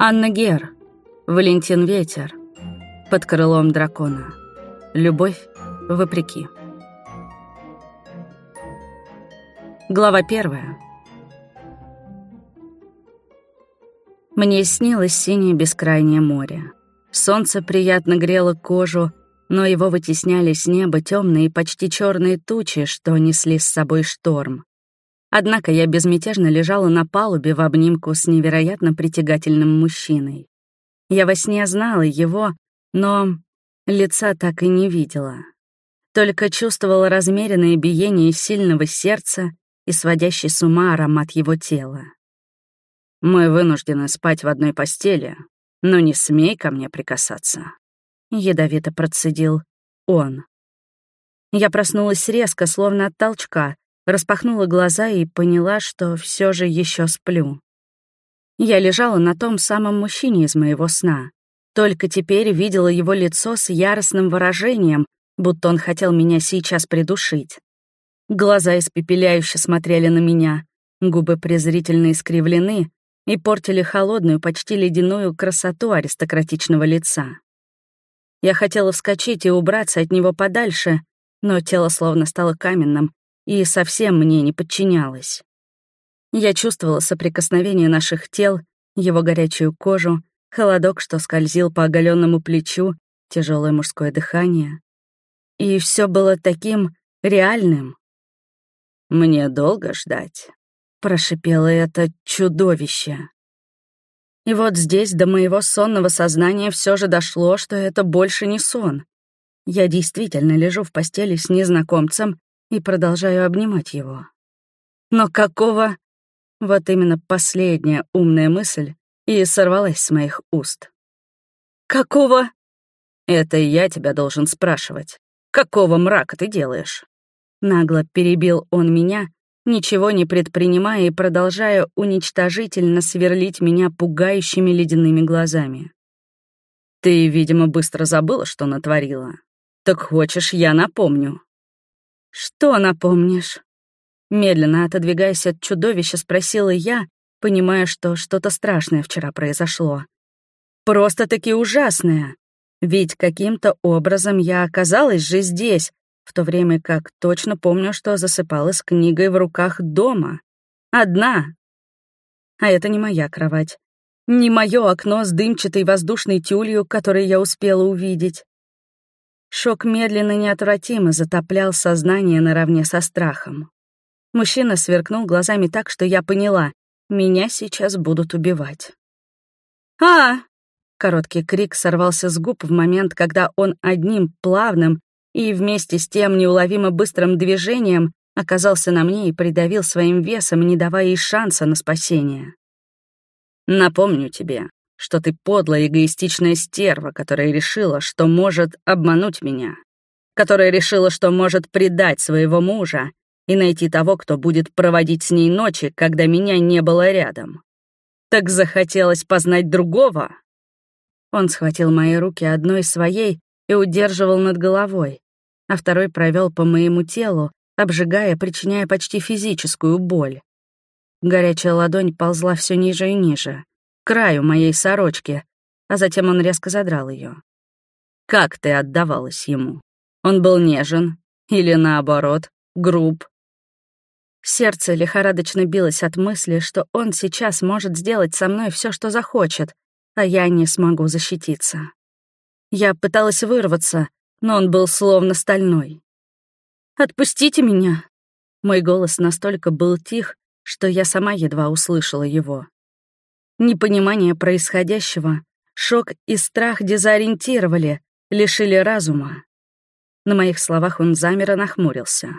Анна Гер. Валентин Ветер. Под крылом дракона. Любовь вопреки. Глава первая. Мне снилось синее бескрайнее море. Солнце приятно грело кожу, но его вытесняли с неба темные почти черные тучи, что несли с собой шторм. Однако я безмятежно лежала на палубе в обнимку с невероятно притягательным мужчиной. Я во сне знала его, но лица так и не видела. Только чувствовала размеренное биение сильного сердца и сводящий с ума аромат его тела. «Мы вынуждены спать в одной постели, но не смей ко мне прикасаться», — ядовито процедил он. Я проснулась резко, словно от толчка, распахнула глаза и поняла, что все же еще сплю. Я лежала на том самом мужчине из моего сна. Только теперь видела его лицо с яростным выражением, будто он хотел меня сейчас придушить. Глаза испепеляюще смотрели на меня, губы презрительно искривлены и портили холодную, почти ледяную красоту аристократичного лица. Я хотела вскочить и убраться от него подальше, но тело словно стало каменным, и совсем мне не подчинялась. Я чувствовала соприкосновение наших тел, его горячую кожу, холодок, что скользил по оголенному плечу, тяжелое мужское дыхание. И все было таким реальным. «Мне долго ждать», — прошипело это чудовище. И вот здесь до моего сонного сознания все же дошло, что это больше не сон. Я действительно лежу в постели с незнакомцем и продолжаю обнимать его. Но какого... Вот именно последняя умная мысль и сорвалась с моих уст. «Какого?» «Это я тебя должен спрашивать. Какого мрака ты делаешь?» Нагло перебил он меня, ничего не предпринимая и продолжая уничтожительно сверлить меня пугающими ледяными глазами. «Ты, видимо, быстро забыла, что натворила. Так хочешь, я напомню?» «Что напомнишь?» Медленно отодвигаясь от чудовища, спросила я, понимая, что что-то страшное вчера произошло. Просто-таки ужасное. Ведь каким-то образом я оказалась же здесь, в то время как точно помню, что засыпала с книгой в руках дома. Одна. А это не моя кровать. Не мое окно с дымчатой воздушной тюлью, которое я успела увидеть. Шок медленно и неотвратимо затоплял сознание наравне со страхом. Мужчина сверкнул глазами так, что я поняла, меня сейчас будут убивать. «А!» Короткий крик сорвался с губ в момент, когда он одним плавным и вместе с тем неуловимо быстрым движением оказался на мне и придавил своим весом, не давая ей шанса на спасение. «Напомню тебе, что ты подлая эгоистичная стерва, которая решила, что может обмануть меня, которая решила, что может предать своего мужа и найти того, кто будет проводить с ней ночи, когда меня не было рядом. Так захотелось познать другого. Он схватил мои руки одной своей и удерживал над головой, а второй провел по моему телу, обжигая, причиняя почти физическую боль. Горячая ладонь ползла все ниже и ниже, краю моей сорочки, а затем он резко задрал ее. Как ты отдавалась ему? Он был нежен или, наоборот, груб, Сердце лихорадочно билось от мысли, что он сейчас может сделать со мной все, что захочет, а я не смогу защититься. Я пыталась вырваться, но он был словно стальной. «Отпустите меня!» Мой голос настолько был тих, что я сама едва услышала его. Непонимание происходящего, шок и страх дезориентировали, лишили разума. На моих словах он замер и нахмурился.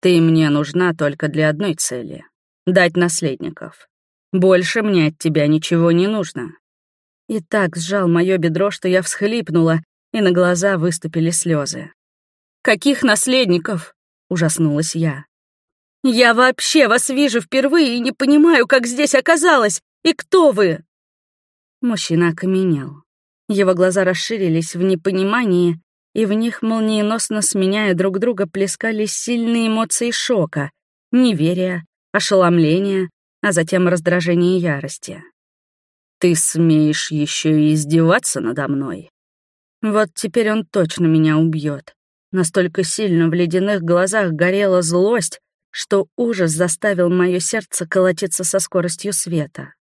Ты мне нужна только для одной цели — дать наследников. Больше мне от тебя ничего не нужно». И так сжал мое бедро, что я всхлипнула, и на глаза выступили слезы. «Каких наследников?» — ужаснулась я. «Я вообще вас вижу впервые и не понимаю, как здесь оказалось, и кто вы?» Мужчина окаменел. Его глаза расширились в непонимании, и в них, молниеносно сменяя друг друга, плескались сильные эмоции шока, неверия, ошеломления, а затем раздражения и ярости. Ты смеешь еще и издеваться надо мной? Вот теперь он точно меня убьет. Настолько сильно в ледяных глазах горела злость, что ужас заставил мое сердце колотиться со скоростью света.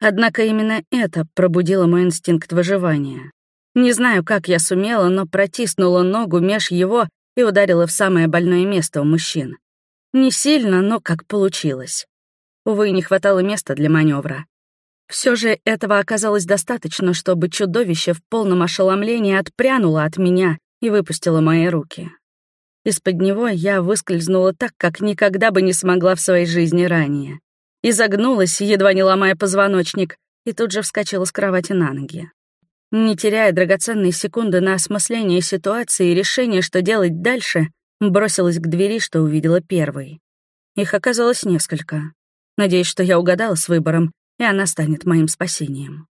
Однако именно это пробудило мой инстинкт выживания. Не знаю, как я сумела, но протиснула ногу меж его и ударила в самое больное место у мужчин. Не сильно, но как получилось. Увы, не хватало места для маневра. Все же этого оказалось достаточно, чтобы чудовище в полном ошеломлении отпрянуло от меня и выпустило мои руки. Из-под него я выскользнула так, как никогда бы не смогла в своей жизни ранее. Изогнулась, едва не ломая позвоночник, и тут же вскочила с кровати на ноги. Не теряя драгоценные секунды на осмысление ситуации и решение, что делать дальше, бросилась к двери, что увидела первой. Их оказалось несколько. Надеюсь, что я угадала с выбором, и она станет моим спасением.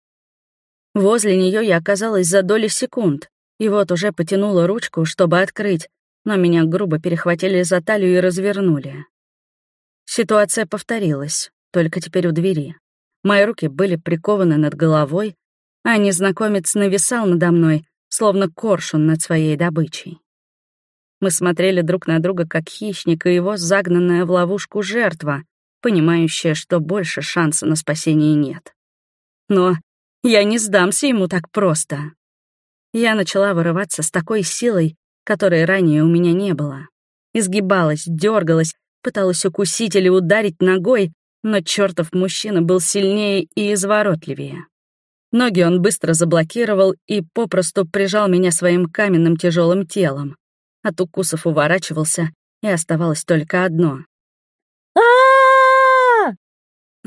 Возле нее я оказалась за доли секунд, и вот уже потянула ручку, чтобы открыть, но меня грубо перехватили за талию и развернули. Ситуация повторилась, только теперь у двери. Мои руки были прикованы над головой, а незнакомец нависал надо мной, словно коршун над своей добычей. Мы смотрели друг на друга как хищник и его загнанная в ловушку жертва, понимающая, что больше шанса на спасение нет. Но я не сдамся ему так просто. Я начала вырываться с такой силой, которой ранее у меня не было. Изгибалась, дергалась, пыталась укусить или ударить ногой, но чертов мужчина был сильнее и изворотливее. Ноги он быстро заблокировал и попросту прижал меня своим каменным тяжелым телом. От укусов уворачивался, и оставалось только одно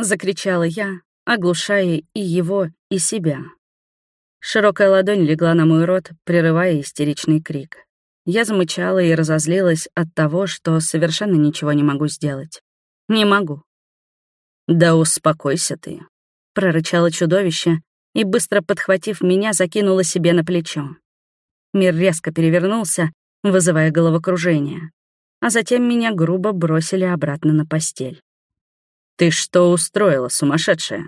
закричала я, оглушая и его, и себя. Широкая ладонь легла на мой рот, прерывая истеричный крик. Я замычала и разозлилась от того, что совершенно ничего не могу сделать. Не могу. «Да успокойся ты», — прорычало чудовище и, быстро подхватив меня, закинуло себе на плечо. Мир резко перевернулся, вызывая головокружение, а затем меня грубо бросили обратно на постель. «Ты что устроила, сумасшедшая?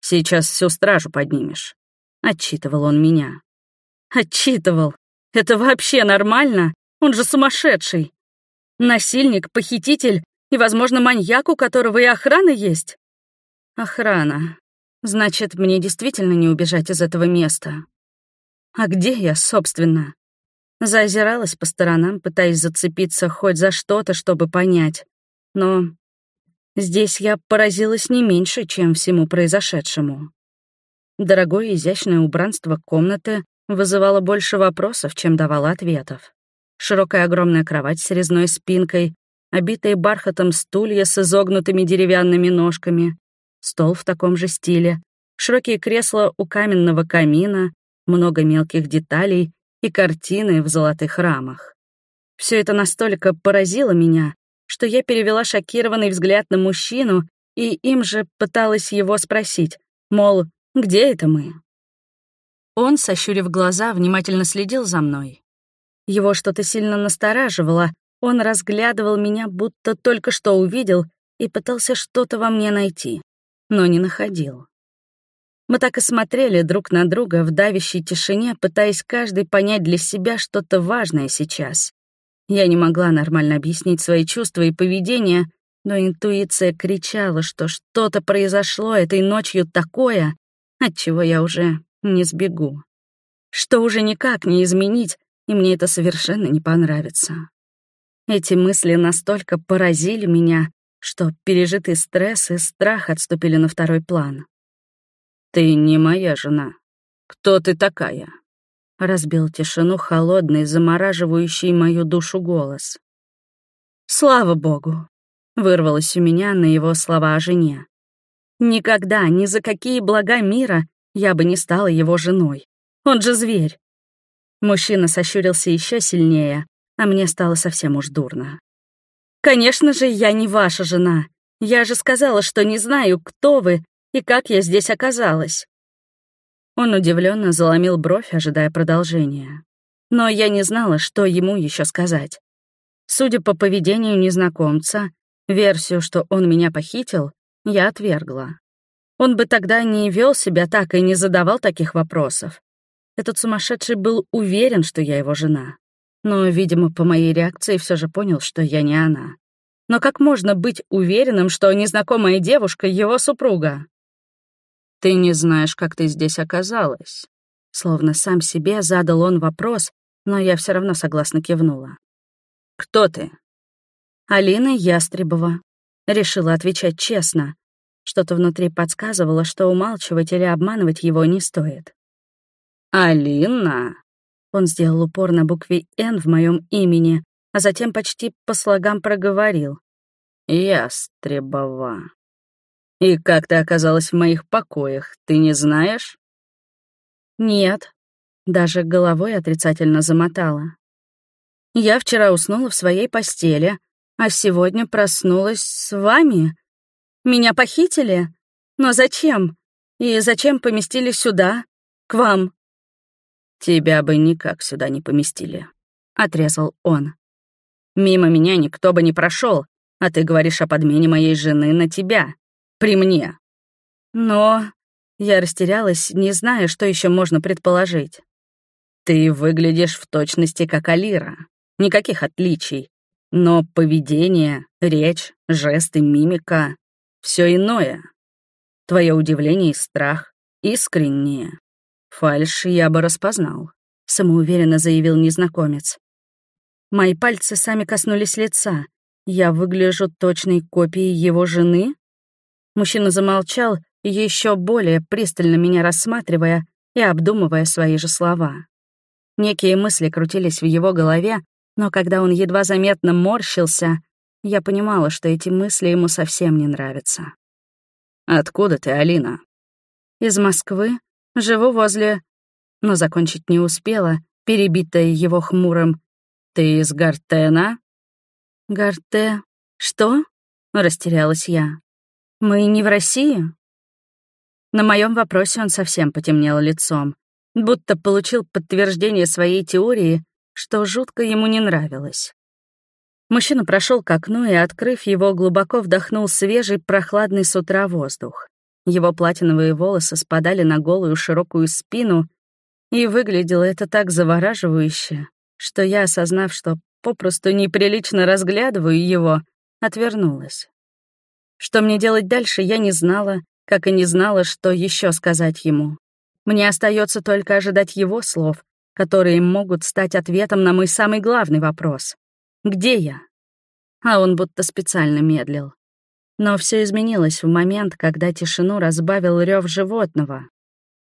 Сейчас всю стражу поднимешь». Отчитывал он меня. Отчитывал. Это вообще нормально? Он же сумасшедший. Насильник, похититель и, возможно, маньяк, у которого и охрана есть. Охрана. Значит, мне действительно не убежать из этого места. А где я, собственно? Заозиралась по сторонам, пытаясь зацепиться хоть за что-то, чтобы понять. Но Здесь я поразилась не меньше, чем всему произошедшему. Дорогое изящное убранство комнаты вызывало больше вопросов, чем давало ответов. Широкая огромная кровать с резной спинкой, обитые бархатом стулья с изогнутыми деревянными ножками, стол в таком же стиле, широкие кресла у каменного камина, много мелких деталей и картины в золотых рамах. Все это настолько поразило меня, что я перевела шокированный взгляд на мужчину и им же пыталась его спросить, мол, где это мы? Он, сощурив глаза, внимательно следил за мной. Его что-то сильно настораживало, он разглядывал меня, будто только что увидел, и пытался что-то во мне найти, но не находил. Мы так и смотрели друг на друга в давящей тишине, пытаясь каждый понять для себя что-то важное сейчас. Я не могла нормально объяснить свои чувства и поведение, но интуиция кричала, что что-то произошло этой ночью такое, от чего я уже не сбегу. Что уже никак не изменить, и мне это совершенно не понравится. Эти мысли настолько поразили меня, что пережитый стресс и страх отступили на второй план. «Ты не моя жена. Кто ты такая?» разбил тишину холодный, замораживающий мою душу голос. «Слава богу!» — вырвалось у меня на его слова о жене. «Никогда, ни за какие блага мира я бы не стала его женой. Он же зверь!» Мужчина сощурился еще сильнее, а мне стало совсем уж дурно. «Конечно же, я не ваша жена. Я же сказала, что не знаю, кто вы и как я здесь оказалась. Он удивленно заломил бровь, ожидая продолжения. Но я не знала, что ему еще сказать. Судя по поведению незнакомца, версию, что он меня похитил, я отвергла. Он бы тогда не вел себя так и не задавал таких вопросов. Этот сумасшедший был уверен, что я его жена. Но, видимо, по моей реакции все же понял, что я не она. Но как можно быть уверенным, что незнакомая девушка — его супруга? «Ты не знаешь, как ты здесь оказалась». Словно сам себе задал он вопрос, но я все равно согласно кивнула. «Кто ты?» «Алина Ястребова». Решила отвечать честно. Что-то внутри подсказывало, что умалчивать или обманывать его не стоит. «Алина?» Он сделал упор на букве «Н» в моем имени, а затем почти по слогам проговорил. «Ястребова». «И как ты оказалась в моих покоях, ты не знаешь?» «Нет», — даже головой отрицательно замотала. «Я вчера уснула в своей постели, а сегодня проснулась с вами. Меня похитили? Но зачем? И зачем поместили сюда, к вам?» «Тебя бы никак сюда не поместили», — отрезал он. «Мимо меня никто бы не прошел, а ты говоришь о подмене моей жены на тебя, при мне». «Но...» Я растерялась, не зная, что еще можно предположить. «Ты выглядишь в точности как Алира. Никаких отличий. Но поведение, речь, жесты, мимика — все иное. Твое удивление и страх искренние. «Фальшь я бы распознал», — самоуверенно заявил незнакомец. Мои пальцы сами коснулись лица. Я выгляжу точной копией его жены? Мужчина замолчал, еще более пристально меня рассматривая и обдумывая свои же слова. Некие мысли крутились в его голове, но когда он едва заметно морщился, я понимала, что эти мысли ему совсем не нравятся. «Откуда ты, Алина?» «Из Москвы», Живу возле...» Но закончить не успела, перебитая его хмурым. «Ты из Гартена?» «Гарте... Что?» — растерялась я. «Мы не в России?» На моем вопросе он совсем потемнел лицом, будто получил подтверждение своей теории, что жутко ему не нравилось. Мужчина прошел к окну и, открыв его, глубоко вдохнул свежий, прохладный с утра воздух. Его платиновые волосы спадали на голую широкую спину, и выглядело это так завораживающе, что я, осознав, что попросту неприлично разглядываю его, отвернулась. Что мне делать дальше, я не знала, как и не знала, что еще сказать ему. Мне остается только ожидать его слов, которые могут стать ответом на мой самый главный вопрос. «Где я?» А он будто специально медлил. Но все изменилось в момент, когда тишину разбавил рев животного.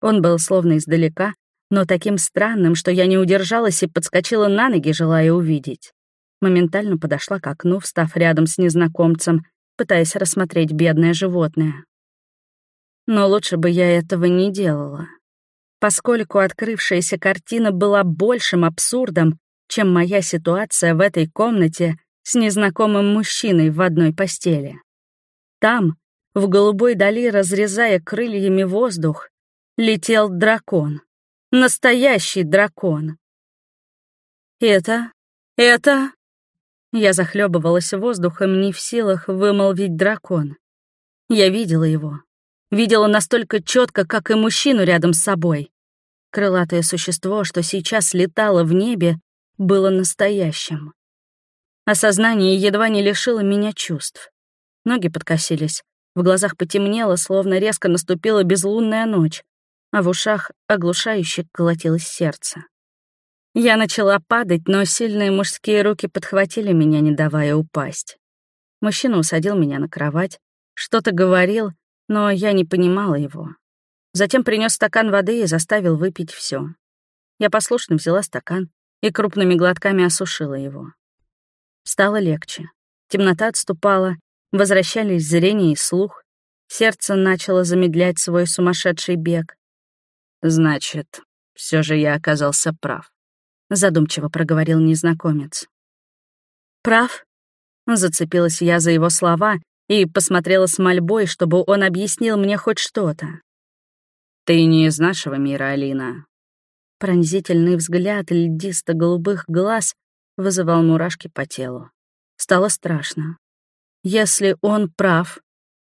Он был словно издалека, но таким странным, что я не удержалась и подскочила на ноги, желая увидеть. Моментально подошла к окну, встав рядом с незнакомцем, пытаясь рассмотреть бедное животное. Но лучше бы я этого не делала, поскольку открывшаяся картина была большим абсурдом, чем моя ситуация в этой комнате с незнакомым мужчиной в одной постели. Там, в голубой дали, разрезая крыльями воздух, летел дракон. Настоящий дракон. Это... это... Я захлебывалась воздухом, не в силах вымолвить дракон. Я видела его. Видела настолько четко, как и мужчину рядом с собой. Крылатое существо, что сейчас летало в небе, было настоящим. Осознание едва не лишило меня чувств. Ноги подкосились, в глазах потемнело, словно резко наступила безлунная ночь, а в ушах оглушающе колотилось сердце. Я начала падать, но сильные мужские руки подхватили меня, не давая упасть. Мужчина усадил меня на кровать, что-то говорил, но я не понимала его. Затем принес стакан воды и заставил выпить все. Я послушно взяла стакан и крупными глотками осушила его. Стало легче. Темнота отступала, Возвращались зрение и слух. Сердце начало замедлять свой сумасшедший бег. «Значит, все же я оказался прав», — задумчиво проговорил незнакомец. «Прав?» — зацепилась я за его слова и посмотрела с мольбой, чтобы он объяснил мне хоть что-то. «Ты не из нашего мира, Алина». Пронзительный взгляд льдисто-голубых глаз вызывал мурашки по телу. Стало страшно. Если он прав,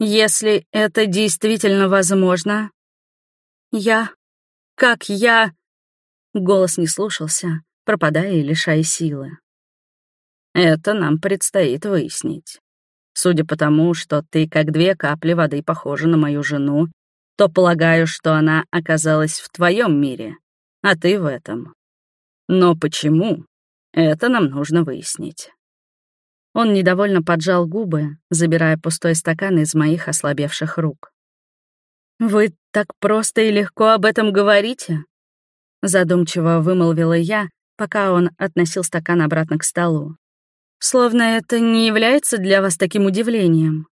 Если это действительно возможно... Я... Как я... Голос не слушался, пропадая и лишая силы. Это нам предстоит выяснить. Судя по тому, что ты как две капли воды похожа на мою жену, то полагаю, что она оказалась в твоем мире, а ты в этом. Но почему? Это нам нужно выяснить. Он недовольно поджал губы, забирая пустой стакан из моих ослабевших рук. «Вы так просто и легко об этом говорите?» Задумчиво вымолвила я, пока он относил стакан обратно к столу. «Словно это не является для вас таким удивлением».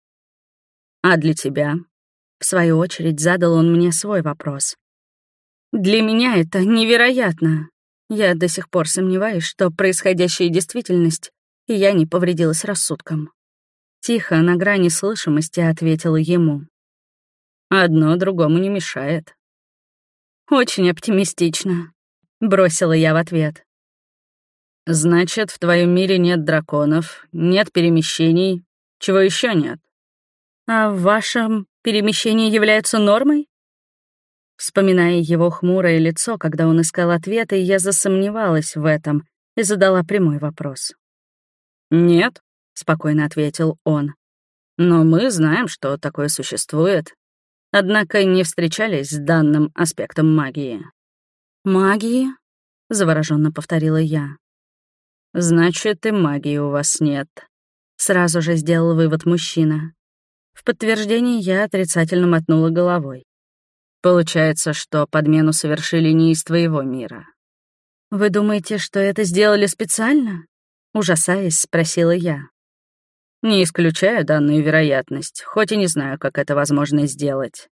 «А для тебя?» В свою очередь задал он мне свой вопрос. «Для меня это невероятно. Я до сих пор сомневаюсь, что происходящая действительность, и я не повредилась рассудком». Тихо, на грани слышимости, ответила ему. «Одно другому не мешает». «Очень оптимистично», — бросила я в ответ. «Значит, в твоем мире нет драконов, нет перемещений. Чего еще нет?» «А в вашем перемещении являются нормой?» Вспоминая его хмурое лицо, когда он искал ответы, я засомневалась в этом и задала прямой вопрос. «Нет», — спокойно ответил он. «Но мы знаем, что такое существует однако не встречались с данным аспектом магии. «Магии?» — завороженно повторила я. «Значит, и магии у вас нет», — сразу же сделал вывод мужчина. В подтверждение я отрицательно мотнула головой. «Получается, что подмену совершили не из твоего мира». «Вы думаете, что это сделали специально?» Ужасаясь, спросила я. Не исключаю данную вероятность, хоть и не знаю, как это возможно сделать.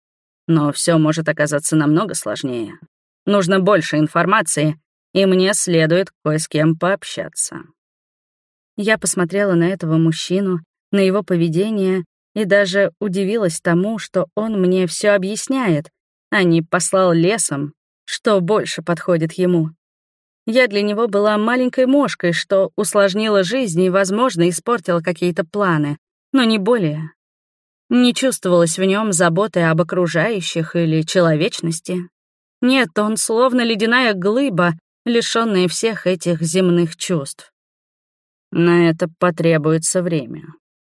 Но все может оказаться намного сложнее. Нужно больше информации, и мне следует кое с кем пообщаться. Я посмотрела на этого мужчину, на его поведение и даже удивилась тому, что он мне все объясняет, а не послал лесом, что больше подходит ему. Я для него была маленькой мошкой, что усложнила жизнь и, возможно, испортила какие-то планы, но не более. Не чувствовалось в нем заботы об окружающих или человечности. Нет, он словно ледяная глыба, лишённая всех этих земных чувств. На это потребуется время.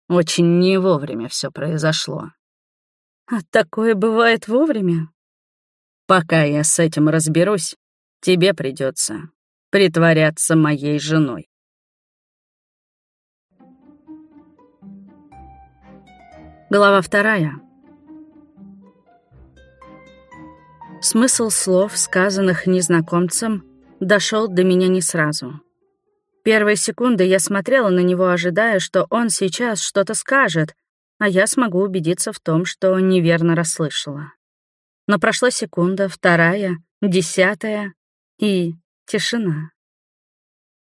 Очень не вовремя все произошло. А такое бывает вовремя? Пока я с этим разберусь, тебе придется притворяться моей женой. Глава вторая. Смысл слов, сказанных незнакомцем, дошел до меня не сразу. Первые секунды я смотрела на него, ожидая, что он сейчас что-то скажет, а я смогу убедиться в том, что неверно расслышала. Но прошла секунда, вторая, десятая, и Тишина.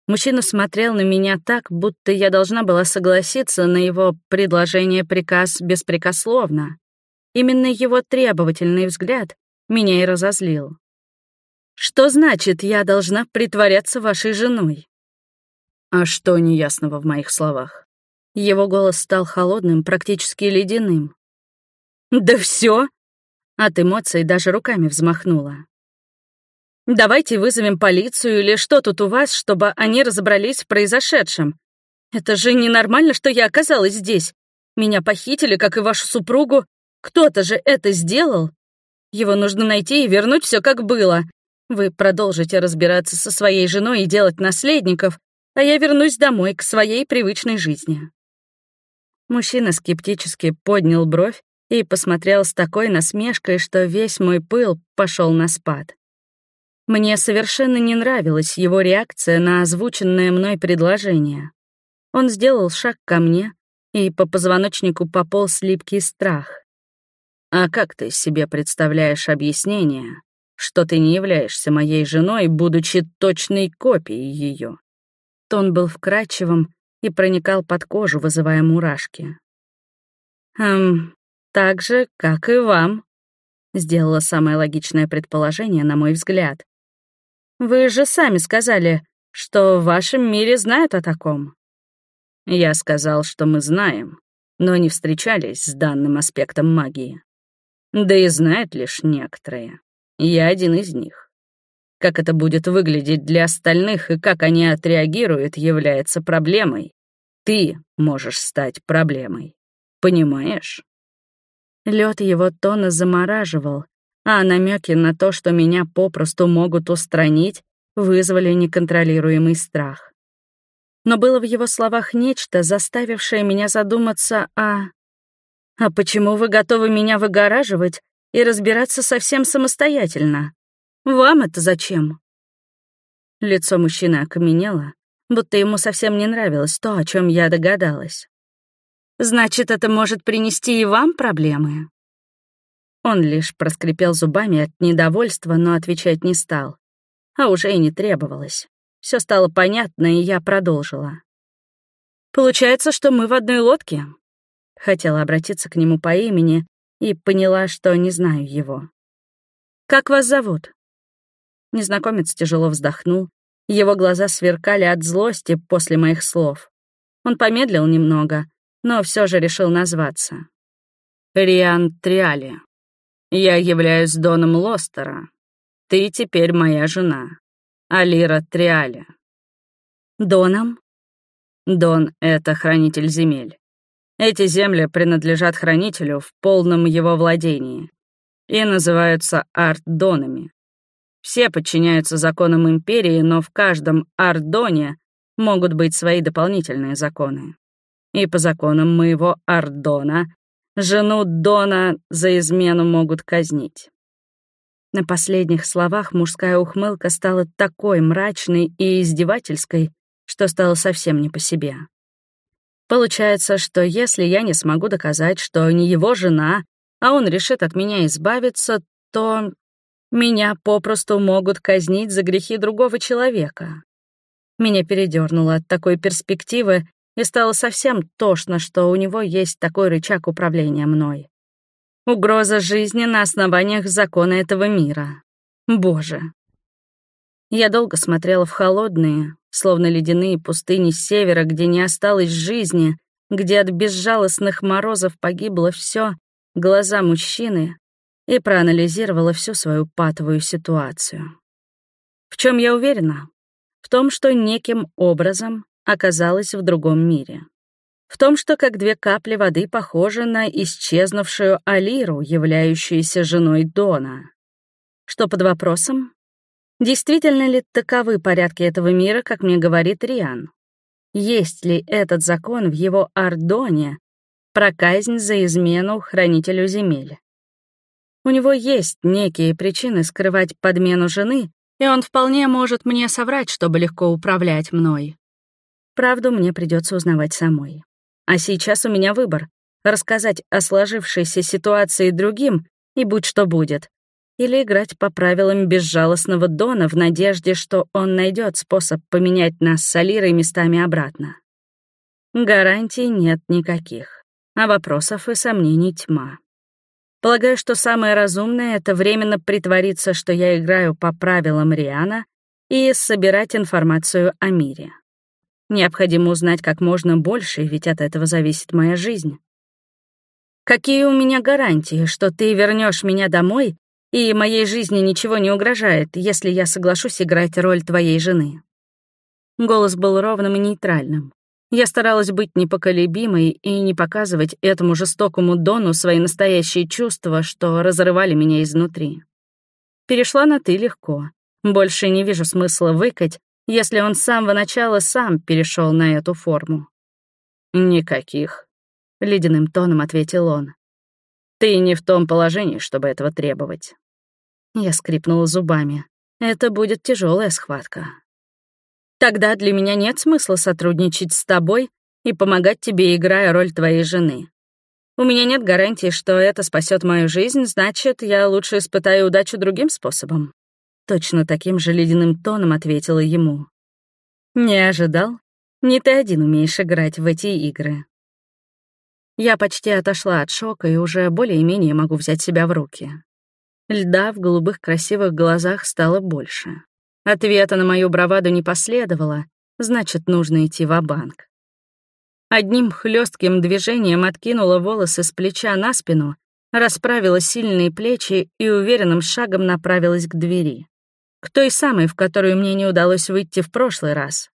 Мужчина смотрел на меня так, будто я должна была согласиться на его предложение-приказ беспрекословно. Именно его требовательный взгляд меня и разозлил. «Что значит, я должна притворяться вашей женой?» «А что неясного в моих словах?» Его голос стал холодным, практически ледяным. «Да все!» От эмоций даже руками взмахнула. Давайте вызовем полицию или что тут у вас, чтобы они разобрались в произошедшем. Это же ненормально, что я оказалась здесь. Меня похитили, как и вашу супругу. Кто-то же это сделал. Его нужно найти и вернуть все как было. Вы продолжите разбираться со своей женой и делать наследников, а я вернусь домой к своей привычной жизни». Мужчина скептически поднял бровь и посмотрел с такой насмешкой, что весь мой пыл пошел на спад. Мне совершенно не нравилась его реакция на озвученное мной предложение. Он сделал шаг ко мне, и по позвоночнику пополз липкий страх. «А как ты себе представляешь объяснение, что ты не являешься моей женой, будучи точной копией ее?» Тон был вкрадчивым и проникал под кожу, вызывая мурашки. «Эм, так же, как и вам», — сделала самое логичное предположение, на мой взгляд. Вы же сами сказали, что в вашем мире знают о таком. Я сказал, что мы знаем, но не встречались с данным аспектом магии. Да и знают лишь некоторые. Я один из них. Как это будет выглядеть для остальных и как они отреагируют, является проблемой. Ты можешь стать проблемой. Понимаешь? Лед его тона замораживал, а намеки на то, что меня попросту могут устранить, вызвали неконтролируемый страх. Но было в его словах нечто, заставившее меня задуматься о... «А почему вы готовы меня выгораживать и разбираться совсем самостоятельно? Вам это зачем?» Лицо мужчины окаменело, будто ему совсем не нравилось то, о чем я догадалась. «Значит, это может принести и вам проблемы?» Он лишь проскрипел зубами от недовольства, но отвечать не стал. А уже и не требовалось. Все стало понятно, и я продолжила. «Получается, что мы в одной лодке?» Хотела обратиться к нему по имени и поняла, что не знаю его. «Как вас зовут?» Незнакомец тяжело вздохнул. Его глаза сверкали от злости после моих слов. Он помедлил немного, но все же решил назваться. «Риан Триали. Я являюсь Доном Лостера. Ты теперь моя жена. Алира Триали». «Доном?» «Дон — это хранитель земель. Эти земли принадлежат хранителю в полном его владении и называются арт-донами. Все подчиняются законам империи, но в каждом Ардоне могут быть свои дополнительные законы. И по законам моего Ардона жену Дона за измену могут казнить. На последних словах мужская ухмылка стала такой мрачной и издевательской, что стало совсем не по себе. Получается, что если я не смогу доказать, что не его жена, а он решит от меня избавиться, то меня попросту могут казнить за грехи другого человека. Меня передернуло от такой перспективы, и стало совсем тошно, что у него есть такой рычаг управления мной. Угроза жизни на основаниях закона этого мира. Боже. Я долго смотрела в холодные, словно ледяные пустыни севера, где не осталось жизни, где от безжалостных морозов погибло все, глаза мужчины, и проанализировала всю свою патовую ситуацию. В чем я уверена? В том, что неким образом оказалась в другом мире. В том, что как две капли воды похожа на исчезнувшую Алиру, являющуюся женой Дона. Что под вопросом? Действительно ли таковы порядки этого мира, как мне говорит Риан? Есть ли этот закон в его Ардоне про казнь за измену хранителю земель? У него есть некие причины скрывать подмену жены, и он вполне может мне соврать, чтобы легко управлять мной. Правду мне придется узнавать самой. А сейчас у меня выбор — рассказать о сложившейся ситуации другим, и будь что будет, или играть по правилам безжалостного Дона в надежде, что он найдет способ поменять нас с Алирой местами обратно. Гарантий нет никаких, а вопросов и сомнений тьма. Полагаю, что самое разумное — это временно притвориться, что я играю по правилам Риана и собирать информацию о мире. Необходимо узнать как можно больше, ведь от этого зависит моя жизнь. Какие у меня гарантии, что ты вернешь меня домой, и моей жизни ничего не угрожает, если я соглашусь играть роль твоей жены? Голос был ровным и нейтральным. Я старалась быть непоколебимой и не показывать этому жестокому Дону свои настоящие чувства, что разрывали меня изнутри. Перешла на «ты» легко. Больше не вижу смысла выкать, если он с самого начала сам перешел на эту форму. «Никаких», — ледяным тоном ответил он. «Ты не в том положении, чтобы этого требовать». Я скрипнула зубами. «Это будет тяжелая схватка. Тогда для меня нет смысла сотрудничать с тобой и помогать тебе, играя роль твоей жены. У меня нет гарантии, что это спасет мою жизнь, значит, я лучше испытаю удачу другим способом. Точно таким же ледяным тоном ответила ему. Не ожидал? Не ты один умеешь играть в эти игры. Я почти отошла от шока и уже более-менее могу взять себя в руки. Льда в голубых красивых глазах стало больше. Ответа на мою браваду не последовало, значит, нужно идти в банк Одним хлестким движением откинула волосы с плеча на спину, расправила сильные плечи и уверенным шагом направилась к двери. К той самой, в которую мне не удалось выйти в прошлый раз.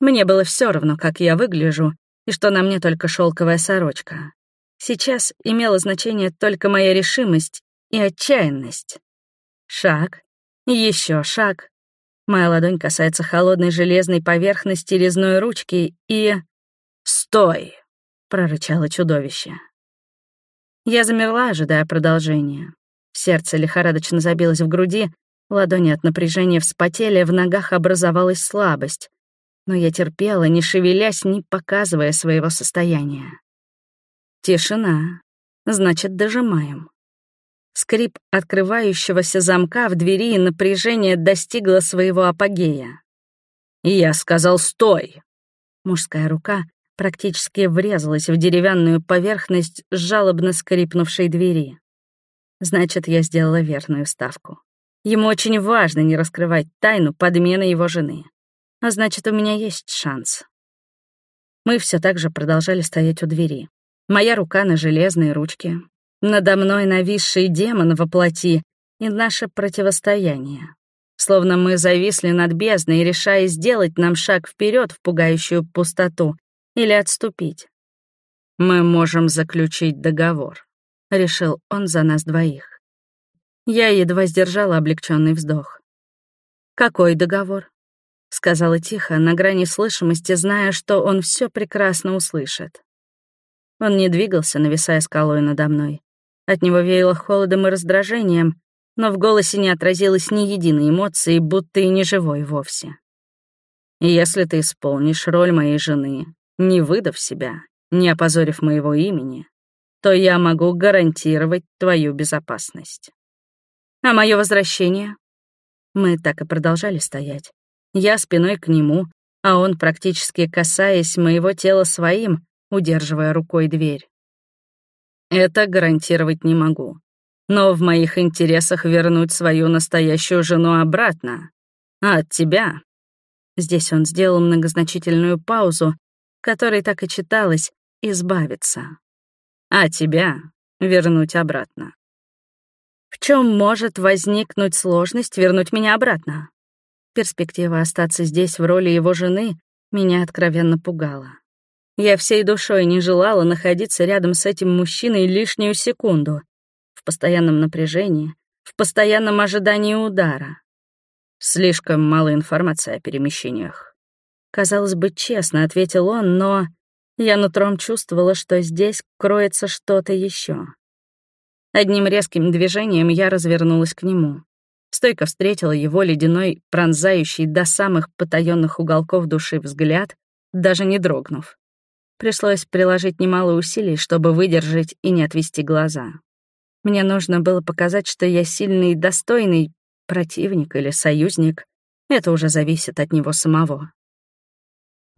Мне было все равно, как я выгляжу, и что на мне только шелковая сорочка. Сейчас имело значение только моя решимость и отчаянность. Шаг, еще шаг. Моя ладонь касается холодной железной поверхности резной ручки и... «Стой!» — прорычало чудовище. Я замерла, ожидая продолжения. Сердце лихорадочно забилось в груди, ладони от напряжения вспотели, в ногах образовалась слабость. Но я терпела, не шевелясь, не показывая своего состояния. Тишина. Значит, дожимаем. Скрип открывающегося замка в двери и напряжение достигло своего апогея. «Я сказал, стой!» Мужская рука практически врезалась в деревянную поверхность жалобно скрипнувшей двери. Значит, я сделала верную ставку. Ему очень важно не раскрывать тайну подмены его жены. А значит, у меня есть шанс. Мы все так же продолжали стоять у двери. Моя рука на железной ручке. Надо мной нависший демон во плоти и наше противостояние. Словно мы зависли над бездной, решая сделать нам шаг вперед в пугающую пустоту или отступить. «Мы можем заключить договор», — решил он за нас двоих. Я едва сдержала облегченный вздох. «Какой договор?» — сказала тихо, на грани слышимости, зная, что он все прекрасно услышит. Он не двигался, нависая скалой надо мной. От него веяло холодом и раздражением, но в голосе не отразилось ни единой эмоции, будто и не живой вовсе. «Если ты исполнишь роль моей жены, не выдав себя, не опозорив моего имени, то я могу гарантировать твою безопасность. А мое возвращение? Мы так и продолжали стоять. Я спиной к нему, а он, практически касаясь моего тела своим, удерживая рукой дверь. Это гарантировать не могу. Но в моих интересах вернуть свою настоящую жену обратно. А от тебя... Здесь он сделал многозначительную паузу, которой так и читалось «избавиться». А тебя вернуть обратно. В чем может возникнуть сложность вернуть меня обратно? Перспектива остаться здесь в роли его жены меня откровенно пугала. Я всей душой не желала находиться рядом с этим мужчиной лишнюю секунду, в постоянном напряжении, в постоянном ожидании удара. Слишком мало информации о перемещениях. Казалось бы, честно ответил он, но я нутром чувствовала, что здесь кроется что-то еще. Одним резким движением я развернулась к нему. Стойко встретила его ледяной, пронзающий до самых потаенных уголков души взгляд, даже не дрогнув. Пришлось приложить немало усилий, чтобы выдержать и не отвести глаза. Мне нужно было показать, что я сильный и достойный противник или союзник. Это уже зависит от него самого.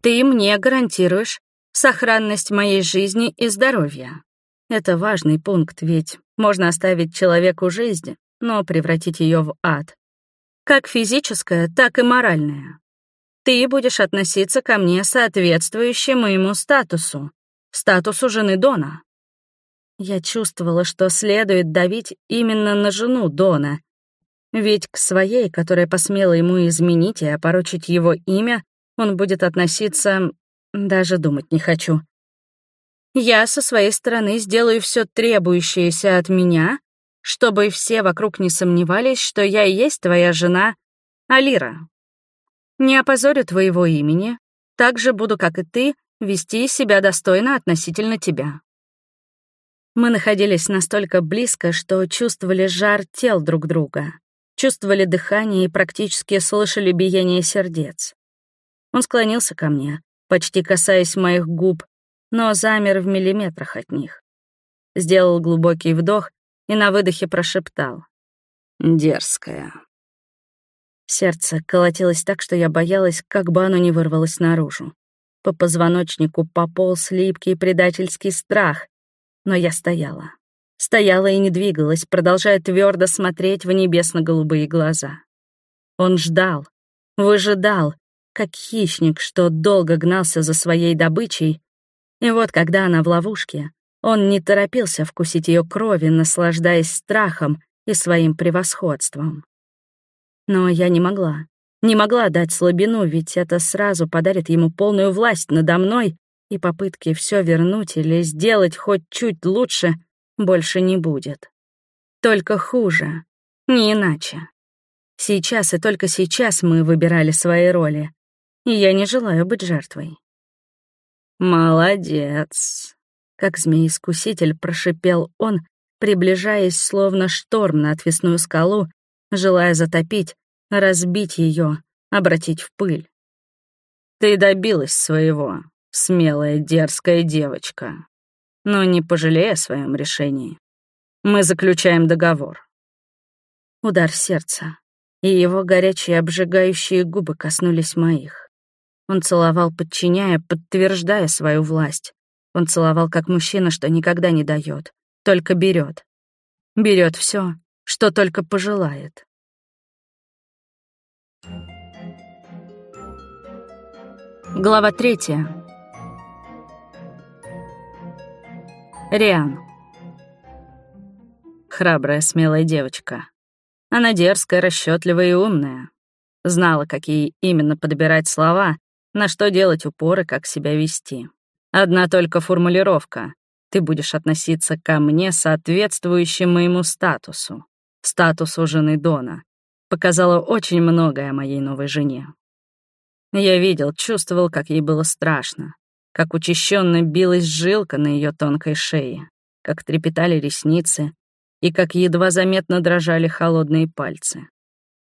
Ты мне гарантируешь сохранность моей жизни и здоровья. Это важный пункт, ведь можно оставить человеку жизнь, но превратить ее в ад. Как физическое, так и моральное. Ты будешь относиться ко мне соответствующе моему статусу, статусу жены Дона. Я чувствовала, что следует давить именно на жену Дона, ведь к своей, которая посмела ему изменить и опорочить его имя, он будет относиться... Даже думать не хочу. Я со своей стороны сделаю все требующееся от меня, чтобы все вокруг не сомневались, что я и есть твоя жена, Алира. Не опозорю твоего имени, так же буду, как и ты, вести себя достойно относительно тебя. Мы находились настолько близко, что чувствовали жар тел друг друга, чувствовали дыхание и практически слышали биение сердец. Он склонился ко мне, почти касаясь моих губ, но замер в миллиметрах от них. Сделал глубокий вдох и на выдохе прошептал. «Дерзкая». Сердце колотилось так, что я боялась, как бы оно не вырвалось наружу. По позвоночнику пополз липкий предательский страх, но я стояла. Стояла и не двигалась, продолжая твердо смотреть в небесно-голубые глаза. Он ждал, выжидал, как хищник, что долго гнался за своей добычей, И вот когда она в ловушке, он не торопился вкусить ее крови, наслаждаясь страхом и своим превосходством. Но я не могла. Не могла дать слабину, ведь это сразу подарит ему полную власть надо мной, и попытки все вернуть или сделать хоть чуть лучше больше не будет. Только хуже, не иначе. Сейчас и только сейчас мы выбирали свои роли, и я не желаю быть жертвой. «Молодец», — как змей-искуситель прошипел он, приближаясь словно шторм на отвесную скалу, желая затопить, разбить ее, обратить в пыль. «Ты добилась своего, смелая дерзкая девочка, но не пожалея о своем решении. Мы заключаем договор». Удар сердца, и его горячие обжигающие губы коснулись моих. Он целовал, подчиняя, подтверждая свою власть. Он целовал как мужчина, что никогда не дает, только берет. Берет все, что только пожелает. Глава третья. Риан. Храбрая, смелая девочка. Она дерзкая, расчетливая и умная. Знала, какие именно подбирать слова, на что делать упор и как себя вести. Одна только формулировка. Ты будешь относиться ко мне соответствующим моему статусу. Статусу жены Дона. Показала очень многое о моей новой жене. Я видел, чувствовал, как ей было страшно, как учащенно билась жилка на ее тонкой шее, как трепетали ресницы и как едва заметно дрожали холодные пальцы.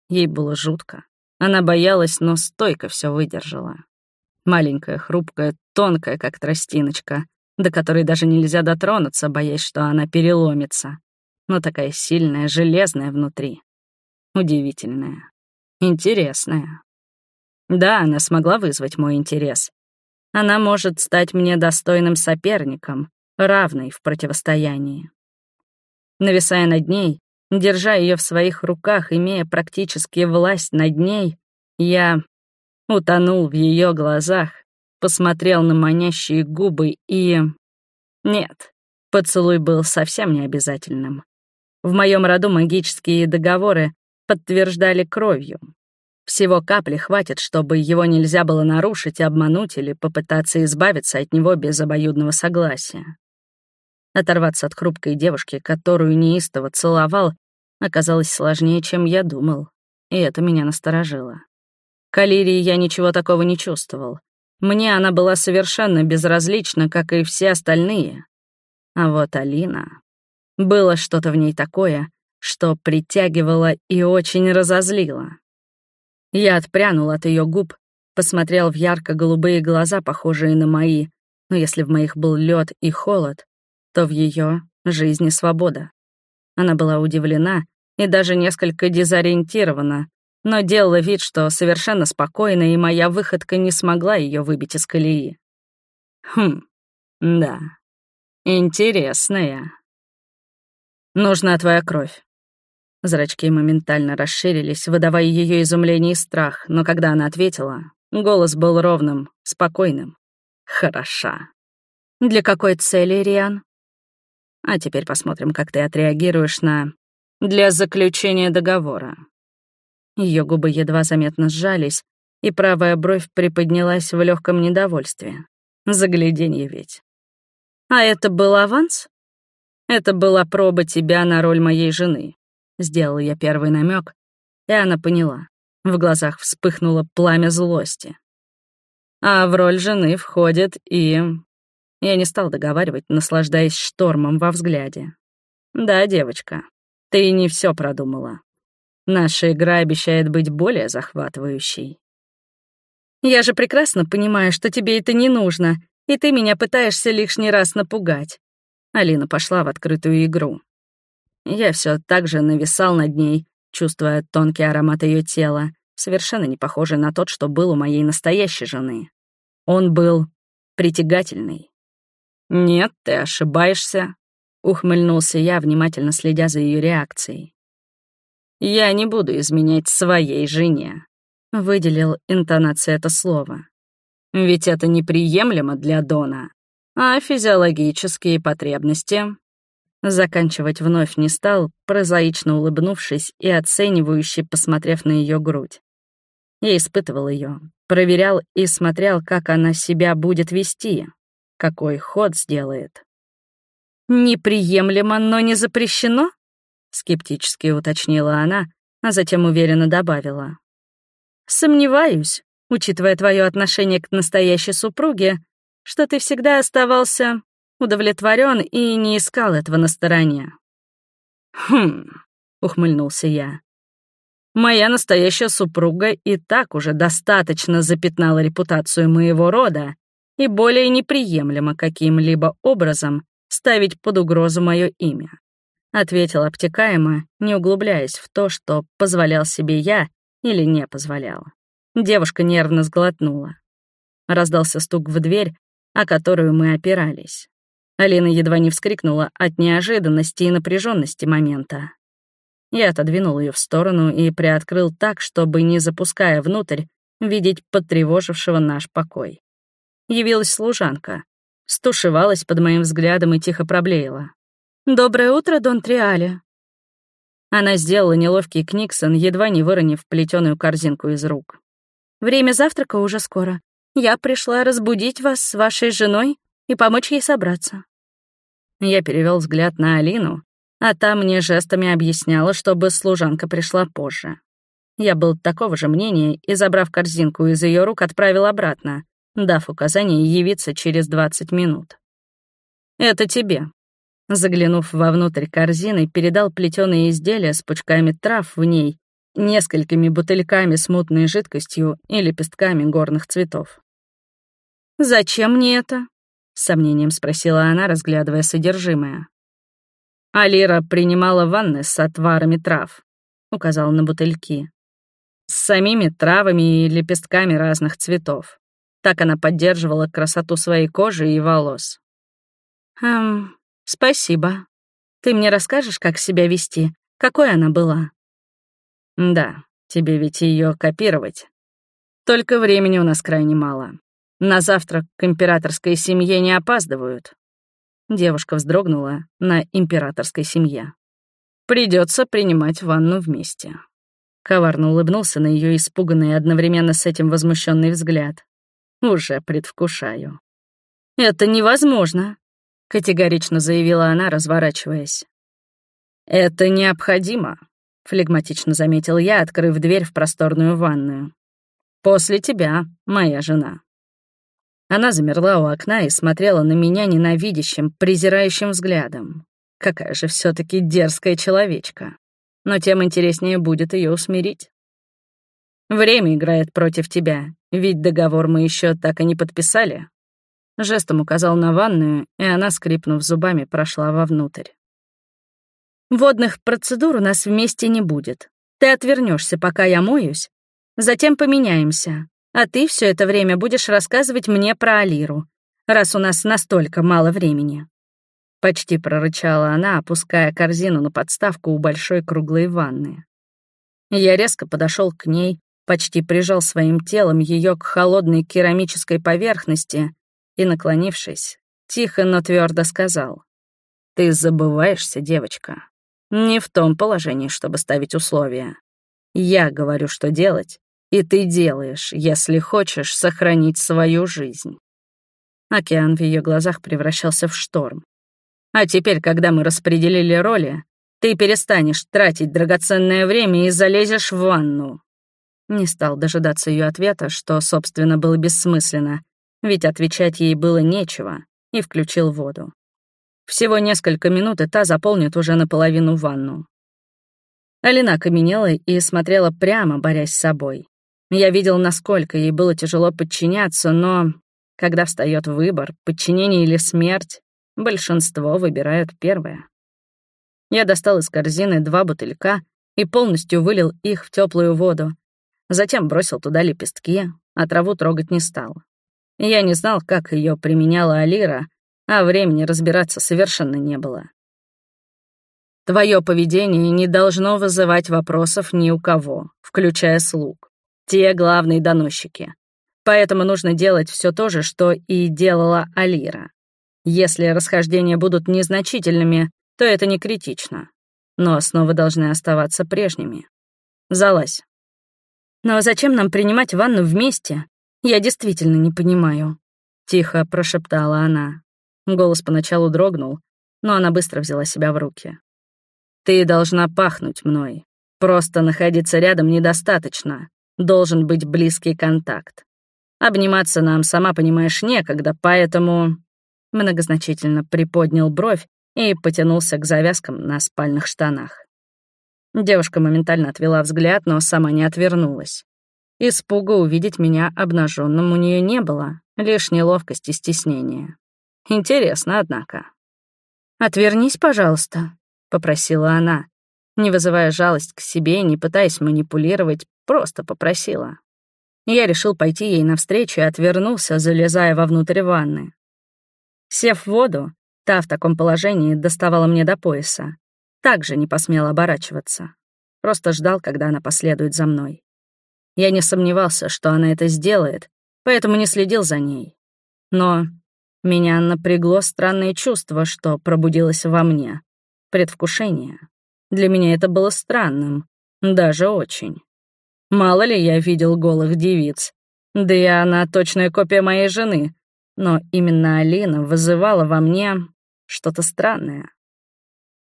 Ей было жутко. Она боялась, но стойко все выдержала. Маленькая, хрупкая, тонкая, как тростиночка, до которой даже нельзя дотронуться, боясь, что она переломится. Но такая сильная, железная внутри. Удивительная. Интересная. Да, она смогла вызвать мой интерес. Она может стать мне достойным соперником, равной в противостоянии. Нависая над ней, держа ее в своих руках, имея практически власть над ней, я утонул в ее глазах, посмотрел на манящие губы и... Нет, поцелуй был совсем не обязательным. В моем роду магические договоры подтверждали кровью. Всего капли хватит, чтобы его нельзя было нарушить, обмануть или попытаться избавиться от него без обоюдного согласия. Оторваться от хрупкой девушки, которую неистово целовал, оказалось сложнее, чем я думал, и это меня насторожило. К Алирии я ничего такого не чувствовал. Мне она была совершенно безразлична, как и все остальные. А вот Алина... Было что-то в ней такое, что притягивало и очень разозлило. Я отпрянул от ее губ, посмотрел в ярко-голубые глаза, похожие на мои, но если в моих был лед и холод, то в ее жизни свобода. Она была удивлена и даже несколько дезориентирована, но делала вид, что совершенно спокойна, и моя выходка не смогла ее выбить из колеи. Хм, да, интересная. Нужна твоя кровь. Зрачки моментально расширились, выдавая ее изумление и страх, но когда она ответила, голос был ровным, спокойным. Хороша. Для какой цели, Риан? А теперь посмотрим, как ты отреагируешь на... Для заключения договора. Ее губы едва заметно сжались, и правая бровь приподнялась в легком недовольстве. Загляденье ведь. А это был аванс? Это была проба тебя на роль моей жены. Сделал я первый намек, и она поняла. В глазах вспыхнуло пламя злости. А в роль жены входит и... Я не стал договаривать, наслаждаясь штормом во взгляде. Да, девочка, ты не все продумала. Наша игра обещает быть более захватывающей. Я же прекрасно понимаю, что тебе это не нужно, и ты меня пытаешься лишний раз напугать. Алина пошла в открытую игру. Я все так же нависал над ней, чувствуя тонкий аромат ее тела, совершенно не похожий на тот, что был у моей настоящей жены. Он был притягательный. «Нет, ты ошибаешься», — ухмыльнулся я, внимательно следя за ее реакцией. «Я не буду изменять своей жене», — выделил интонация это слово. «Ведь это неприемлемо для Дона. А физиологические потребности? Заканчивать вновь не стал, прозаично улыбнувшись и оценивающе посмотрев на ее грудь. Я испытывал ее, проверял и смотрел, как она себя будет вести, какой ход сделает. «Неприемлемо, но не запрещено?» — скептически уточнила она, а затем уверенно добавила. «Сомневаюсь, учитывая твое отношение к настоящей супруге, что ты всегда оставался удовлетворен и не искал этого на стороне». «Хм», — ухмыльнулся я. «Моя настоящая супруга и так уже достаточно запятнала репутацию моего рода и более неприемлемо каким-либо образом ставить под угрозу мое имя», — ответил обтекаемо, не углубляясь в то, что позволял себе я или не позволял. Девушка нервно сглотнула. Раздался стук в дверь, о которую мы опирались. Алина едва не вскрикнула от неожиданности и напряженности момента. Я отодвинул ее в сторону и приоткрыл так, чтобы, не запуская внутрь, видеть потревожившего наш покой. Явилась служанка, стушевалась под моим взглядом и тихо проблеяла. «Доброе утро, Дон Триале». Она сделала неловкий книксон, едва не выронив плетеную корзинку из рук. Время завтрака уже скоро. Я пришла разбудить вас с вашей женой и помочь ей собраться». Я перевел взгляд на Алину, а та мне жестами объясняла, чтобы служанка пришла позже. Я был такого же мнения и, забрав корзинку из ее рук, отправил обратно, дав указание явиться через 20 минут. «Это тебе». Заглянув вовнутрь корзины, передал плетеные изделия с пучками трав в ней несколькими бутыльками с мутной жидкостью и лепестками горных цветов. «Зачем мне это?» — с сомнением спросила она, разглядывая содержимое. «Алира принимала ванны с отварами трав», — указал на бутыльки. «С самими травами и лепестками разных цветов. Так она поддерживала красоту своей кожи и волос». «Эм, спасибо. Ты мне расскажешь, как себя вести? Какой она была?» Да, тебе ведь ее копировать. Только времени у нас крайне мало. На завтрак к императорской семье не опаздывают. Девушка вздрогнула на императорской семье. Придется принимать ванну вместе. Коварно улыбнулся на ее испуганный одновременно с этим возмущенный взгляд. Уже предвкушаю. «Это невозможно», — категорично заявила она, разворачиваясь. «Это необходимо», — флегматично заметил я, открыв дверь в просторную ванную. «После тебя, моя жена». Она замерла у окна и смотрела на меня ненавидящим, презирающим взглядом. Какая же все таки дерзкая человечка. Но тем интереснее будет ее усмирить. Время играет против тебя, ведь договор мы еще так и не подписали. Жестом указал на ванную, и она, скрипнув зубами, прошла вовнутрь. Водных процедур у нас вместе не будет. Ты отвернешься, пока я моюсь. Затем поменяемся. А ты все это время будешь рассказывать мне про Алиру, раз у нас настолько мало времени». Почти прорычала она, опуская корзину на подставку у большой круглой ванны. Я резко подошел к ней, почти прижал своим телом ее к холодной керамической поверхности и, наклонившись, тихо, но твердо сказал. «Ты забываешься, девочка. Не в том положении, чтобы ставить условия. Я говорю, что делать, и ты делаешь, если хочешь сохранить свою жизнь. Океан в ее глазах превращался в шторм. А теперь, когда мы распределили роли, ты перестанешь тратить драгоценное время и залезешь в ванну. Не стал дожидаться ее ответа, что, собственно, было бессмысленно, ведь отвечать ей было нечего, и включил воду. Всего несколько минут, и та заполнит уже наполовину ванну. Алина каменела и смотрела прямо, борясь с собой. Я видел, насколько ей было тяжело подчиняться, но когда встает выбор, подчинение или смерть, большинство выбирают первое. Я достал из корзины два бутылька и полностью вылил их в теплую воду. Затем бросил туда лепестки, а траву трогать не стал. Я не знал, как ее применяла Алира, а времени разбираться совершенно не было. Твое поведение не должно вызывать вопросов ни у кого, включая слуг. Те главные доносчики. Поэтому нужно делать все то же, что и делала Алира. Если расхождения будут незначительными, то это не критично. Но основы должны оставаться прежними. Залазь. Но зачем нам принимать ванну вместе? Я действительно не понимаю. Тихо прошептала она. Голос поначалу дрогнул, но она быстро взяла себя в руки. «Ты должна пахнуть мной. Просто находиться рядом недостаточно. Должен быть близкий контакт. Обниматься нам, сама понимаешь, некогда, поэтому...» Многозначительно приподнял бровь и потянулся к завязкам на спальных штанах. Девушка моментально отвела взгляд, но сама не отвернулась. Испуга увидеть меня обнаженным у нее не было, лишь неловкость и стеснение. Интересно, однако. «Отвернись, пожалуйста», — попросила она, не вызывая жалость к себе, не пытаясь манипулировать, просто попросила. Я решил пойти ей навстречу и отвернулся, залезая вовнутрь ванны. Сев в воду, та в таком положении доставала мне до пояса. Также не посмел оборачиваться. Просто ждал, когда она последует за мной. Я не сомневался, что она это сделает, поэтому не следил за ней. Но меня напрягло странное чувство, что пробудилось во мне. Предвкушение. Для меня это было странным. Даже очень. Мало ли я видел голых девиц. Да и она точная копия моей жены. Но именно Алина вызывала во мне что-то странное.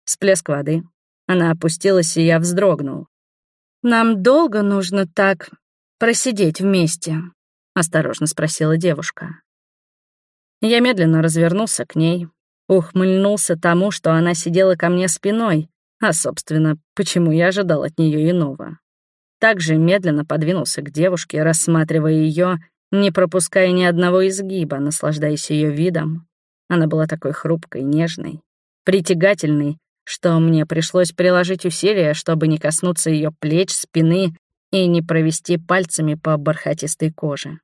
Всплеск воды. Она опустилась, и я вздрогнул. «Нам долго нужно так просидеть вместе?» — осторожно спросила девушка. Я медленно развернулся к ней, ухмыльнулся тому, что она сидела ко мне спиной, а, собственно, почему я ожидал от нее иного. Также медленно подвинулся к девушке, рассматривая ее, не пропуская ни одного изгиба, наслаждаясь ее видом. Она была такой хрупкой, нежной, притягательной, что мне пришлось приложить усилия, чтобы не коснуться ее плеч, спины и не провести пальцами по бархатистой коже.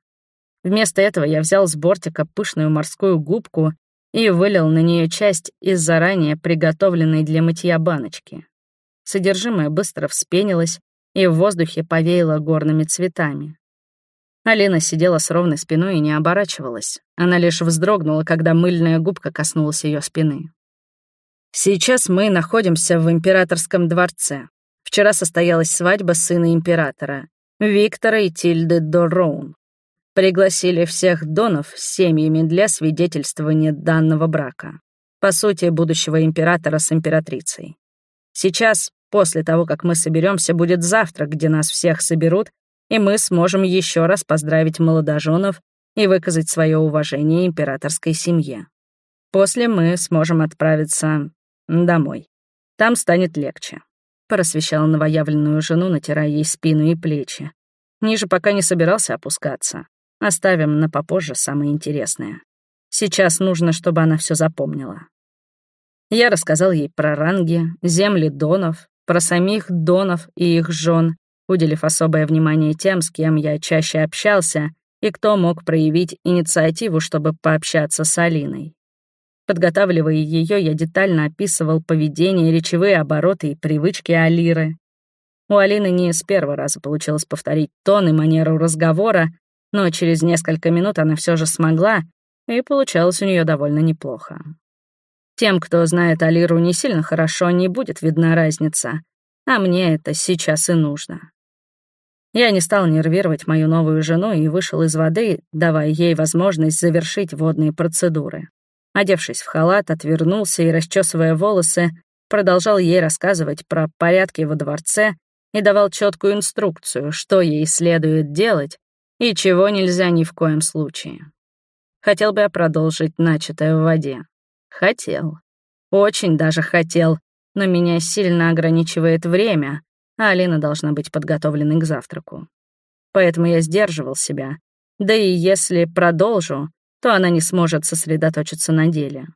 Вместо этого я взял с бортика пышную морскую губку и вылил на нее часть из заранее приготовленной для мытья баночки. Содержимое быстро вспенилось, и в воздухе повеяло горными цветами. Алина сидела с ровной спиной и не оборачивалась. Она лишь вздрогнула, когда мыльная губка коснулась ее спины. Сейчас мы находимся в императорском дворце. Вчера состоялась свадьба сына императора, Виктора и Тильды Дороун. Пригласили всех донов с семьями для свидетельствования данного брака. По сути, будущего императора с императрицей. Сейчас, после того, как мы соберемся, будет завтрак, где нас всех соберут, и мы сможем еще раз поздравить молодоженов и выказать свое уважение императорской семье. После мы сможем отправиться домой. Там станет легче. Просвещал новоявленную жену, натирая ей спину и плечи. Ниже пока не собирался опускаться. Оставим на попозже самое интересное. Сейчас нужно, чтобы она все запомнила. Я рассказал ей про ранги, земли донов, про самих донов и их жен, уделив особое внимание тем, с кем я чаще общался и кто мог проявить инициативу, чтобы пообщаться с Алиной. Подготавливая ее, я детально описывал поведение, речевые обороты и привычки Алиры. У Алины не с первого раза получилось повторить тон и манеру разговора, но через несколько минут она все же смогла, и получалось у нее довольно неплохо. Тем, кто знает Алиру не сильно хорошо, не будет видна разница, а мне это сейчас и нужно. Я не стал нервировать мою новую жену и вышел из воды, давая ей возможность завершить водные процедуры. Одевшись в халат, отвернулся и, расчесывая волосы, продолжал ей рассказывать про порядки во дворце и давал четкую инструкцию, что ей следует делать, и чего нельзя ни в коем случае. Хотел бы я продолжить начатое в воде. Хотел. Очень даже хотел, но меня сильно ограничивает время, а Алина должна быть подготовленной к завтраку. Поэтому я сдерживал себя. Да и если продолжу, то она не сможет сосредоточиться на деле.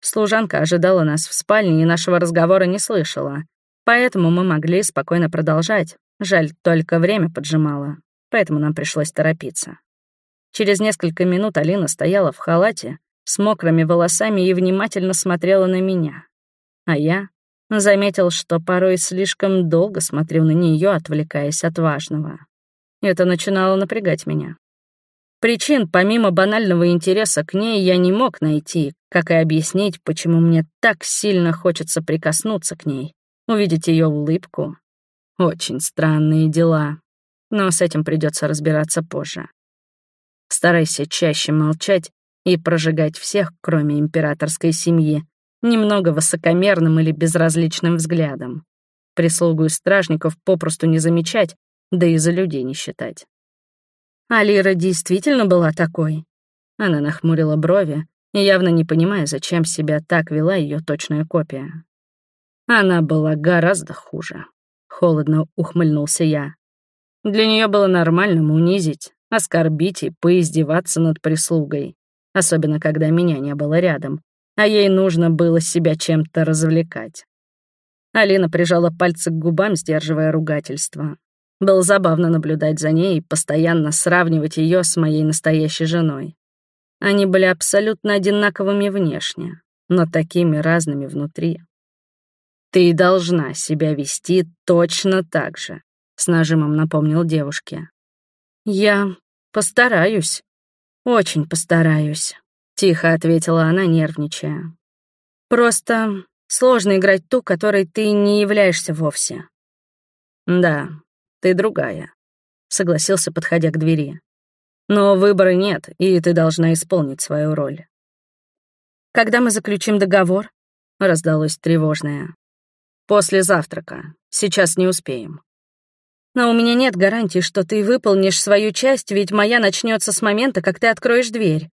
Служанка ожидала нас в спальне и нашего разговора не слышала, поэтому мы могли спокойно продолжать. Жаль, только время поджимало поэтому нам пришлось торопиться. Через несколько минут Алина стояла в халате, с мокрыми волосами и внимательно смотрела на меня. А я заметил, что порой слишком долго смотрю на нее, отвлекаясь от важного. Это начинало напрягать меня. Причин, помимо банального интереса к ней, я не мог найти, как и объяснить, почему мне так сильно хочется прикоснуться к ней, увидеть ее улыбку. Очень странные дела, но с этим придется разбираться позже. Старайся чаще молчать и прожигать всех, кроме императорской семьи, немного высокомерным или безразличным взглядом. Прислугу и стражников попросту не замечать, да и за людей не считать. Алира действительно была такой? Она нахмурила брови, явно не понимая, зачем себя так вела ее точная копия. Она была гораздо хуже. Холодно ухмыльнулся я. Для нее было нормальным унизить, оскорбить и поиздеваться над прислугой, особенно когда меня не было рядом, а ей нужно было себя чем-то развлекать. Алина прижала пальцы к губам, сдерживая ругательство. Было забавно наблюдать за ней и постоянно сравнивать ее с моей настоящей женой. Они были абсолютно одинаковыми внешне, но такими разными внутри. «Ты должна себя вести точно так же», — с нажимом напомнил девушке. «Я постараюсь. Очень постараюсь», — тихо ответила она, нервничая. «Просто сложно играть ту, которой ты не являешься вовсе». «Да, ты другая», — согласился, подходя к двери. «Но выбора нет, и ты должна исполнить свою роль». «Когда мы заключим договор?» — раздалось тревожное. «После завтрака. Сейчас не успеем». «Но у меня нет гарантии, что ты выполнишь свою часть, ведь моя начнется с момента, как ты откроешь дверь».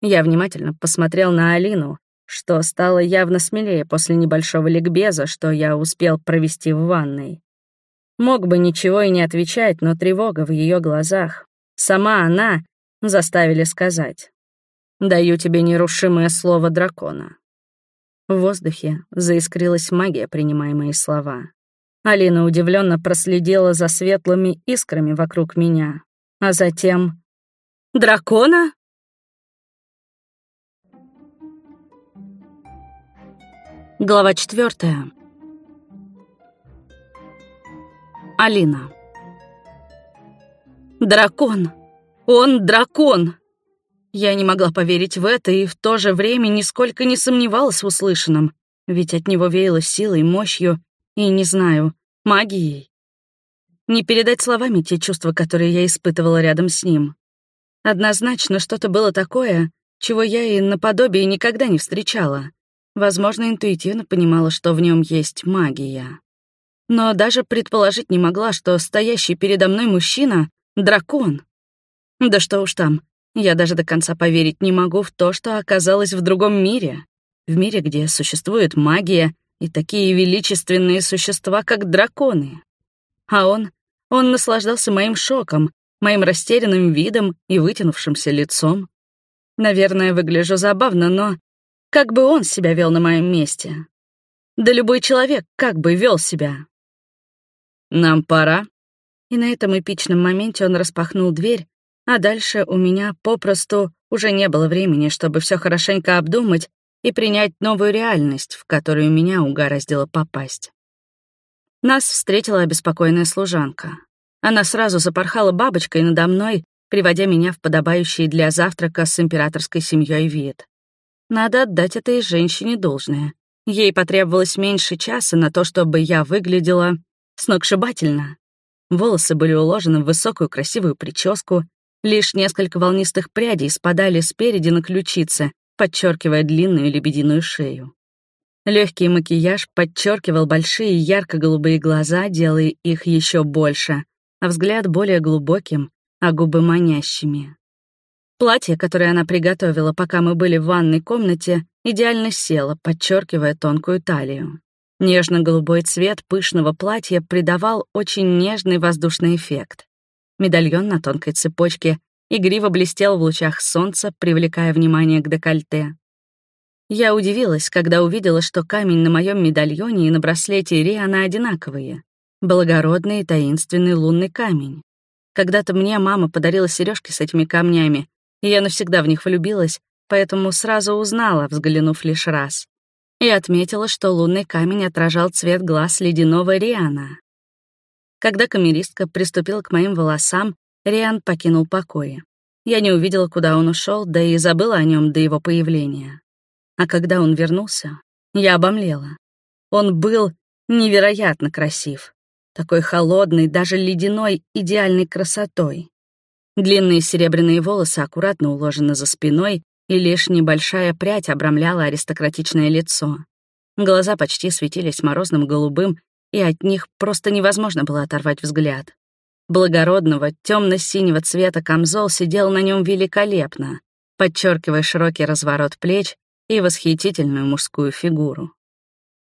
Я внимательно посмотрел на Алину, что стало явно смелее после небольшого ликбеза, что я успел провести в ванной. Мог бы ничего и не отвечать, но тревога в ее глазах, сама она, заставили сказать. «Даю тебе нерушимое слово дракона». В воздухе заискрилась магия, принимая мои слова. Алина удивленно проследила за светлыми искрами вокруг меня, а затем... «Дракона?» Глава четвертая. Алина. Дракон! Он дракон! Я не могла поверить в это и в то же время нисколько не сомневалась в услышанном, ведь от него веяло силой, мощью и, не знаю, магией. Не передать словами те чувства, которые я испытывала рядом с ним. Однозначно что-то было такое, чего я и наподобие никогда не встречала. Возможно, интуитивно понимала, что в нем есть магия но даже предположить не могла, что стоящий передо мной мужчина — дракон. Да что уж там, я даже до конца поверить не могу в то, что оказалась в другом мире. В мире, где существует магия и такие величественные существа, как драконы. А он, он наслаждался моим шоком, моим растерянным видом и вытянувшимся лицом. Наверное, выгляжу забавно, но как бы он себя вел на моем месте? Да любой человек как бы вел себя. «Нам пора». И на этом эпичном моменте он распахнул дверь, а дальше у меня попросту уже не было времени, чтобы все хорошенько обдумать и принять новую реальность, в которую меня угораздило попасть. Нас встретила обеспокоенная служанка. Она сразу запорхала бабочкой надо мной, приводя меня в подобающий для завтрака с императорской семьей вид. Надо отдать этой женщине должное. Ей потребовалось меньше часа на то, чтобы я выглядела Сногсшибательно. Волосы были уложены в высокую красивую прическу, лишь несколько волнистых прядей спадали спереди на ключицы, подчеркивая длинную лебединую шею. Легкий макияж подчеркивал большие ярко-голубые глаза, делая их еще больше, а взгляд более глубоким, а губы манящими. Платье, которое она приготовила, пока мы были в ванной комнате, идеально село, подчеркивая тонкую талию. Нежно-голубой цвет пышного платья придавал очень нежный воздушный эффект. Медальон на тонкой цепочке игриво блестел в лучах солнца, привлекая внимание к декольте. Я удивилась, когда увидела, что камень на моем медальоне и на браслете Риана одинаковые. Благородный и таинственный лунный камень. Когда-то мне мама подарила сережки с этими камнями, и я навсегда в них влюбилась, поэтому сразу узнала, взглянув лишь раз и отметила, что лунный камень отражал цвет глаз ледяного Риана. Когда камеристка приступила к моим волосам, Риан покинул покои. Я не увидела, куда он ушел, да и забыла о нем до его появления. А когда он вернулся, я обомлела. Он был невероятно красив. Такой холодной, даже ледяной, идеальной красотой. Длинные серебряные волосы аккуратно уложены за спиной, и лишь небольшая прядь обрамляла аристократичное лицо. Глаза почти светились морозным голубым, и от них просто невозможно было оторвать взгляд. Благородного, темно-синего цвета камзол сидел на нем великолепно, подчеркивая широкий разворот плеч и восхитительную мужскую фигуру.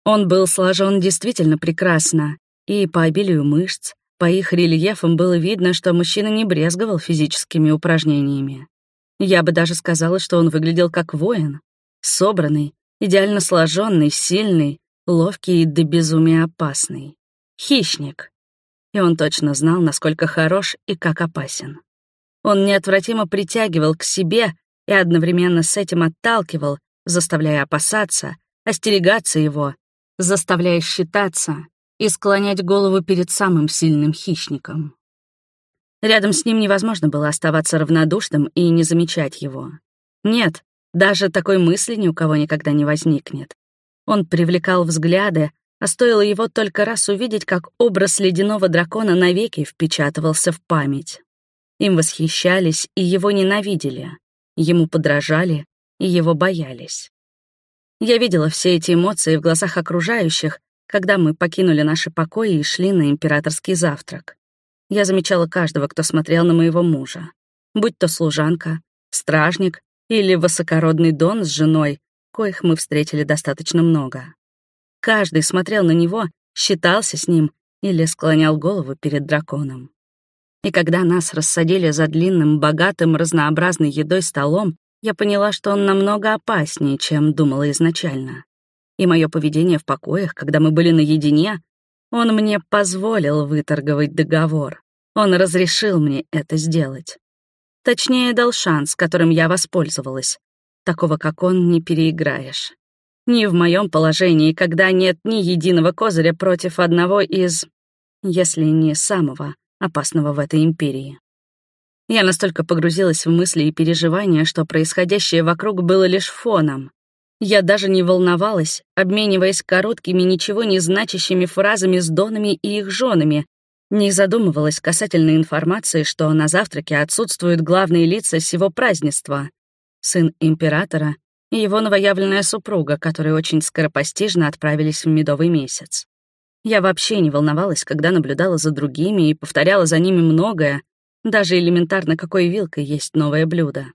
Он был сложен действительно прекрасно, и по обилию мышц, по их рельефам было видно, что мужчина не брезговал физическими упражнениями. Я бы даже сказала, что он выглядел как воин, собранный, идеально сложенный, сильный, ловкий и до безумия опасный. Хищник. И он точно знал, насколько хорош и как опасен. Он неотвратимо притягивал к себе и одновременно с этим отталкивал, заставляя опасаться, остерегаться его, заставляя считаться и склонять голову перед самым сильным хищником. Рядом с ним невозможно было оставаться равнодушным и не замечать его. Нет, даже такой мысли ни у кого никогда не возникнет. Он привлекал взгляды, а стоило его только раз увидеть, как образ ледяного дракона навеки впечатывался в память. Им восхищались и его ненавидели, ему подражали и его боялись. Я видела все эти эмоции в глазах окружающих, когда мы покинули наши покои и шли на императорский завтрак. Я замечала каждого, кто смотрел на моего мужа. Будь то служанка, стражник или высокородный дон с женой, коих мы встретили достаточно много. Каждый смотрел на него, считался с ним или склонял голову перед драконом. И когда нас рассадили за длинным, богатым, разнообразной едой столом, я поняла, что он намного опаснее, чем думала изначально и мое поведение в покоях, когда мы были наедине, он мне позволил выторговать договор. Он разрешил мне это сделать. Точнее, дал шанс, которым я воспользовалась. Такого, как он, не переиграешь. Ни в моем положении, когда нет ни единого козыря против одного из, если не самого опасного в этой империи. Я настолько погрузилась в мысли и переживания, что происходящее вокруг было лишь фоном. Я даже не волновалась, обмениваясь короткими, ничего не значащими фразами с донами и их женами, не задумывалась касательно информации, что на завтраке отсутствуют главные лица всего празднества. Сын императора и его новоявленная супруга, которые очень скоропостижно отправились в медовый месяц. Я вообще не волновалась, когда наблюдала за другими и повторяла за ними многое, даже элементарно какой вилкой есть новое блюдо.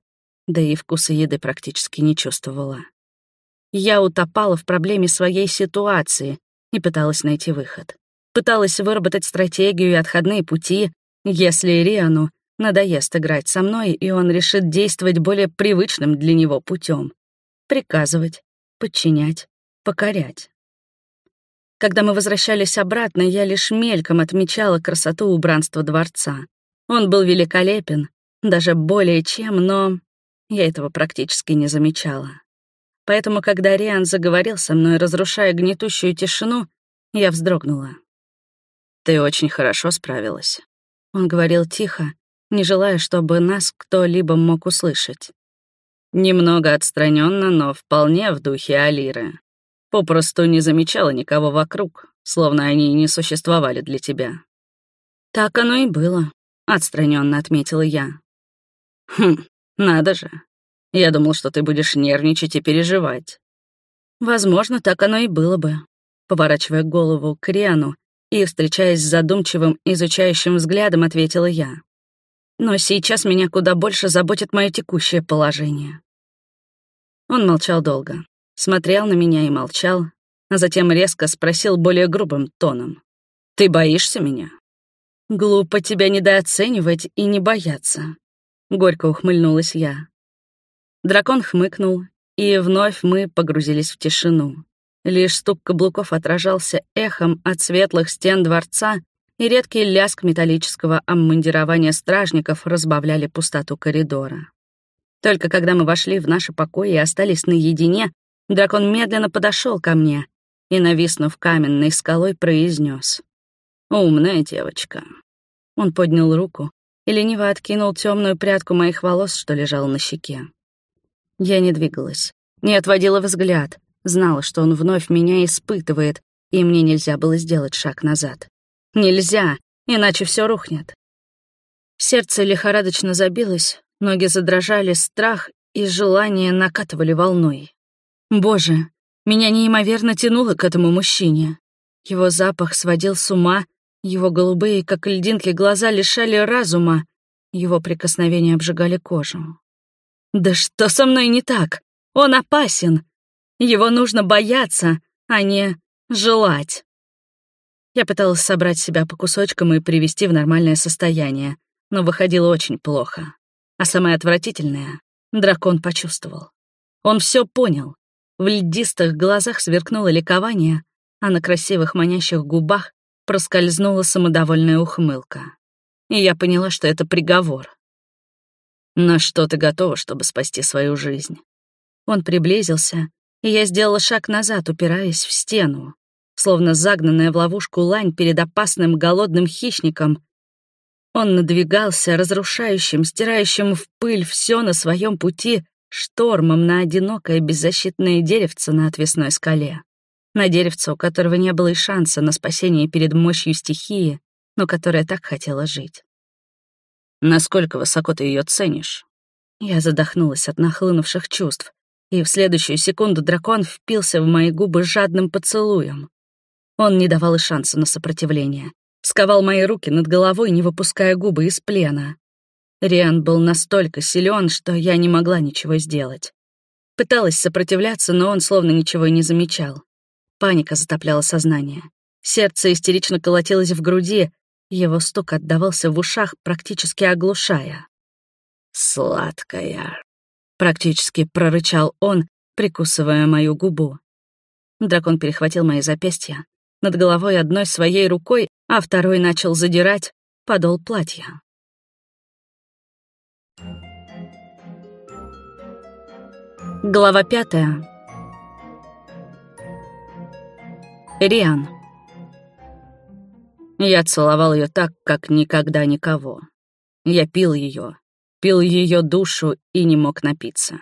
Да и вкуса еды практически не чувствовала. Я утопала в проблеме своей ситуации и пыталась найти выход. Пыталась выработать стратегию и отходные пути, если Риану надоест играть со мной, и он решит действовать более привычным для него путем. Приказывать, подчинять, покорять. Когда мы возвращались обратно, я лишь мельком отмечала красоту убранства дворца. Он был великолепен, даже более чем, но я этого практически не замечала. Поэтому, когда Риан заговорил со мной, разрушая гнетущую тишину, я вздрогнула. «Ты очень хорошо справилась». Он говорил тихо, не желая, чтобы нас кто-либо мог услышать. Немного отстраненно, но вполне в духе Алиры. Попросту не замечала никого вокруг, словно они не существовали для тебя. Так оно и было, отстраненно отметила я. Хм, надо же. Я думал, что ты будешь нервничать и переживать. Возможно, так оно и было бы. Поворачивая голову к Риану и, встречаясь с задумчивым, изучающим взглядом, ответила я. Но сейчас меня куда больше заботит мое текущее положение. Он молчал долго, смотрел на меня и молчал, а затем резко спросил более грубым тоном. «Ты боишься меня?» «Глупо тебя недооценивать и не бояться», — горько ухмыльнулась я. Дракон хмыкнул, и вновь мы погрузились в тишину. Лишь стук каблуков отражался эхом от светлых стен дворца, и редкий лязг металлического обмундирования стражников разбавляли пустоту коридора. Только когда мы вошли в наши покои и остались наедине, дракон медленно подошел ко мне и, нависнув каменной скалой, произнес: «Умная девочка». Он поднял руку, и лениво откинул темную прядку моих волос, что лежала на щеке. Я не двигалась, не отводила взгляд, знала, что он вновь меня испытывает, и мне нельзя было сделать шаг назад. Нельзя, иначе все рухнет. Сердце лихорадочно забилось, ноги задрожали, страх и желание накатывали волной. Боже, меня неимоверно тянуло к этому мужчине. Его запах сводил с ума, его голубые, как льдинки, глаза лишали разума, его прикосновения обжигали кожу. Да что со мной не так? Он опасен. Его нужно бояться, а не желать. Я пыталась собрать себя по кусочкам и привести в нормальное состояние, но выходило очень плохо. А самое отвратительное — дракон почувствовал. Он все понял. В льдистых глазах сверкнуло ликование, а на красивых манящих губах проскользнула самодовольная ухмылка. И я поняла, что это приговор. «На что ты готова, чтобы спасти свою жизнь?» Он приблизился, и я сделала шаг назад, упираясь в стену. Словно загнанная в ловушку лань перед опасным голодным хищником. Он надвигался, разрушающим, стирающим в пыль все на своем пути, штормом на одинокое беззащитное деревце на отвесной скале на деревце, у которого не было и шанса на спасение перед мощью стихии, но которая так хотела жить. «Насколько высоко ты ее ценишь?» Я задохнулась от нахлынувших чувств, и в следующую секунду дракон впился в мои губы жадным поцелуем. Он не давал и шанса на сопротивление, сковал мои руки над головой, не выпуская губы из плена. Риан был настолько силен, что я не могла ничего сделать. Пыталась сопротивляться, но он словно ничего и не замечал. Паника затопляла сознание. Сердце истерично колотилось в груди, его стук отдавался в ушах, практически оглушая. «Сладкая», — практически прорычал он, прикусывая мою губу. Дракон перехватил мои запястья. Над головой одной своей рукой, а второй начал задирать подол платья. Глава пятая. Риан. Я целовал ее так, как никогда никого. Я пил ее, пил ее душу и не мог напиться.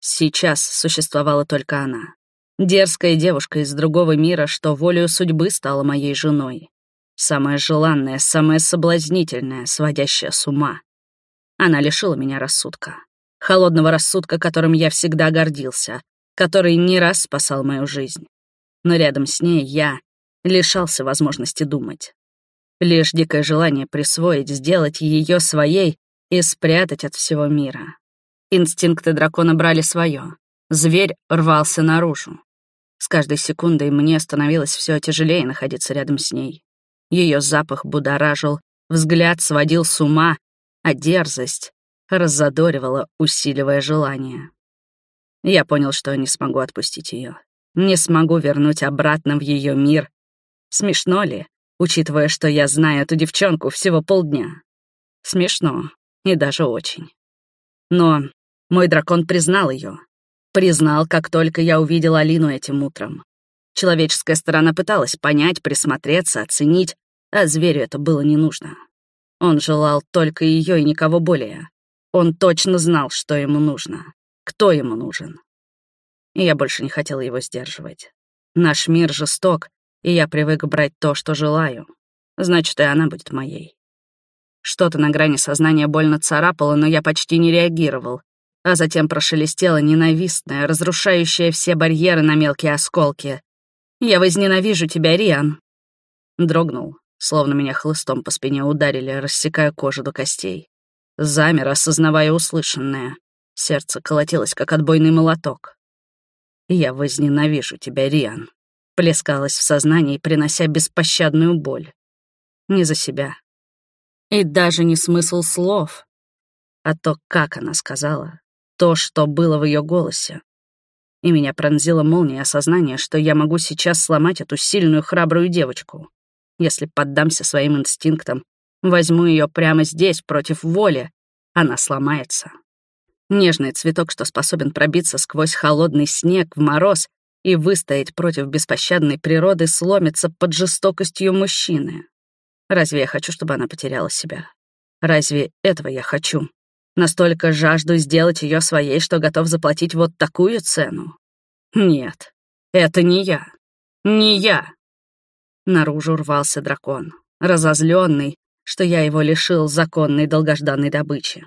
Сейчас существовала только она. Дерзкая девушка из другого мира, что волею судьбы стала моей женой. Самая желанная, самая соблазнительная, сводящая с ума. Она лишила меня рассудка. Холодного рассудка, которым я всегда гордился, который не раз спасал мою жизнь но рядом с ней я лишался возможности думать. Лишь дикое желание присвоить, сделать ее своей и спрятать от всего мира. Инстинкты дракона брали свое. Зверь рвался наружу. С каждой секундой мне становилось все тяжелее находиться рядом с ней. Ее запах будоражил, взгляд сводил с ума, а дерзость раззадоривала, усиливая желание. Я понял, что не смогу отпустить ее не смогу вернуть обратно в ее мир. Смешно ли, учитывая, что я знаю эту девчонку всего полдня? Смешно, и даже очень. Но мой дракон признал ее. Признал, как только я увидел Алину этим утром. Человеческая сторона пыталась понять, присмотреться, оценить, а зверю это было не нужно. Он желал только ее и никого более. Он точно знал, что ему нужно, кто ему нужен и я больше не хотела его сдерживать. Наш мир жесток, и я привык брать то, что желаю. Значит, и она будет моей. Что-то на грани сознания больно царапало, но я почти не реагировал, а затем прошелестело ненавистное, разрушающее все барьеры на мелкие осколки. «Я возненавижу тебя, Риан!» Дрогнул, словно меня хлыстом по спине ударили, рассекая кожу до костей. Замер, осознавая услышанное. Сердце колотилось, как отбойный молоток. «Я возненавижу тебя, Риан», плескалась в сознании, принося беспощадную боль. Не за себя. И даже не смысл слов, а то, как она сказала, то, что было в ее голосе. И меня пронзила молния осознания, что я могу сейчас сломать эту сильную, храбрую девочку. Если поддамся своим инстинктам, возьму ее прямо здесь, против воли, она сломается. Нежный цветок, что способен пробиться сквозь холодный снег в мороз и выстоять против беспощадной природы, сломится под жестокостью мужчины. Разве я хочу, чтобы она потеряла себя? Разве этого я хочу? Настолько жажду сделать ее своей, что готов заплатить вот такую цену? Нет, это не я. Не я. Наружу рвался дракон, разозленный, что я его лишил законной долгожданной добычи.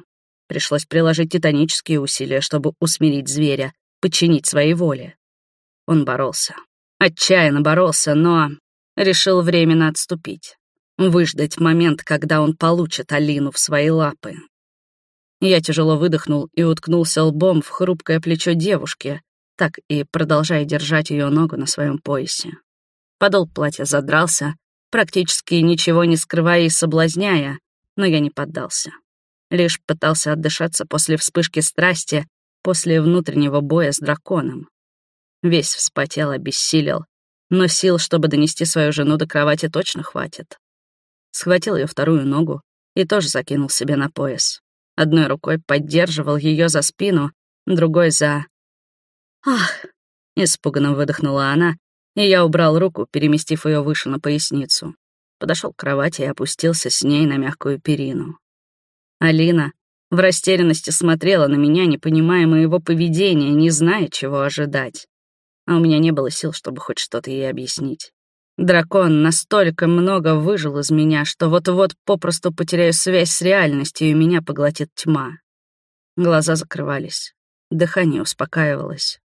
Пришлось приложить титанические усилия, чтобы усмирить зверя, подчинить своей воле. Он боролся. Отчаянно боролся, но решил временно отступить. Выждать момент, когда он получит Алину в свои лапы. Я тяжело выдохнул и уткнулся лбом в хрупкое плечо девушки, так и продолжая держать ее ногу на своем поясе. Подол платья задрался, практически ничего не скрывая и соблазняя, но я не поддался. Лишь пытался отдышаться после вспышки страсти, после внутреннего боя с драконом. Весь вспотел, обессилел, но сил, чтобы донести свою жену до кровати, точно хватит. Схватил ее вторую ногу и тоже закинул себе на пояс. Одной рукой поддерживал ее за спину, другой за... «Ах!» — испуганно выдохнула она, и я убрал руку, переместив ее выше на поясницу. Подошел к кровати и опустился с ней на мягкую перину. Алина в растерянности смотрела на меня, не понимая моего поведения, не зная, чего ожидать а у меня не было сил, чтобы хоть что-то ей объяснить. Дракон настолько много выжил из меня, что вот-вот попросту потеряю связь с реальностью, и меня поглотит тьма. Глаза закрывались, дыхание успокаивалось.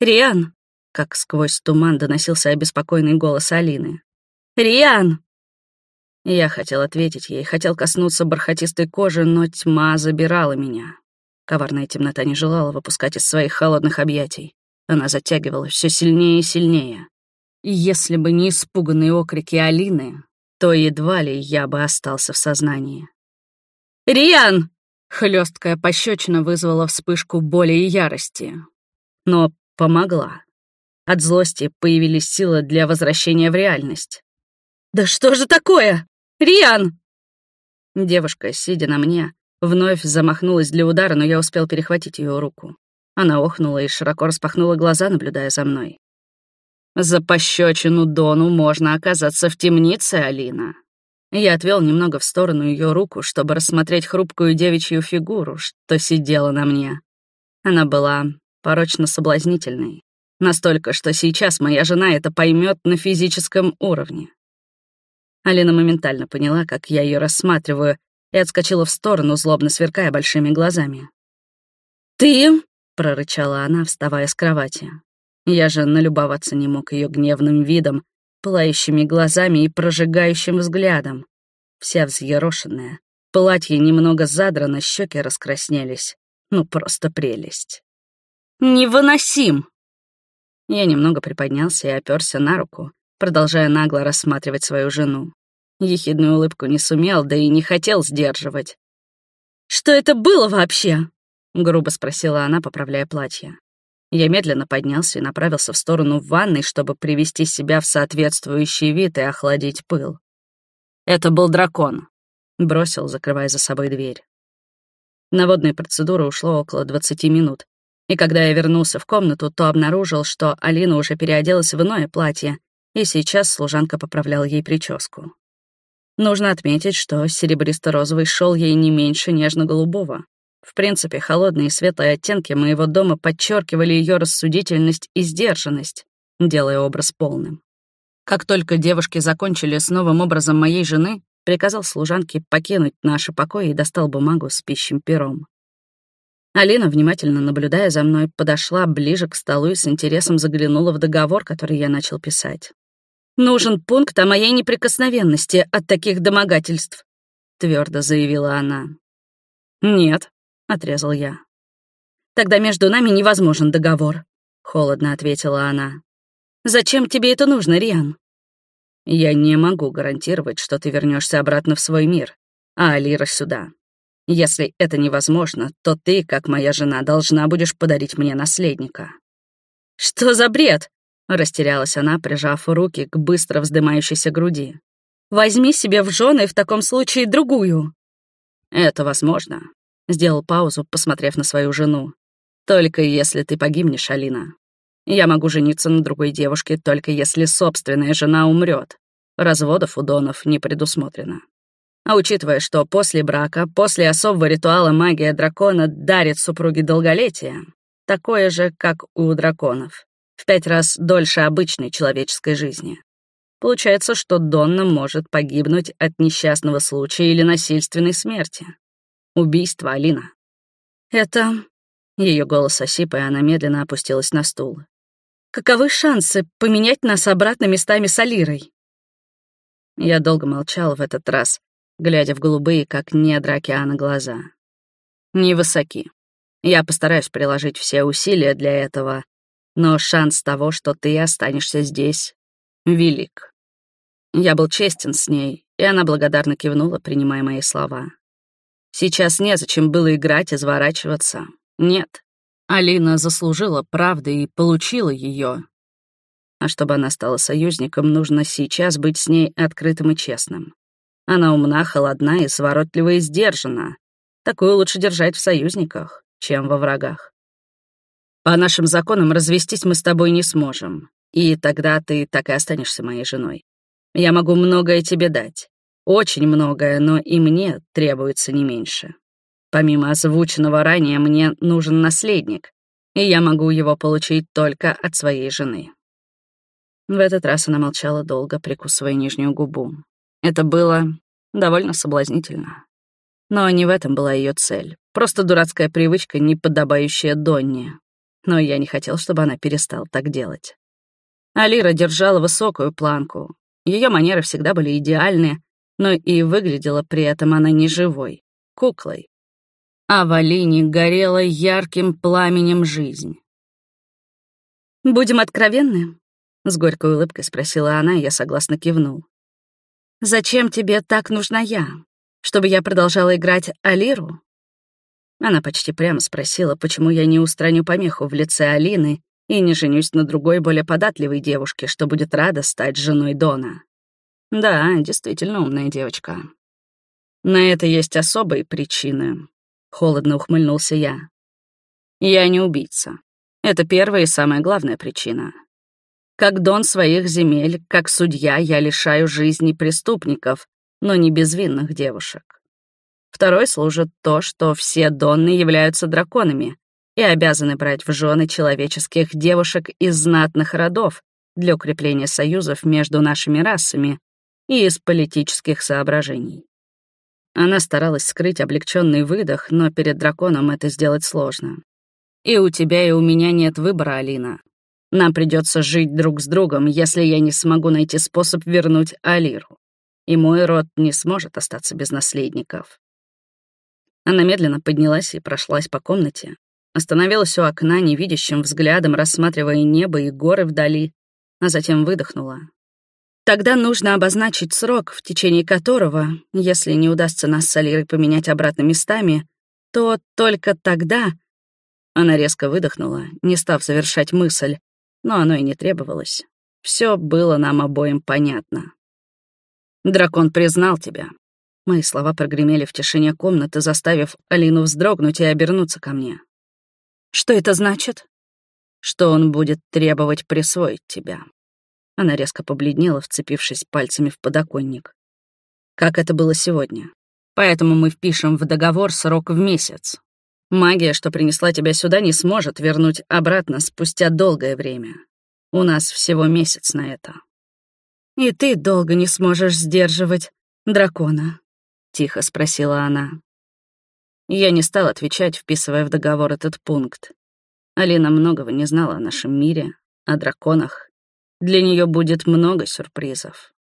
«Риан!» — как сквозь туман доносился обеспокоенный голос Алины. «Риан!» Я хотел ответить ей, хотел коснуться бархатистой кожи, но тьма забирала меня. Коварная темнота не желала выпускать из своих холодных объятий. Она затягивалась все сильнее и сильнее. И если бы не испуганные окрики Алины, то едва ли я бы остался в сознании. «Риан!» — хлесткая пощечина вызвала вспышку боли и ярости. Но помогла. От злости появились силы для возвращения в реальность. «Да что же такое? Риан!» Девушка, сидя на мне, вновь замахнулась для удара, но я успел перехватить ее руку. Она охнула и широко распахнула глаза, наблюдая за мной. «За пощечину Дону можно оказаться в темнице, Алина». Я отвел немного в сторону ее руку, чтобы рассмотреть хрупкую девичью фигуру, что сидела на мне. Она была порочно-соблазнительной. Настолько, что сейчас моя жена это поймет на физическом уровне. Алина моментально поняла, как я ее рассматриваю, и отскочила в сторону, злобно сверкая большими глазами. «Ты прорычала она, вставая с кровати. Я же налюбоваться не мог ее гневным видом, пылающими глазами и прожигающим взглядом. Вся взъерошенная, платье немного задрано, щеки раскраснелись. Ну, просто прелесть. «Невыносим!» Я немного приподнялся и оперся на руку, продолжая нагло рассматривать свою жену. Ехидную улыбку не сумел, да и не хотел сдерживать. «Что это было вообще?» — грубо спросила она, поправляя платье. Я медленно поднялся и направился в сторону ванной, чтобы привести себя в соответствующий вид и охладить пыл. «Это был дракон», — бросил, закрывая за собой дверь. На водные процедуры ушло около 20 минут, и когда я вернулся в комнату, то обнаружил, что Алина уже переоделась в иное платье, и сейчас служанка поправляла ей прическу. Нужно отметить, что серебристо-розовый шел ей не меньше нежно-голубого. В принципе, холодные и светлые оттенки моего дома подчеркивали ее рассудительность и сдержанность, делая образ полным. Как только девушки закончили с новым образом моей жены, приказал служанке покинуть наши покои и достал бумагу с пищим пером. Алина, внимательно наблюдая за мной, подошла ближе к столу и с интересом заглянула в договор, который я начал писать. «Нужен пункт о моей неприкосновенности от таких домогательств», — твердо заявила она. «Нет», — отрезал я. «Тогда между нами невозможен договор», — холодно ответила она. «Зачем тебе это нужно, Риан?» «Я не могу гарантировать, что ты вернешься обратно в свой мир, а Алира сюда. Если это невозможно, то ты, как моя жена, должна будешь подарить мне наследника». «Что за бред?» — растерялась она, прижав руки к быстро вздымающейся груди. «Возьми себе в жены в таком случае другую». «Это возможно, Сделал паузу, посмотрев на свою жену. «Только если ты погибнешь, Алина. Я могу жениться на другой девушке, только если собственная жена умрет. Разводов у Донов не предусмотрено. А учитывая, что после брака, после особого ритуала магия дракона дарит супруге долголетие, такое же, как у драконов, в пять раз дольше обычной человеческой жизни. Получается, что Донна может погибнуть от несчастного случая или насильственной смерти. Убийство, Алина. Это... Ее голос осип, и она медленно опустилась на стул. Каковы шансы поменять нас обратно местами с Алирой? Я долго молчал в этот раз, глядя в голубые, как недра океана, глаза. Невысоки. Я постараюсь приложить все усилия для этого, но шанс того, что ты останешься здесь, велик. Я был честен с ней, и она благодарно кивнула, принимая мои слова. Сейчас незачем было играть, и изворачиваться. Нет. Алина заслужила правды и получила ее. А чтобы она стала союзником, нужно сейчас быть с ней открытым и честным. Она умна, холодна и своротлива и сдержана. Такую лучше держать в союзниках, чем во врагах. По нашим законам развестись мы с тобой не сможем, и тогда ты так и останешься моей женой. Я могу многое тебе дать. Очень многое, но и мне требуется не меньше. Помимо озвученного ранее, мне нужен наследник, и я могу его получить только от своей жены. В этот раз она молчала долго, прикусывая нижнюю губу. Это было довольно соблазнительно. Но не в этом была ее цель. Просто дурацкая привычка, не подобающая Донне. Но я не хотел, чтобы она перестала так делать. Алира держала высокую планку. Ее манеры всегда были идеальны, но и выглядела при этом она не живой, куклой. А в Алине горела ярким пламенем жизнь. «Будем откровенны?» — с горькой улыбкой спросила она, и я согласно кивнул. «Зачем тебе так нужна я? Чтобы я продолжала играть Алиру?» Она почти прямо спросила, почему я не устраню помеху в лице Алины и не женюсь на другой, более податливой девушке, что будет рада стать женой Дона. Да, действительно умная девочка. На это есть особые причины. Холодно ухмыльнулся я. Я не убийца. Это первая и самая главная причина. Как дон своих земель, как судья, я лишаю жизни преступников, но не безвинных девушек. Второй служит то, что все донны являются драконами и обязаны брать в жены человеческих девушек из знатных родов для укрепления союзов между нашими расами и из политических соображений. Она старалась скрыть облегченный выдох, но перед драконом это сделать сложно. И у тебя, и у меня нет выбора, Алина. Нам придется жить друг с другом, если я не смогу найти способ вернуть Алиру. И мой род не сможет остаться без наследников. Она медленно поднялась и прошлась по комнате. Остановилась у окна, невидящим взглядом, рассматривая небо и горы вдали, а затем выдохнула. Тогда нужно обозначить срок, в течение которого, если не удастся нас с Алирой поменять обратно местами, то только тогда... Она резко выдохнула, не став завершать мысль, но оно и не требовалось. Все было нам обоим понятно. «Дракон признал тебя». Мои слова прогремели в тишине комнаты, заставив Алину вздрогнуть и обернуться ко мне. «Что это значит?» «Что он будет требовать присвоить тебя». Она резко побледнела, вцепившись пальцами в подоконник. Как это было сегодня. Поэтому мы впишем в договор срок в месяц. Магия, что принесла тебя сюда, не сможет вернуть обратно спустя долгое время. У нас всего месяц на это. И ты долго не сможешь сдерживать дракона, тихо спросила она. Я не стал отвечать, вписывая в договор этот пункт. Алина многого не знала о нашем мире, о драконах для нее будет много сюрпризов.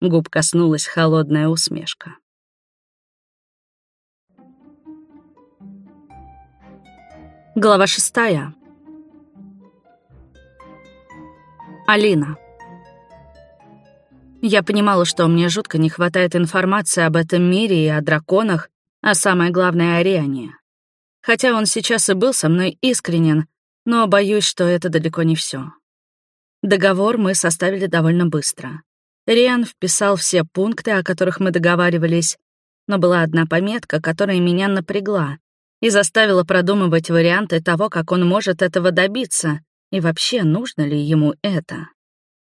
Губ коснулась холодная усмешка. Глава шестая. Алина. Я понимала, что мне жутко не хватает информации об этом мире и о драконах, а самое главное — о Риане. Хотя он сейчас и был со мной искренен, но боюсь, что это далеко не все. Договор мы составили довольно быстро. Риан вписал все пункты, о которых мы договаривались, но была одна пометка, которая меня напрягла и заставила продумывать варианты того, как он может этого добиться, и вообще нужно ли ему это.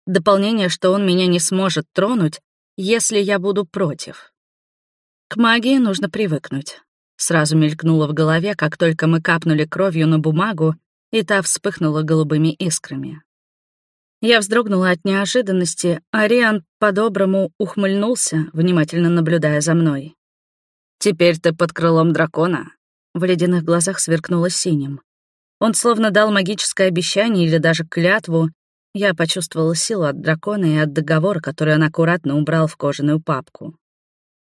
Дополнение, что он меня не сможет тронуть, если я буду против. К магии нужно привыкнуть. Сразу мелькнуло в голове, как только мы капнули кровью на бумагу, и та вспыхнула голубыми искрами. Я вздрогнула от неожиданности, а Риан по-доброму ухмыльнулся, внимательно наблюдая за мной. «Теперь ты под крылом дракона?» В ледяных глазах сверкнуло синим. Он словно дал магическое обещание или даже клятву. Я почувствовала силу от дракона и от договора, который он аккуратно убрал в кожаную папку.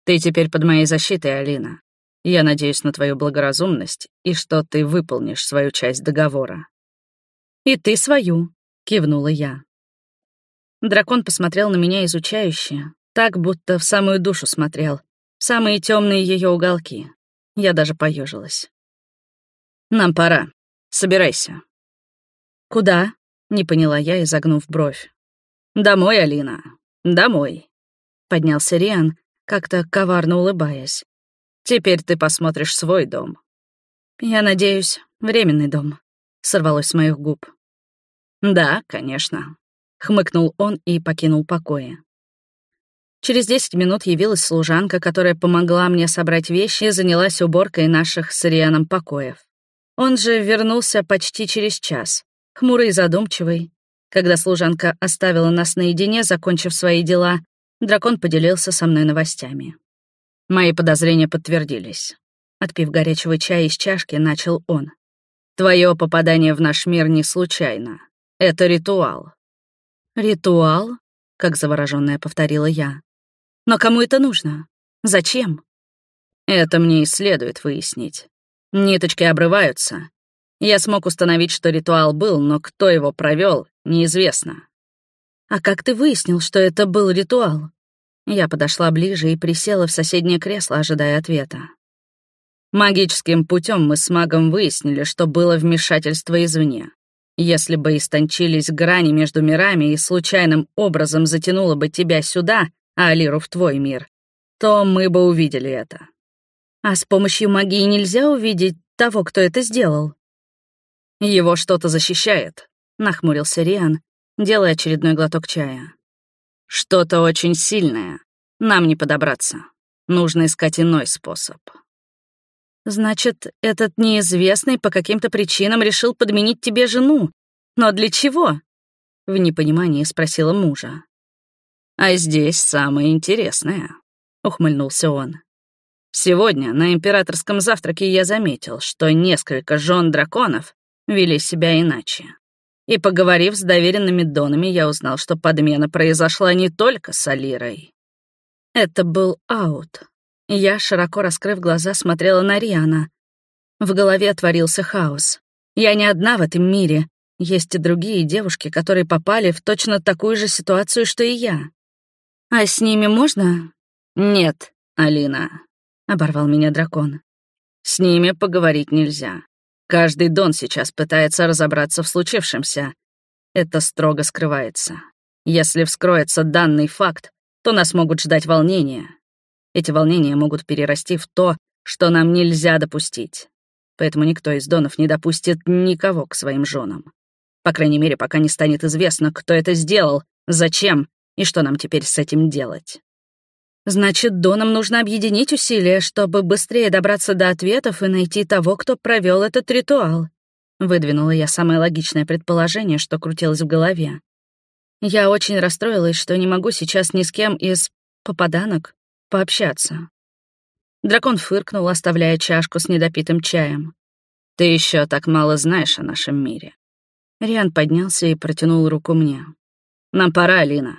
«Ты теперь под моей защитой, Алина. Я надеюсь на твою благоразумность и что ты выполнишь свою часть договора». «И ты свою», — кивнула я. Дракон посмотрел на меня изучающе, так, будто в самую душу смотрел, в самые темные ее уголки. Я даже поежилась. «Нам пора. Собирайся». «Куда?» — не поняла я, изогнув бровь. «Домой, Алина. Домой», — поднялся Риан, как-то коварно улыбаясь. «Теперь ты посмотришь свой дом». «Я надеюсь, временный дом», — сорвалось с моих губ. «Да, конечно», — хмыкнул он и покинул покои. Через десять минут явилась служанка, которая помогла мне собрать вещи и занялась уборкой наших с Рианом покоев. Он же вернулся почти через час, хмурый и задумчивый. Когда служанка оставила нас наедине, закончив свои дела, дракон поделился со мной новостями. Мои подозрения подтвердились. Отпив горячего чая из чашки, начал он. Твое попадание в наш мир не случайно. Это ритуал. Ритуал? Как заворожённая повторила я. Но кому это нужно? Зачем? Это мне и следует выяснить. Ниточки обрываются. Я смог установить, что ритуал был, но кто его провел, неизвестно. А как ты выяснил, что это был ритуал? Я подошла ближе и присела в соседнее кресло, ожидая ответа. Магическим путем мы с магом выяснили, что было вмешательство извне. Если бы истончились грани между мирами и случайным образом затянуло бы тебя сюда, а Алиру в твой мир, то мы бы увидели это. А с помощью магии нельзя увидеть того, кто это сделал? Его что-то защищает, нахмурился Риан, делая очередной глоток чая. Что-то очень сильное. Нам не подобраться. Нужно искать иной способ. Значит, этот неизвестный по каким-то причинам решил подменить тебе жену. Но для чего? В непонимании спросила мужа. А здесь самое интересное, ухмыльнулся он. Сегодня на императорском завтраке я заметил, что несколько жен драконов вели себя иначе. И поговорив с доверенными донами, я узнал, что подмена произошла не только с Алирой. Это был аут. Я, широко раскрыв глаза, смотрела на Риана. В голове отворился хаос. Я не одна в этом мире. Есть и другие девушки, которые попали в точно такую же ситуацию, что и я. А с ними можно? Нет, Алина, — оборвал меня дракон. С ними поговорить нельзя. Каждый Дон сейчас пытается разобраться в случившемся. Это строго скрывается. Если вскроется данный факт, то нас могут ждать волнения. Эти волнения могут перерасти в то, что нам нельзя допустить. Поэтому никто из Донов не допустит никого к своим женам. По крайней мере, пока не станет известно, кто это сделал, зачем и что нам теперь с этим делать. Значит, Донам нужно объединить усилия, чтобы быстрее добраться до ответов и найти того, кто провел этот ритуал. Выдвинула я самое логичное предположение, что крутилось в голове. Я очень расстроилась, что не могу сейчас ни с кем из попаданок пообщаться. Дракон фыркнул, оставляя чашку с недопитым чаем. «Ты еще так мало знаешь о нашем мире». Риан поднялся и протянул руку мне. «Нам пора, Алина.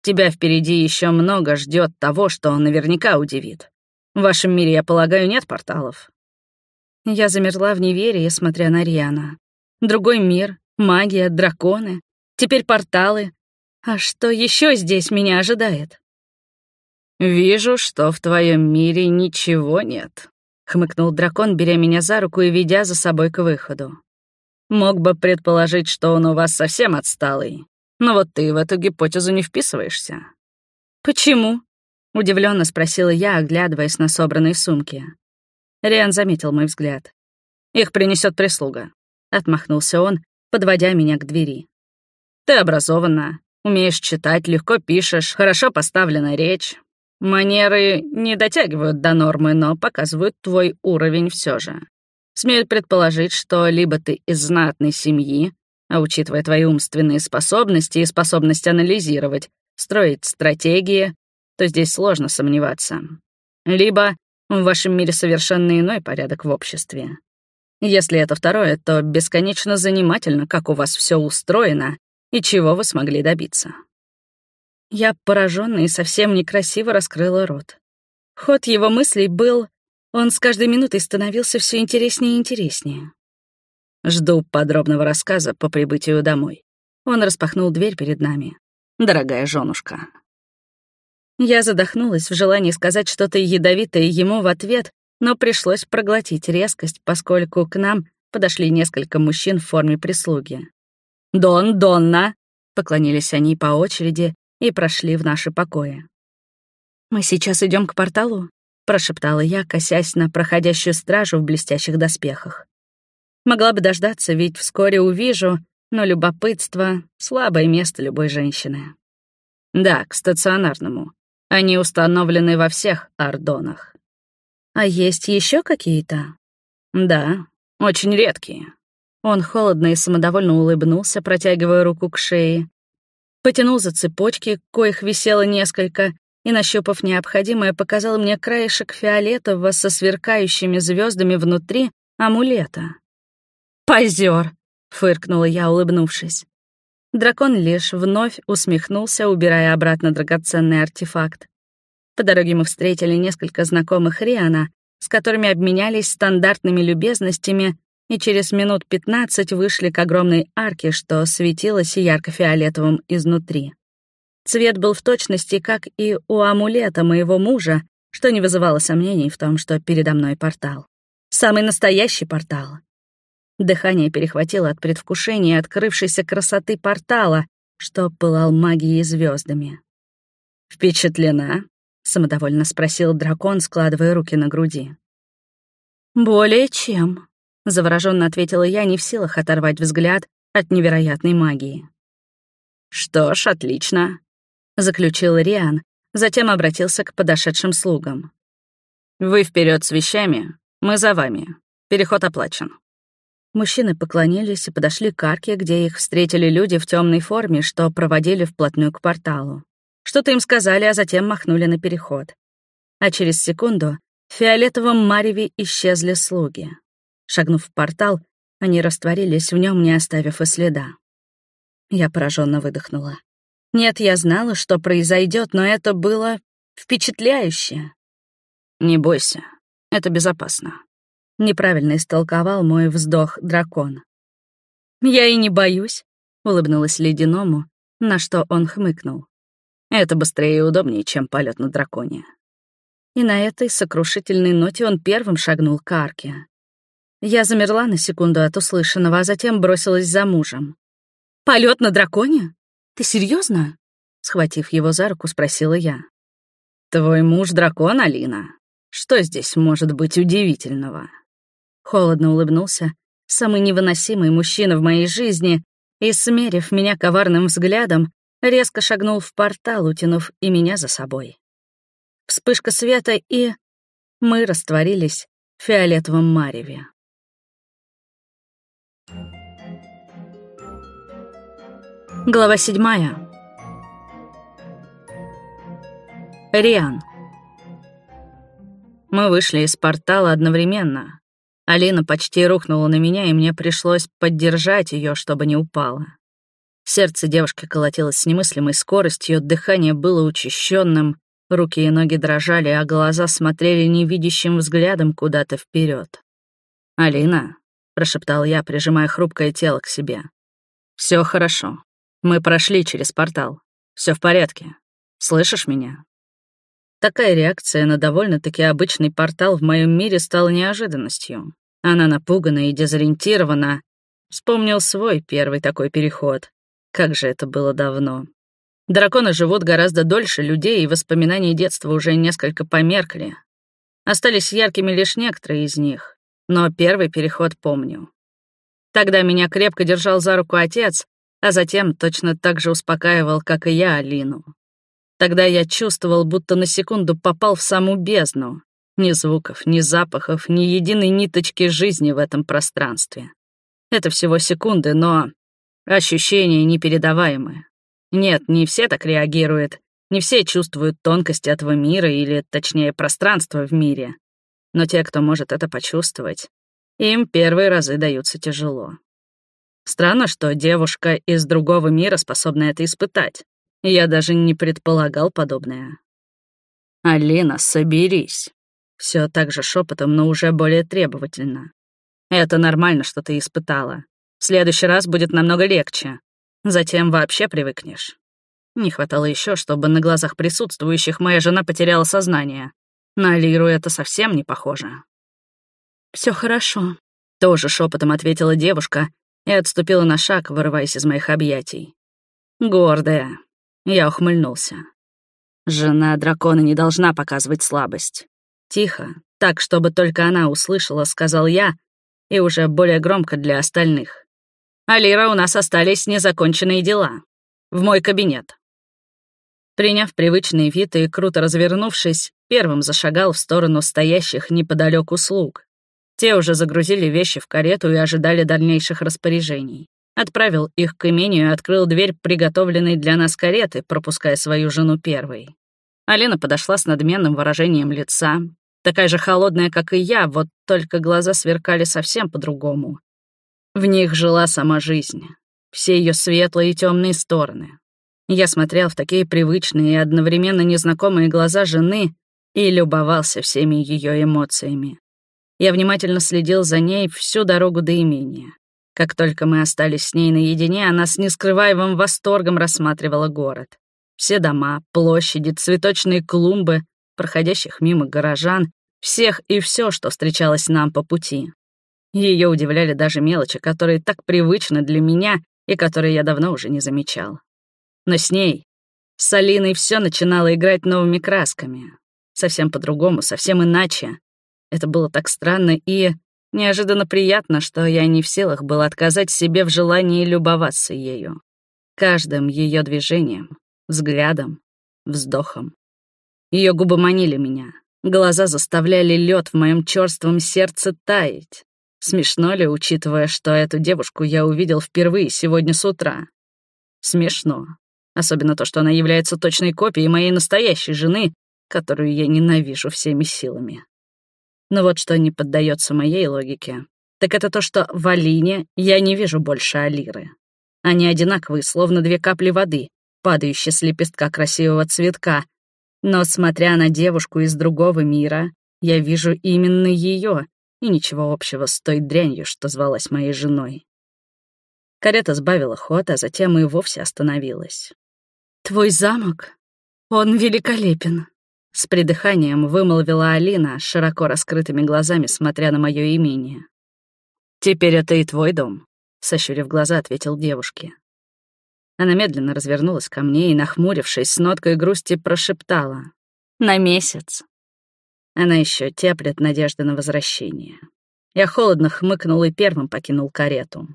Тебя впереди еще много ждет того, что наверняка удивит. В вашем мире, я полагаю, нет порталов?» Я замерла в неверии, смотря на Риана. Другой мир, магия, драконы, теперь порталы. А что еще здесь меня ожидает? «Вижу, что в твоем мире ничего нет», — хмыкнул дракон, беря меня за руку и ведя за собой к выходу. «Мог бы предположить, что он у вас совсем отсталый, но вот ты в эту гипотезу не вписываешься». «Почему?» — удивленно спросила я, оглядываясь на собранные сумки. Риан заметил мой взгляд. «Их принесет прислуга», — отмахнулся он, подводя меня к двери. «Ты образована, умеешь читать, легко пишешь, хорошо поставлена речь. Манеры не дотягивают до нормы, но показывают твой уровень все же. Смею предположить, что либо ты из знатной семьи, а учитывая твои умственные способности и способность анализировать, строить стратегии, то здесь сложно сомневаться. Либо в вашем мире совершенно иной порядок в обществе. Если это второе, то бесконечно занимательно, как у вас все устроено и чего вы смогли добиться. Я, поражённая и совсем некрасиво раскрыла рот. Ход его мыслей был... Он с каждой минутой становился все интереснее и интереснее. Жду подробного рассказа по прибытию домой. Он распахнул дверь перед нами. «Дорогая женушка». Я задохнулась в желании сказать что-то ядовитое ему в ответ, но пришлось проглотить резкость, поскольку к нам подошли несколько мужчин в форме прислуги. «Дон, Донна!» — поклонились они по очереди и прошли в наши покои. «Мы сейчас идем к порталу?» — прошептала я, косясь на проходящую стражу в блестящих доспехах. Могла бы дождаться, ведь вскоре увижу, но любопытство — слабое место любой женщины. Да, к стационарному. Они установлены во всех ордонах. А есть еще какие-то? Да, очень редкие. Он холодно и самодовольно улыбнулся, протягивая руку к шее. Потянул за цепочки, коих висело несколько, и, нащупав необходимое, показал мне краешек фиолетового со сверкающими звездами внутри амулета. «Позер!» — фыркнула я, улыбнувшись. Дракон лишь вновь усмехнулся, убирая обратно драгоценный артефакт. По дороге мы встретили несколько знакомых Риана, с которыми обменялись стандартными любезностями и через минут пятнадцать вышли к огромной арке, что светилось ярко-фиолетовым изнутри. Цвет был в точности, как и у амулета моего мужа, что не вызывало сомнений в том, что передо мной портал. Самый настоящий портал. Дыхание перехватило от предвкушения открывшейся красоты портала, что пылал магией звездами. «Впечатлена?» — самодовольно спросил дракон, складывая руки на груди. «Более чем», — завороженно ответила я, не в силах оторвать взгляд от невероятной магии. «Что ж, отлично», — заключил Риан, затем обратился к подошедшим слугам. «Вы вперед с вещами, мы за вами. Переход оплачен». Мужчины поклонились и подошли к арке, где их встретили люди в темной форме, что проводили вплотную к порталу. Что-то им сказали, а затем махнули на переход. А через секунду в фиолетовом мареве исчезли слуги. Шагнув в портал, они растворились в нем, не оставив и следа. Я пораженно выдохнула. Нет, я знала, что произойдет, но это было впечатляюще. «Не бойся, это безопасно», Неправильно истолковал мой вздох дракон. «Я и не боюсь», — улыбнулась ледяному, на что он хмыкнул. «Это быстрее и удобнее, чем полет на драконе». И на этой сокрушительной ноте он первым шагнул к арке. Я замерла на секунду от услышанного, а затем бросилась за мужем. Полет на драконе? Ты серьезно? Схватив его за руку, спросила я. «Твой муж дракон, Алина? Что здесь может быть удивительного?» Холодно улыбнулся самый невыносимый мужчина в моей жизни и, смерив меня коварным взглядом, резко шагнул в портал, утянув и меня за собой. Вспышка света, и мы растворились в фиолетовом мареве. Глава седьмая. Риан. Мы вышли из портала одновременно, Алина почти рухнула на меня, и мне пришлось поддержать ее, чтобы не упала. Сердце девушки колотилось с немыслимой скоростью, дыхание было учащенным, руки и ноги дрожали, а глаза смотрели невидящим взглядом куда-то вперед. «Алина», — прошептал я, прижимая хрупкое тело к себе. Все хорошо. Мы прошли через портал. Все в порядке. Слышишь меня?» Такая реакция на довольно-таки обычный портал в моем мире стала неожиданностью. Она напугана и дезориентирована. Вспомнил свой первый такой переход. Как же это было давно. Драконы живут гораздо дольше людей, и воспоминания детства уже несколько померкли. Остались яркими лишь некоторые из них, но первый переход помню. Тогда меня крепко держал за руку отец, а затем точно так же успокаивал, как и я, Алину. Тогда я чувствовал, будто на секунду попал в саму бездну. Ни звуков, ни запахов, ни единой ниточки жизни в этом пространстве. Это всего секунды, но ощущения непередаваемые. Нет, не все так реагируют, не все чувствуют тонкости этого мира или, точнее, пространства в мире. Но те, кто может это почувствовать, им первые разы даются тяжело. Странно, что девушка из другого мира способна это испытать. Я даже не предполагал подобное. «Алина, соберись!» Все так же шепотом, но уже более требовательно. «Это нормально, что ты испытала. В следующий раз будет намного легче. Затем вообще привыкнешь. Не хватало еще, чтобы на глазах присутствующих моя жена потеряла сознание. На Лиру это совсем не похоже. Все хорошо», — тоже шепотом ответила девушка и отступила на шаг, вырываясь из моих объятий. «Гордая». Я ухмыльнулся. Жена дракона не должна показывать слабость. Тихо, так, чтобы только она услышала, сказал я, и уже более громко для остальных. «Алира, у нас остались незаконченные дела. В мой кабинет». Приняв привычный вид и круто развернувшись, первым зашагал в сторону стоящих неподалеку слуг. Те уже загрузили вещи в карету и ожидали дальнейших распоряжений. Отправил их к имению и открыл дверь, приготовленной для нас кареты, пропуская свою жену первой. Алина подошла с надменным выражением лица, такая же холодная, как и я, вот только глаза сверкали совсем по-другому. В них жила сама жизнь, все ее светлые и темные стороны. Я смотрел в такие привычные и одновременно незнакомые глаза жены и любовался всеми ее эмоциями. Я внимательно следил за ней всю дорогу до имения. Как только мы остались с ней наедине, она с нескрываемым восторгом рассматривала город. Все дома, площади, цветочные клумбы, проходящих мимо горожан, всех и все, что встречалось нам по пути. Ее удивляли даже мелочи, которые так привычны для меня и которые я давно уже не замечал. Но с ней, с Алиной, все начинало играть новыми красками. Совсем по-другому, совсем иначе. Это было так странно и неожиданно приятно, что я не в силах был отказать себе в желании любоваться ею. Каждым ее движением, взглядом, вздохом. Ее губы манили меня, глаза заставляли лед в моем черством сердце таять. Смешно ли, учитывая, что эту девушку я увидел впервые сегодня с утра? Смешно. Особенно то, что она является точной копией моей настоящей жены, которую я ненавижу всеми силами. Но вот что не поддается моей логике, так это то, что в Алине я не вижу больше Алиры. Они одинаковые, словно две капли воды, падающие с лепестка красивого цветка. Но, смотря на девушку из другого мира, я вижу именно ее и ничего общего с той дрянью, что звалась моей женой. Карета сбавила ход, а затем и вовсе остановилась. «Твой замок? Он великолепен!» С придыханием вымолвила Алина, широко раскрытыми глазами смотря на мое имение. «Теперь это и твой дом», — сощурив глаза, ответил девушке. Она медленно развернулась ко мне и, нахмурившись, с ноткой грусти прошептала. «На месяц». Она еще теплит надежды на возвращение. Я холодно хмыкнул и первым покинул карету.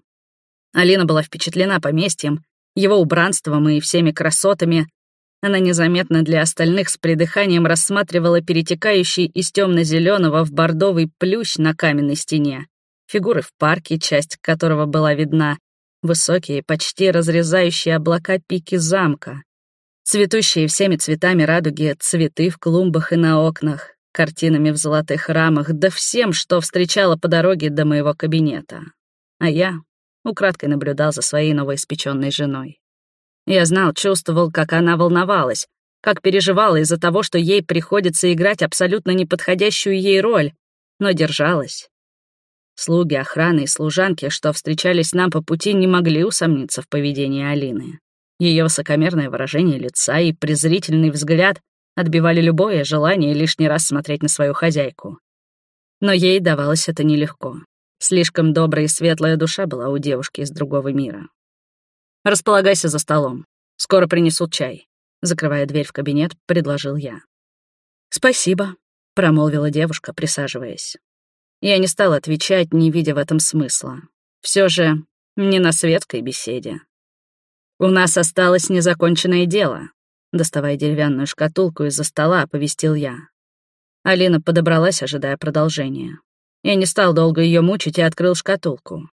Алина была впечатлена поместьем, его убранством и всеми красотами, она незаметно для остальных с придыханием рассматривала перетекающий из темно-зеленого в бордовый плющ на каменной стене, фигуры в парке, часть которого была видна, высокие, почти разрезающие облака пики замка, цветущие всеми цветами радуги цветы в клумбах и на окнах, картинами в золотых рамах, да всем, что встречала по дороге до моего кабинета. А я украдкой наблюдал за своей новоиспеченной женой. Я знал, чувствовал, как она волновалась, как переживала из-за того, что ей приходится играть абсолютно неподходящую ей роль, но держалась. Слуги, охраны и служанки, что встречались нам по пути, не могли усомниться в поведении Алины. Ее высокомерное выражение лица и презрительный взгляд отбивали любое желание лишний раз смотреть на свою хозяйку. Но ей давалось это нелегко. Слишком добрая и светлая душа была у девушки из другого мира. Располагайся за столом. Скоро принесут чай. Закрывая дверь в кабинет, предложил я. «Спасибо», — промолвила девушка, присаживаясь. Я не стал отвечать, не видя в этом смысла. Все же не на светской беседе. У нас осталось незаконченное дело. Доставая деревянную шкатулку из-за стола, оповестил я. Алина подобралась, ожидая продолжения. Я не стал долго ее мучить и открыл шкатулку.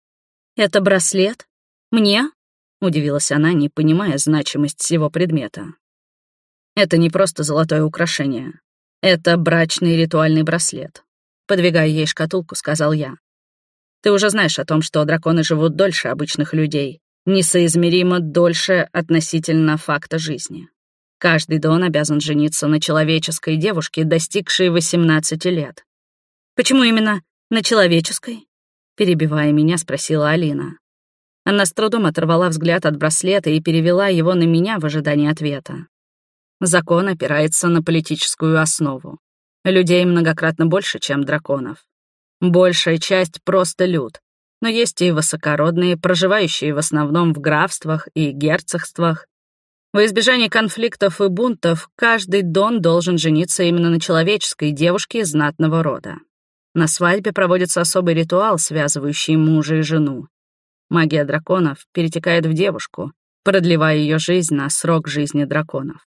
«Это браслет? Мне?» — удивилась она, не понимая значимость всего предмета. «Это не просто золотое украшение. Это брачный ритуальный браслет. Подвигая ей шкатулку, сказал я. Ты уже знаешь о том, что драконы живут дольше обычных людей, несоизмеримо дольше относительно факта жизни. Каждый Дон обязан жениться на человеческой девушке, достигшей 18 лет. «Почему именно на человеческой?» Перебивая меня, спросила Алина. Она с трудом оторвала взгляд от браслета и перевела его на меня в ожидании ответа. Закон опирается на политическую основу. Людей многократно больше, чем драконов. Большая часть — просто люд, но есть и высокородные, проживающие в основном в графствах и герцогствах, во избежание конфликтов и бунтов каждый дон должен жениться именно на человеческой девушке знатного рода. На свадьбе проводится особый ритуал, связывающий мужа и жену. Магия драконов перетекает в девушку, продлевая ее жизнь на срок жизни драконов.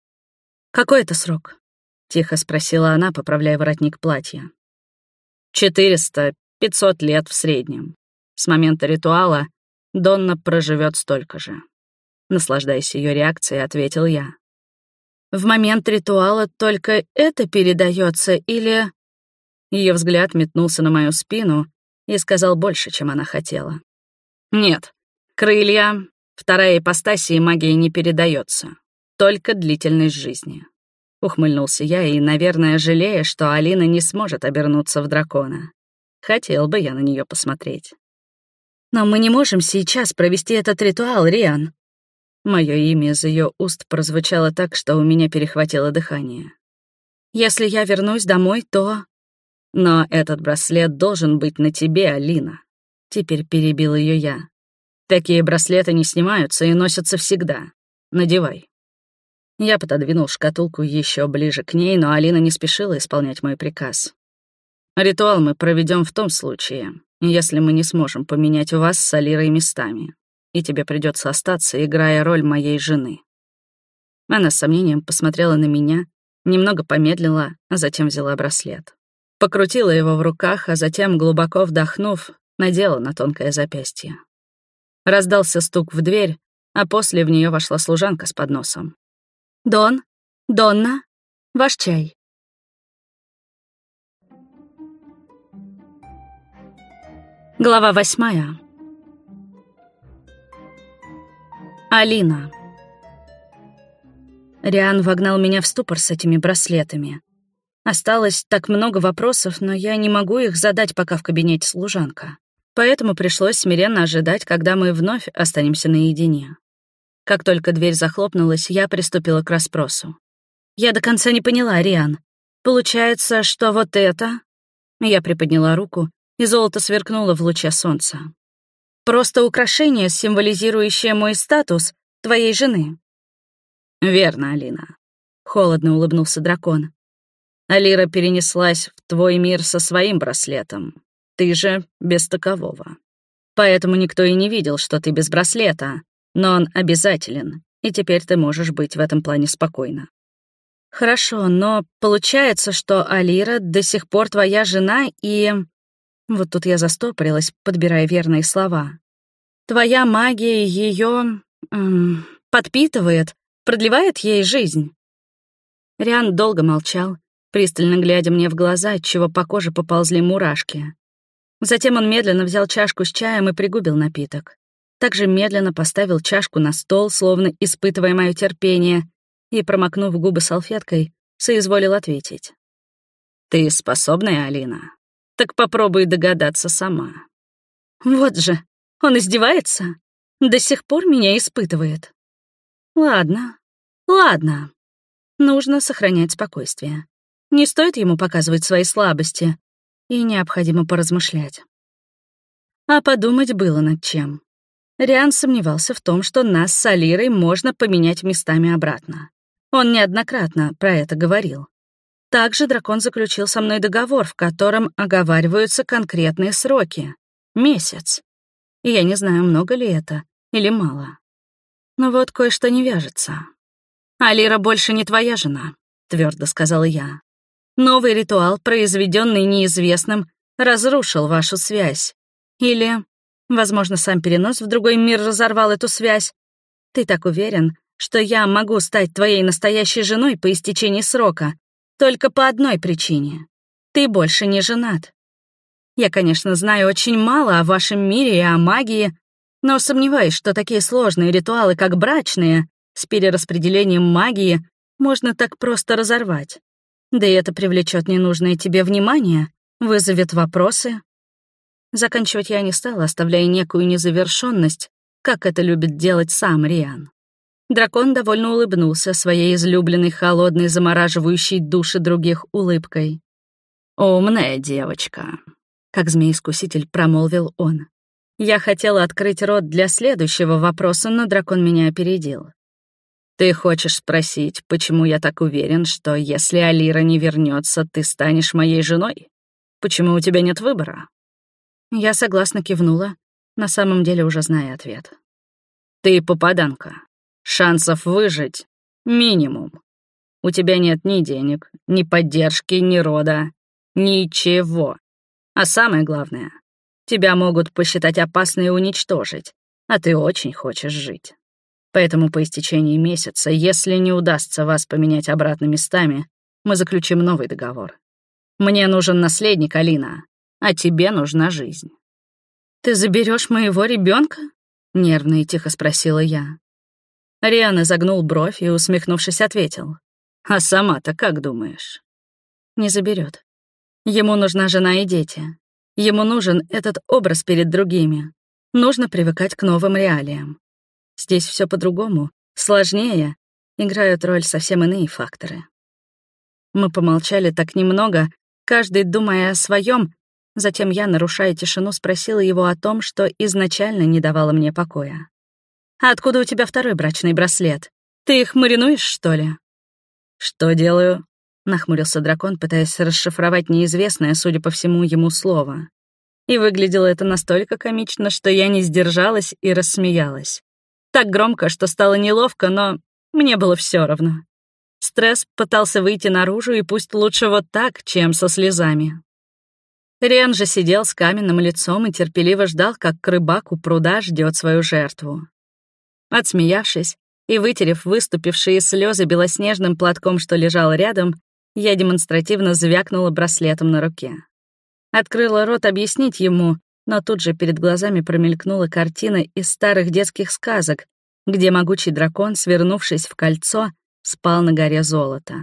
«Какой это срок?» — тихо спросила она, поправляя воротник платья. «Четыреста, пятьсот лет в среднем. С момента ритуала Донна проживет столько же». Наслаждаясь ее реакцией, ответил я. «В момент ритуала только это передается или...» Ее взгляд метнулся на мою спину и сказал больше, чем она хотела. «Нет, крылья, вторая ипостасия магии не передается, только длительность жизни». Ухмыльнулся я и, наверное, жалея, что Алина не сможет обернуться в дракона. Хотел бы я на нее посмотреть. «Но мы не можем сейчас провести этот ритуал, Риан», Мое имя из ее уст прозвучало так, что у меня перехватило дыхание. «Если я вернусь домой, то...» «Но этот браслет должен быть на тебе, Алина». Теперь перебил ее я. «Такие браслеты не снимаются и носятся всегда. Надевай». Я пододвинул шкатулку еще ближе к ней, но Алина не спешила исполнять мой приказ. «Ритуал мы проведем в том случае, если мы не сможем поменять вас с Алирой местами и тебе придется остаться, играя роль моей жены». Она с сомнением посмотрела на меня, немного помедлила, а затем взяла браслет. Покрутила его в руках, а затем, глубоко вдохнув, надела на тонкое запястье. Раздался стук в дверь, а после в нее вошла служанка с подносом. «Дон? Донна? Ваш чай». Глава восьмая. Алина. Риан вогнал меня в ступор с этими браслетами. Осталось так много вопросов, но я не могу их задать, пока в кабинете служанка. Поэтому пришлось смиренно ожидать, когда мы вновь останемся наедине. Как только дверь захлопнулась, я приступила к расспросу. «Я до конца не поняла, Риан. Получается, что вот это...» Я приподняла руку, и золото сверкнуло в луче солнца. Просто украшение, символизирующее мой статус, твоей жены». «Верно, Алина», — холодно улыбнулся дракон. «Алира перенеслась в твой мир со своим браслетом. Ты же без такового. Поэтому никто и не видел, что ты без браслета, но он обязателен, и теперь ты можешь быть в этом плане спокойно». «Хорошо, но получается, что Алира до сих пор твоя жена и...» Вот тут я застопорилась, подбирая верные слова. «Твоя магия ее... Эм, подпитывает, продлевает ей жизнь». Риан долго молчал, пристально глядя мне в глаза, отчего по коже поползли мурашки. Затем он медленно взял чашку с чаем и пригубил напиток. Также медленно поставил чашку на стол, словно испытывая мое терпение, и, промокнув губы салфеткой, соизволил ответить. «Ты способная, Алина?» Так попробуй догадаться сама. Вот же, он издевается? До сих пор меня испытывает. Ладно, ладно. Нужно сохранять спокойствие. Не стоит ему показывать свои слабости, и необходимо поразмышлять. А подумать было над чем. Риан сомневался в том, что нас с Алирой можно поменять местами обратно. Он неоднократно про это говорил. Также дракон заключил со мной договор, в котором оговариваются конкретные сроки. Месяц. И я не знаю, много ли это или мало. Но вот кое-что не вяжется. «Алира больше не твоя жена», — твердо сказала я. «Новый ритуал, произведенный неизвестным, разрушил вашу связь. Или, возможно, сам перенос в другой мир разорвал эту связь. Ты так уверен, что я могу стать твоей настоящей женой по истечении срока, только по одной причине. Ты больше не женат. Я, конечно, знаю очень мало о вашем мире и о магии, но сомневаюсь, что такие сложные ритуалы, как брачные, с перераспределением магии, можно так просто разорвать. Да и это привлечет ненужное тебе внимание, вызовет вопросы. Заканчивать я не стала, оставляя некую незавершенность, как это любит делать сам Риан. Дракон довольно улыбнулся своей излюбленной холодной, замораживающей души других улыбкой. «Умная девочка», — как змей-искуситель промолвил он. Я хотела открыть рот для следующего вопроса, но дракон меня опередил. «Ты хочешь спросить, почему я так уверен, что если Алира не вернется, ты станешь моей женой? Почему у тебя нет выбора?» Я согласно кивнула, на самом деле уже зная ответ. «Ты попаданка. Шансов выжить — минимум. У тебя нет ни денег, ни поддержки, ни рода, ничего. А самое главное, Тебя могут посчитать опасной и уничтожить, а ты очень хочешь жить. Поэтому по истечении месяца, если не удастся вас поменять обратно местами, мы заключим новый договор. Мне нужен наследник, Алина, а тебе нужна жизнь. Ты заберешь моего ребенка? нервно и тихо спросила я. Риан изогнул бровь и, усмехнувшись, ответил. «А сама-то как думаешь?» «Не заберет. Ему нужна жена и дети. Ему нужен этот образ перед другими. Нужно привыкать к новым реалиям. Здесь все по-другому, сложнее, играют роль совсем иные факторы. Мы помолчали так немного, каждый думая о своем. Затем я, нарушая тишину, спросила его о том, что изначально не давало мне покоя. «А откуда у тебя второй брачный браслет? Ты их маринуешь, что ли?» «Что делаю?» — нахмурился дракон, пытаясь расшифровать неизвестное, судя по всему, ему слово. И выглядело это настолько комично, что я не сдержалась и рассмеялась. Так громко, что стало неловко, но мне было все равно. Стресс пытался выйти наружу, и пусть лучше вот так, чем со слезами. Рен же сидел с каменным лицом и терпеливо ждал, как рыбак у пруда ждет свою жертву. Отсмеявшись и вытерев выступившие слезы белоснежным платком, что лежал рядом, я демонстративно звякнула браслетом на руке. Открыла рот объяснить ему, но тут же перед глазами промелькнула картина из старых детских сказок, где могучий дракон, свернувшись в кольцо, спал на горе золота.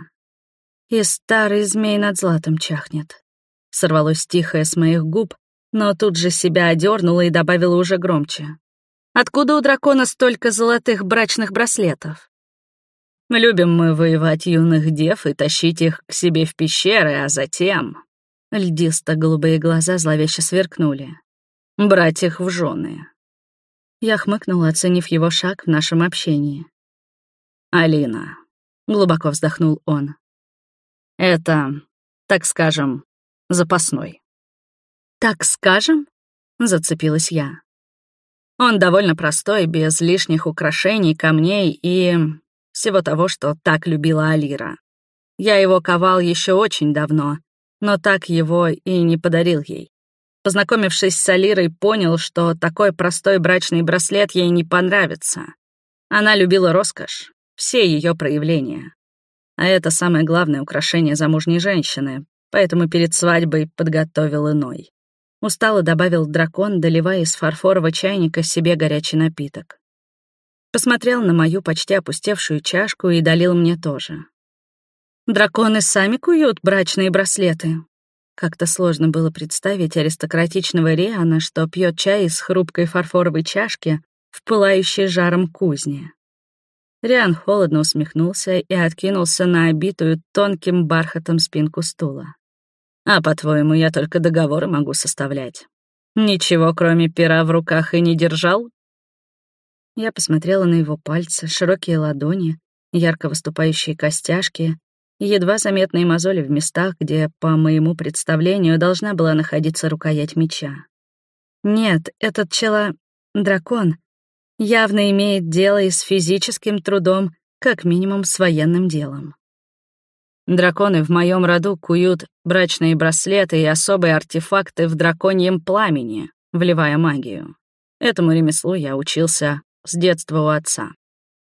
И старый змей над златом чахнет. Сорвалось тихое с моих губ, но тут же себя одернула и добавила уже громче. Откуда у дракона столько золотых брачных браслетов? Любим мы воевать юных дев и тащить их к себе в пещеры, а затем...» Льдисто-голубые глаза зловеще сверкнули. «Брать их в жены». Я хмыкнула, оценив его шаг в нашем общении. «Алина», — глубоко вздохнул он. «Это, так скажем, запасной». «Так скажем?» — зацепилась я. Он довольно простой, без лишних украшений, камней и всего того, что так любила Алира. Я его ковал еще очень давно, но так его и не подарил ей. Познакомившись с Алирой, понял, что такой простой брачный браслет ей не понравится. Она любила роскошь, все ее проявления. А это самое главное украшение замужней женщины, поэтому перед свадьбой подготовил иной. Устало добавил дракон, доливая из фарфорового чайника себе горячий напиток. Посмотрел на мою почти опустевшую чашку и долил мне тоже. Драконы сами куют брачные браслеты. Как-то сложно было представить аристократичного Риана, что пьет чай из хрупкой фарфоровой чашки в пылающей жаром кузне. Риан холодно усмехнулся и откинулся на обитую тонким бархатом спинку стула. «А, по-твоему, я только договоры могу составлять? Ничего, кроме пера в руках, и не держал?» Я посмотрела на его пальцы, широкие ладони, ярко выступающие костяшки едва заметные мозоли в местах, где, по моему представлению, должна была находиться рукоять меча. Нет, этот чела... дракон явно имеет дело и с физическим трудом, как минимум с военным делом. Драконы в моем роду куют брачные браслеты и особые артефакты в драконьем пламени, вливая магию. Этому ремеслу я учился с детства у отца.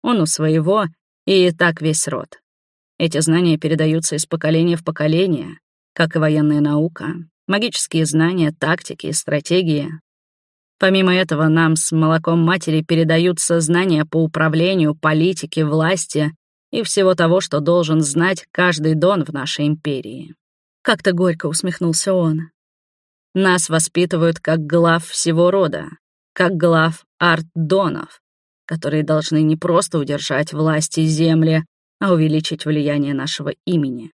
Он у своего, и так весь род. Эти знания передаются из поколения в поколение, как и военная наука, магические знания, тактики, стратегии. Помимо этого, нам с молоком матери передаются знания по управлению, политике, власти и всего того, что должен знать каждый дон в нашей империи. Как-то горько усмехнулся он. Нас воспитывают как глав всего рода, как глав арт-донов, которые должны не просто удержать власть и земли, а увеличить влияние нашего имени.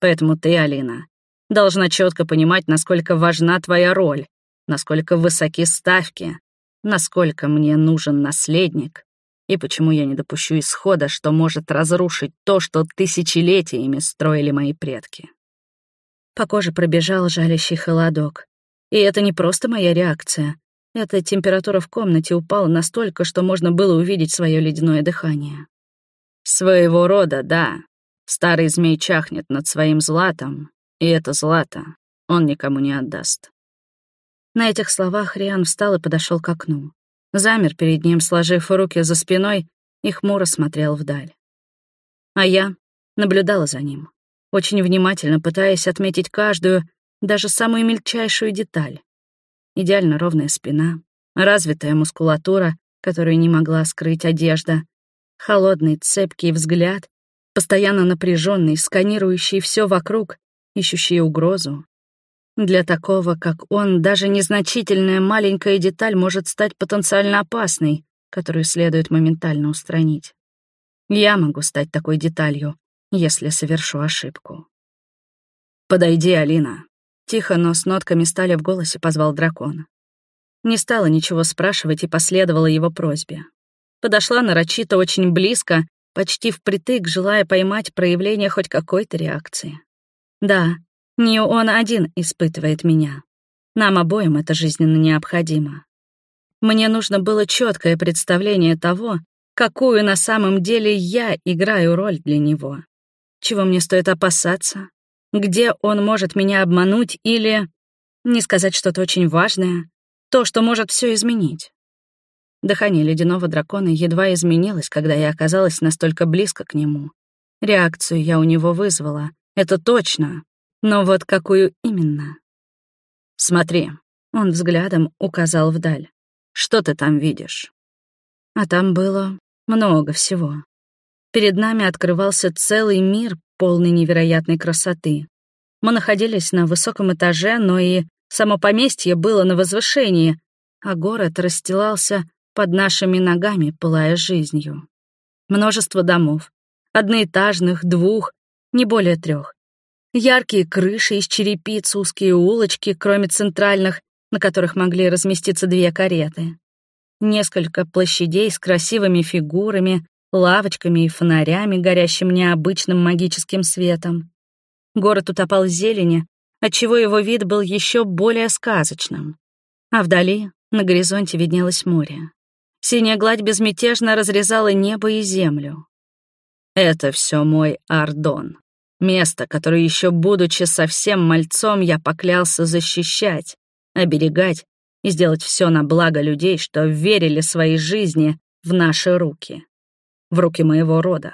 Поэтому ты, Алина, должна четко понимать, насколько важна твоя роль, насколько высоки ставки, насколько мне нужен наследник и почему я не допущу исхода, что может разрушить то, что тысячелетиями строили мои предки. По коже пробежал жалящий холодок. И это не просто моя реакция. Эта температура в комнате упала настолько, что можно было увидеть свое ледяное дыхание. Своего рода, да. Старый змей чахнет над своим златом, и это злато он никому не отдаст. На этих словах Риан встал и подошел к окну. Замер перед ним, сложив руки за спиной, и хмуро смотрел вдаль. А я наблюдала за ним, очень внимательно пытаясь отметить каждую, даже самую мельчайшую деталь. Идеально ровная спина, развитая мускулатура, которую не могла скрыть одежда, холодный, цепкий взгляд, постоянно напряженный, сканирующий все вокруг, ищущий угрозу, для такого, как он, даже незначительная маленькая деталь может стать потенциально опасной, которую следует моментально устранить. Я могу стать такой деталью, если совершу ошибку. «Подойди, Алина», — тихо, но с нотками стали в голосе позвал дракон. Не стала ничего спрашивать и последовала его просьбе. Подошла нарочито очень близко, почти впритык, желая поймать проявление хоть какой-то реакции. Да, не он один испытывает меня. Нам обоим это жизненно необходимо. Мне нужно было четкое представление того, какую на самом деле я играю роль для него. Чего мне стоит опасаться? Где он может меня обмануть или... Не сказать что-то очень важное, то, что может все изменить. Дыхание ледяного дракона едва изменилось, когда я оказалась настолько близко к нему. Реакцию я у него вызвала, это точно, но вот какую именно? Смотри, он взглядом указал вдаль. Что ты там видишь? А там было много всего. Перед нами открывался целый мир, полный невероятной красоты. Мы находились на высоком этаже, но и само поместье было на возвышении, а город расстилался под нашими ногами, пылая жизнью. Множество домов, одноэтажных, двух, не более трех. Яркие крыши из черепиц, узкие улочки, кроме центральных, на которых могли разместиться две кареты. Несколько площадей с красивыми фигурами, лавочками и фонарями, горящим необычным магическим светом. Город утопал в зелени, отчего его вид был еще более сказочным. А вдали, на горизонте, виднелось море. Синяя гладь безмятежно разрезала небо и землю. «Это все мой Ардон», Место, которое еще будучи совсем мальцом, я поклялся защищать, оберегать и сделать все на благо людей, что верили своей жизни в наши руки. В руки моего рода,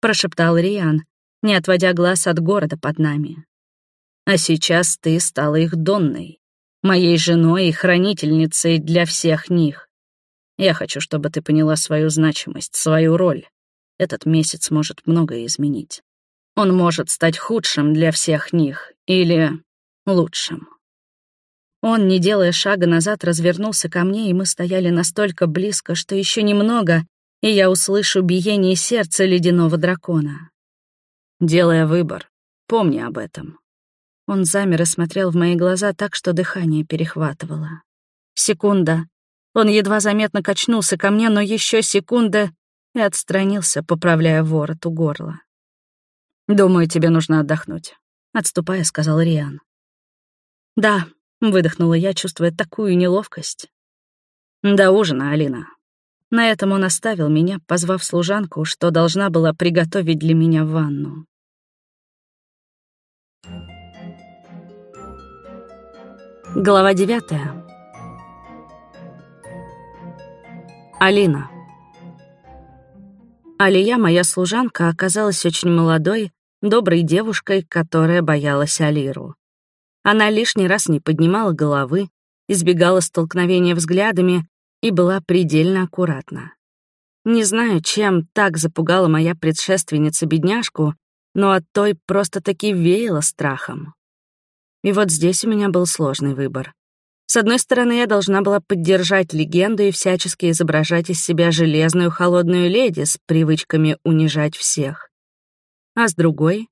прошептал Риан, не отводя глаз от города под нами. А сейчас ты стала их донной, моей женой и хранительницей для всех них. Я хочу, чтобы ты поняла свою значимость, свою роль. Этот месяц может многое изменить. Он может стать худшим для всех них или лучшим. Он, не делая шага назад, развернулся ко мне, и мы стояли настолько близко, что еще немного, и я услышу биение сердца ледяного дракона. Делая выбор, помни об этом. Он замер и смотрел в мои глаза так, что дыхание перехватывало. Секунда. Он едва заметно качнулся ко мне, но еще секунда и отстранился, поправляя ворот у горла. «Думаю, тебе нужно отдохнуть», — отступая, сказал Риан. «Да», — выдохнула я, чувствуя такую неловкость. «До ужина, Алина». На этом он оставил меня, позвав служанку, что должна была приготовить для меня ванну. Глава девятая. Алина. Алия, моя служанка, оказалась очень молодой, доброй девушкой, которая боялась Алиру. Она лишний раз не поднимала головы, избегала столкновения взглядами и была предельно аккуратна. Не знаю, чем так запугала моя предшественница-бедняжку, но от той просто-таки веяло страхом. И вот здесь у меня был сложный выбор. С одной стороны, я должна была поддержать легенду и всячески изображать из себя железную холодную леди с привычками унижать всех. А с другой,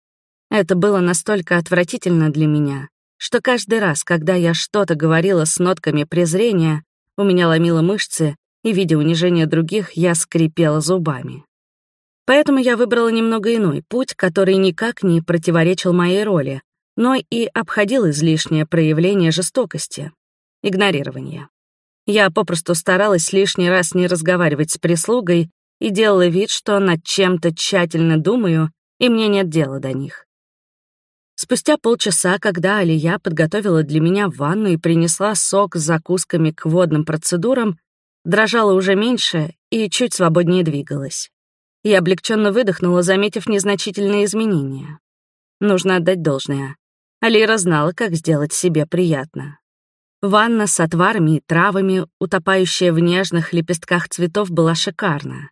это было настолько отвратительно для меня, что каждый раз, когда я что-то говорила с нотками презрения, у меня ломило мышцы, и, видя унижение других, я скрипела зубами. Поэтому я выбрала немного иной путь, который никак не противоречил моей роли, но и обходил излишнее проявление жестокости — игнорирование. Я попросту старалась лишний раз не разговаривать с прислугой и делала вид, что над чем-то тщательно думаю, и мне нет дела до них. Спустя полчаса, когда Алия подготовила для меня ванну и принесла сок с закусками к водным процедурам, дрожала уже меньше и чуть свободнее двигалась. Я облегченно выдохнула, заметив незначительные изменения. Нужно отдать должное. Алира знала, как сделать себе приятно. Ванна с отварами и травами, утопающая в нежных лепестках цветов, была шикарна.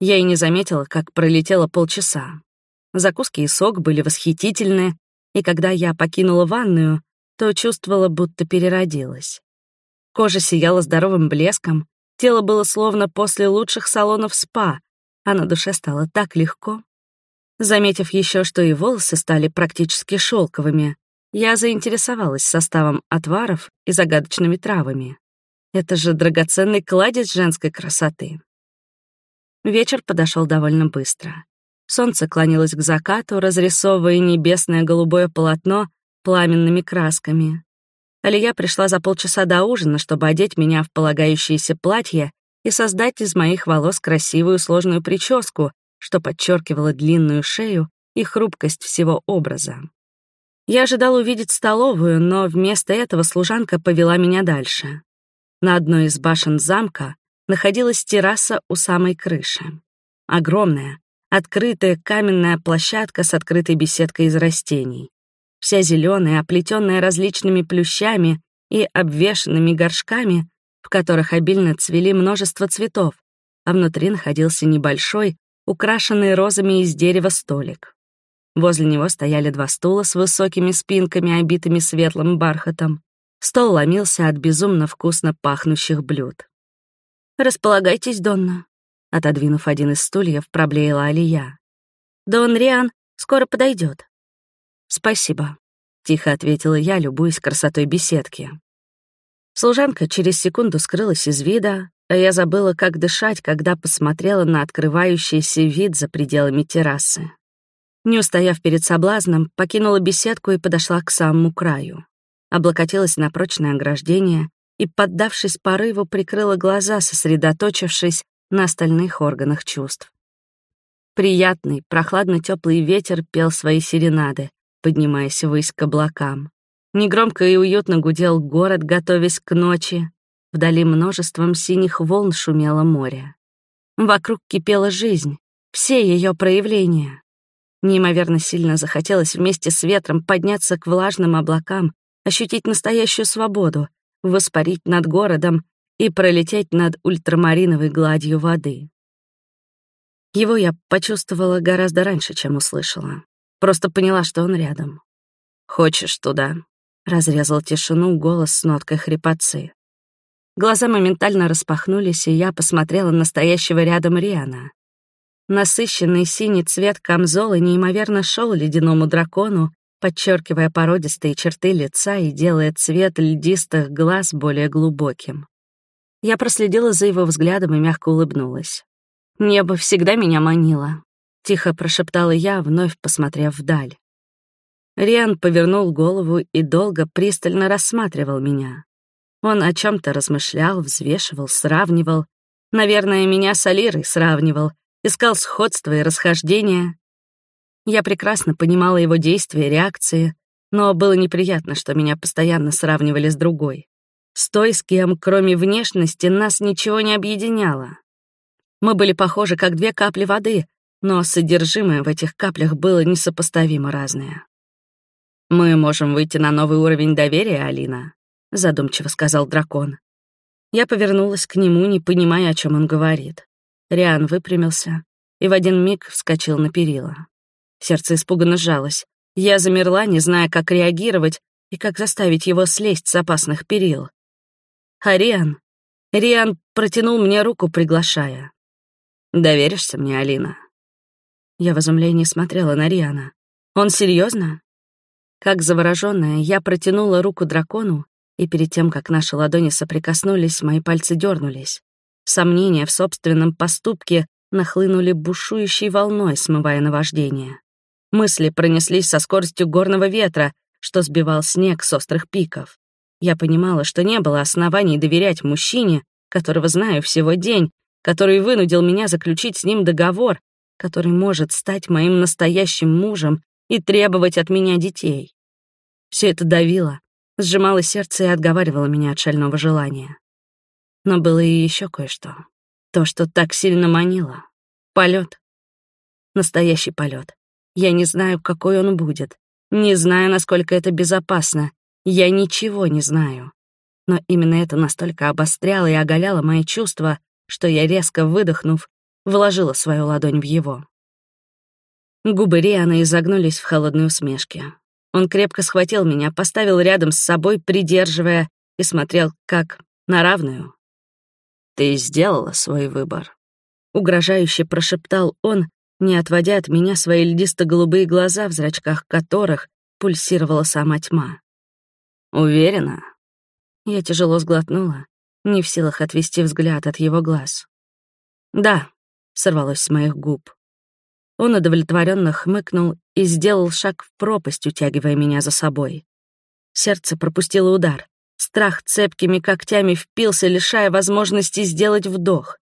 Я и не заметила, как пролетело полчаса. Закуски и сок были восхитительны, и когда я покинула ванную, то чувствовала, будто переродилась. Кожа сияла здоровым блеском, тело было словно после лучших салонов спа, а на душе стало так легко. Заметив еще, что и волосы стали практически шелковыми, я заинтересовалась составом отваров и загадочными травами. Это же драгоценный кладезь женской красоты. Вечер подошел довольно быстро. Солнце клонилось к закату, разрисовывая небесное голубое полотно пламенными красками. Алия пришла за полчаса до ужина, чтобы одеть меня в полагающееся платье и создать из моих волос красивую сложную прическу, что подчеркивало длинную шею и хрупкость всего образа. Я ожидал увидеть столовую, но вместо этого служанка повела меня дальше. На одной из башен замка находилась терраса у самой крыши. Огромная, открытая каменная площадка с открытой беседкой из растений. Вся зеленая, оплетенная различными плющами и обвешанными горшками, в которых обильно цвели множество цветов, а внутри находился небольшой, украшенный розами из дерева столик. Возле него стояли два стула с высокими спинками, обитыми светлым бархатом. Стол ломился от безумно вкусно пахнущих блюд. «Располагайтесь, Донна», Отодвинув один из стульев, проблеяла Алия. «Дон Риан скоро подойдет. «Спасибо», — тихо ответила я, любуясь красотой беседки. Служанка через секунду скрылась из вида, а я забыла, как дышать, когда посмотрела на открывающийся вид за пределами террасы. Не устояв перед соблазном, покинула беседку и подошла к самому краю. Облокотилась на прочное ограждение и, поддавшись порыву, прикрыла глаза, сосредоточившись на остальных органах чувств. Приятный, прохладно-теплый ветер пел свои серенады, поднимаясь ввысь к облакам. Негромко и уютно гудел город, готовясь к ночи. Вдали множеством синих волн шумело море. Вокруг кипела жизнь, все ее проявления. Неимоверно сильно захотелось вместе с ветром подняться к влажным облакам, ощутить настоящую свободу, воспарить над городом и пролететь над ультрамариновой гладью воды. Его я почувствовала гораздо раньше, чем услышала. Просто поняла, что он рядом. «Хочешь туда?» — разрезал тишину голос с ноткой хрипотцы. Глаза моментально распахнулись, и я посмотрела на стоящего рядом Риана. Насыщенный синий цвет камзола неимоверно шел ледяному дракону, подчеркивая породистые черты лица и делая цвет льдистых глаз более глубоким. Я проследила за его взглядом и мягко улыбнулась. «Небо всегда меня манило», — тихо прошептала я, вновь посмотрев вдаль. Риан повернул голову и долго пристально рассматривал меня. Он о чем то размышлял, взвешивал, сравнивал, Наверное, меня с Алирой сравнивал, искал сходства и расхождения. Я прекрасно понимала его действия, реакции, но было неприятно, что меня постоянно сравнивали с другой. С той, с кем, кроме внешности, нас ничего не объединяло. Мы были похожи, как две капли воды, но содержимое в этих каплях было несопоставимо разное. «Мы можем выйти на новый уровень доверия, Алина», — задумчиво сказал дракон. Я повернулась к нему, не понимая, о чем он говорит. Риан выпрямился и в один миг вскочил на перила. Сердце испуганно сжалось. Я замерла, не зная, как реагировать и как заставить его слезть с опасных перил. А Риан... Риан протянул мне руку, приглашая. «Доверишься мне, Алина?» Я в изумлении смотрела на Риана. «Он серьезно? Как заворожённая, я протянула руку дракону, и перед тем, как наши ладони соприкоснулись, мои пальцы дернулись. Сомнения в собственном поступке нахлынули бушующей волной, смывая наваждение. Мысли пронеслись со скоростью горного ветра, что сбивал снег с острых пиков. Я понимала, что не было оснований доверять мужчине, которого знаю всего день, который вынудил меня заключить с ним договор, который может стать моим настоящим мужем и требовать от меня детей. Все это давило, сжимало сердце и отговаривало меня от шального желания. Но было и еще кое-что. То, что так сильно манило. Полет. Настоящий полет. Я не знаю, какой он будет. Не знаю, насколько это безопасно. Я ничего не знаю. Но именно это настолько обостряло и оголяло мои чувства, что я, резко выдохнув, вложила свою ладонь в его. Губы Риана изогнулись в холодной усмешке. Он крепко схватил меня, поставил рядом с собой, придерживая, и смотрел как на равную. «Ты сделала свой выбор», — угрожающе прошептал он, не отводя от меня свои льдисто-голубые глаза, в зрачках которых пульсировала сама тьма. «Уверена?» Я тяжело сглотнула, не в силах отвести взгляд от его глаз. «Да», — сорвалось с моих губ. Он удовлетворенно хмыкнул и сделал шаг в пропасть, утягивая меня за собой. Сердце пропустило удар. Страх цепкими когтями впился, лишая возможности сделать вдох.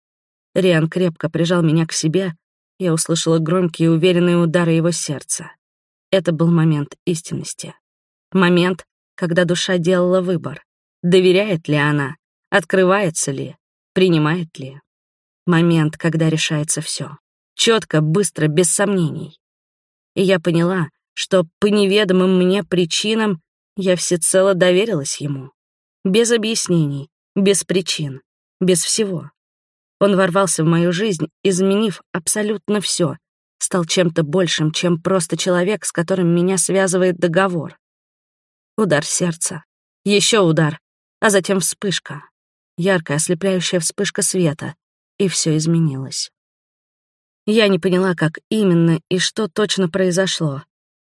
Риан крепко прижал меня к себе. Я услышала громкие уверенные удары его сердца. Это был момент истинности. Момент, когда душа делала выбор. Доверяет ли она? Открывается ли? Принимает ли? Момент, когда решается все четко, быстро, без сомнений. И я поняла, что по неведомым мне причинам я всецело доверилась ему. Без объяснений, без причин, без всего. Он ворвался в мою жизнь, изменив абсолютно все, стал чем-то большим, чем просто человек, с которым меня связывает договор. Удар сердца, еще удар, а затем вспышка. Яркая, ослепляющая вспышка света, и все изменилось. Я не поняла, как именно и что точно произошло.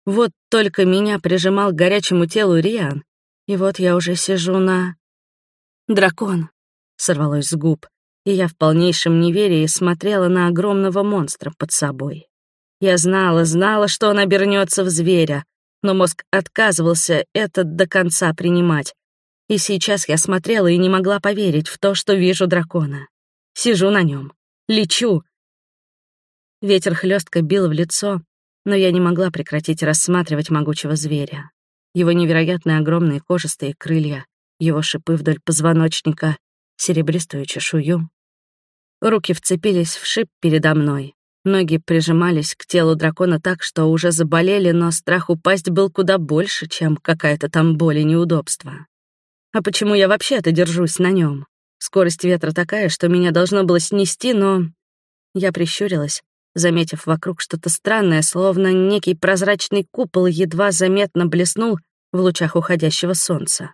Вот только меня прижимал к горячему телу Риан, и вот я уже сижу на... «Дракон!» — сорвалось с губ, и я в полнейшем неверии смотрела на огромного монстра под собой. Я знала, знала, что он обернется в зверя, но мозг отказывался это до конца принимать. И сейчас я смотрела и не могла поверить в то, что вижу дракона. Сижу на нем, лечу, Ветер хлестко бил в лицо, но я не могла прекратить рассматривать могучего зверя. Его невероятно огромные кожистые крылья, его шипы вдоль позвоночника, серебристую чешую. Руки вцепились в шип передо мной. Ноги прижимались к телу дракона так, что уже заболели, но страх упасть был куда больше, чем какая-то там боль и неудобство. А почему я вообще-то держусь на нем? Скорость ветра такая, что меня должно было снести, но... Я прищурилась, заметив вокруг что-то странное, словно некий прозрачный купол едва заметно блеснул в лучах уходящего солнца.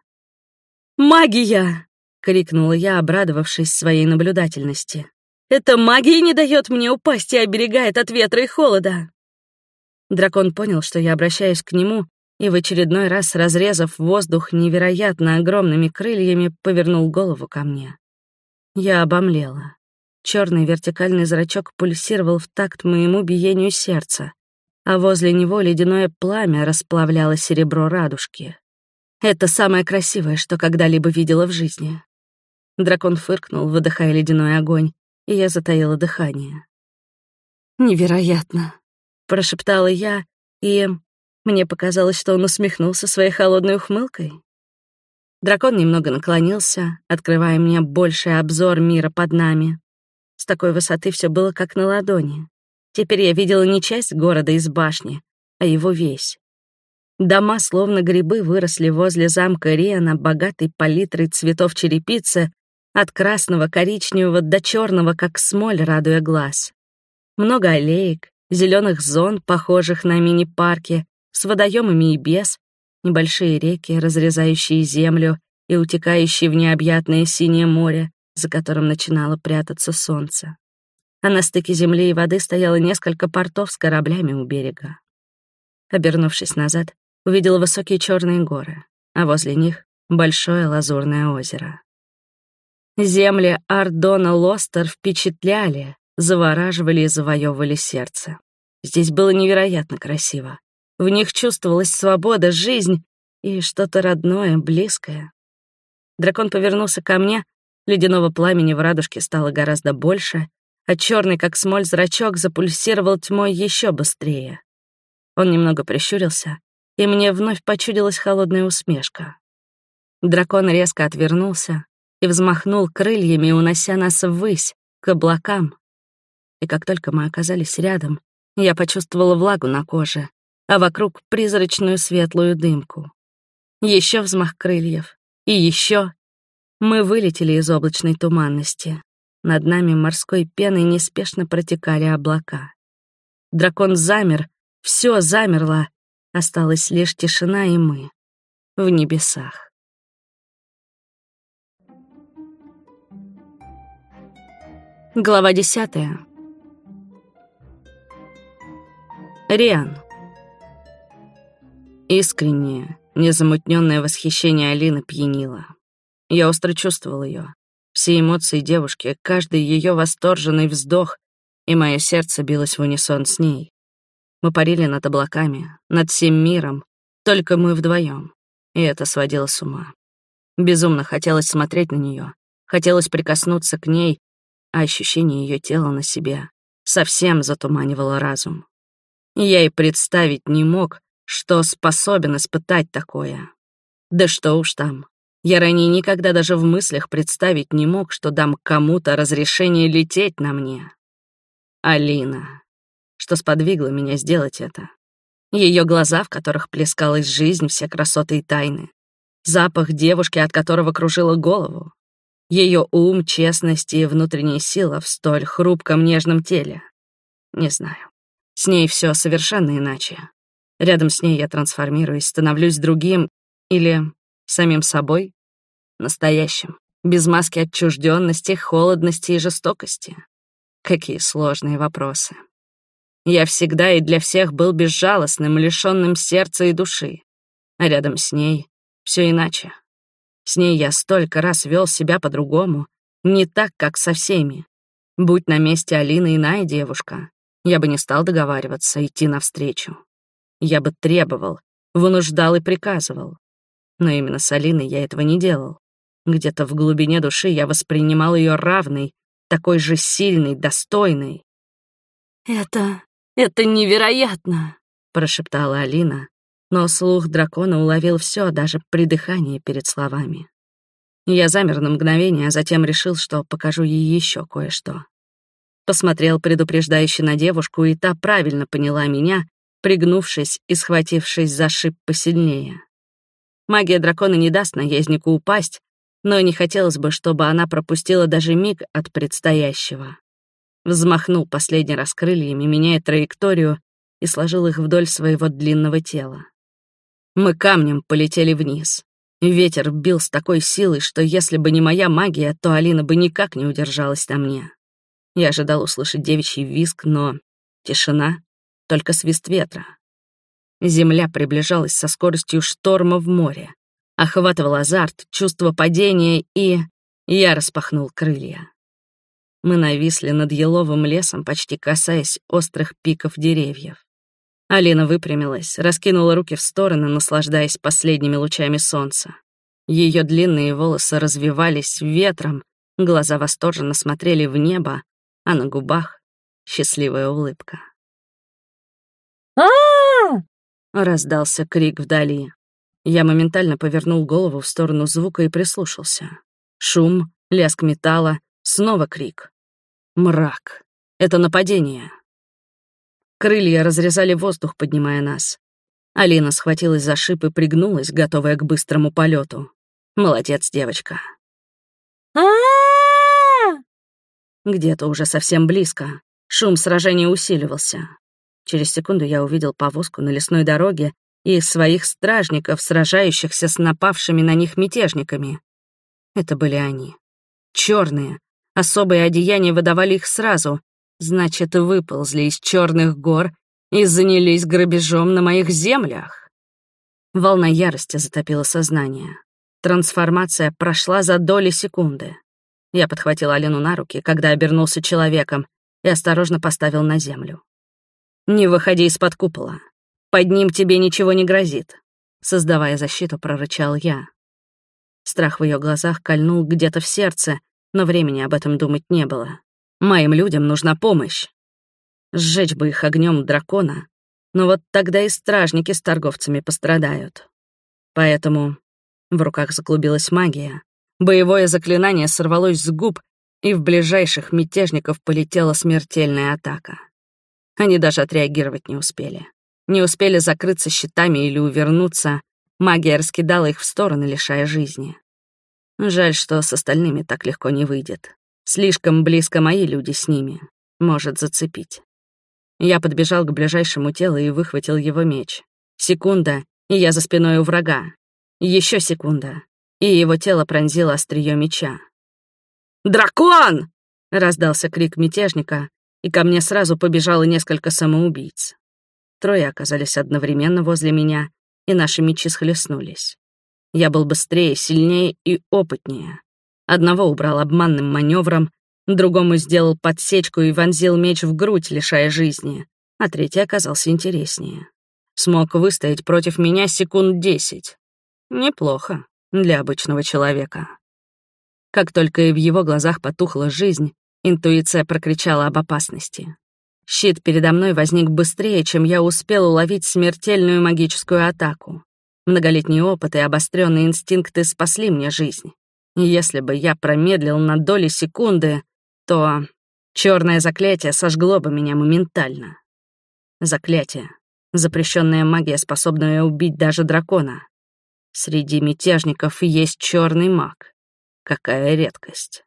«Магия!» — крикнула я, обрадовавшись своей наблюдательности. «Эта магия не дает мне упасть и оберегает от ветра и холода!» Дракон понял, что я обращаюсь к нему, и в очередной раз, разрезав воздух невероятно огромными крыльями, повернул голову ко мне. Я обомлела. Черный вертикальный зрачок пульсировал в такт моему биению сердца, а возле него ледяное пламя расплавляло серебро радужки. Это самое красивое, что когда-либо видела в жизни. Дракон фыркнул, выдыхая ледяной огонь, и я затаила дыхание. «Невероятно!» — прошептала я, и мне показалось, что он усмехнулся своей холодной ухмылкой. Дракон немного наклонился, открывая мне больший обзор мира под нами. С такой высоты все было как на ладони. Теперь я видела не часть города из башни, а его весь. Дома, словно грибы, выросли возле замка Риана богатой палитрой цветов черепицы, от красного, коричневого до черного, как смоль, радуя глаз. Много аллеек, зеленых зон, похожих на мини-парки, с водоемами и без, небольшие реки, разрезающие землю и утекающие в необъятное синее море, за которым начинало прятаться солнце. А на стыке земли и воды стояло несколько портов с кораблями у берега. Обернувшись назад, увидела высокие черные горы, а возле них — большое лазурное озеро. Земли Ардона Лостер впечатляли, завораживали и завоевывали сердце. Здесь было невероятно красиво. В них чувствовалась свобода, жизнь и что-то родное, близкое. Дракон повернулся ко мне, ледяного пламени в радужке стало гораздо больше, а черный, как смоль, зрачок запульсировал тьмой еще быстрее. Он немного прищурился, и мне вновь почудилась холодная усмешка. Дракон резко отвернулся и взмахнул крыльями, унося нас ввысь, к облакам. И как только мы оказались рядом, я почувствовала влагу на коже, а вокруг призрачную светлую дымку. Еще взмах крыльев, и еще. Мы вылетели из облачной туманности. Над нами морской пеной неспешно протекали облака. Дракон замер, все замерло, Осталась лишь тишина и мы в небесах. Глава десятая. Риан. Искреннее, незамутненное восхищение Алины пьянило. Я остро чувствовал ее, все эмоции девушки, каждый ее восторженный вздох, и мое сердце билось в унисон с ней. Мы парили над облаками, над всем миром, только мы вдвоем, и это сводило с ума. Безумно хотелось смотреть на нее, хотелось прикоснуться к ней, а ощущение ее тела на себе совсем затуманивало разум. Я и представить не мог, что способен испытать такое. Да что уж там. Я ранее никогда даже в мыслях представить не мог, что дам кому-то разрешение лететь на мне. Алина что сподвигло меня сделать это. Ее глаза, в которых плескалась жизнь, все красоты и тайны. Запах девушки, от которого кружила голову. Ее ум, честность и внутренняя сила в столь хрупком нежном теле. Не знаю. С ней все совершенно иначе. Рядом с ней я трансформируюсь, становлюсь другим или самим собой, настоящим, без маски отчужденности, холодности и жестокости. Какие сложные вопросы. Я всегда и для всех был безжалостным, лишённым сердца и души. А рядом с ней все иначе. С ней я столько раз вел себя по-другому, не так, как со всеми. Будь на месте Алины иная девушка, я бы не стал договариваться, идти навстречу. Я бы требовал, вынуждал и приказывал. Но именно с Алиной я этого не делал. Где-то в глубине души я воспринимал ее равной, такой же сильной, достойной. «Это «Это невероятно!» — прошептала Алина, но слух дракона уловил все, даже придыхание перед словами. Я замер на мгновение, а затем решил, что покажу ей еще кое-что. Посмотрел предупреждающе на девушку, и та правильно поняла меня, пригнувшись и схватившись за шип посильнее. Магия дракона не даст наезднику упасть, но не хотелось бы, чтобы она пропустила даже миг от предстоящего взмахнул последний раз крыльями, меняя траекторию, и сложил их вдоль своего длинного тела. Мы камнем полетели вниз. Ветер бил с такой силой, что если бы не моя магия, то Алина бы никак не удержалась на мне. Я ожидал услышать девичий визг, но тишина, только свист ветра. Земля приближалась со скоростью шторма в море. Охватывал азарт, чувство падения, и я распахнул крылья. Мы нависли над еловым лесом, почти касаясь острых пиков деревьев. Алина выпрямилась, раскинула руки в стороны, наслаждаясь последними лучами солнца. Ее длинные волосы развивались ветром, глаза восторженно смотрели в небо, а на губах счастливая улыбка. а Раздался крик вдали. Я моментально повернул голову в сторону звука и прислушался. Шум, лязг металла, снова крик. Мрак. Это нападение. Крылья разрезали воздух, поднимая нас. Алина схватилась за шип и пригнулась, готовая к быстрому полету. Молодец, девочка. а Где-то уже совсем близко. Шум сражения усиливался. Через секунду я увидел повозку на лесной дороге и своих стражников, сражающихся с напавшими на них мятежниками. Это были они. Черные. Особые одеяния выдавали их сразу. Значит, выползли из черных гор и занялись грабежом на моих землях. Волна ярости затопила сознание. Трансформация прошла за доли секунды. Я подхватил Алену на руки, когда обернулся человеком, и осторожно поставил на землю. «Не выходи из-под купола. Под ним тебе ничего не грозит», — создавая защиту, прорычал я. Страх в ее глазах кольнул где-то в сердце, но времени об этом думать не было. Моим людям нужна помощь. Сжечь бы их огнем дракона, но вот тогда и стражники с торговцами пострадают. Поэтому в руках заклубилась магия, боевое заклинание сорвалось с губ, и в ближайших мятежников полетела смертельная атака. Они даже отреагировать не успели. Не успели закрыться щитами или увернуться, магия раскидала их в стороны, лишая жизни. Жаль, что с остальными так легко не выйдет. Слишком близко мои люди с ними. Может зацепить. Я подбежал к ближайшему телу и выхватил его меч. Секунда, и я за спиной у врага. Еще секунда, и его тело пронзило острие меча. «Дракон!» — раздался крик мятежника, и ко мне сразу побежало несколько самоубийц. Трое оказались одновременно возле меня, и наши мечи схлестнулись. Я был быстрее, сильнее и опытнее. Одного убрал обманным маневром, Другому сделал подсечку и вонзил меч в грудь, лишая жизни, а третий оказался интереснее. Смог выстоять против меня секунд десять. Неплохо для обычного человека. Как только и в его глазах потухла жизнь, интуиция прокричала об опасности. Щит передо мной возник быстрее, чем я успел уловить смертельную магическую атаку. Многолетний опыт и обостренные инстинкты спасли мне жизнь. Если бы я промедлил на доли секунды, то черное заклятие сожгло бы меня моментально. Заклятие. Запрещенная магия, способная убить даже дракона. Среди мятежников есть черный маг. Какая редкость.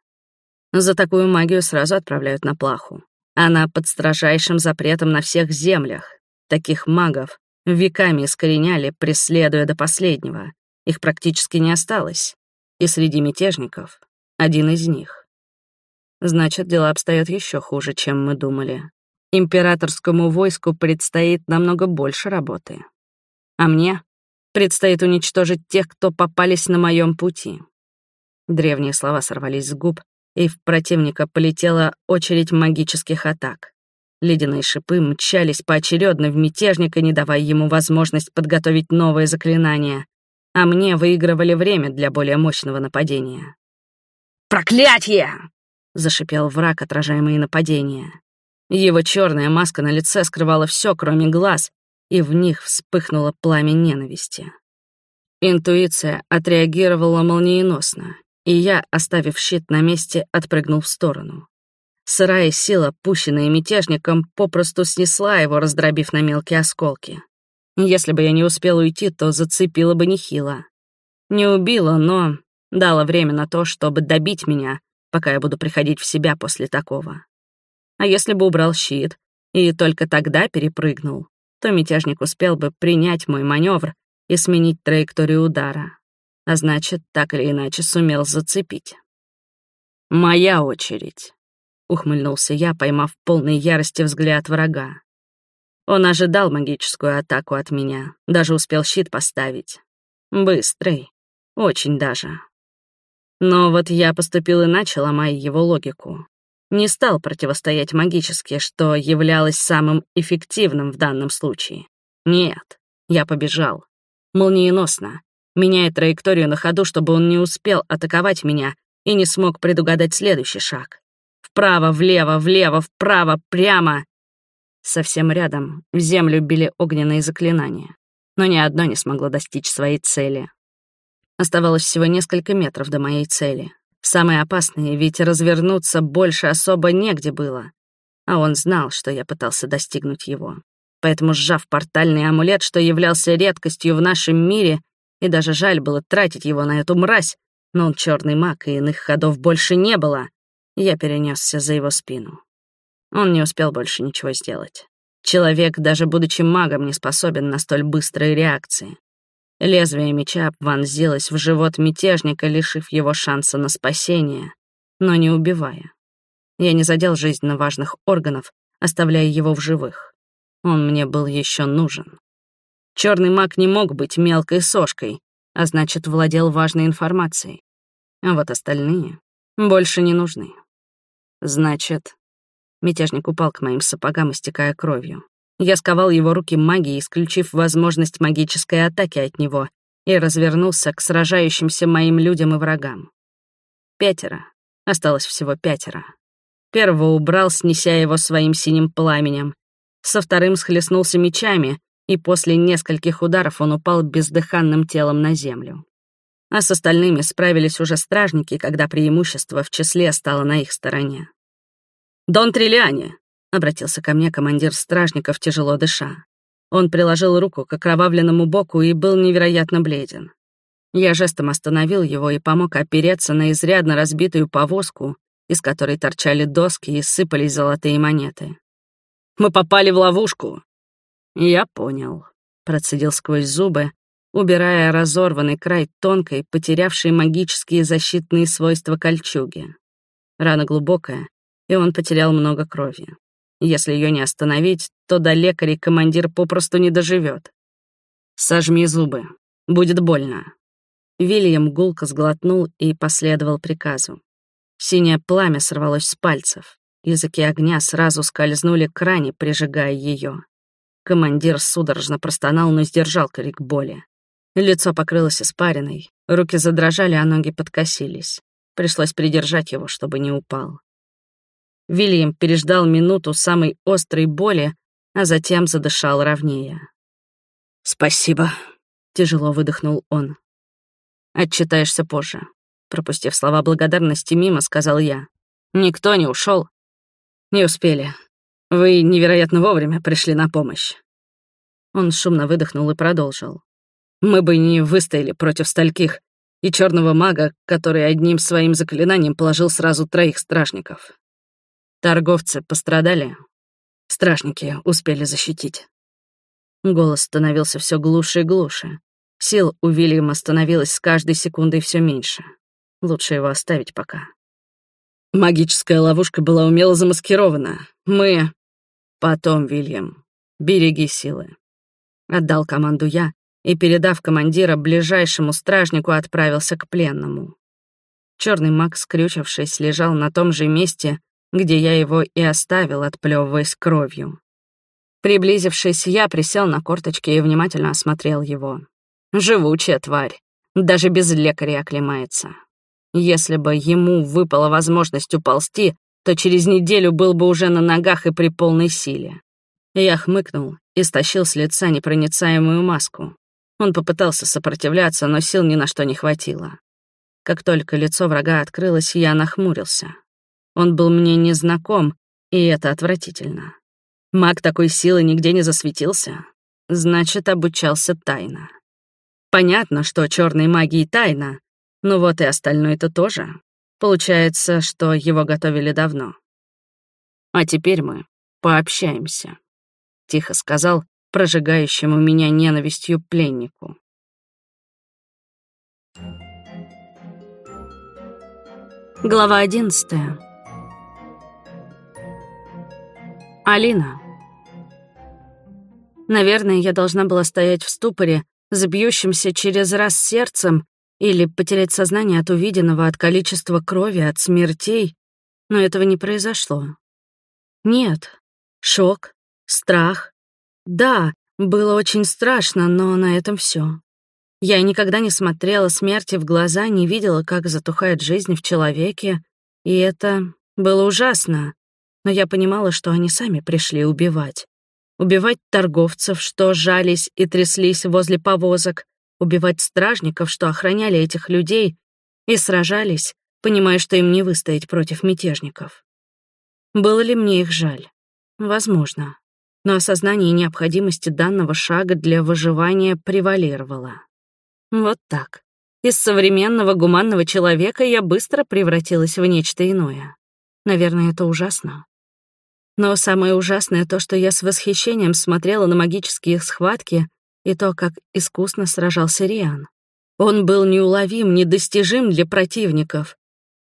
За такую магию сразу отправляют на плаху. Она под строжайшим запретом на всех землях. Таких магов веками искореняли, преследуя до последнего. Их практически не осталось. И среди мятежников один из них. Значит, дела обстоят еще хуже, чем мы думали. Императорскому войску предстоит намного больше работы. А мне предстоит уничтожить тех, кто попались на моем пути. Древние слова сорвались с губ, и в противника полетела очередь магических атак. Ледяные шипы мчались поочередно в мятежника, не давая ему возможность подготовить новое заклинание, а мне выигрывали время для более мощного нападения. «Проклятье!» — зашипел враг, отражая мои нападения. Его черная маска на лице скрывала все, кроме глаз, и в них вспыхнуло пламя ненависти. Интуиция отреагировала молниеносно, и я, оставив щит на месте, отпрыгнул в сторону. Сырая сила, пущенная мятежником, попросту снесла его, раздробив на мелкие осколки. Если бы я не успел уйти, то зацепила бы нехило. Не убила, но дала время на то, чтобы добить меня, пока я буду приходить в себя после такого. А если бы убрал щит и только тогда перепрыгнул, то мятежник успел бы принять мой маневр и сменить траекторию удара. А значит, так или иначе сумел зацепить. «Моя очередь», — ухмыльнулся я, поймав полной ярости взгляд врага. Он ожидал магическую атаку от меня, даже успел щит поставить. Быстрый, очень даже. Но вот я поступил иначе, ломая его логику. Не стал противостоять магически, что являлось самым эффективным в данном случае. Нет, я побежал. Молниеносно, меняя траекторию на ходу, чтобы он не успел атаковать меня и не смог предугадать следующий шаг. Вправо, влево, влево, вправо, прямо. Совсем рядом в землю били огненные заклинания, но ни одно не смогло достичь своей цели. Оставалось всего несколько метров до моей цели. Самые опасные, ведь развернуться больше особо негде было. А он знал, что я пытался достигнуть его. Поэтому, сжав портальный амулет, что являлся редкостью в нашем мире, и даже жаль было тратить его на эту мразь, но он черный маг, и иных ходов больше не было, я перенесся за его спину. Он не успел больше ничего сделать. Человек, даже будучи магом, не способен на столь быстрой реакции. Лезвие меча вонзилось в живот мятежника, лишив его шанса на спасение, но не убивая. Я не задел жизненно важных органов, оставляя его в живых. Он мне был еще нужен. Черный маг не мог быть мелкой сошкой, а значит, владел важной информацией. А вот остальные больше не нужны. Значит, мятежник упал к моим сапогам, истекая кровью. Я сковал его руки магией, исключив возможность магической атаки от него, и развернулся к сражающимся моим людям и врагам. Пятеро. Осталось всего пятеро. Первого убрал, снеся его своим синим пламенем. Со вторым схлестнулся мечами, и после нескольких ударов он упал бездыханным телом на землю. А с остальными справились уже стражники, когда преимущество в числе стало на их стороне. «Дон Триллиани!» — обратился ко мне командир стражников, тяжело дыша. Он приложил руку к окровавленному боку и был невероятно бледен. Я жестом остановил его и помог опереться на изрядно разбитую повозку, из которой торчали доски и сыпались золотые монеты. «Мы попали в ловушку!» «Я понял», — процедил сквозь зубы, убирая разорванный край тонкой, потерявшей магические защитные свойства кольчуги. Рана глубокая, и он потерял много крови. Если ее не остановить, то до лекарей командир попросту не доживет. «Сожми зубы. Будет больно». Вильям гулко сглотнул и последовал приказу. Синее пламя сорвалось с пальцев. Языки огня сразу скользнули к ране, прижигая ее. Командир судорожно простонал, но сдержал крик боли. Лицо покрылось испариной, руки задрожали, а ноги подкосились. Пришлось придержать его, чтобы не упал. Вильям переждал минуту самой острой боли, а затем задышал ровнее. «Спасибо», — тяжело выдохнул он. «Отчитаешься позже», — пропустив слова благодарности мимо, сказал я. «Никто не ушел. «Не успели. Вы невероятно вовремя пришли на помощь». Он шумно выдохнул и продолжил. «Мы бы не выстояли против стольких и черного мага, который одним своим заклинанием положил сразу троих стражников. Торговцы пострадали. Стражники успели защитить. Голос становился все глуше и глуше. Сил у Вильяма становилось с каждой секундой все меньше. Лучше его оставить пока. Магическая ловушка была умело замаскирована. Мы... Потом, Вильям, береги силы. Отдал команду я и, передав командира ближайшему стражнику, отправился к пленному. Черный маг, скрючившись, лежал на том же месте, где я его и оставил, отплёвываясь кровью. Приблизившись, я присел на корточки и внимательно осмотрел его. Живучая тварь, даже без лекаря оклемается. Если бы ему выпала возможность уползти, то через неделю был бы уже на ногах и при полной силе. Я хмыкнул и стащил с лица непроницаемую маску. Он попытался сопротивляться, но сил ни на что не хватило. Как только лицо врага открылось, я нахмурился. Он был мне незнаком, и это отвратительно. Маг такой силы нигде не засветился. Значит, обучался тайно. Понятно, что черной магии тайна, но вот и остальное-то тоже. Получается, что его готовили давно. А теперь мы пообщаемся, — тихо сказал прожигающему меня ненавистью пленнику. Глава одиннадцатая. Алина. Наверное, я должна была стоять в ступоре, забьющимся через раз сердцем, или потерять сознание от увиденного, от количества крови, от смертей, но этого не произошло. Нет. Шок, страх. Да, было очень страшно, но на этом все. Я никогда не смотрела смерти в глаза, не видела, как затухает жизнь в человеке, и это Было ужасно, но я понимала, что они сами пришли убивать. Убивать торговцев, что жались и тряслись возле повозок, убивать стражников, что охраняли этих людей и сражались, понимая, что им не выстоять против мятежников. Было ли мне их жаль? Возможно. Но осознание необходимости данного шага для выживания превалировало. Вот так. Из современного гуманного человека я быстро превратилась в нечто иное. Наверное, это ужасно. Но самое ужасное то, что я с восхищением смотрела на магические схватки и то, как искусно сражался Риан. Он был неуловим, недостижим для противников.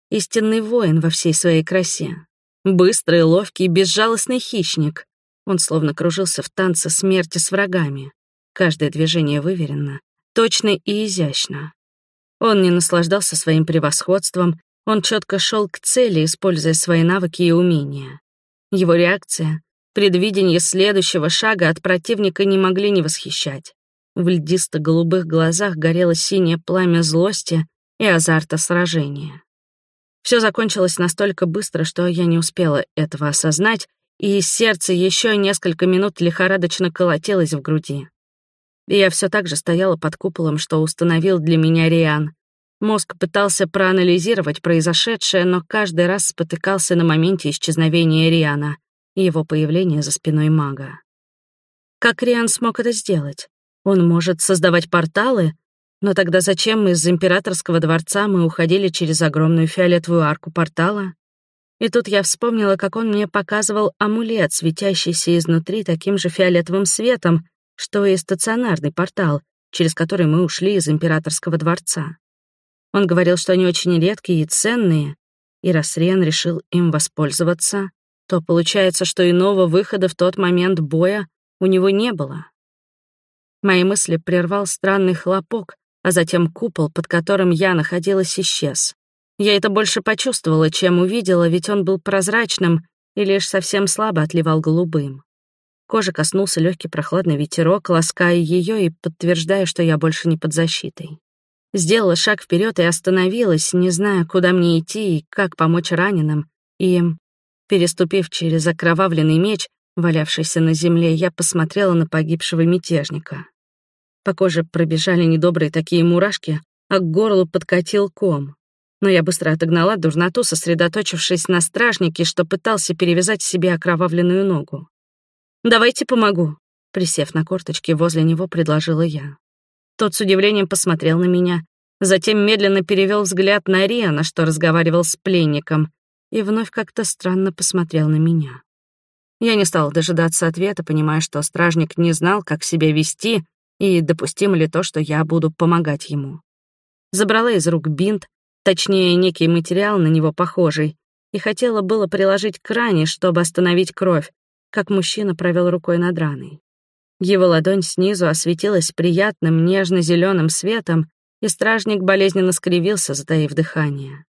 Истинный воин во всей своей красе. Быстрый, ловкий, безжалостный хищник. Он словно кружился в танце смерти с врагами. Каждое движение выверено, точно и изящно. Он не наслаждался своим превосходством, он четко шел к цели, используя свои навыки и умения. Его реакция, предвидение следующего шага от противника не могли не восхищать. В льдисто-голубых глазах горело синее пламя злости и азарта сражения. Все закончилось настолько быстро, что я не успела этого осознать, и сердце еще несколько минут лихорадочно колотилось в груди. я все так же стояла под куполом, что установил для меня Риан. Мозг пытался проанализировать произошедшее, но каждый раз спотыкался на моменте исчезновения Риана и его появления за спиной мага. Как Риан смог это сделать? Он может создавать порталы, но тогда зачем из императорского дворца мы уходили через огромную фиолетовую арку портала? И тут я вспомнила, как он мне показывал амулет, светящийся изнутри таким же фиолетовым светом, что и стационарный портал, через который мы ушли из императорского дворца. Он говорил, что они очень редкие и ценные, и раз Рен решил им воспользоваться, то получается, что иного выхода в тот момент боя у него не было. Мои мысли прервал странный хлопок, а затем купол, под которым я находилась, исчез. Я это больше почувствовала, чем увидела, ведь он был прозрачным и лишь совсем слабо отливал голубым. Кожа коснулся легкий прохладный ветерок, лаская ее и подтверждая, что я больше не под защитой. Сделала шаг вперед и остановилась, не зная, куда мне идти и как помочь раненым. И, переступив через окровавленный меч, валявшийся на земле, я посмотрела на погибшего мятежника. По коже пробежали недобрые такие мурашки, а к горлу подкатил ком. Но я быстро отогнала дурноту, сосредоточившись на стражнике, что пытался перевязать себе окровавленную ногу. «Давайте помогу», — присев на корточки, возле него предложила я. Тот с удивлением посмотрел на меня, затем медленно перевел взгляд на Риана, что разговаривал с пленником, и вновь как-то странно посмотрел на меня. Я не стала дожидаться ответа, понимая, что стражник не знал, как себя вести, и допустимо ли то, что я буду помогать ему. Забрала из рук бинт, точнее, некий материал на него похожий, и хотела было приложить к ране, чтобы остановить кровь, как мужчина провел рукой над раной. Его ладонь снизу осветилась приятным нежно зеленым светом, и стражник болезненно скривился, затаив дыхание.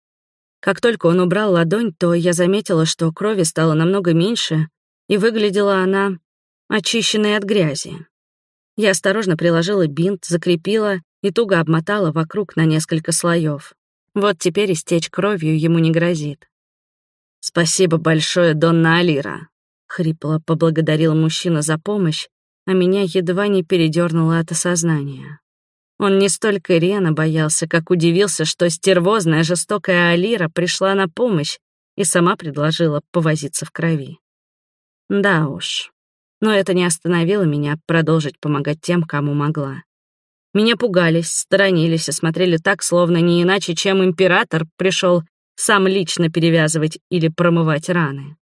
Как только он убрал ладонь, то я заметила, что крови стало намного меньше, и выглядела она очищенной от грязи. Я осторожно приложила бинт, закрепила и туго обмотала вокруг на несколько слоев. Вот теперь истечь кровью ему не грозит. «Спасибо большое, Донна Алира», — хрипло поблагодарил мужчина за помощь, а меня едва не передернуло от осознания. Он не столько Рена боялся, как удивился, что стервозная жестокая Алира пришла на помощь и сама предложила повозиться в крови. Да уж, но это не остановило меня продолжить помогать тем, кому могла. Меня пугались, сторонились и смотрели так, словно не иначе, чем император пришел сам лично перевязывать или промывать раны.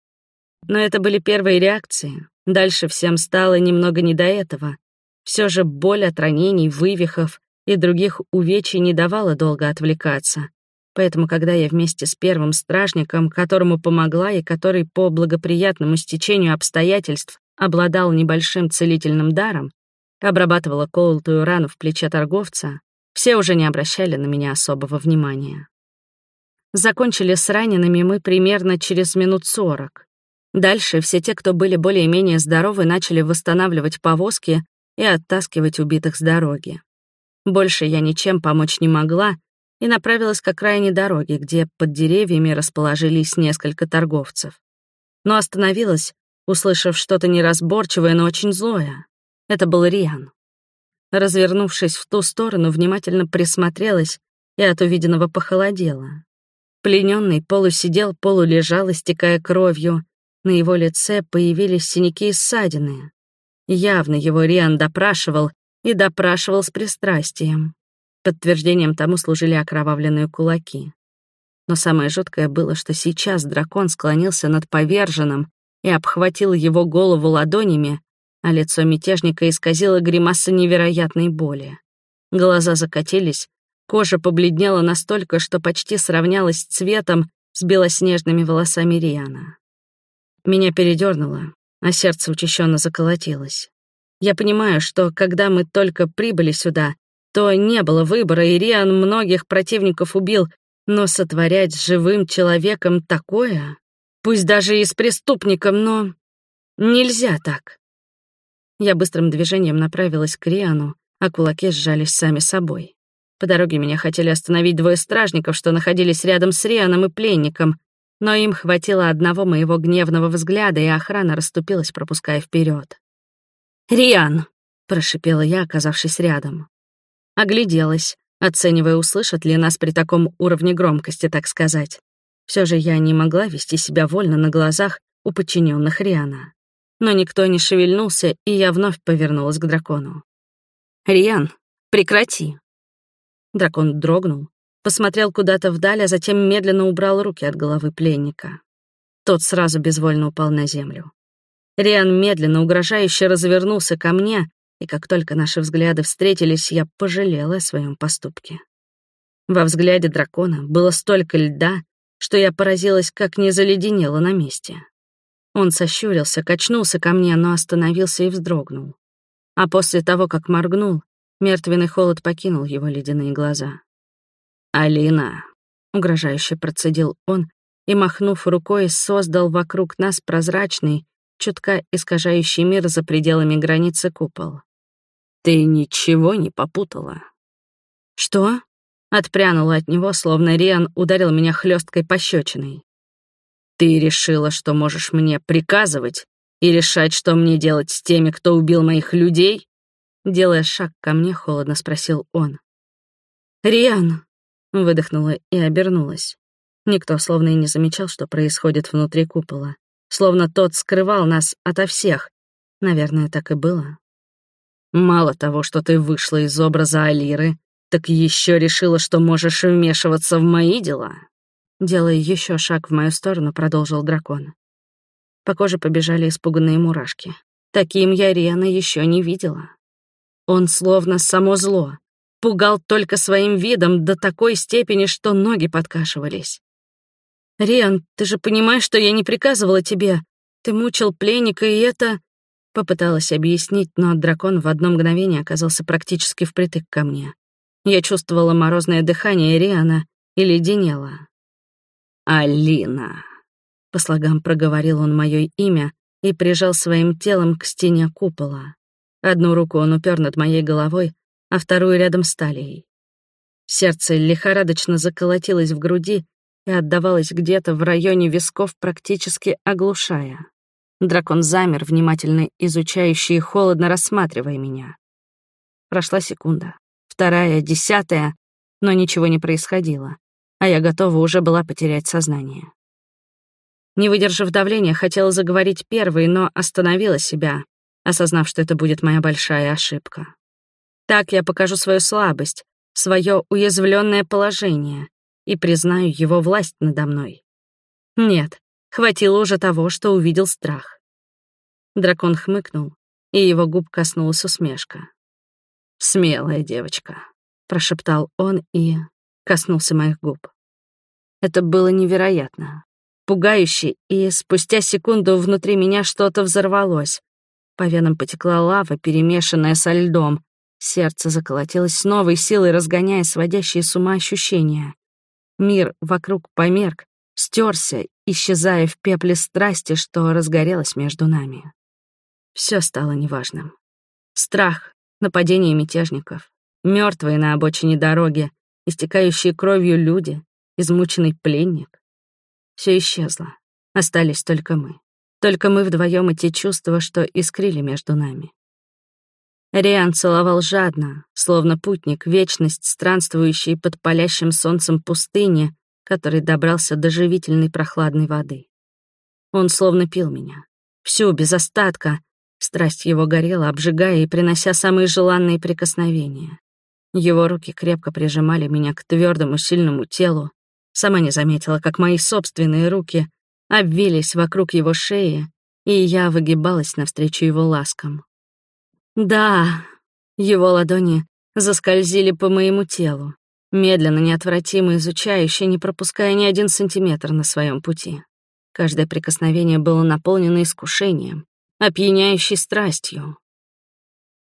Но это были первые реакции. Дальше всем стало немного не до этого. Все же боль от ранений, вывихов и других увечий не давала долго отвлекаться. Поэтому, когда я вместе с первым стражником, которому помогла и который по благоприятному стечению обстоятельств обладал небольшим целительным даром, обрабатывала колотую рану в плече торговца, все уже не обращали на меня особого внимания. Закончили с ранеными мы примерно через минут сорок. Дальше все те, кто были более-менее здоровы, начали восстанавливать повозки и оттаскивать убитых с дороги. Больше я ничем помочь не могла, и направилась к окраине дороги, где под деревьями расположились несколько торговцев. Но остановилась, услышав что-то неразборчивое, но очень злое. Это был Риан. Развернувшись в ту сторону, внимательно присмотрелась и от увиденного похолодела. Плененный полусидел, полулежал, истекая кровью. На его лице появились синяки и ссадины. Явно его Риан допрашивал и допрашивал с пристрастием. Подтверждением тому служили окровавленные кулаки. Но самое жуткое было, что сейчас дракон склонился над поверженным и обхватил его голову ладонями, а лицо мятежника исказило гримаса невероятной боли. Глаза закатились, кожа побледнела настолько, что почти сравнялась цветом с белоснежными волосами Риана. Меня передернуло, а сердце учащенно заколотилось. Я понимаю, что когда мы только прибыли сюда, то не было выбора, и Риан многих противников убил, но сотворять с живым человеком такое, пусть даже и с преступником, но нельзя так. Я быстрым движением направилась к Риану, а кулаки сжались сами собой. По дороге меня хотели остановить двое стражников, что находились рядом с Рианом и пленником, но им хватило одного моего гневного взгляда, и охрана расступилась, пропуская вперед. «Риан!» — прошипела я, оказавшись рядом. Огляделась, оценивая, услышат ли нас при таком уровне громкости, так сказать. Все же я не могла вести себя вольно на глазах у подчиненных Риана. Но никто не шевельнулся, и я вновь повернулась к дракону. «Риан, прекрати!» Дракон дрогнул, посмотрел куда-то вдаль, а затем медленно убрал руки от головы пленника. Тот сразу безвольно упал на землю. Риан медленно, угрожающе развернулся ко мне, и как только наши взгляды встретились, я пожалела о своем поступке. Во взгляде дракона было столько льда, что я поразилась, как не заледенела на месте. Он сощурился, качнулся ко мне, но остановился и вздрогнул. А после того, как моргнул, мертвенный холод покинул его ледяные глаза. «Алина», — угрожающе процедил он, и, махнув рукой, создал вокруг нас прозрачный, чутка искажающий мир за пределами границы купол. «Ты ничего не попутала?» «Что?» — отпрянула от него, словно Риан ударил меня хлесткой пощечиной. «Ты решила, что можешь мне приказывать и решать, что мне делать с теми, кто убил моих людей?» Делая шаг ко мне, холодно спросил он. «Риан!» Выдохнула и обернулась. Никто словно и не замечал, что происходит внутри купола. Словно тот скрывал нас ото всех. Наверное, так и было. Мало того, что ты вышла из образа Алиры, так еще решила, что можешь вмешиваться в мои дела. Делая еще шаг в мою сторону, продолжил дракон. По коже побежали испуганные мурашки. Таким я Риана еще не видела. Он словно само зло, пугал только своим видом до такой степени, что ноги подкашивались. «Риан, ты же понимаешь, что я не приказывала тебе. Ты мучил пленника, и это...» Попыталась объяснить, но дракон в одно мгновение оказался практически впритык ко мне. Я чувствовала морозное дыхание Риана и леденела. «Алина», — по слогам проговорил он мое имя и прижал своим телом к стене купола. Одну руку он упер над моей головой, а вторую рядом с талией. Сердце лихорадочно заколотилось в груди и отдавалось где-то в районе висков, практически оглушая. Дракон замер, внимательно изучающий и холодно рассматривая меня. Прошла секунда, вторая, десятая, но ничего не происходило, а я готова уже была потерять сознание. Не выдержав давления, хотела заговорить первой, но остановила себя, осознав, что это будет моя большая ошибка. Так я покажу свою слабость, свое уязвленное положение и признаю его власть надо мной. Нет, хватило уже того, что увидел страх. Дракон хмыкнул, и его губ коснулась усмешка. «Смелая девочка», — прошептал он и коснулся моих губ. Это было невероятно, пугающе, и спустя секунду внутри меня что-то взорвалось. По венам потекла лава, перемешанная со льдом, Сердце заколотилось с новой силой, разгоняя сводящие с ума ощущения. Мир вокруг померк, стерся, исчезая в пепле страсти, что разгорелось между нами. Все стало неважным. Страх, нападение мятежников, мертвые на обочине дороги, истекающие кровью люди, измученный пленник. Все исчезло. Остались только мы. Только мы вдвоем и те чувства, что искрили между нами. Риан целовал жадно, словно путник, вечность, странствующий под палящим солнцем пустыни, который добрался до живительной прохладной воды. Он словно пил меня. Всю, без остатка. Страсть его горела, обжигая и принося самые желанные прикосновения. Его руки крепко прижимали меня к твердому, сильному телу. Сама не заметила, как мои собственные руки обвились вокруг его шеи, и я выгибалась навстречу его ласкам. Да, его ладони заскользили по моему телу, медленно, неотвратимо изучающе, не пропуская ни один сантиметр на своем пути. Каждое прикосновение было наполнено искушением, опьяняющей страстью.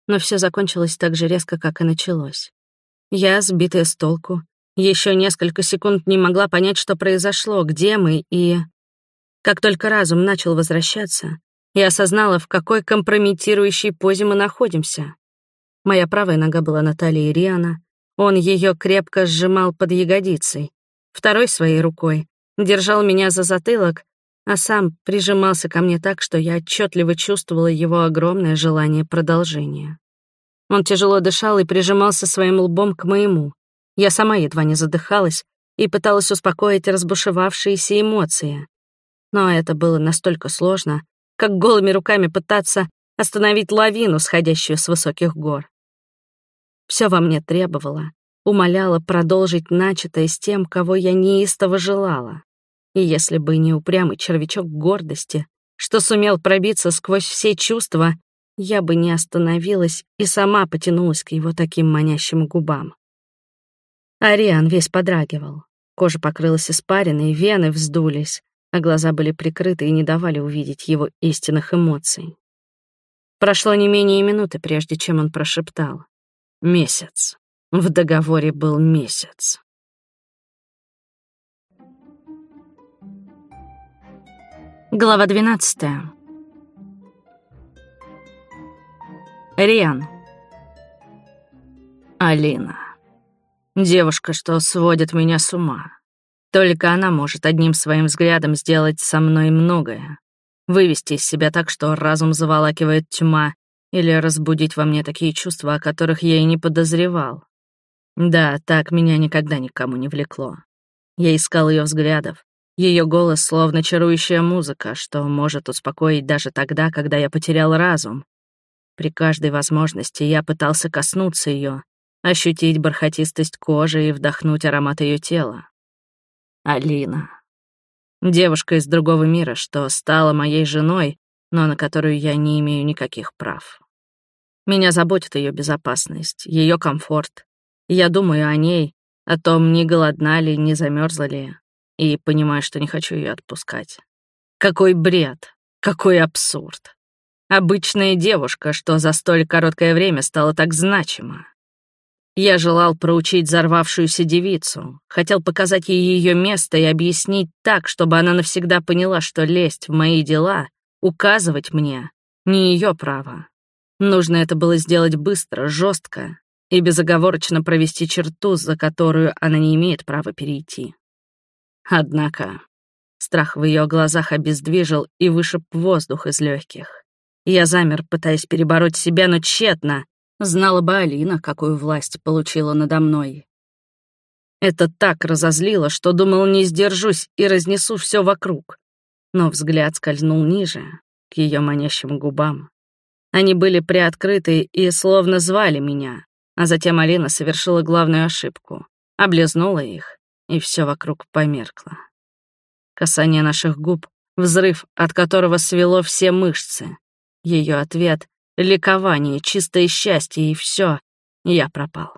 Но все закончилось так же резко, как и началось. Я, сбитая с толку, еще несколько секунд не могла понять, что произошло, где мы, и... Как только разум начал возвращаться, я осознала, в какой компрометирующей позе мы находимся. Моя правая нога была на талии Риана, он ее крепко сжимал под ягодицей, второй своей рукой держал меня за затылок, а сам прижимался ко мне так, что я отчетливо чувствовала его огромное желание продолжения. Он тяжело дышал и прижимался своим лбом к моему. Я сама едва не задыхалась и пыталась успокоить разбушевавшиеся эмоции. Но это было настолько сложно, как голыми руками пытаться остановить лавину, сходящую с высоких гор. Все во мне требовало, умоляло продолжить начатое с тем, кого я неистово желала. И если бы не упрямый червячок гордости, что сумел пробиться сквозь все чувства я бы не остановилась и сама потянулась к его таким манящим губам. Ариан весь подрагивал. Кожа покрылась испариной, вены вздулись, а глаза были прикрыты и не давали увидеть его истинных эмоций. Прошло не менее минуты, прежде чем он прошептал. «Месяц. В договоре был месяц». Глава двенадцатая. Риан. Алина. Девушка, что сводит меня с ума. Только она может одним своим взглядом сделать со мной многое. Вывести из себя так, что разум заволакивает тьма, или разбудить во мне такие чувства, о которых я и не подозревал. Да, так меня никогда никому не влекло. Я искал ее взглядов, ее голос словно чарующая музыка, что может успокоить даже тогда, когда я потерял разум, при каждой возможности я пытался коснуться ее, ощутить бархатистость кожи и вдохнуть аромат ее тела. Алина. Девушка из другого мира, что стала моей женой, но на которую я не имею никаких прав. Меня заботит ее безопасность, ее комфорт. Я думаю о ней, о том, не голодна ли, не замерзла ли, и понимаю, что не хочу ее отпускать. Какой бред, какой абсурд. Обычная девушка, что за столь короткое время стала так значима. Я желал проучить взорвавшуюся девицу, хотел показать ей ее место и объяснить так, чтобы она навсегда поняла, что лезть в мои дела, указывать мне — не ее право. Нужно это было сделать быстро, жестко и безоговорочно провести черту, за которую она не имеет права перейти. Однако страх в ее глазах обездвижил и вышиб воздух из легких. Я замер, пытаясь перебороть себя, но тщетно. Знала бы Алина, какую власть получила надо мной. Это так разозлило, что думал, не сдержусь и разнесу все вокруг. Но взгляд скользнул ниже, к ее манящим губам. Они были приоткрыты и словно звали меня, а затем Алина совершила главную ошибку. Облизнула их, и все вокруг померкло. Касание наших губ, взрыв, от которого свело все мышцы, ее ответ — ликование, чистое счастье и все. Я пропал.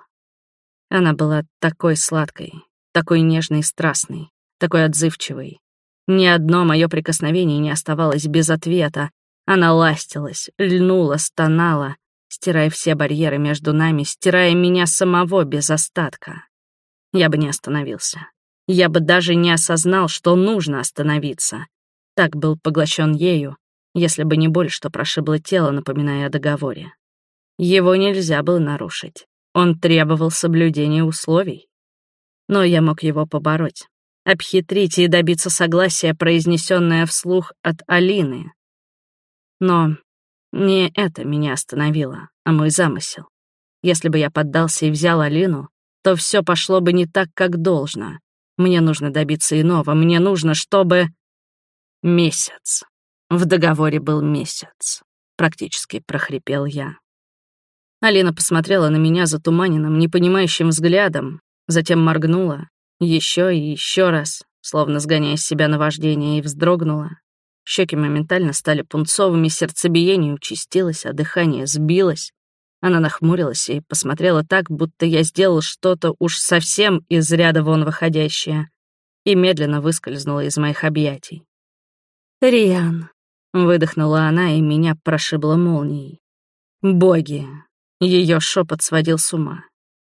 Она была такой сладкой, такой нежной и страстной, такой отзывчивой. Ни одно мое прикосновение не оставалось без ответа. Она ластилась, льнула, стонала, стирая все барьеры между нами, стирая меня самого без остатка. Я бы не остановился. Я бы даже не осознал, что нужно остановиться. Так был поглощен ею, если бы не боль, что прошибла тело, напоминая о договоре. Его нельзя было нарушить. Он требовал соблюдения условий. Но я мог его побороть, обхитрить и добиться согласия, произнесенное вслух от Алины. Но не это меня остановило, а мой замысел. Если бы я поддался и взял Алину, то все пошло бы не так, как должно. Мне нужно добиться иного, мне нужно, чтобы... Месяц. В договоре был месяц. Практически прохрипел я. Алина посмотрела на меня затуманенным, непонимающим взглядом, затем моргнула, еще и еще раз, словно сгоняя с себя наваждение, и вздрогнула. Щеки моментально стали пунцовыми, сердцебиение участилось, а дыхание сбилось. Она нахмурилась и посмотрела так, будто я сделал что-то уж совсем из ряда вон выходящее, и медленно выскользнула из моих объятий. «Риан», — выдохнула она, и меня прошибло молнией. «Боги!» — ее шепот сводил с ума.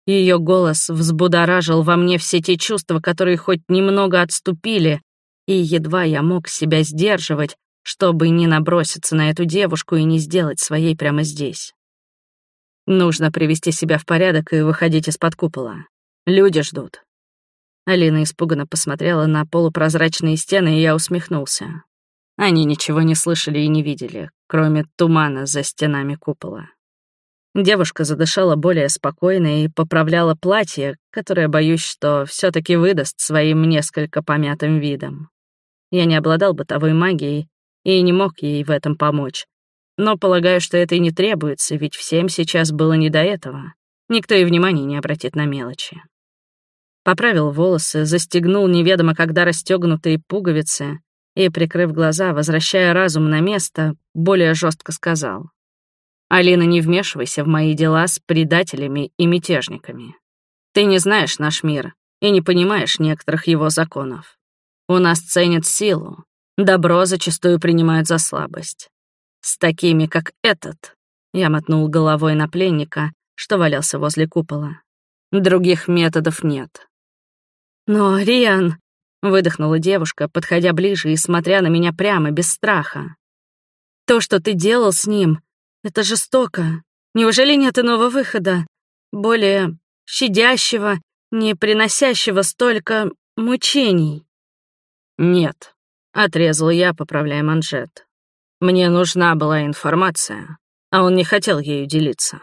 Ее голос взбудоражил во мне все те чувства, которые хоть немного отступили, и едва я мог себя сдерживать, чтобы не наброситься на эту девушку и не сделать своей прямо здесь. Нужно привести себя в порядок и выходить из-под купола. Люди ждут. Алина испуганно посмотрела на полупрозрачные стены, и я усмехнулся. Они ничего не слышали и не видели, кроме тумана за стенами купола. Девушка задышала более спокойно и поправляла платье, которое, боюсь, что все таки выдаст своим несколько помятым видом. Я не обладал бытовой магией и не мог ей в этом помочь, но полагаю, что это и не требуется, ведь всем сейчас было не до этого. Никто и внимания не обратит на мелочи. Поправил волосы, застегнул неведомо когда расстегнутые пуговицы и, прикрыв глаза, возвращая разум на место, более жестко сказал. «Алина, не вмешивайся в мои дела с предателями и мятежниками. Ты не знаешь наш мир и не понимаешь некоторых его законов. У нас ценят силу, добро зачастую принимают за слабость. С такими, как этот, я мотнул головой на пленника, что валялся возле купола. Других методов нет. Но, Риан, выдохнула девушка, подходя ближе и смотря на меня прямо, без страха. То, что ты делал с ним, это жестоко. Неужели нет иного выхода? Более щадящего, не приносящего столько мучений? Нет, отрезал я, поправляя манжет. Мне нужна была информация, а он не хотел ею делиться.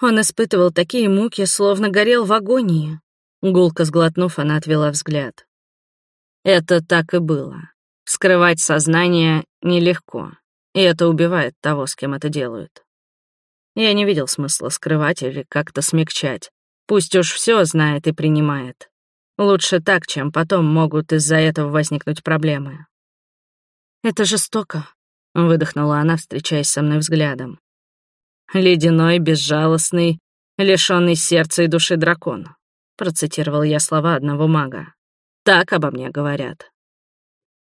Он испытывал такие муки, словно горел в агонии. Гулко сглотнув, она отвела взгляд. Это так и было. Скрывать сознание нелегко, и это убивает того, с кем это делают. Я не видел смысла скрывать или как-то смягчать. Пусть уж все знает и принимает. Лучше так, чем потом могут из-за этого возникнуть проблемы. Это жестоко, — выдохнула она, встречаясь со мной взглядом. «Ледяной, безжалостный, лишённый сердца и души дракон», — процитировал я слова одного мага. «Так обо мне говорят».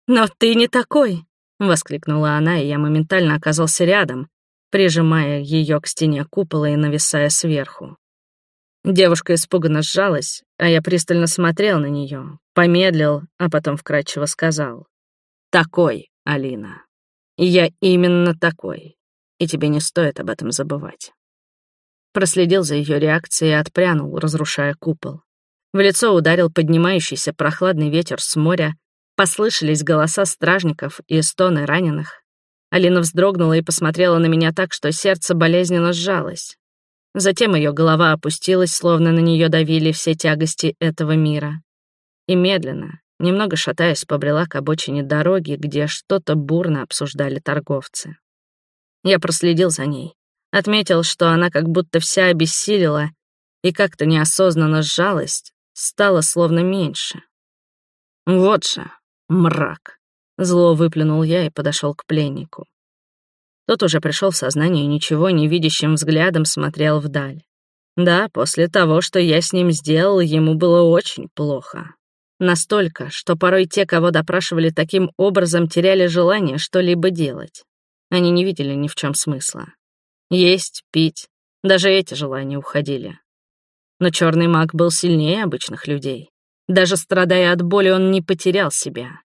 «Но ты не такой!» — воскликнула она, и я моментально оказался рядом, прижимая ее к стене купола и нависая сверху. Девушка испуганно сжалась, а я пристально смотрел на нее, помедлил, а потом вкрадчиво сказал. «Такой, Алина». Я именно такой, и тебе не стоит об этом забывать. Проследил за ее реакцией и отпрянул, разрушая купол. В лицо ударил поднимающийся прохладный ветер с моря, послышались голоса стражников и стоны раненых. Алина вздрогнула и посмотрела на меня так, что сердце болезненно сжалось. Затем ее голова опустилась, словно на нее давили все тягости этого мира. И медленно, Немного шатаясь, побрела к обочине дороги, где что-то бурно обсуждали торговцы. Я проследил за ней. Отметил, что она как будто вся обессилила, и как-то неосознанно жалость стала словно меньше. Вот же, мрак. Зло выплюнул я и подошел к пленнику. Тот уже пришел в сознание и ничего не видящим взглядом смотрел вдаль. Да, после того, что я с ним сделал, ему было очень плохо. Настолько, что порой те, кого допрашивали таким образом, теряли желание что-либо делать. Они не видели ни в чем смысла. Есть, пить, даже эти желания уходили. Но черный маг был сильнее обычных людей. Даже страдая от боли, он не потерял себя.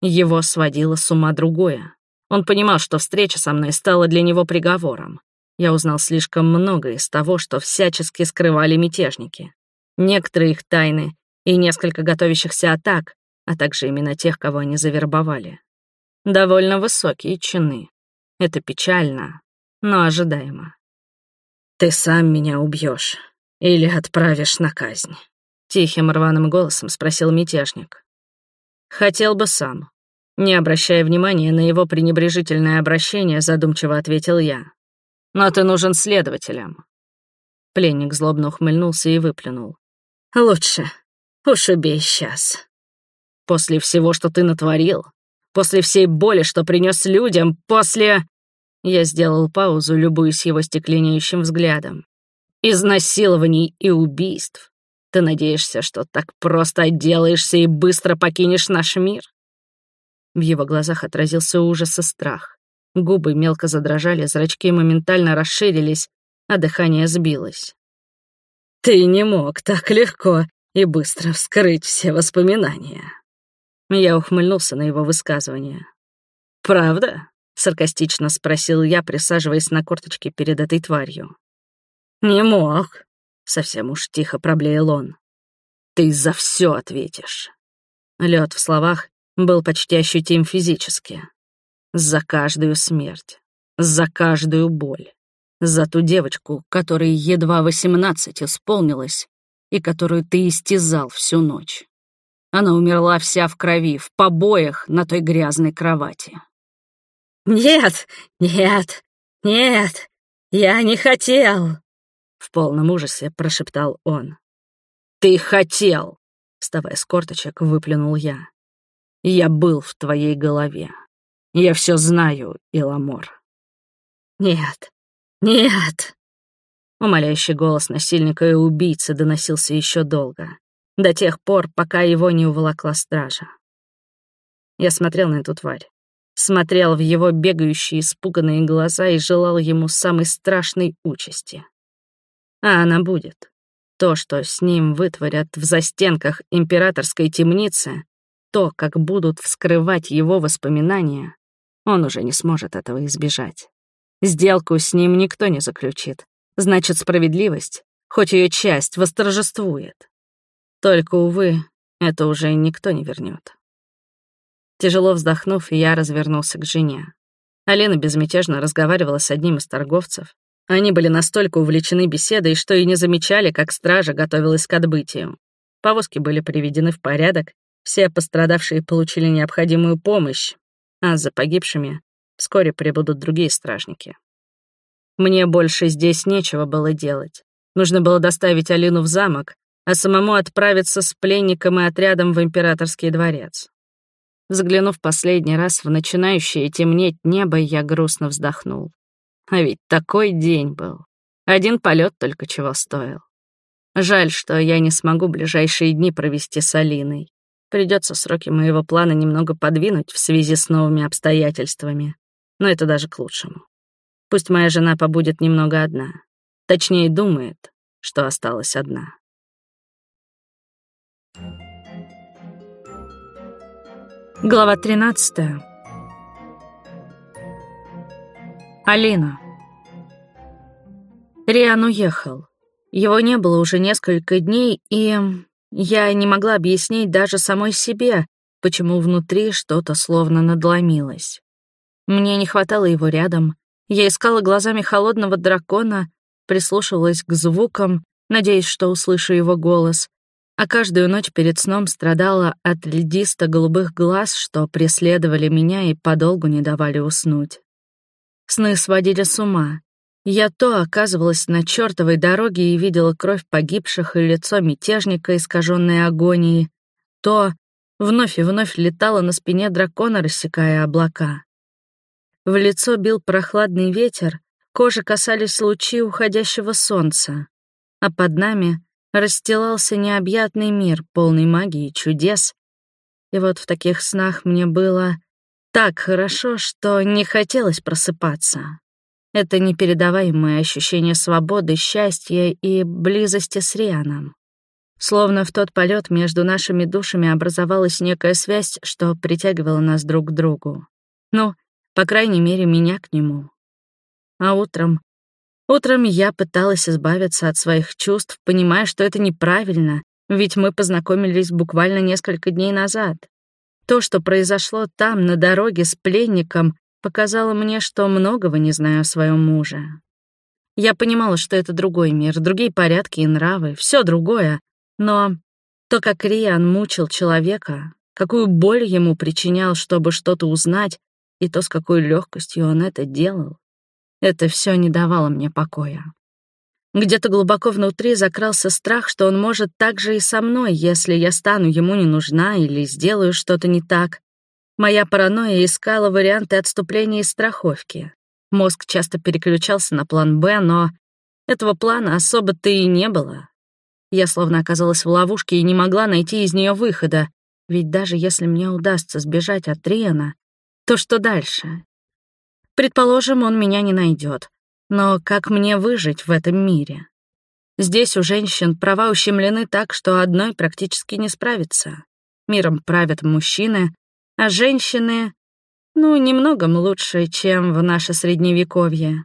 Его сводило с ума другое. Он понимал, что встреча со мной стала для него приговором. Я узнал слишком много из того, что всячески скрывали мятежники. Некоторые их тайны и несколько готовящихся атак, а также имена тех, кого они завербовали. Довольно высокие чины. Это печально, но ожидаемо. «Ты сам меня убьешь или отправишь на казнь?» — тихим рваным голосом спросил мятежник. «Хотел бы сам». Не обращая внимания на его пренебрежительное обращение, задумчиво ответил я. «Но ты нужен следователям». Пленник злобно ухмыльнулся и выплюнул. «Лучше. Уж убей сейчас. После всего, что ты натворил, после всей боли, что принес людям, после...» Я сделал паузу, любуясь его стекленеющим взглядом. «Изнасилований и убийств. Ты надеешься, что так просто отделаешься и быстро покинешь наш мир?» В его глазах отразился ужас и страх. Губы мелко задрожали, зрачки моментально расширились, а дыхание сбилось. «Ты не мог так легко и быстро вскрыть все воспоминания». Я ухмыльнулся на его высказывание. «Правда?» — саркастично спросил я, присаживаясь на корточке перед этой тварью. «Не мог», — совсем уж тихо проблеял он. «Ты за все ответишь». Лед в словах был почти ощутим физически. За каждую смерть, за каждую боль, за ту девочку, которой едва восемнадцать исполнилось и которую ты истязал всю ночь. Она умерла вся в крови, в побоях на той грязной кровати. «Нет, нет, нет, я не хотел!» В полном ужасе прошептал он. «Ты хотел!» Вставая с корточек, выплюнул я. «Я был в твоей голове. Я все знаю, Иламор». «Нет, нет!» Умоляющий голос насильника и убийцы доносился еще долго до тех пор, пока его не уволокла стража. Я смотрел на эту тварь, смотрел в его бегающие испуганные глаза и желал ему самой страшной участи. А она будет. То, что с ним вытворят в застенках императорской темницы, то, как будут вскрывать его воспоминания, он уже не сможет этого избежать. Сделку с ним никто не заключит. Значит, справедливость, хоть ее часть, восторжествует. Только, увы, это уже никто не вернет. Тяжело вздохнув, я развернулся к жене. Алина безмятежно разговаривала с одним из торговцев. Они были настолько увлечены беседой, что и не замечали, как стража готовилась к отбытию. Повозки были приведены в порядок, все пострадавшие получили необходимую помощь, а за погибшими вскоре прибудут другие стражники. Мне больше здесь нечего было делать. Нужно было доставить Алину в замок, а самому отправиться с пленником и отрядом в императорский дворец. Взглянув последний раз в начинающее темнеть небо, я грустно вздохнул. А ведь такой день был. Один полет только чего стоил. Жаль, что я не смогу ближайшие дни провести с Алиной. Придется сроки моего плана немного подвинуть в связи с новыми обстоятельствами. Но это даже к лучшему. Пусть моя жена побудет немного одна. Точнее, думает, что осталась одна. Глава 13. Алина. Риан уехал. Его не было уже несколько дней, и я не могла объяснить даже самой себе, почему внутри что-то словно надломилось. Мне не хватало его рядом. Я искала глазами холодного дракона, прислушивалась к звукам, надеясь, что услышу его голос, а каждую ночь перед сном страдала от льдисто-голубых глаз, что преследовали меня и подолгу не давали уснуть. Сны сводили с ума. Я то оказывалась на чертовой дороге и видела кровь погибших и лицо мятежника, искаженное агонией, то вновь и вновь летала на спине дракона, рассекая облака. В лицо бил прохладный ветер, кожи касались лучи уходящего солнца, а под нами расстилался необъятный мир, полный магии и чудес. И вот в таких снах мне было так хорошо, что не хотелось просыпаться. Это непередаваемое ощущение свободы, счастья и близости с Рианом. Словно в тот полет между нашими душами образовалась некая связь, что притягивала нас друг к другу. Ну, по крайней мере, меня к нему. А утром Утром я пыталась избавиться от своих чувств, понимая, что это неправильно, Ведь мы познакомились буквально несколько дней назад. То, что произошло там, на дороге с пленником, показало мне, что многого не знаю о своем муже. Я понимала, что это другой мир, другие порядки и нравы, все другое, но то, как Риан мучил человека, какую боль ему причинял, чтобы что-то узнать, и то, с какой легкостью он это делал, это все не давало мне покоя. Где-то глубоко внутри закрался страх, что он может так же и со мной, если я стану ему не нужна или сделаю что-то не так. Моя паранойя искала варианты отступления из страховки. Мозг часто переключался на план «Б», но этого плана особо-то и не было. Я словно оказалась в ловушке и не могла найти из нее выхода, ведь даже если мне удастся сбежать от Риана, то что дальше? Предположим, он меня не найдет. Но как мне выжить в этом мире? Здесь у женщин права ущемлены так, что одной практически не справиться. Миром правят мужчины, а женщины, ну, немногом лучше, чем в наше средневековье.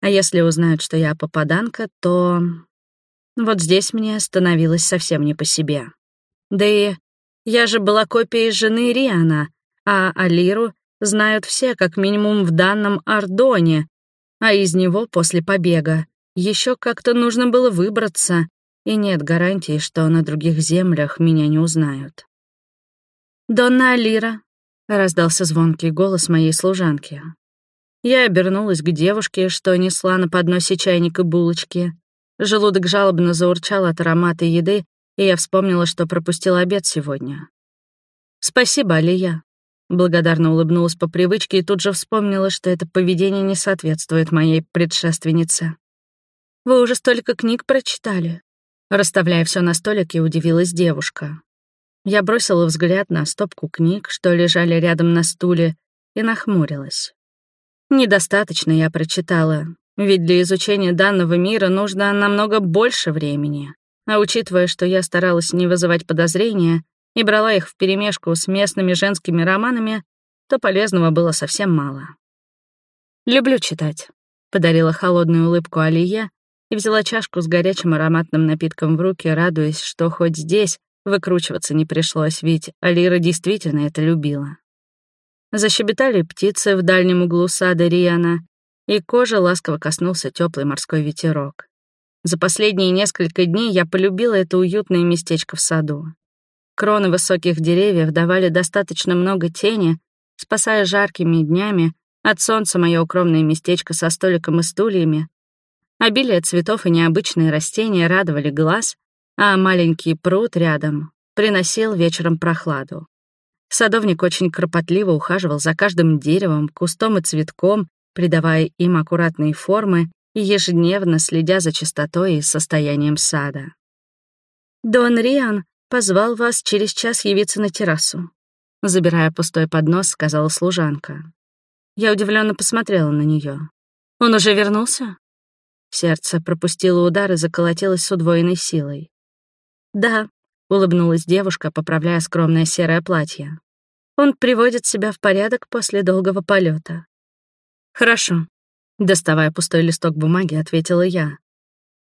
А если узнают, что я попаданка, то... Вот здесь мне становилось совсем не по себе. Да и я же была копией жены Риана, а Алиру знают все, как минимум в данном Ордоне, а из него после побега еще как-то нужно было выбраться, и нет гарантии, что на других землях меня не узнают. «Донна Алира», — раздался звонкий голос моей служанки. Я обернулась к девушке, что несла на подносе чайник и булочки. Желудок жалобно заурчал от аромата еды, и я вспомнила, что пропустил обед сегодня. «Спасибо, Алия», Благодарно улыбнулась по привычке и тут же вспомнила, что это поведение не соответствует моей предшественнице. «Вы уже столько книг прочитали?» Расставляя все на столике, удивилась девушка. Я бросила взгляд на стопку книг, что лежали рядом на стуле, и нахмурилась. Недостаточно я прочитала, ведь для изучения данного мира нужно намного больше времени. А учитывая, что я старалась не вызывать подозрения, и брала их вперемешку с местными женскими романами, то полезного было совсем мало. «Люблю читать», — подарила холодную улыбку Алия и взяла чашку с горячим ароматным напитком в руки, радуясь, что хоть здесь выкручиваться не пришлось, ведь Алира действительно это любила. Защебетали птицы в дальнем углу сада Риана, и кожа ласково коснулся теплый морской ветерок. За последние несколько дней я полюбила это уютное местечко в саду. Кроны высоких деревьев давали достаточно много тени, спасая жаркими днями от солнца мое укромное местечко со столиком и стульями. Обилие цветов и необычные растения радовали глаз, а маленький пруд рядом приносил вечером прохладу. Садовник очень кропотливо ухаживал за каждым деревом, кустом и цветком, придавая им аккуратные формы и ежедневно следя за чистотой и состоянием сада. Дон Риан позвал вас через час явиться на террасу. Забирая пустой поднос, сказала служанка. Я удивленно посмотрела на нее. Он уже вернулся? Сердце пропустило удар и заколотилось с удвоенной силой. Да, улыбнулась девушка, поправляя скромное серое платье. Он приводит себя в порядок после долгого полета. Хорошо. Доставая пустой листок бумаги, ответила я.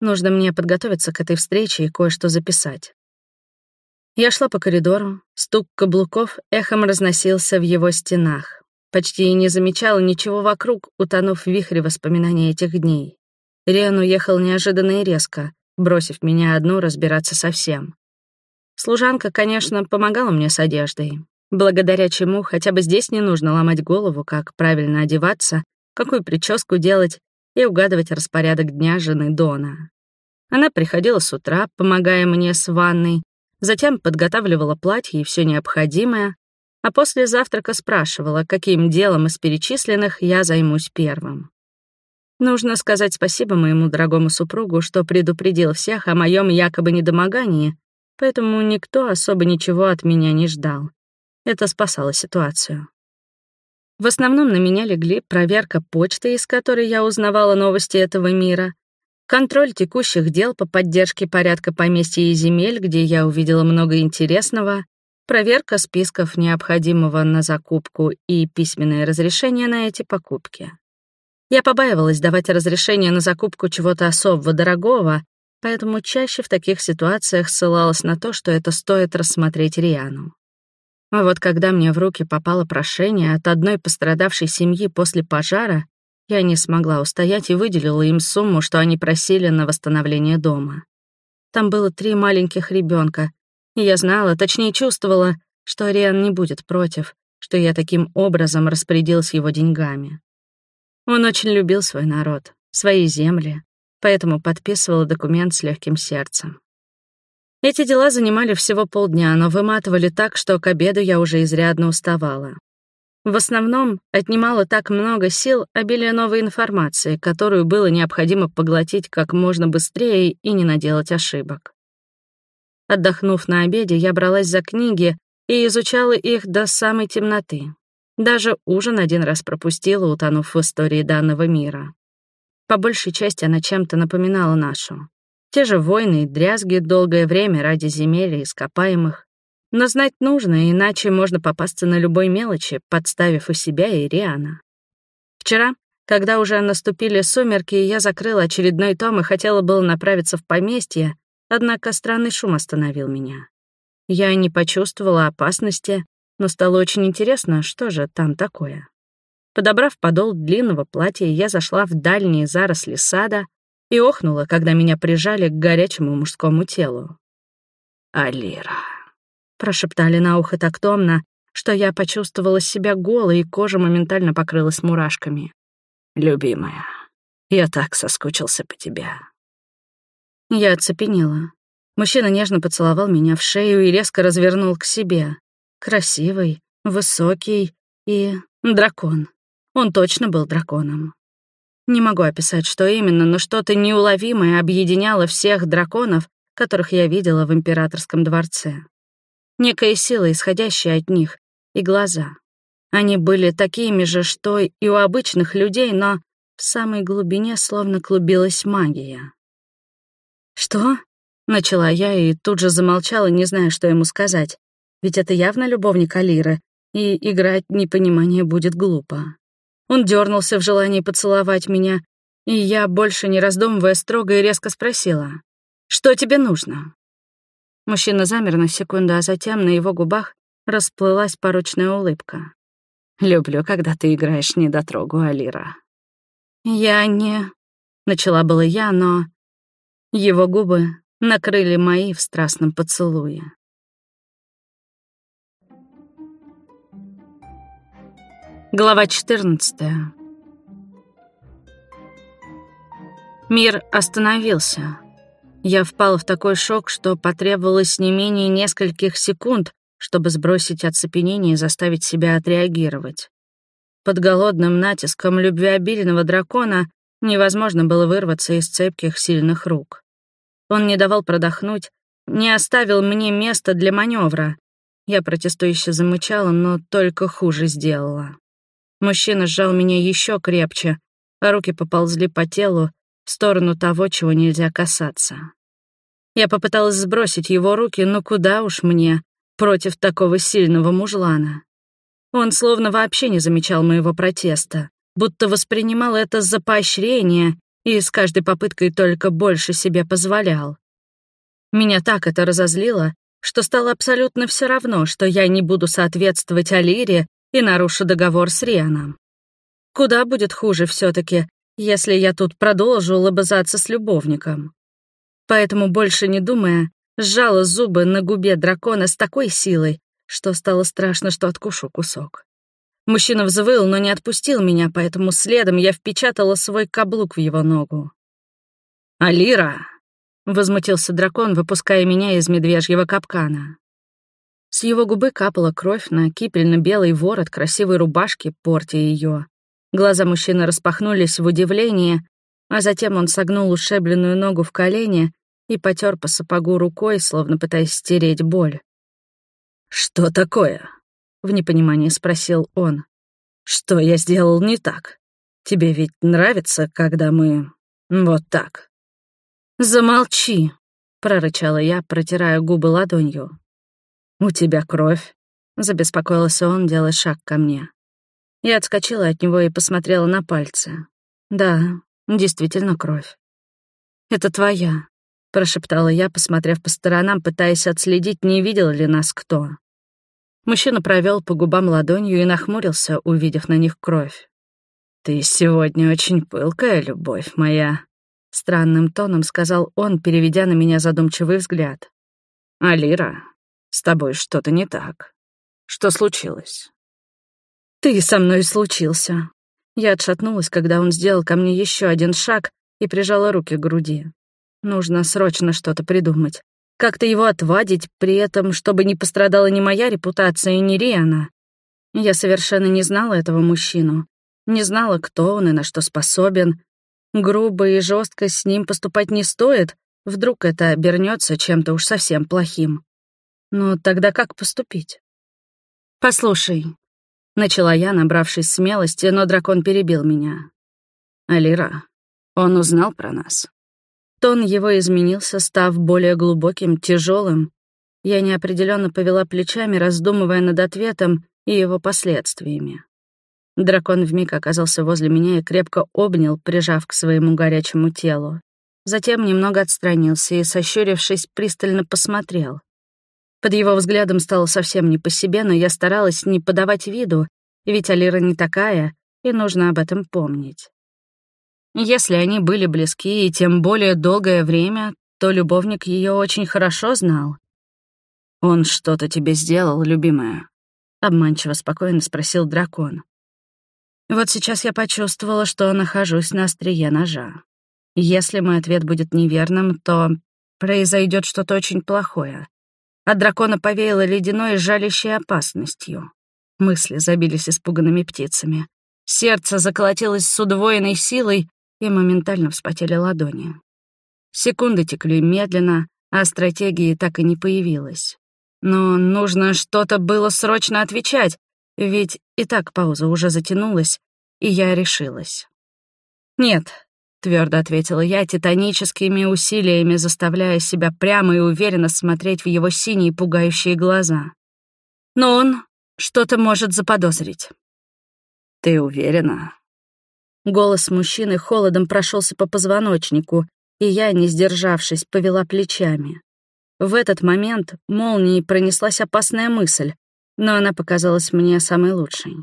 Нужно мне подготовиться к этой встрече и кое-что записать. Я шла по коридору, стук каблуков эхом разносился в его стенах. Почти и не замечала ничего вокруг, утонув в вихре воспоминаний этих дней. Риан уехал неожиданно и резко, бросив меня одну разбираться со всем. Служанка, конечно, помогала мне с одеждой, благодаря чему хотя бы здесь не нужно ломать голову, как правильно одеваться, какую прическу делать и угадывать распорядок дня жены Дона. Она приходила с утра, помогая мне с ванной, затем подготавливала платье и все необходимое, а после завтрака спрашивала, каким делом из перечисленных я займусь первым. Нужно сказать спасибо моему дорогому супругу, что предупредил всех о моем якобы недомогании, поэтому никто особо ничего от меня не ждал. Это спасало ситуацию. В основном на меня легли проверка почты, из которой я узнавала новости этого мира, контроль текущих дел по поддержке порядка поместья и земель, где я увидела много интересного, проверка списков необходимого на закупку и письменное разрешение на эти покупки. Я побаивалась давать разрешение на закупку чего-то особо дорогого, поэтому чаще в таких ситуациях ссылалась на то, что это стоит рассмотреть Риану. А вот когда мне в руки попало прошение от одной пострадавшей семьи после пожара, я не смогла устоять и выделила им сумму, что они просили на восстановление дома. Там было три маленьких ребенка, и я знала, точнее чувствовала, что Ариан не будет против, что я таким образом распорядилась его деньгами. Он очень любил свой народ, свои земли, поэтому подписывал документ с легким сердцем. Эти дела занимали всего полдня, но выматывали так, что к обеду я уже изрядно уставала. В основном отнимало так много сил обилие новой информации, которую было необходимо поглотить как можно быстрее и не наделать ошибок. Отдохнув на обеде, я бралась за книги и изучала их до самой темноты. Даже ужин один раз пропустила, утонув в истории данного мира. По большей части она чем-то напоминала нашу. Те же войны и дрязги долгое время ради земель и ископаемых. Но знать нужно, иначе можно попасться на любой мелочи, подставив и себя, и Риана. Вчера, когда уже наступили сумерки, я закрыла очередной том и хотела было направиться в поместье, однако странный шум остановил меня. Я не почувствовала опасности, но стало очень интересно, что же там такое. Подобрав подол длинного платья, я зашла в дальние заросли сада и охнула, когда меня прижали к горячему мужскому телу. «Алира», — прошептали на ухо так томно, что я почувствовала себя голой, и кожа моментально покрылась мурашками. «Любимая, я так соскучился по тебе». Я оцепенела. Мужчина нежно поцеловал меня в шею и резко развернул к себе. Красивый, высокий и... дракон. Он точно был драконом. Не могу описать, что именно, но что-то неуловимое объединяло всех драконов, которых я видела в императорском дворце. Некая сила, исходящая от них, и глаза. Они были такими же, что и у обычных людей, но в самой глубине словно клубилась магия. «Что?» Начала я и тут же замолчала, не зная, что ему сказать. Ведь это явно любовник Алиры, и играть непонимание будет глупо. Он дернулся в желании поцеловать меня, и я, больше не раздумывая, строго и резко спросила, «Что тебе нужно?» Мужчина замер на секунду, а затем на его губах расплылась порочная улыбка. «Люблю, когда ты играешь недотрогу, Алира». «Я не...» — начала было я, но... Его губы накрыли мои в страстном поцелуе. Глава 14. Мир остановился. Я впал в такой шок, что потребовалось не менее нескольких секунд, чтобы сбросить оцепенение и заставить себя отреагировать. Под голодным натиском любвеобильного дракона невозможно было вырваться из цепких сильных рук. Он не давал продохнуть, не оставил мне места для маневра. Я протестующе замычала, но только хуже сделала. Мужчина сжал меня еще крепче, а руки поползли по телу в сторону того, чего нельзя касаться. Я попыталась сбросить его руки, но куда уж мне против такого сильного мужлана. Он словно вообще не замечал моего протеста, будто воспринимал это за поощрение и с каждой попыткой только больше себе позволял. Меня так это разозлило, что стало абсолютно все равно, что я не буду соответствовать Алире и нарушу договор с Рианом. Куда будет хуже все таки если я тут продолжу лобызаться с любовником. Поэтому, больше не думая, сжала зубы на губе дракона с такой силой, что стало страшно, что откушу кусок. Мужчина взвыл, но не отпустил меня, поэтому следом я впечатала свой каблук в его ногу. «Алира!» — возмутился дракон, выпуская меня из медвежьего капкана. С его губы капала кровь на кипельно-белый ворот красивой рубашки, портя ее. Глаза мужчины распахнулись в удивлении, а затем он согнул ушибленную ногу в колени и потер по сапогу рукой, словно пытаясь стереть боль. «Что такое?» — в непонимании спросил он. «Что я сделал не так? Тебе ведь нравится, когда мы... вот так?» «Замолчи!» — прорычала я, протирая губы ладонью. «У тебя кровь?» — забеспокоился он, делая шаг ко мне. Я отскочила от него и посмотрела на пальцы. «Да, действительно кровь. Это твоя. — прошептала я, посмотрев по сторонам, пытаясь отследить, не видел ли нас кто. Мужчина провел по губам ладонью и нахмурился, увидев на них кровь. «Ты сегодня очень пылкая, любовь моя», — странным тоном сказал он, переведя на меня задумчивый взгляд. «Алира, с тобой что-то не так. Что случилось?» «Ты со мной случился». Я отшатнулась, когда он сделал ко мне еще один шаг и прижала руки к груди. Нужно срочно что-то придумать. Как-то его отвадить, при этом, чтобы не пострадала ни моя репутация, ни Риана. Я совершенно не знала этого мужчину. Не знала, кто он и на что способен. Грубо и жестко с ним поступать не стоит, вдруг это обернется чем-то уж совсем плохим. Но тогда как поступить? «Послушай», — начала я, набравшись смелости, но дракон перебил меня. «Алира, он узнал про нас. Тон его изменился, став более глубоким, тяжелым. Я неопределенно повела плечами, раздумывая над ответом и его последствиями. Дракон вмиг оказался возле меня и крепко обнял, прижав к своему горячему телу. Затем немного отстранился и, сощурившись, пристально посмотрел. Под его взглядом стало совсем не по себе, но я старалась не подавать виду, ведь Алира не такая, и нужно об этом помнить. Если они были близки и тем более долгое время, то любовник ее очень хорошо знал. «Он что-то тебе сделал, любимая?» — обманчиво спокойно спросил дракон. Вот сейчас я почувствовала, что нахожусь на острие ножа. Если мой ответ будет неверным, то произойдет что-то очень плохое. От дракона повеяло ледяной жалящей опасностью. Мысли забились испуганными птицами. Сердце заколотилось с удвоенной силой, и моментально вспотели ладони. Секунды текли медленно, а стратегии так и не появилось. Но нужно что-то было срочно отвечать, ведь и так пауза уже затянулась, и я решилась. «Нет», — твердо ответила я, титаническими усилиями заставляя себя прямо и уверенно смотреть в его синие пугающие глаза. «Но он что-то может заподозрить». «Ты уверена?» Голос мужчины холодом прошелся по позвоночнику, и я, не сдержавшись, повела плечами. В этот момент молнией пронеслась опасная мысль, но она показалась мне самой лучшей.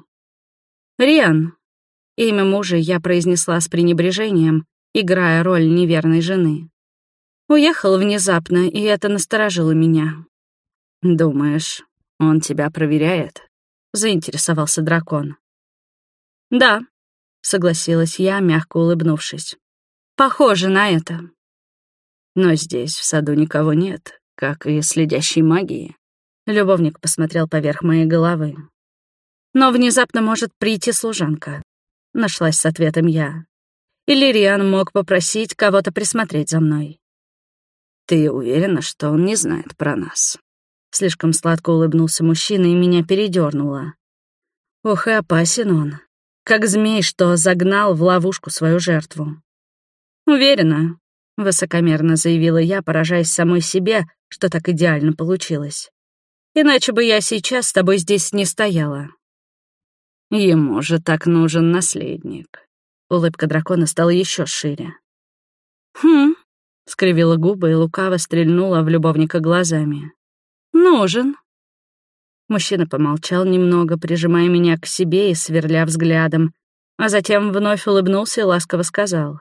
«Риан», имя мужа я произнесла с пренебрежением, играя роль неверной жены. Уехал внезапно, и это насторожило меня. «Думаешь, он тебя проверяет?» — заинтересовался дракон. «Да», согласилась я, мягко улыбнувшись. Похоже на это. Но здесь, в саду, никого нет, как и следящей магии. Любовник посмотрел поверх моей головы. Но внезапно может прийти служанка. Нашлась с ответом я. Или Риан мог попросить кого-то присмотреть за мной. «Ты уверена, что он не знает про нас?» Слишком сладко улыбнулся мужчина и меня передернуло. Ох, и опасен он как змей, что загнал в ловушку свою жертву. «Уверена», — высокомерно заявила я, поражаясь самой себе, что так идеально получилось. «Иначе бы я сейчас с тобой здесь не стояла». «Ему же так нужен наследник». Улыбка дракона стала еще шире. «Хм», — скривила губы и лукаво стрельнула в любовника глазами. «Нужен», Мужчина помолчал немного, прижимая меня к себе и сверля взглядом, а затем вновь улыбнулся и ласково сказал.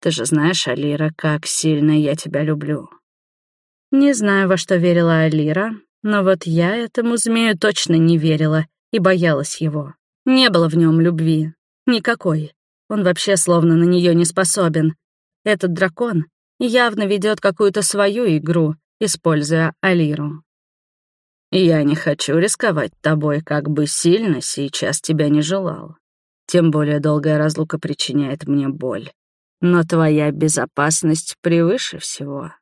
«Ты же знаешь, Алира, как сильно я тебя люблю». Не знаю, во что верила Алира, но вот я этому змею точно не верила и боялась его. Не было в нем любви. Никакой. Он вообще словно на нее не способен. Этот дракон явно ведет какую-то свою игру, используя Алиру. Я не хочу рисковать тобой, как бы сильно сейчас тебя не желал. Тем более долгая разлука причиняет мне боль. Но твоя безопасность превыше всего.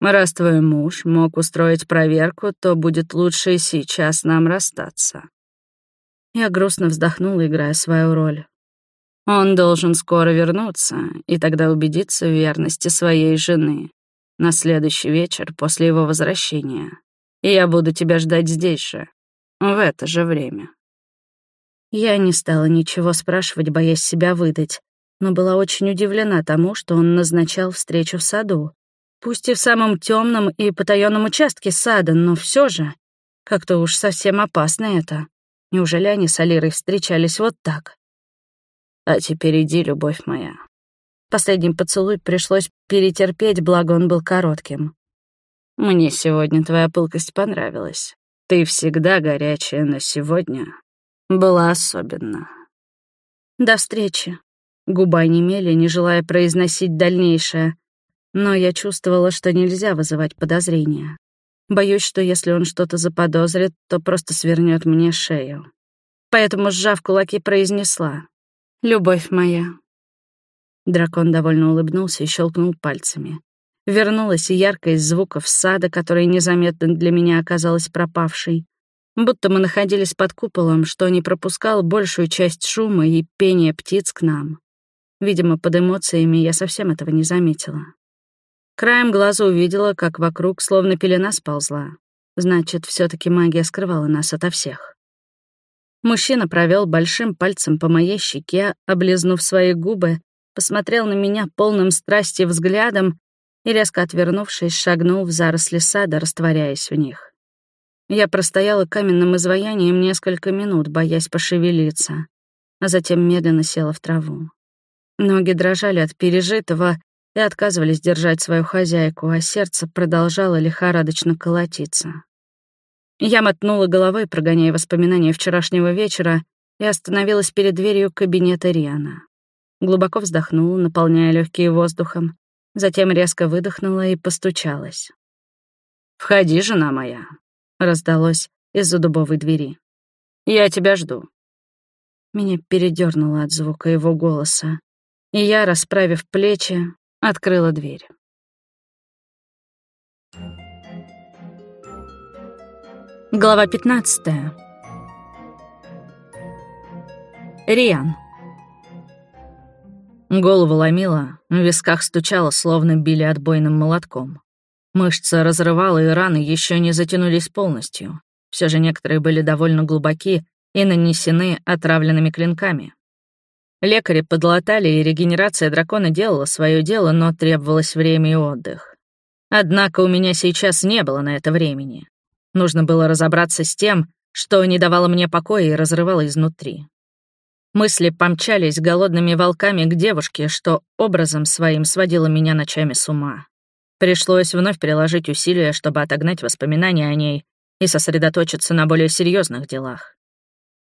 Раз твой муж мог устроить проверку, то будет лучше сейчас нам расстаться. Я грустно вздохнула, играя свою роль. Он должен скоро вернуться и тогда убедиться в верности своей жены на следующий вечер после его возвращения и я буду тебя ждать здесь же, в это же время». Я не стала ничего спрашивать, боясь себя выдать, но была очень удивлена тому, что он назначал встречу в саду. Пусть и в самом темном и потаенном участке сада, но все же. Как-то уж совсем опасно это. Неужели они с Алирой встречались вот так? А теперь иди, любовь моя. Последний поцелуй пришлось перетерпеть, благо он был коротким. Мне сегодня твоя пылкость понравилась. Ты всегда горячая, но сегодня была особенно. До встречи. Губа немели, не желая произносить дальнейшее, но я чувствовала, что нельзя вызывать подозрения. Боюсь, что если он что-то заподозрит, то просто свернет мне шею. Поэтому, сжав кулаки, произнесла «Любовь моя». Дракон довольно улыбнулся и щелкнул пальцами. Вернулась и яркость звуков сада, которая незаметно для меня оказалась пропавшей. Будто мы находились под куполом, что не пропускал большую часть шума и пения птиц к нам. Видимо, под эмоциями я совсем этого не заметила. Краем глаза увидела, как вокруг словно пелена сползла. Значит, все таки магия скрывала нас ото всех. Мужчина провел большим пальцем по моей щеке, облизнув свои губы, посмотрел на меня полным страсти взглядом и, резко отвернувшись, шагнул в заросли сада, растворяясь в них. Я простояла каменным изваянием несколько минут, боясь пошевелиться, а затем медленно села в траву. Ноги дрожали от пережитого, и отказывались держать свою хозяйку, а сердце продолжало лихорадочно колотиться. Я мотнула головой, прогоняя воспоминания вчерашнего вечера, и остановилась перед дверью кабинета Риана. Глубоко вздохнула, наполняя легкие воздухом, затем резко выдохнула и постучалась. «Входи, жена моя», — раздалось из-за дубовой двери. «Я тебя жду». Меня передернуло от звука его голоса, и я, расправив плечи, Открыла дверь. Глава 15. Риан. Голову ломила, в висках стучало, словно били отбойным молотком. Мышцы разрывало, и раны еще не затянулись полностью. Все же некоторые были довольно глубоки и нанесены отравленными клинками. Лекари подлатали, и регенерация дракона делала свое дело, но требовалось время и отдых. Однако у меня сейчас не было на это времени. Нужно было разобраться с тем, что не давало мне покоя и разрывало изнутри. Мысли помчались голодными волками к девушке, что образом своим сводило меня ночами с ума. Пришлось вновь приложить усилия, чтобы отогнать воспоминания о ней и сосредоточиться на более серьезных делах.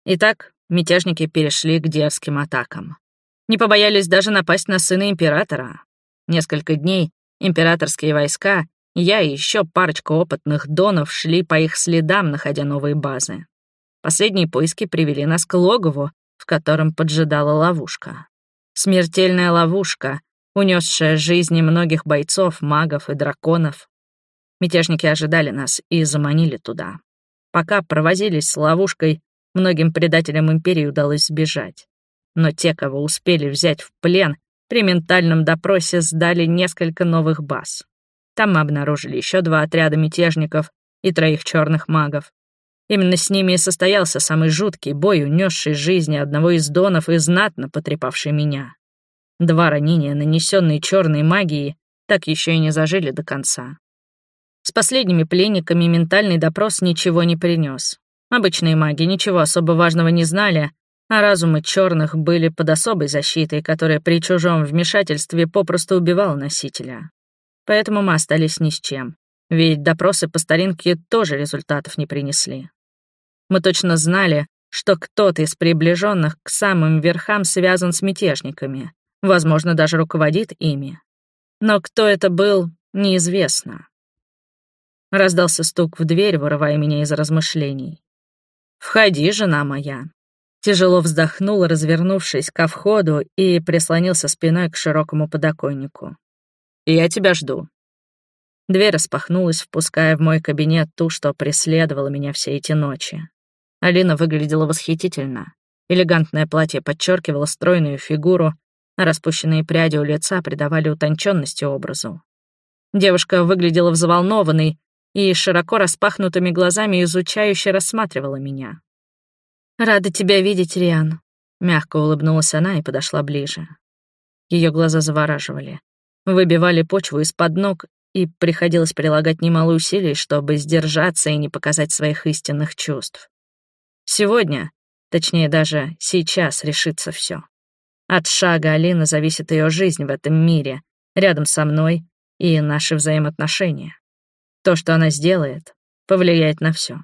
Итак, мятежники перешли к дерзким атакам. Не побоялись даже напасть на сына императора. Несколько дней императорские войска, я и еще парочка опытных донов шли по их следам, находя новые базы. Последние поиски привели нас к логову, в котором поджидала ловушка. Смертельная ловушка, унесшая жизни многих бойцов, магов и драконов. Мятежники ожидали нас и заманили туда. Пока провозились с ловушкой, Многим предателям империи удалось сбежать. Но те, кого успели взять в плен, при ментальном допросе сдали несколько новых баз. Там мы обнаружили еще два отряда мятежников и троих черных магов. Именно с ними и состоялся самый жуткий бой, унесший жизни одного из донов и знатно потрепавший меня. Два ранения, нанесенные черной магией, так еще и не зажили до конца. С последними пленниками ментальный допрос ничего не принес. Обычные маги ничего особо важного не знали, а разумы черных были под особой защитой, которая при чужом вмешательстве попросту убивала носителя. Поэтому мы остались ни с чем, ведь допросы по старинке тоже результатов не принесли. Мы точно знали, что кто-то из приближенных к самым верхам связан с мятежниками, возможно, даже руководит ими. Но кто это был, неизвестно. Раздался стук в дверь, вырывая меня из размышлений. «Входи, жена моя». Тяжело вздохнул, развернувшись ко входу и прислонился спиной к широкому подоконнику. «Я тебя жду». Дверь распахнулась, впуская в мой кабинет ту, что преследовала меня все эти ночи. Алина выглядела восхитительно. Элегантное платье подчеркивало стройную фигуру, а распущенные пряди у лица придавали утонченности образу. Девушка выглядела взволнованной и широко распахнутыми глазами изучающе рассматривала меня. «Рада тебя видеть, Риан», — мягко улыбнулась она и подошла ближе. Ее глаза завораживали, выбивали почву из-под ног и приходилось прилагать немало усилий, чтобы сдержаться и не показать своих истинных чувств. Сегодня, точнее даже сейчас, решится все. От шага Алины зависит ее жизнь в этом мире, рядом со мной и наши взаимоотношения. То, что она сделает, повлияет на все.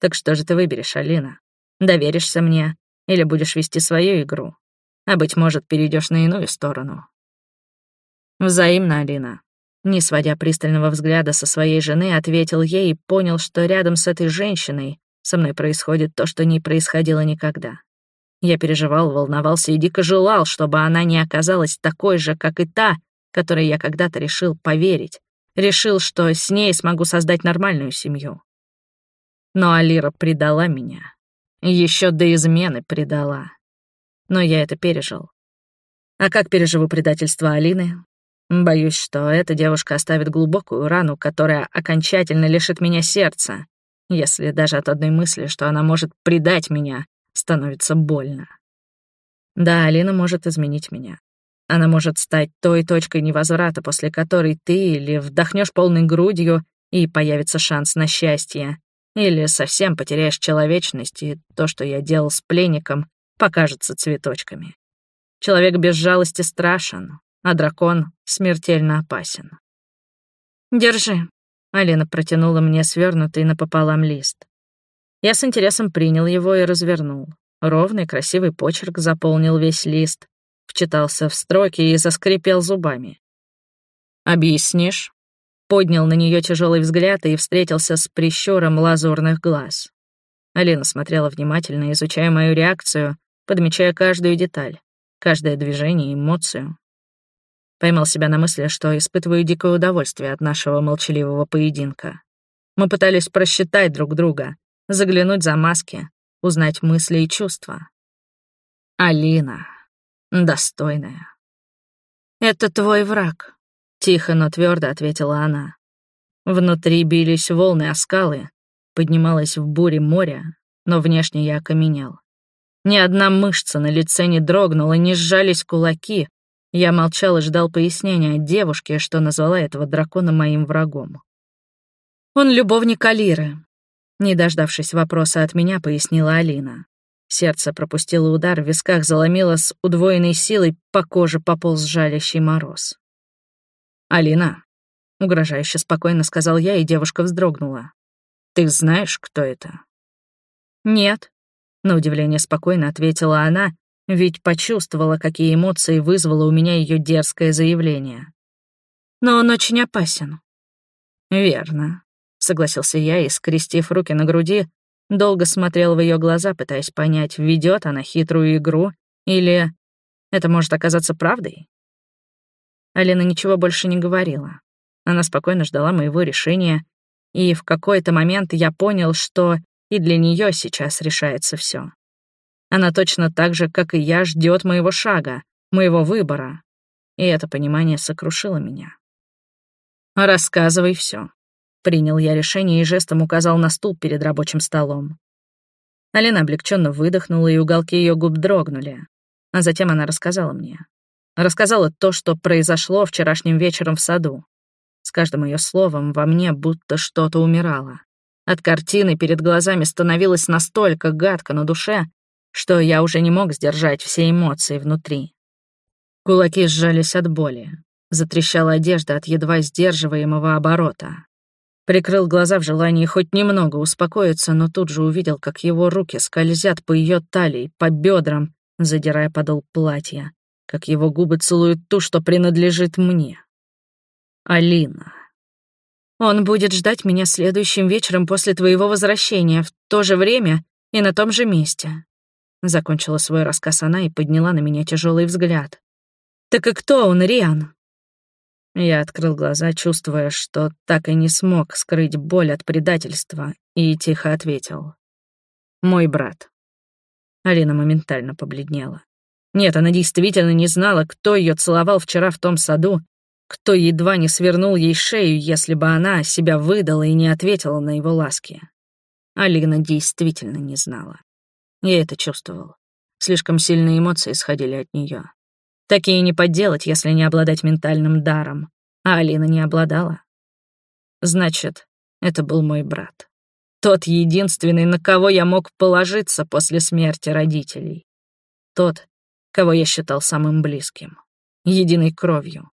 Так что же ты выберешь, Алина? Доверишься мне или будешь вести свою игру? А, быть может, перейдешь на иную сторону. Взаимно, Алина. Не сводя пристального взгляда со своей жены, ответил ей и понял, что рядом с этой женщиной со мной происходит то, что не происходило никогда. Я переживал, волновался и дико желал, чтобы она не оказалась такой же, как и та, которой я когда-то решил поверить. Решил, что с ней смогу создать нормальную семью. Но Алира предала меня. Еще до измены предала. Но я это пережил. А как переживу предательство Алины, Боюсь, что эта девушка оставит глубокую рану, которая окончательно лишит меня сердца, если даже от одной мысли, что она может предать меня, становится больно. Да, Алина может изменить меня. Она может стать той точкой невозврата, после которой ты или вдохнешь полной грудью, и появится шанс на счастье, или совсем потеряешь человечность, и то, что я делал с пленником, покажется цветочками. Человек без жалости страшен, а дракон смертельно опасен. «Держи», — Алина протянула мне свернутый напополам лист. Я с интересом принял его и развернул. Ровный красивый почерк заполнил весь лист, вчитался в строки и заскрипел зубами. «Объяснишь?» Поднял на нее тяжелый взгляд и встретился с прищуром лазурных глаз. Алина смотрела внимательно, изучая мою реакцию, подмечая каждую деталь, каждое движение, эмоцию. Поймал себя на мысли, что испытываю дикое удовольствие от нашего молчаливого поединка. Мы пытались просчитать друг друга, заглянуть за маски, узнать мысли и чувства. Алина. Достойная. «Это твой враг», — тихо, но твердо ответила она. Внутри бились волны о скалы, поднималась в буре море, но внешне я окаменел. Ни одна мышца на лице не дрогнула, не сжались кулаки, я молчал и ждал пояснения от девушки, что назвала этого дракона моим врагом. «Он любовник Алиры», — не дождавшись вопроса от меня, пояснила Алина. Сердце пропустило удар, в висках заломило с удвоенной силой, по коже пополз жалящий мороз. «Алина», — угрожающе спокойно сказал я, и девушка вздрогнула. «Ты знаешь, кто это?» «Нет», — на удивление спокойно ответила она, ведь почувствовала, какие эмоции вызвало у меня ее дерзкое заявление. Но он очень опасен. Верно, согласился я и, скрестив руки на груди, долго смотрел в ее глаза, пытаясь понять, ведет она хитрую игру или это может оказаться правдой. Алина ничего больше не говорила. Она спокойно ждала моего решения, и в какой-то момент я понял, что и для нее сейчас решается все. Она точно так же, как и я, ждет моего шага, моего выбора. И это понимание сокрушило меня. «Рассказывай все. Принял я решение и жестом указал на стул перед рабочим столом. Алина облегченно выдохнула, и уголки ее губ дрогнули. А затем она рассказала мне. Рассказала то, что произошло вчерашним вечером в саду. С каждым ее словом во мне будто что-то умирало. От картины перед глазами становилось настолько гадко на душе, что я уже не мог сдержать все эмоции внутри. Кулаки сжались от боли. Затрещала одежда от едва сдерживаемого оборота. Прикрыл глаза в желании хоть немного успокоиться, но тут же увидел, как его руки скользят по ее талии, по бедрам, задирая подол платья, как его губы целуют ту, что принадлежит мне. Алина. Он будет ждать меня следующим вечером после твоего возвращения, в то же время и на том же месте. Закончила свой рассказ она и подняла на меня тяжелый взгляд. «Так и кто он, Риан?» Я открыл глаза, чувствуя, что так и не смог скрыть боль от предательства, и тихо ответил. «Мой брат». Алина моментально побледнела. Нет, она действительно не знала, кто ее целовал вчера в том саду, кто едва не свернул ей шею, если бы она себя выдала и не ответила на его ласки. Алина действительно не знала. Я это чувствовал. Слишком сильные эмоции исходили от нее. Такие не подделать, если не обладать ментальным даром. а Алина не обладала. Значит, это был мой брат. Тот единственный, на кого я мог положиться после смерти родителей. Тот, кого я считал самым близким, единой кровью.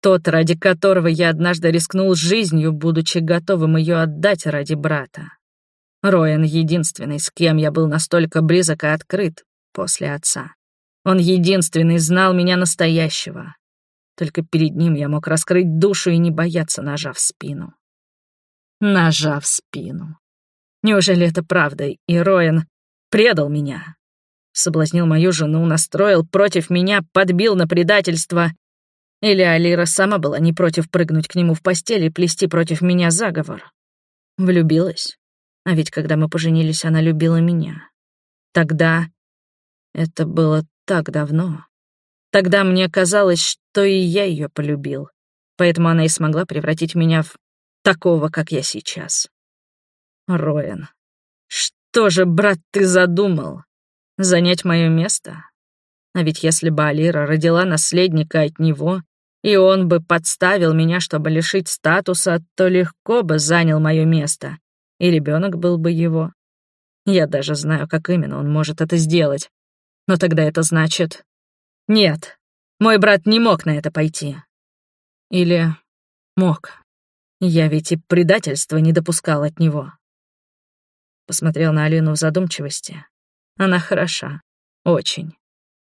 Тот, ради которого я однажды рискнул жизнью, будучи готовым ее отдать ради брата. Роэн единственный, с кем я был настолько близок и открыт после отца. Он единственный знал меня настоящего. Только перед ним я мог раскрыть душу и не бояться ножа в спину. Ножа в спину. Неужели это правда, и Роэн предал меня? Соблазнил мою жену, настроил против меня, подбил на предательство. Или Алира сама была не против прыгнуть к нему в постель и плести против меня заговор? Влюбилась? А ведь когда мы поженились, она любила меня. Тогда... Это было так давно. Тогда мне казалось, что и я ее полюбил. Поэтому она и смогла превратить меня в такого, как я сейчас. Роэн, что же, брат, ты задумал? Занять мое место? А ведь если бы Алира родила наследника от него, и он бы подставил меня, чтобы лишить статуса, то легко бы занял мое место, и ребенок был бы его. Я даже знаю, как именно он может это сделать. Но тогда это значит... Нет, мой брат не мог на это пойти. Или мог. Я ведь и предательства не допускал от него. Посмотрел на Алину в задумчивости. Она хороша. Очень.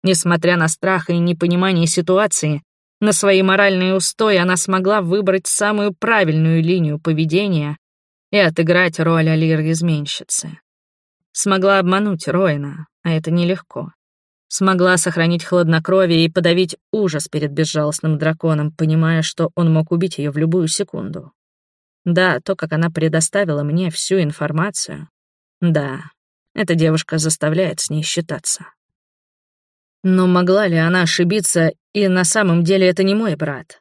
Несмотря на страх и непонимание ситуации, на свои моральные устои она смогла выбрать самую правильную линию поведения и отыграть роль Алиры-изменщицы. Смогла обмануть Роина, а это нелегко. Смогла сохранить хладнокровие и подавить ужас перед безжалостным драконом, понимая, что он мог убить ее в любую секунду. Да, то, как она предоставила мне всю информацию, да, эта девушка заставляет с ней считаться. Но могла ли она ошибиться, и на самом деле это не мой брат?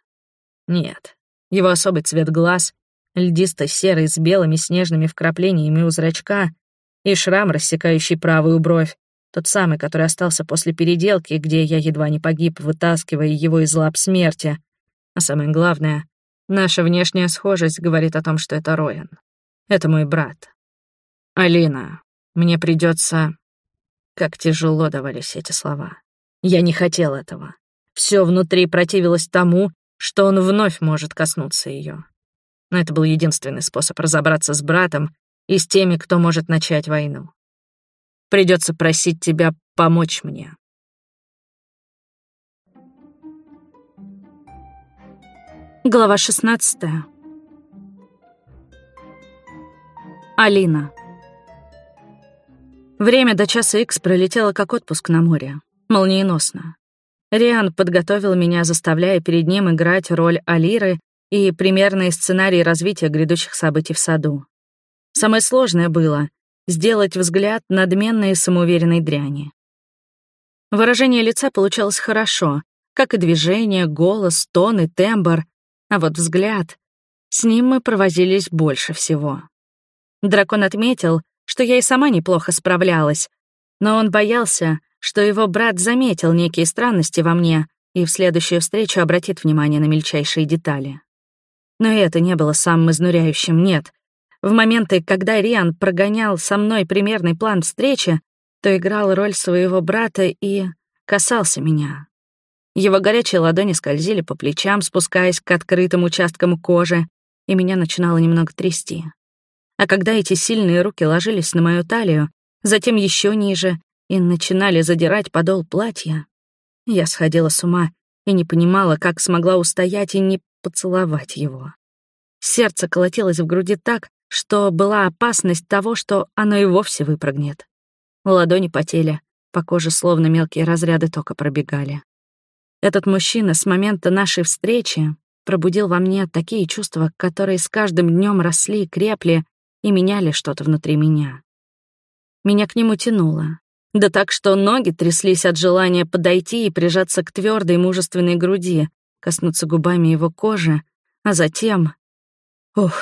Нет. Его особый цвет глаз, льдисто-серый с белыми снежными вкраплениями у зрачка и шрам, рассекающий правую бровь, тот самый, который остался после переделки, где я едва не погиб, вытаскивая его из лап смерти. А самое главное, наша внешняя схожесть говорит о том, что это Роян. Это мой брат. Алина, мне придется. Как тяжело давались эти слова. Я не хотел этого. Все внутри противилось тому, что он вновь может коснуться ее. Но это был единственный способ разобраться с братом и с теми, кто может начать войну. Придется просить тебя помочь мне. Глава 16. Алина. Время до часа икс пролетело как отпуск на море. Молниеносно. Риан подготовил меня, заставляя перед ним играть роль Алиры и примерные сценарии развития грядущих событий в саду. Самое сложное было — сделать взгляд надменной и самоуверенной дряни. Выражение лица получалось хорошо, как и движение, голос, тон и тембр, а вот взгляд — с ним мы провозились больше всего. Дракон отметил, что я и сама неплохо справлялась, но он боялся, что его брат заметил некие странности во мне и в следующую встречу обратит внимание на мельчайшие детали. Но это не было самым изнуряющим, нет. В моменты, когда Риан прогонял со мной примерный план встречи, то играл роль своего брата и касался меня. Его горячие ладони скользили по плечам, спускаясь к открытым участкам кожи, и меня начинало немного трясти. А когда эти сильные руки ложились на мою талию, затем еще ниже, и начинали задирать подол платья, я сходила с ума и не понимала, как смогла устоять и не поцеловать его. Сердце колотилось в груди так, что была опасность того, что оно и вовсе выпрыгнет. Ладони потели, по коже словно мелкие разряды тока пробегали. Этот мужчина с момента нашей встречи пробудил во мне такие чувства, которые с каждым днем росли, крепли и меняли что-то внутри меня. Меня к нему тянуло. Да так, что ноги тряслись от желания подойти и прижаться к твердой мужественной груди, коснуться губами его кожи, а затем... Ух,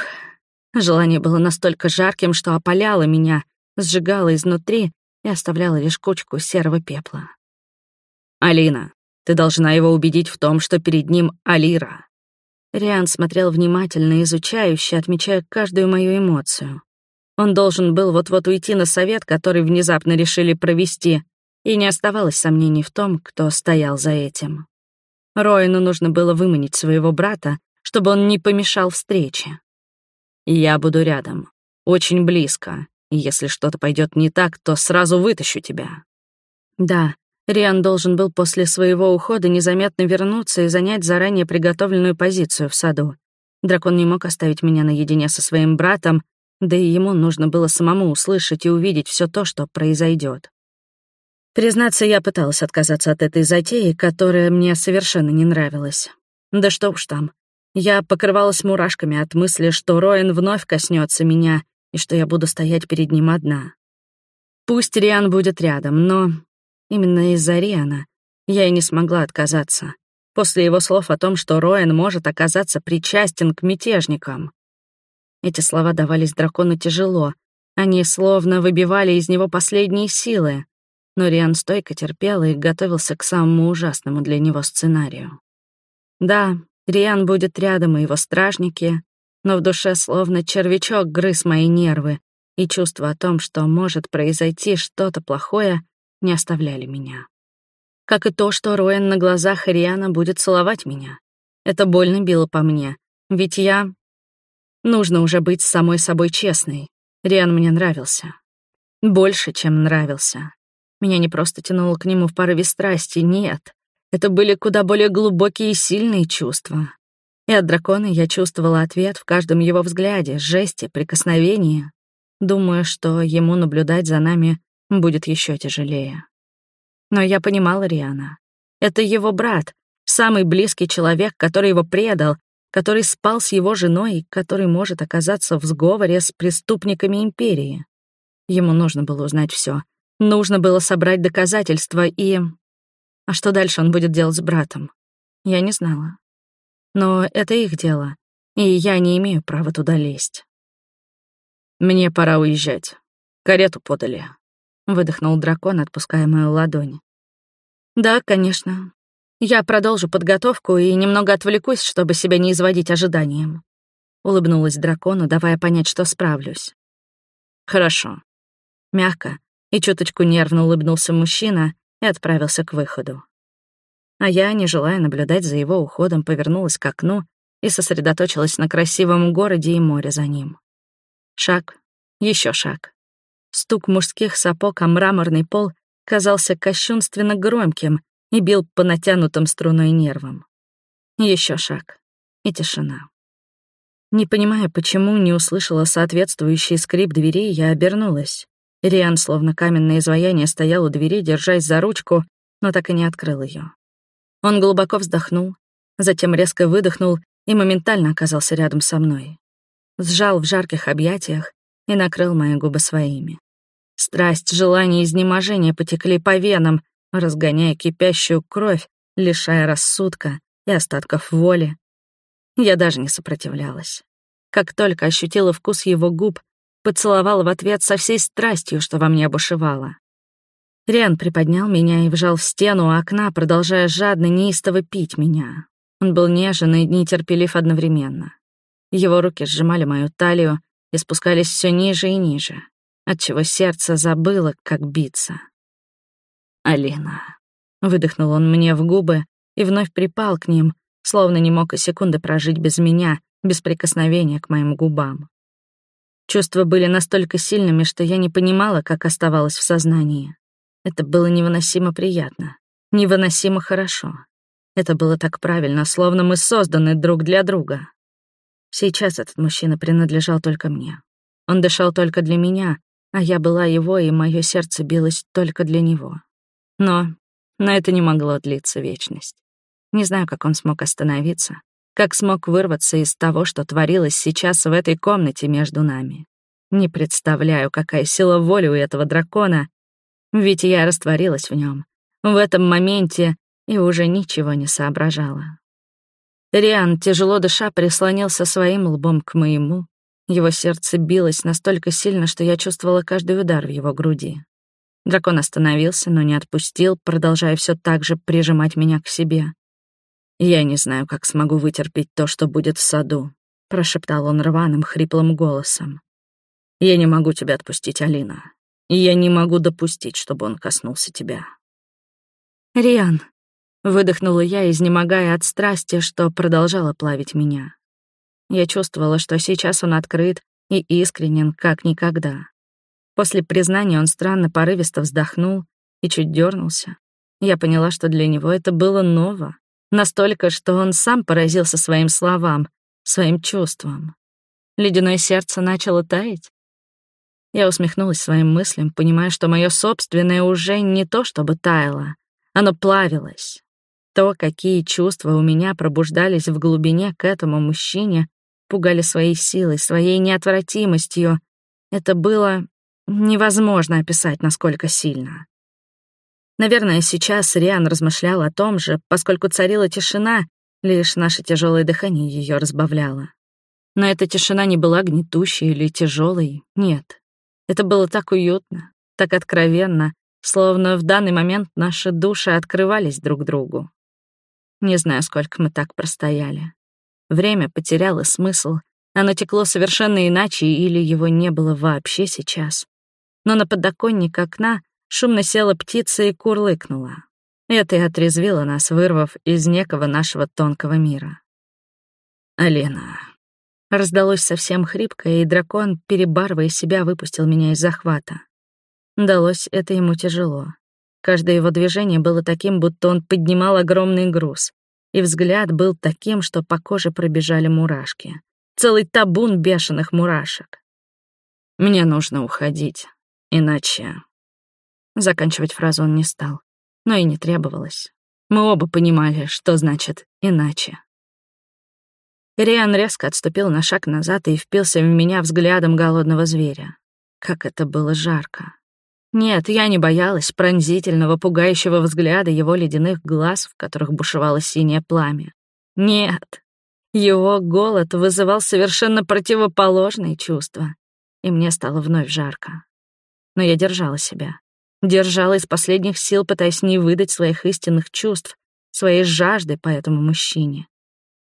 желание было настолько жарким, что опаляло меня, сжигало изнутри и оставляло лишь кучку серого пепла. «Алина, ты должна его убедить в том, что перед ним Алира». Риан смотрел внимательно, изучающе, отмечая каждую мою эмоцию. Он должен был вот-вот уйти на совет, который внезапно решили провести, и не оставалось сомнений в том, кто стоял за этим. Роину нужно было выманить своего брата, чтобы он не помешал встрече. «Я буду рядом, очень близко, если что-то пойдет не так, то сразу вытащу тебя». Да, Риан должен был после своего ухода незаметно вернуться и занять заранее приготовленную позицию в саду. Дракон не мог оставить меня наедине со своим братом, да и ему нужно было самому услышать и увидеть все то, что произойдет. Признаться, я пыталась отказаться от этой затеи, которая мне совершенно не нравилась. Да что уж там. Я покрывалась мурашками от мысли, что Роэн вновь коснется меня и что я буду стоять перед ним одна. Пусть Риан будет рядом, но Именно из-за Риана я и не смогла отказаться. После его слов о том, что Роэн может оказаться причастен к мятежникам. Эти слова давались дракону тяжело. Они словно выбивали из него последние силы. Но Риан стойко терпел и готовился к самому ужасному для него сценарию. Да, Риан будет рядом и его стражники, но в душе словно червячок грыз мои нервы, и чувство о том, что может произойти что-то плохое, не оставляли меня. Как и то, что Роэн на глазах Риана будет целовать меня. Это больно било по мне, ведь я... Нужно уже быть с самой собой честной. Риан мне нравился. Больше, чем нравился. Меня не просто тянуло к нему в порыве страсти, нет. Это были куда более глубокие и сильные чувства. И от дракона я чувствовала ответ в каждом его взгляде, жесте, прикосновении. Думаю, что ему наблюдать за нами будет еще тяжелее. Но я понимала Риана. Это его брат, самый близкий человек, который его предал, который спал с его женой, который может оказаться в сговоре с преступниками империи. Ему нужно было узнать все. Нужно было собрать доказательства и... А что дальше он будет делать с братом? Я не знала. Но это их дело, и я не имею права туда лезть. Мне пора уезжать. Карету подали. Выдохнул дракон, отпуская мою ладонь. Да, конечно. Я продолжу подготовку и немного отвлекусь, чтобы себя не изводить ожиданием. Улыбнулась дракону, давая понять, что справлюсь. Хорошо. Мягко и чуточку нервно улыбнулся мужчина и отправился к выходу. А я, не желая наблюдать за его уходом, повернулась к окну и сосредоточилась на красивом городе и море за ним. Шаг, еще шаг. Стук мужских сапог о мраморный пол казался кощунственно громким и бил по натянутым струной нервам. Еще шаг. И тишина. Не понимая, почему не услышала соответствующий скрип двери, я обернулась. Риан, словно каменное изваяние, стоял у двери, держась за ручку, но так и не открыл ее. Он глубоко вздохнул, затем резко выдохнул и моментально оказался рядом со мной. Сжал в жарких объятиях и накрыл мои губы своими. Страсть, желание изнеможения потекли по венам, разгоняя кипящую кровь, лишая рассудка и остатков воли. Я даже не сопротивлялась. Как только ощутила вкус его губ, поцеловала в ответ со всей страстью, что во мне обушевало. Риан приподнял меня и вжал в стену у окна, продолжая жадно, неистово пить меня. Он был нежен и нетерпелив одновременно. Его руки сжимали мою талию и спускались все ниже и ниже отчего сердце забыло, как биться. «Алина», — выдохнул он мне в губы и вновь припал к ним, словно не мог и секунды прожить без меня, без прикосновения к моим губам. Чувства были настолько сильными, что я не понимала, как оставалась в сознании. Это было невыносимо приятно, невыносимо хорошо. Это было так правильно, словно мы созданы друг для друга. Сейчас этот мужчина принадлежал только мне. Он дышал только для меня, а я была его, и мое сердце билось только для него. Но, но это не могло длиться вечность. Не знаю, как он смог остановиться, как смог вырваться из того, что творилось сейчас в этой комнате между нами. Не представляю, какая сила воли у этого дракона, ведь я растворилась в нем, в этом моменте, и уже ничего не соображала. Риан, тяжело дыша, прислонился своим лбом к моему, его сердце билось настолько сильно, что я чувствовала каждый удар в его груди. Дракон остановился, но не отпустил, продолжая все так же прижимать меня к себе. «Я не знаю, как смогу вытерпеть то, что будет в саду», — прошептал он рваным, хриплым голосом. «Я не могу тебя отпустить, Алина. И я не могу допустить, чтобы он коснулся тебя». «Риан», — выдохнула я, изнемогая от страсти, что продолжала плавить меня. Я чувствовала, что сейчас он открыт и искренен, как никогда. После признания он странно порывисто вздохнул и чуть дернулся. Я поняла, что для него это было ново, Настолько, что он сам поразился своим словам, своим чувствам. Ледяное сердце начало таять. Я усмехнулась своим мыслям, понимая, что мое собственное уже не то чтобы таяло, оно плавилось. То, какие чувства у меня пробуждались в глубине к этому мужчине, пугали своей силой, своей неотвратимостью. Это было невозможно описать, насколько сильно. Наверное, сейчас Риан размышлял о том же, поскольку царила тишина, лишь наше тяжелое дыхание ее разбавляло. Но эта тишина не была гнетущей или тяжелой, нет. Это было так уютно, так откровенно, словно в данный момент наши души открывались друг другу. Не знаю, сколько мы так простояли. Время потеряло смысл, оно текло совершенно иначе или его не было вообще сейчас. Но на подоконник окна Шумно села птица и курлыкнула. Это и отрезвило нас, вырвав из некого нашего тонкого мира. «Алена». Раздалось совсем хрипко, и дракон, перебарывая себя, выпустил меня из захвата. Далось это ему тяжело. Каждое его движение было таким, будто он поднимал огромный груз. И взгляд был таким, что по коже пробежали мурашки. Целый табун бешеных мурашек. «Мне нужно уходить, иначе Заканчивать фразу он не стал, но и не требовалось. Мы оба понимали, что значит «иначе». Риан резко отступил на шаг назад и впился в меня взглядом голодного зверя. Как это было жарко. Нет, я не боялась пронзительного, пугающего взгляда его ледяных глаз, в которых бушевало синее пламя. Нет, его голод вызывал совершенно противоположные чувства, и мне стало вновь жарко. Но я держала себя. Держала из последних сил, пытаясь не выдать своих истинных чувств, своей жажды по этому мужчине.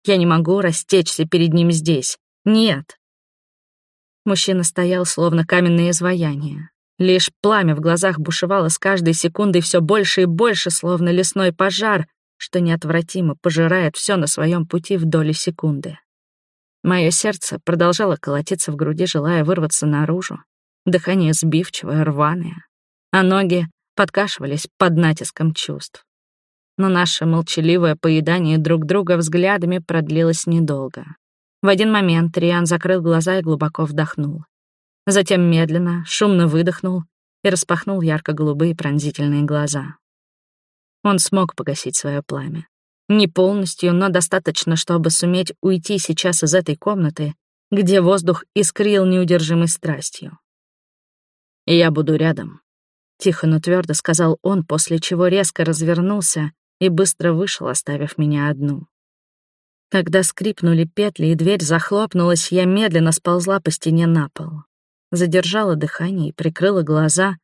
Я не могу растечься перед ним здесь. Нет. Мужчина стоял, словно каменное изваяние. Лишь пламя в глазах бушевало с каждой секундой все больше и больше, словно лесной пожар, что неотвратимо пожирает все на своем пути в доли секунды. Мое сердце продолжало колотиться в груди, желая вырваться наружу. Дыхание сбивчивое, рваное а ноги подкашивались под натиском чувств. Но наше молчаливое поедание друг друга взглядами продлилось недолго. В один момент Риан закрыл глаза и глубоко вдохнул. Затем медленно, шумно выдохнул и распахнул ярко-голубые пронзительные глаза. Он смог погасить свое пламя. Не полностью, но достаточно, чтобы суметь уйти сейчас из этой комнаты, где воздух искрил неудержимой страстью. «Я буду рядом», Тихо, но твердо сказал он, после чего резко развернулся и быстро вышел, оставив меня одну. Когда скрипнули петли и дверь захлопнулась, я медленно сползла по стене на пол. Задержала дыхание и прикрыла глаза.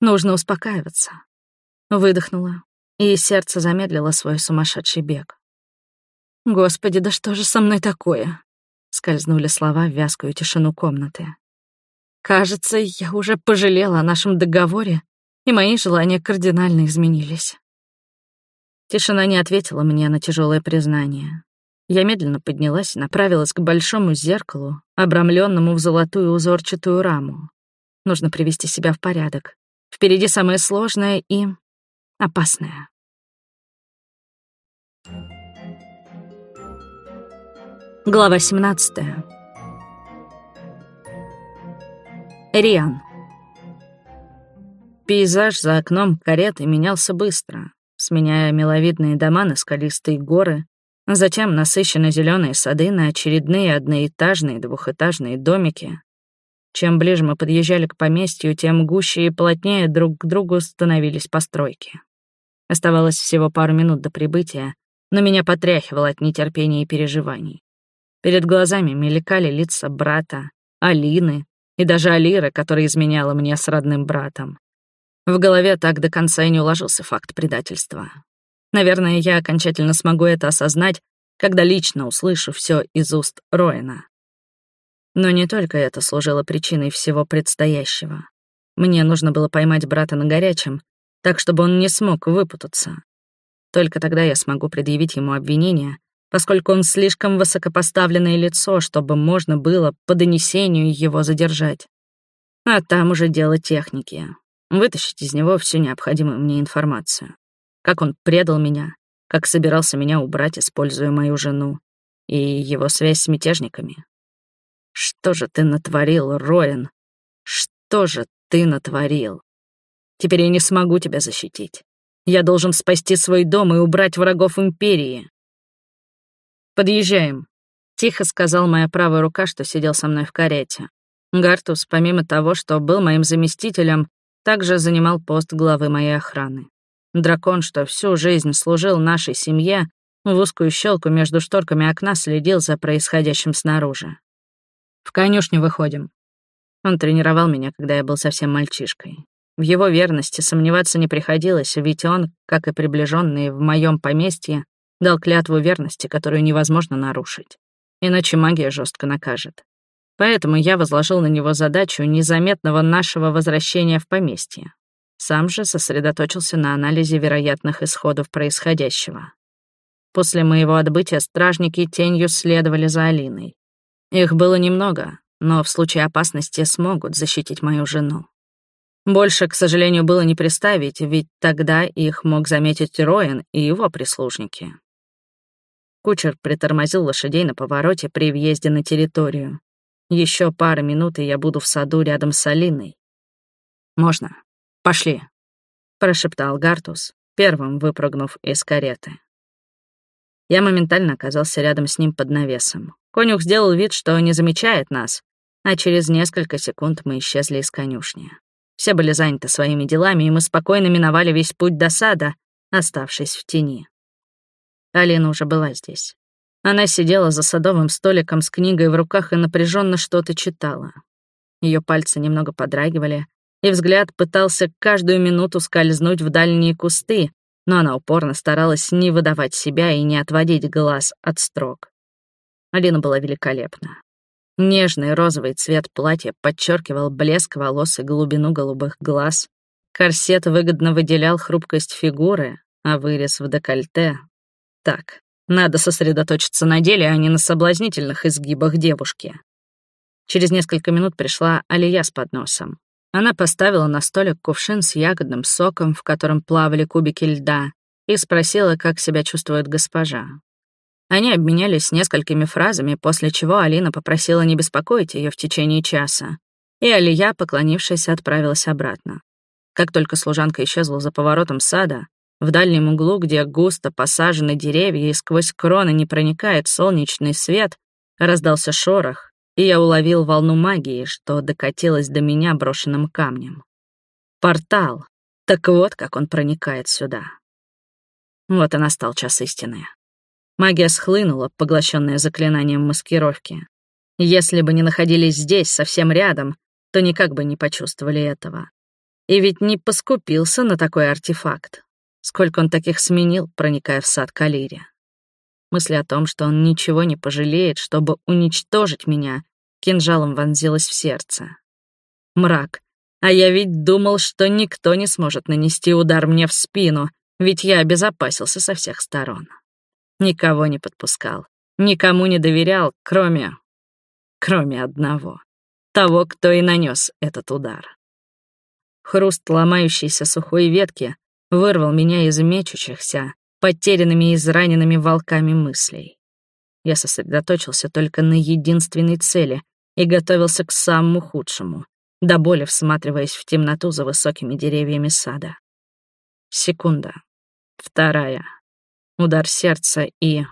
Нужно успокаиваться. Выдохнула, и сердце замедлило свой сумасшедший бег. «Господи, да что же со мной такое?» Скользнули слова в вязкую тишину комнаты. Кажется, я уже пожалела о нашем договоре, и мои желания кардинально изменились. Тишина не ответила мне на тяжелое признание. Я медленно поднялась и направилась к большому зеркалу, обрамленному в золотую узорчатую раму. Нужно привести себя в порядок. Впереди самое сложное и опасное. Глава 17. Риан. Пейзаж за окном кареты менялся быстро, сменяя миловидные дома на скалистые горы, затем насыщенно зеленые сады на очередные одноэтажные двухэтажные домики. Чем ближе мы подъезжали к поместью, тем гуще и плотнее друг к другу становились постройки. Оставалось всего пару минут до прибытия, но меня потряхивало от нетерпения и переживаний. Перед глазами мелькали лица брата, Алины, и даже Алира, которая изменяла мне с родным братом. В голове так до конца и не уложился факт предательства. Наверное, я окончательно смогу это осознать, когда лично услышу все из уст Роина. Но не только это служило причиной всего предстоящего. Мне нужно было поймать брата на горячем, так чтобы он не смог выпутаться. Только тогда я смогу предъявить ему обвинение, поскольку он слишком высокопоставленное лицо, чтобы можно было по донесению его задержать. А там уже дело техники. Вытащить из него всю необходимую мне информацию. Как он предал меня, как собирался меня убрать, используя мою жену, и его связь с мятежниками. Что же ты натворил, Роэн? Что же ты натворил? Теперь я не смогу тебя защитить. Я должен спасти свой дом и убрать врагов Империи. «Подъезжаем», — тихо сказал моя правая рука, что сидел со мной в карете. Гартус, помимо того, что был моим заместителем, также занимал пост главы моей охраны. Дракон, что всю жизнь служил нашей семье, в узкую щелку между шторками окна следил за происходящим снаружи. «В конюшню выходим». Он тренировал меня, когда я был совсем мальчишкой. В его верности сомневаться не приходилось, ведь он, как и приближенные в моем поместье, дал клятву верности, которую невозможно нарушить. Иначе магия жестко накажет. Поэтому я возложил на него задачу незаметного нашего возвращения в поместье. Сам же сосредоточился на анализе вероятных исходов происходящего. После моего отбытия стражники тенью следовали за Алиной. Их было немного, но в случае опасности смогут защитить мою жену. Больше, к сожалению, было не представить, ведь тогда их мог заметить Роин и его прислужники. Кучер притормозил лошадей на повороте при въезде на территорию. Еще пара минут, и я буду в саду рядом с Алиной. «Можно. Пошли», — прошептал Гартус, первым выпрыгнув из кареты. Я моментально оказался рядом с ним под навесом. Конюх сделал вид, что не замечает нас, а через несколько секунд мы исчезли из конюшни. Все были заняты своими делами, и мы спокойно миновали весь путь до сада, оставшись в тени. Алина уже была здесь. Она сидела за садовым столиком с книгой в руках и напряженно что-то читала. Ее пальцы немного подрагивали, и взгляд пытался каждую минуту скользнуть в дальние кусты, но она упорно старалась не выдавать себя и не отводить глаз от строк. Алина была великолепна. Нежный розовый цвет платья подчеркивал блеск волос и глубину голубых глаз. Корсет выгодно выделял хрупкость фигуры, а вырез в декольте так, надо сосредоточиться на деле, а не на соблазнительных изгибах девушки. Через несколько минут пришла Алия с подносом. Она поставила на столик кувшин с ягодным соком, в котором плавали кубики льда, и спросила, как себя чувствует госпожа. Они обменялись несколькими фразами, после чего Алина попросила не беспокоить ее в течение часа, и Алия, поклонившись, отправилась обратно. Как только служанка исчезла за поворотом сада, в дальнем углу, где густо посажены деревья и сквозь кроны не проникает солнечный свет, раздался шорох, и я уловил волну магии, что докатилась до меня брошенным камнем. Портал. Так вот, как он проникает сюда. Вот и настал час истины. Магия схлынула, поглощенная заклинанием маскировки. Если бы не находились здесь, совсем рядом, то никак бы не почувствовали этого. И ведь не поскупился на такой артефакт. Сколько он таких сменил, проникая в сад Калири. Мысль о том, что он ничего не пожалеет, чтобы уничтожить меня, кинжалом вонзилась в сердце. Мрак. А я ведь думал, что никто не сможет нанести удар мне в спину, ведь я обезопасился со всех сторон. Никого не подпускал, никому не доверял, кроме... кроме одного. Того, кто и нанес этот удар. Хруст ломающейся сухой ветки вырвал меня из мечущихся, потерянными и израненными волками мыслей. Я сосредоточился только на единственной цели и готовился к самому худшему, до боли всматриваясь в темноту за высокими деревьями сада. Секунда. Вторая. Удар сердца и...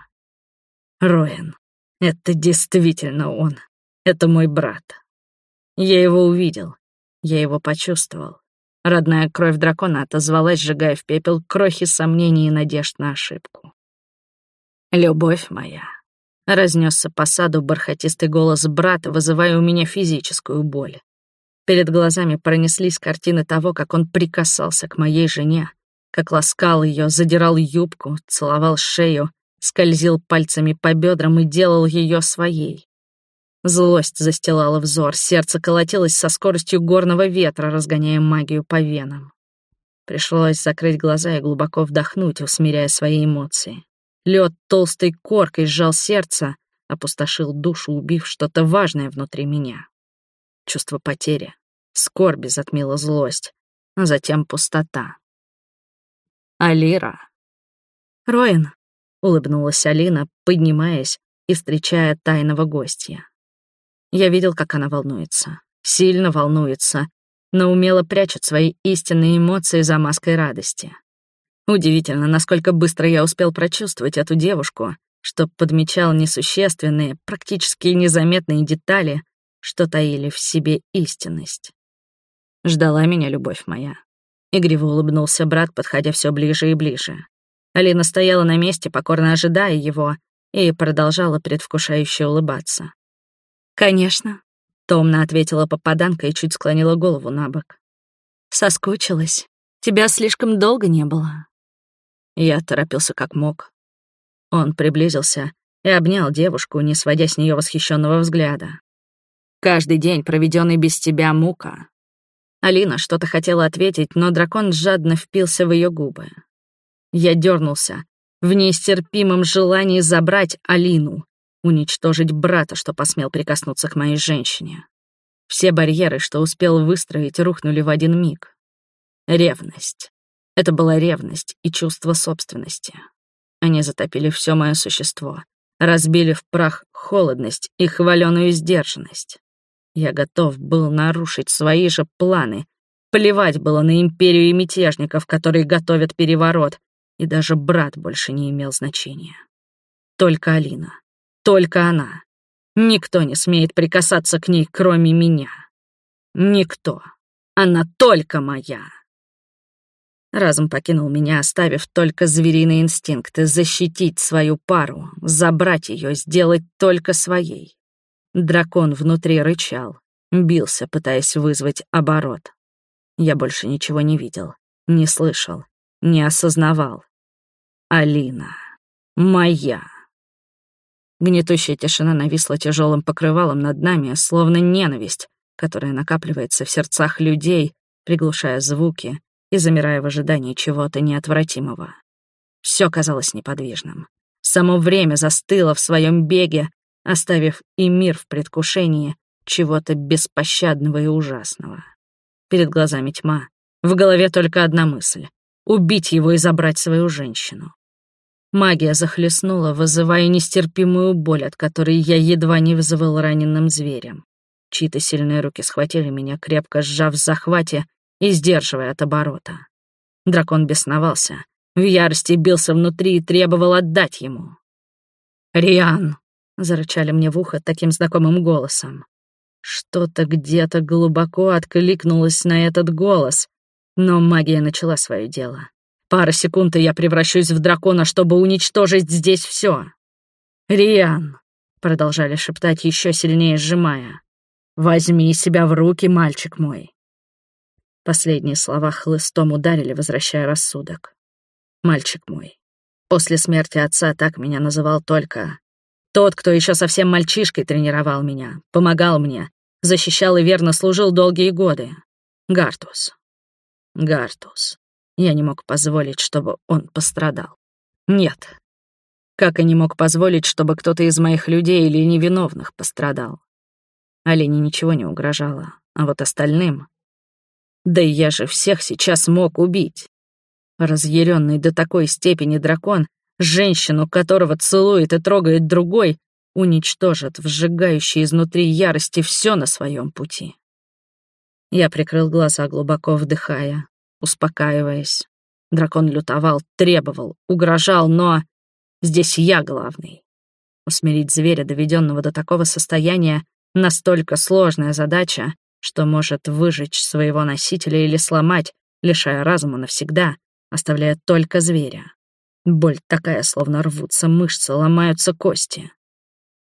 Роэн. Это действительно он. Это мой брат. Я его увидел. Я его почувствовал. Родная кровь дракона отозвалась, сжигая в пепел крохи сомнений и надежд на ошибку. «Любовь моя», — разнесся по саду бархатистый голос брата, вызывая у меня физическую боль. Перед глазами пронеслись картины того, как он прикасался к моей жене, как ласкал ее, задирал юбку, целовал шею, скользил пальцами по бедрам и делал ее своей. Злость застилала взор, сердце колотилось со скоростью горного ветра, разгоняя магию по венам. Пришлось закрыть глаза и глубоко вдохнуть, усмиряя свои эмоции. Лед толстой коркой сжал сердце, опустошил душу, убив что-то важное внутри меня. Чувство потери, скорби затмила злость, а затем пустота. Алира. Роин, улыбнулась Алина, поднимаясь и встречая тайного гостя. Я видел, как она волнуется. Сильно волнуется, но умело прячет свои истинные эмоции за маской радости. Удивительно, насколько быстро я успел прочувствовать эту девушку, что подмечал несущественные, практически незаметные детали, что таили в себе истинность. Ждала меня любовь моя. Игриво улыбнулся брат, подходя все ближе и ближе. Алина стояла на месте, покорно ожидая его, и продолжала предвкушающе улыбаться. «Конечно», — томно ответила попаданка и чуть склонила голову на бок. «Соскучилась. Тебя слишком долго не было». Я торопился как мог, он приблизился и обнял девушку, не сводя с нее восхищенного взгляда. «Каждый день, проведенный без тебя, мука». Алина что-то хотела ответить, но дракон жадно впился в ее губы. Я дернулся в нестерпимом желании забрать Алину, уничтожить брата, что посмел прикоснуться к моей женщине. Все барьеры, что успел выстроить, рухнули в один миг. Ревность. Это была ревность и чувство собственности. Они затопили все мое существо, разбили в прах холодность и хваленую сдержанность. Я готов был нарушить свои же планы. Плевать было на империю и мятежников, которые готовят переворот, и даже брат больше не имел значения. Только Алина. Только она. Никто не смеет прикасаться к ней, кроме меня. Никто. Она только моя. Разум покинул меня, оставив только звериные инстинкты защитить свою пару, забрать ее, сделать только своей. Дракон внутри рычал, бился, пытаясь вызвать оборот. Я больше ничего не видел, не слышал, не осознавал. Алина. Моя. Гнетущая тишина нависла тяжелым покрывалом над нами, словно ненависть, которая накапливается в сердцах людей, приглушая звуки, и замирая в ожидании чего-то неотвратимого. Все казалось неподвижным. Само время застыло в своем беге, оставив и мир в предвкушении чего-то беспощадного и ужасного. Перед глазами тьма, в голове только одна мысль — убить его и забрать свою женщину. Магия захлестнула, вызывая нестерпимую боль, от которой я едва не вызывал раненым зверем. Чьи-то сильные руки схватили меня, крепко сжав в захвате, и сдерживая от оборота. Дракон бесновался, в ярости бился внутри и требовал отдать ему. «Риан!» — зарычали мне в ухо таким знакомым голосом. Что-то где-то глубоко откликнулось на этот голос, но магия начала свое дело. Пара секунд, и я превращусь в дракона, чтобы уничтожить здесь все. «Риан!» — продолжали шептать, еще сильнее сжимая. «Возьми себя в руки, мальчик мой. Последние слова хлыстом ударили, возвращая рассудок. Мальчик мой. После смерти отца так меня называл только тот, кто еще совсем мальчишкой тренировал меня, помогал мне, защищал и верно служил долгие годы. Гартус. Гартус. Я не мог позволить, чтобы он пострадал. Нет. Как и не мог позволить, чтобы кто-то из моих людей или невиновных пострадал. Олене ничего не угрожало, а вот остальным да и я же всех сейчас мог убить. Разъяренный до такой степени дракон, женщину, которого целует и трогает другой, уничтожит в сжигающей изнутри ярости все на своем пути. Я прикрыл глаза, глубоко вдыхая, успокаиваясь. Дракон лютовал, требовал, угрожал, но здесь я главный. Усмирить зверя, доведенного до такого состояния, настолько сложная задача, что может выжечь своего носителя или сломать, лишая разума навсегда, оставляя только зверя. Боль такая, словно рвутся мышцы, ломаются кости.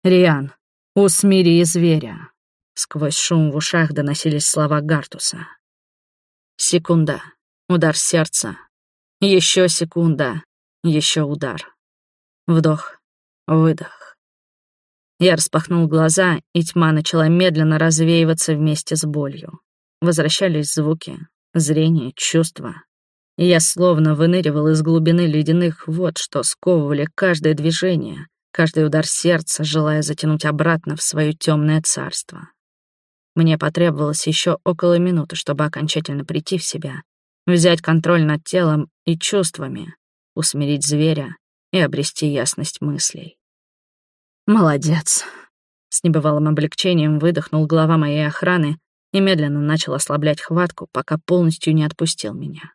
«Риан, усмири зверя!» Сквозь шум в ушах доносились слова Гартуса. Секунда, удар сердца. Еще секунда, еще удар. Вдох, выдох. Я распахнул глаза, и тьма начала медленно развеиваться вместе с болью. Возвращались звуки, зрение, чувства. Я словно выныривал из глубины ледяных вод, что сковывали каждое движение, каждый удар сердца, желая затянуть обратно в свое темное царство. Мне потребовалось еще около минуты, чтобы окончательно прийти в себя, взять контроль над телом и чувствами, усмирить зверя и обрести ясность мыслей. «Молодец!» — с небывалым облегчением выдохнул глава моей охраны и медленно начал ослаблять хватку, пока полностью не отпустил меня.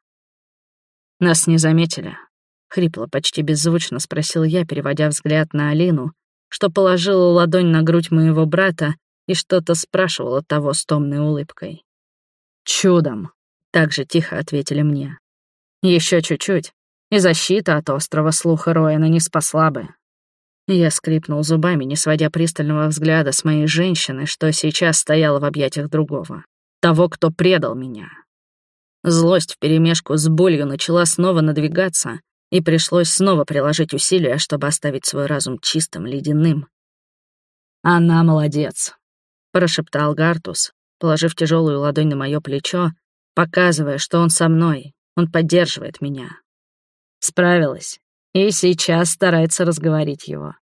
«Нас не заметили?» — хрипло, почти беззвучно спросил я, переводя взгляд на Алину, что положила ладонь на грудь моего брата и что-то спрашивала того с томной улыбкой. «Чудом!» — так же тихо ответили мне. Еще чуть-чуть, и защита от острого слуха Роэна не спасла бы. Я скрипнул зубами, не сводя пристального взгляда с моей женщины, что сейчас стояла в объятиях другого. Того, кто предал меня. Злость вперемешку с болью начала снова надвигаться, и пришлось снова приложить усилия, чтобы оставить свой разум чистым, ледяным. «Она молодец», — прошептал Гартус, положив тяжелую ладонь на мое плечо, показывая, что он со мной, он поддерживает меня. Справилась, и сейчас старается разговорить его.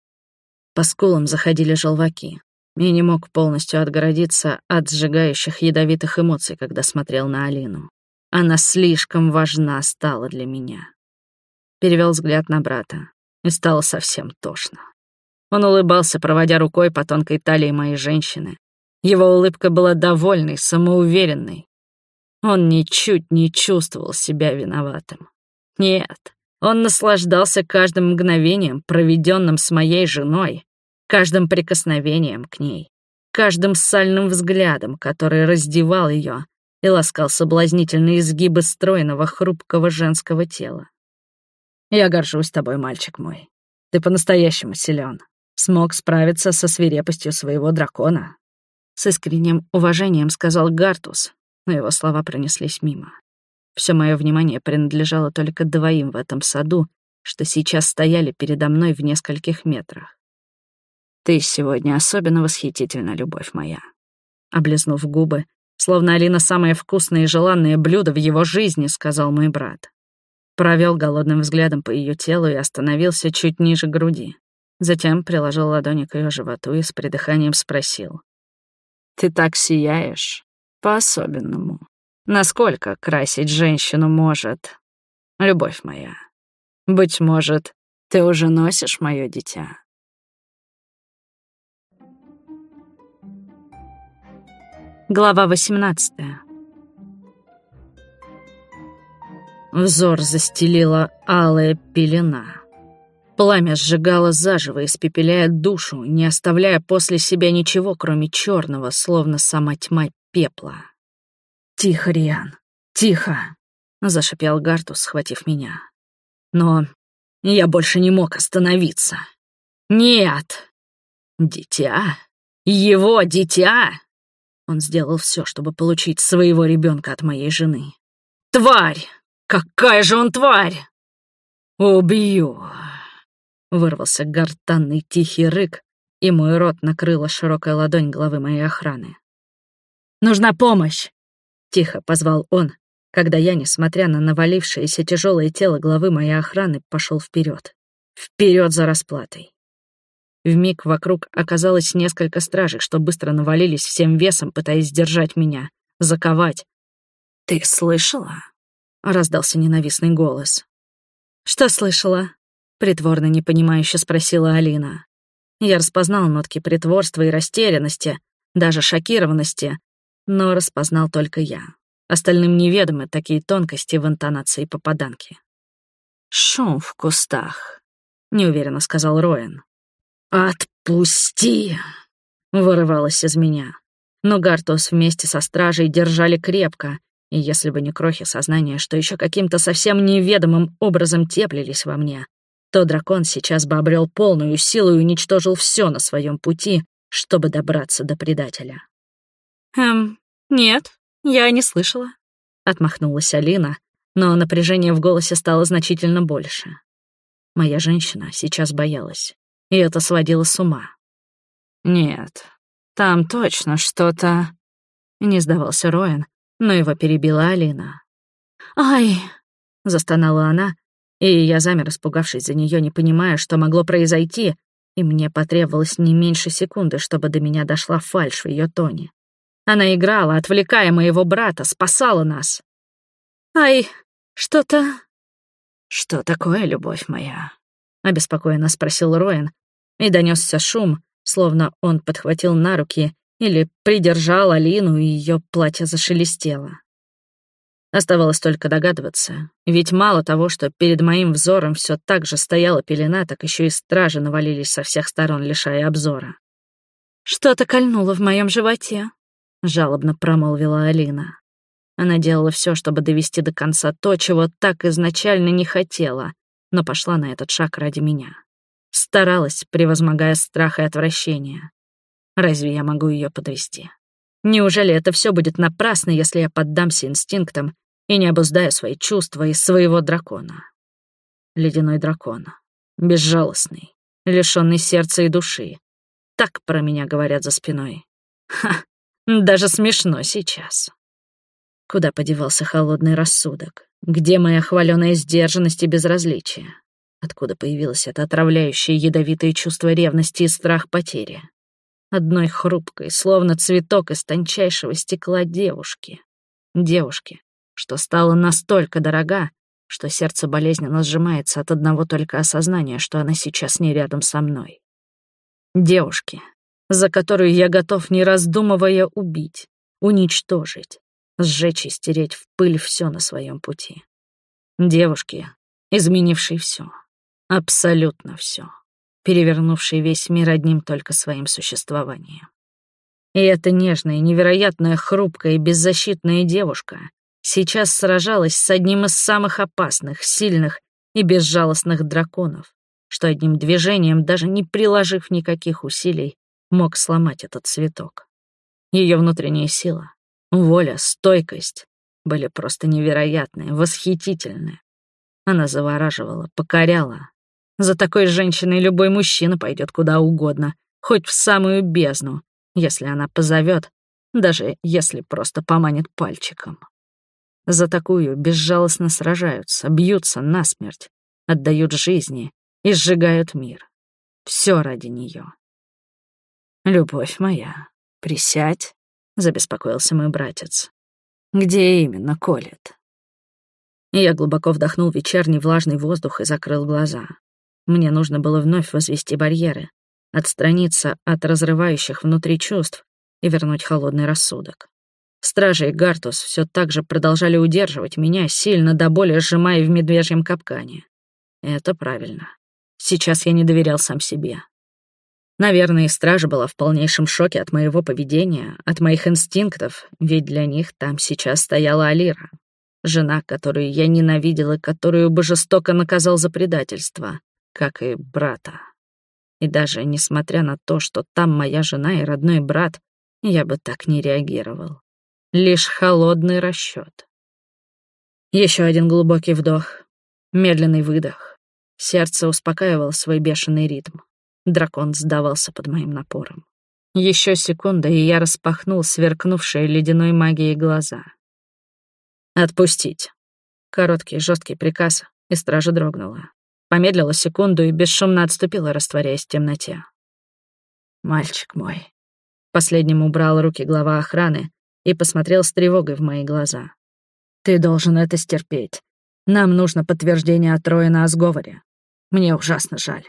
По скулам заходили желваки. Я не мог полностью отгородиться от сжигающих ядовитых эмоций, когда смотрел на Алину. Она слишком важна стала для меня. Перевел взгляд на брата, и стало совсем тошно. Он улыбался, проводя рукой по тонкой талии моей женщины, его улыбка была довольной, самоуверенной. Он ничуть не чувствовал себя виноватым. Нет, он наслаждался каждым мгновением, проведенным с моей женой, каждым прикосновением к ней, каждым сальным взглядом, который раздевал ее и ласкал соблазнительные изгибы стройного, хрупкого женского тела. «Я горжусь тобой, мальчик мой. Ты по-настоящему силен. Смог справиться со свирепостью своего дракона, с искренним уважением сказал Гартус, но его слова пронеслись мимо. Все мое внимание принадлежало только двоим в этом саду, что сейчас стояли передо мной в нескольких метрах. «Ты сегодня особенно восхитительна, любовь моя». Облизнув губы, словно Алина самое вкусное и желанное блюдо в его жизни, сказал мой брат. Провел голодным взглядом по ее телу и остановился чуть ниже груди. Затем приложил ладони к ее животу и с придыханием спросил. Ты так сияешь. По-особенному. Насколько красить женщину может? Любовь моя. Быть может, ты уже носишь мое дитя. Глава 18 Взор застелила алая пелена. Пламя сжигало заживо, испепеляя душу, не оставляя после себя ничего, кроме черного, словно сама тьма пепла. «Тихо, Риан, тихо!» — зашипел Гартус, схватив меня. Но я больше не мог остановиться. «Нет!» «Дитя? Его дитя?» Он сделал все, чтобы получить своего ребенка от моей жены. «Тварь! Какая же он тварь!» «Убью!» Вырвался гортанный тихий рык, и мой рот накрыла широкая ладонь главы моей охраны. «Нужна помощь!» — тихо позвал он, когда я, несмотря на навалившееся тяжелое тело главы моей охраны, пошел вперед. Вперед за расплатой. Вмиг вокруг оказалось несколько стражей, что быстро навалились всем весом, пытаясь сдержать меня, заковать. «Ты слышала?» — раздался ненавистный голос. «Что слышала?» Притворно непонимающе спросила Алина. Я распознал нотки притворства и растерянности, даже шокированности, но распознал только я. Остальным неведомы такие тонкости в интонации попаданки. «Шум в кустах», — неуверенно сказал Роэн. «Отпусти!» — вырывалось из меня. Но Гартус вместе со стражей держали крепко, и если бы не крохи сознания, что еще каким-то совсем неведомым образом теплились во мне, то дракон сейчас бы обрел полную силу и уничтожил все на своем пути, чтобы добраться до предателя. «Эм, нет, я не слышала», — отмахнулась Алина, но напряжение в голосе стало значительно больше. Моя женщина сейчас боялась, и это сводило с ума. «Нет, там точно что-то...» Не сдавался Роэн, но его перебила Алина. «Ай!» — застонала она, и я замер, испугавшись за нее, не понимая, что могло произойти, и мне потребовалось не меньше секунды, чтобы до меня дошла фальшь в ее тоне. Она играла, отвлекая моего брата, спасала нас. «Ай, что-то...» «Что такое, любовь моя?» — обеспокоенно спросил Роэн, и донесся шум, словно он подхватил на руки или придержал Алину, и ее платье зашелестело. Оставалось только догадываться, ведь мало того, что перед моим взором все так же стояла пелена, так еще и стражи навалились со всех сторон, лишая обзора. «Что-то кольнуло в моем животе», — жалобно промолвила Алина. Она делала все, чтобы довести до конца то, чего так изначально не хотела, но пошла на этот шаг ради меня. Старалась, превозмогая страх и отвращение. Разве я могу ее подвести? Неужели это все будет напрасно, если я поддамся инстинктам и не обуздаю свои чувства и своего дракона? Ледяной дракон. Безжалостный, лишенный сердца и души. Так про меня говорят за спиной. Ха, даже смешно сейчас. Куда подевался холодный рассудок? Где моя хваленая сдержанность и безразличие? Откуда появилось это отравляющее ядовитое чувство ревности и страх потери? Одной хрупкой, словно цветок из тончайшего стекла девушки. Девушки, что стала настолько дорога, что сердце болезненно сжимается от одного только осознания, что она сейчас не рядом со мной. Девушки, за которую я готов, не раздумывая, убить, уничтожить, сжечь и стереть в пыль все на своем пути. Девушки, изменившие все, абсолютно все, перевернувшие весь мир одним только своим существованием. И эта нежная, невероятная, хрупкая и беззащитная девушка сейчас сражалась с одним из самых опасных, сильных и безжалостных драконов, что одним движением, даже не приложив никаких усилий, мог сломать этот цветок. Ее внутренняя сила, Воля, стойкость были просто невероятные, восхитительные. Она завораживала, покоряла. За такой женщиной любой мужчина пойдет куда угодно, хоть в самую бездну, если она позовет, даже если просто поманит пальчиком. За такую безжалостно сражаются, бьются насмерть, отдают жизни и сжигают мир. Все ради нее. Любовь моя, присядь — забеспокоился мой братец. «Где именно колет?» Я глубоко вдохнул вечерний влажный воздух и закрыл глаза. Мне нужно было вновь возвести барьеры, отстраниться от разрывающих внутри чувств и вернуть холодный рассудок. Стражи и Гартус все так же продолжали удерживать меня, сильно до боли сжимая в медвежьем капкане. Это правильно. Сейчас я не доверял сам себе. Наверное, стража была в полнейшем шоке от моего поведения, от моих инстинктов, ведь для них там сейчас стояла Алира, жена, которую я ненавидел и которую бы жестоко наказал за предательство, как и брата. И даже несмотря на то, что там моя жена и родной брат, я бы так не реагировал. Лишь холодный расчет. Еще один глубокий вдох, медленный выдох. Сердце успокаивало свой бешеный ритм. Дракон сдавался под моим напором. Еще секунда, и я распахнул сверкнувшие ледяной магией глаза. «Отпустить!» Короткий, жесткий приказ, и стража дрогнула. Помедлила секунду и бесшумно отступила, растворяясь в темноте. «Мальчик мой!» Последним убрал руки глава охраны и посмотрел с тревогой в мои глаза. «Ты должен это стерпеть. Нам нужно подтверждение от Роина о сговоре. Мне ужасно жаль».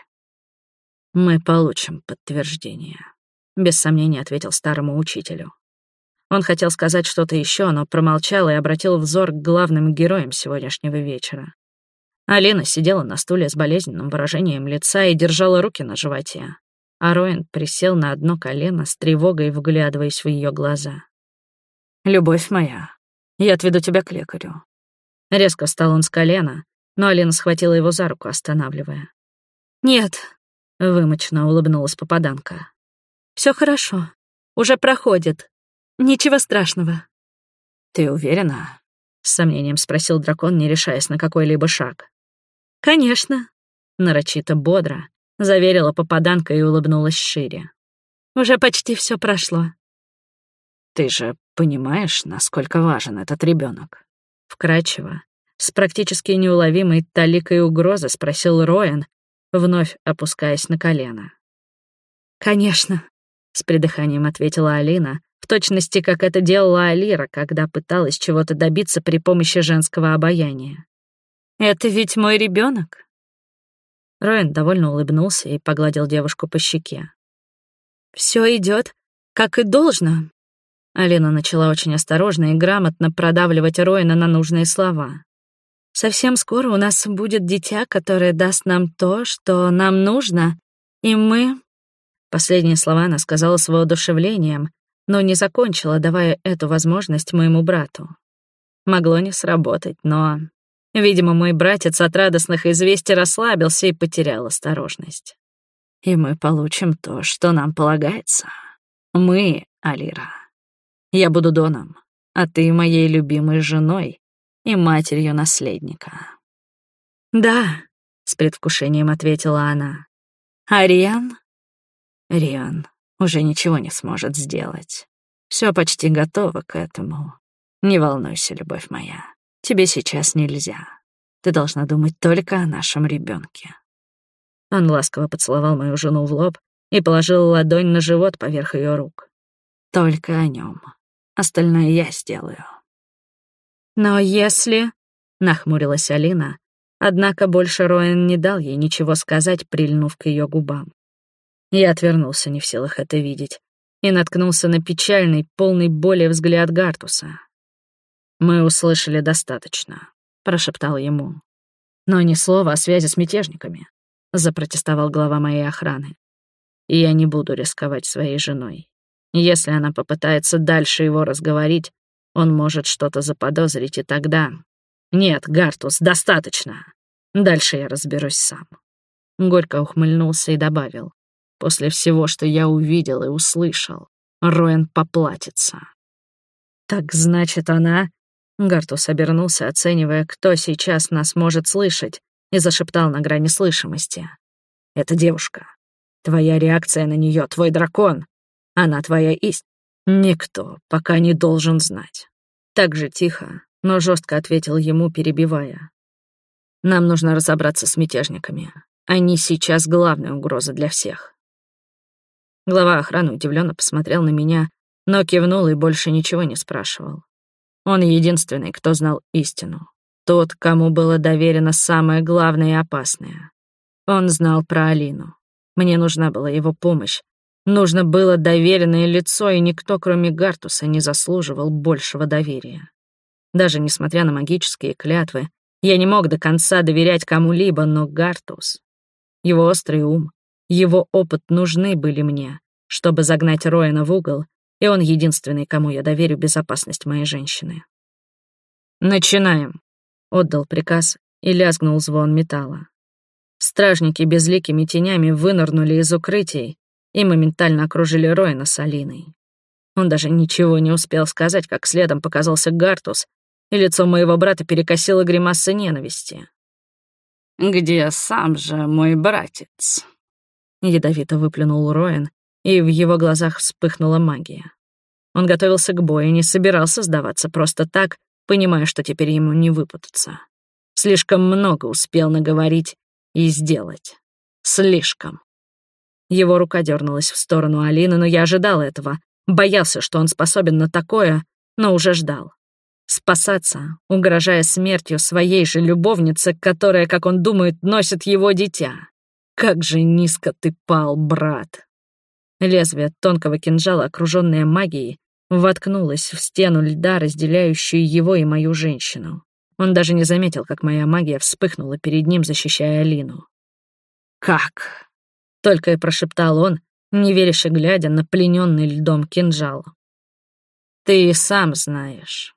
«Мы получим подтверждение», — без сомнения ответил старому учителю. Он хотел сказать что-то еще, но промолчал и обратил взор к главным героям сегодняшнего вечера. Алина сидела на стуле с болезненным выражением лица и держала руки на животе, а Роин присел на одно колено с тревогой, вглядываясь в ее глаза. «Любовь моя, я отведу тебя к лекарю». Резко встал он с колена, но Алина схватила его за руку, останавливая. «Нет, Вымочно улыбнулась попаданка. Все хорошо. Уже проходит. Ничего страшного. Ты уверена? с сомнением спросил дракон, не решаясь на какой-либо шаг. «Конечно», — нарочито бодро, заверила попаданка и улыбнулась шире. «Уже почти все прошло». «Ты же понимаешь, насколько важен этот ребенок? Вкрадчиво, с практически неуловимой таликой угрозы спросил Роэн, вновь опускаясь на колено. «Конечно», — с придыханием ответила Алина, в точности, как это делала Алира, когда пыталась чего-то добиться при помощи женского обаяния. «Это ведь мой ребенок. Роэн довольно улыбнулся и погладил девушку по щеке. Все идет, как и должно». Алина начала очень осторожно и грамотно продавливать Роэна на нужные слова. «Совсем скоро у нас будет дитя, которое даст нам то, что нам нужно, и мы...» Последние слова она сказала с воодушевлением, но не закончила, давая эту возможность моему брату. Могло не сработать, но... Видимо, мой братец от радостных известий расслабился и потерял осторожность. И мы получим то, что нам полагается. Мы, Алира. Я буду Доном, а ты моей любимой женой и матерью наследника. «Да», — с предвкушением ответила она. «Ариан?» «Риан уже ничего не сможет сделать. Все почти готово к этому. Не волнуйся, любовь моя. Тебе сейчас нельзя. Ты должна думать только о нашем ребенке. Он ласково поцеловал мою жену в лоб и положил ладонь на живот поверх ее рук. Только о нем. Остальное я сделаю. Но если... Нахмурилась Алина, однако больше Роэн не дал ей ничего сказать, прильнув к ее губам. Я отвернулся, не в силах это видеть, и наткнулся на печальный, полный боли взгляд Гартуса. «Мы услышали достаточно», — прошептал ему. «Но ни слова о связи с мятежниками», — запротестовал глава моей охраны. «И я не буду рисковать своей женой. Если она попытается дальше его разговорить, он может что-то заподозрить, и тогда... Нет, Гартус, достаточно. Дальше я разберусь сам». Горько ухмыльнулся и добавил. После всего, что я увидел и услышал, Роэн поплатится. Так значит, она... Гартус обернулся, оценивая, кто сейчас нас может слышать, и зашептал на грани слышимости. «Это девушка. Твоя реакция на нее, твой дракон. Она твоя исть. Никто пока не должен знать». Так же тихо, но жестко ответил ему, перебивая. «Нам нужно разобраться с мятежниками. Они сейчас главная угроза для всех. Глава охраны удивленно посмотрел на меня, но кивнул и больше ничего не спрашивал. Он единственный, кто знал истину. Тот, кому было доверено самое главное и опасное. Он знал про Алину. Мне нужна была его помощь. Нужно было доверенное лицо, и никто, кроме Гартуса, не заслуживал большего доверия. Даже несмотря на магические клятвы, я не мог до конца доверять кому-либо, но Гартус... Его острый ум, его опыт нужны были мне, чтобы загнать Роэна в угол, и он единственный, кому я доверю безопасность моей женщины. «Начинаем», — отдал приказ и лязгнул звон металла. Стражники безликими тенями вынырнули из укрытий и моментально окружили Роэна с Алиной. Он даже ничего не успел сказать, как следом показался Гартус, и лицо моего брата перекосило гримаса ненависти. «Где сам же мой братец?» Ядовито выплюнул Роэн, и в его глазах вспыхнула магия. Он готовился к бою и не собирался сдаваться просто так, понимая, что теперь ему не выпутаться. Слишком много успел наговорить и сделать. Слишком. Его рука дернулась в сторону Алины, но я ожидал этого. Боялся, что он способен на такое, но уже ждал. Спасаться, угрожая смертью своей же любовницы, которая, как он думает, носит его дитя. Как же низко ты пал, брат. Лезвие тонкого кинжала, окруженное магией, воткнулось в стену льда, разделяющую его и мою женщину. Он даже не заметил, как моя магия вспыхнула перед ним, защищая Алину. «Как?» — только и прошептал он, неверяще глядя на плененный льдом кинжал. «Ты и сам знаешь».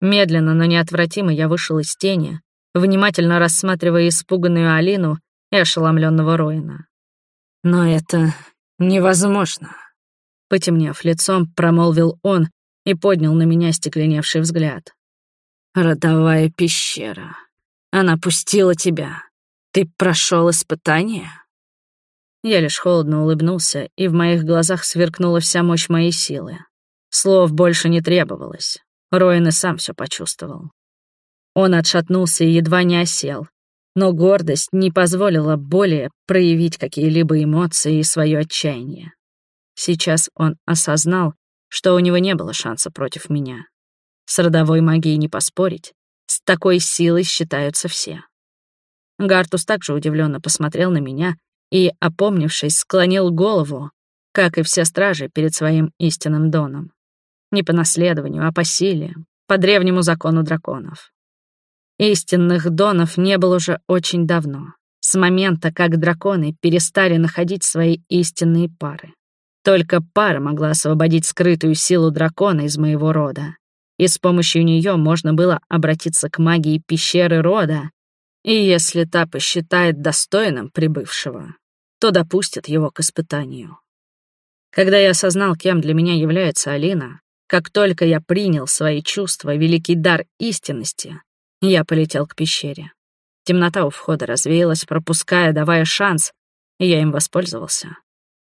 Медленно, но неотвратимо я вышел из тени, внимательно рассматривая испуганную Алину и ошеломленного Роина. «Но это невозможно», — потемнев лицом, промолвил он и поднял на меня стекленевший взгляд. Родовая пещера. Она пустила тебя. Ты прошел испытание? Я лишь холодно улыбнулся, и в моих глазах сверкнула вся мощь моей силы. Слов больше не требовалось. Роин и сам все почувствовал. Он отшатнулся и едва не осел, но гордость не позволила более проявить какие-либо эмоции и свое отчаяние. Сейчас он осознал, что у него не было шанса против меня. С родовой магией не поспорить, с такой силой считаются все. Гартус также удивленно посмотрел на меня и, опомнившись, склонил голову, как и все стражи перед своим истинным доном. Не по наследованию, а по силе, по древнему закону драконов. Истинных донов не было уже очень давно, с момента, как драконы перестали находить свои истинные пары. Только пара могла освободить скрытую силу дракона из моего рода, и с помощью нее можно было обратиться к магии пещеры рода, и если та посчитает достойным прибывшего, то допустит его к испытанию. Когда я осознал, кем для меня является Алина, как только я принял свои чувства, великий дар истинности, я полетел к пещере. Темнота у входа развеялась, пропуская, давая шанс, и я им воспользовался.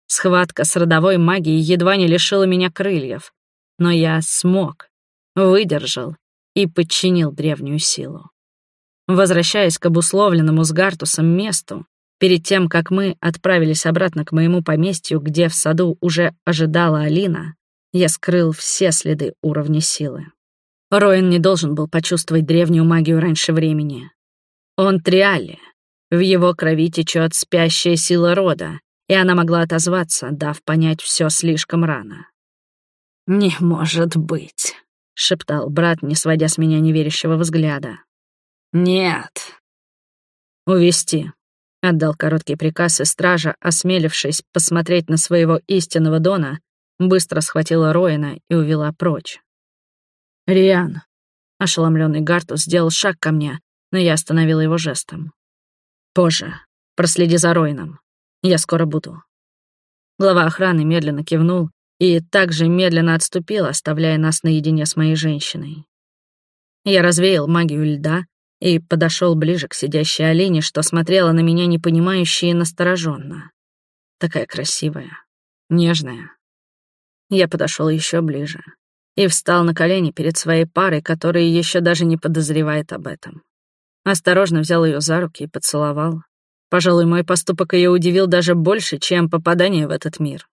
Схватка с родовой магией едва не лишила меня крыльев, но я смог, выдержал и подчинил древнюю силу. Возвращаясь к обусловленному с Гартусом месту, перед тем, как мы отправились обратно к моему поместью, где в саду уже ожидала Алина, я скрыл все следы уровня силы. Роин не должен был почувствовать древнюю магию раньше времени. Он Триали. В его крови течет спящая сила рода, и она могла отозваться, дав понять все слишком рано. «Не может быть», — шептал брат, не сводя с меня неверящего взгляда. «Нет». «Увести», — отдал короткий приказ, и стража, осмелившись посмотреть на своего истинного Дона, быстро схватила Роина и увела прочь. «Риан!» Ошеломленный Гартус сделал шаг ко мне, но я остановила его жестом. «Позже. Проследи за Роином. Я скоро буду». Глава охраны медленно кивнул и также медленно отступил, оставляя нас наедине с моей женщиной. Я развеял магию льда и подошел ближе к сидящей олене, что смотрела на меня непонимающе и настороженно. Такая красивая, нежная. Я подошел еще ближе и встал на колени перед своей парой, которая еще даже не подозревает об этом. Осторожно взял ее за руки и поцеловал. Пожалуй, мой поступок ее удивил даже больше, чем попадание в этот мир.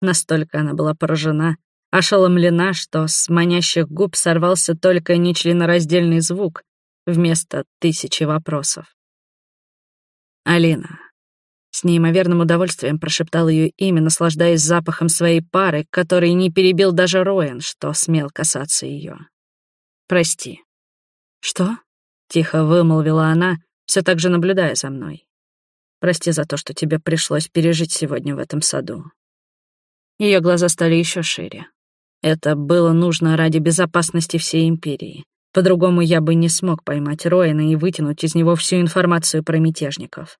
Настолько она была поражена, ошеломлена, что с манящих губ сорвался только нечленораздельный звук вместо тысячи вопросов. «Алина, с неимоверным удовольствием прошептал ее имя, наслаждаясь запахом своей пары, который не перебил даже Роэн, что смел касаться ее. «Прости». «Что?» — тихо вымолвила она, все так же наблюдая за мной. «Прости за то, что тебе пришлось пережить сегодня в этом саду». Ее глаза стали еще шире. Это было нужно ради безопасности всей Империи. По-другому я бы не смог поймать Роэна и вытянуть из него всю информацию про мятежников.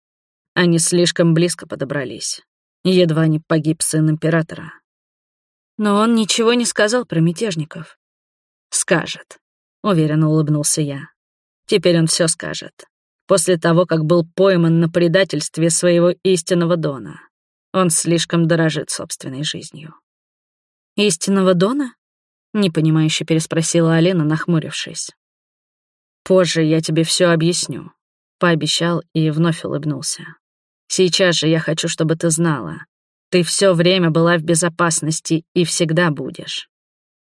Они слишком близко подобрались. Едва не погиб сын императора. Но он ничего не сказал про мятежников. «Скажет», — уверенно улыбнулся я. «Теперь он все скажет. После того, как был пойман на предательстве своего истинного Дона. Он слишком дорожит собственной жизнью». «Истинного Дона?» — непонимающе переспросила Алена, нахмурившись. «Позже я тебе все объясню», — пообещал и вновь улыбнулся. Сейчас же я хочу, чтобы ты знала. Ты все время была в безопасности и всегда будешь.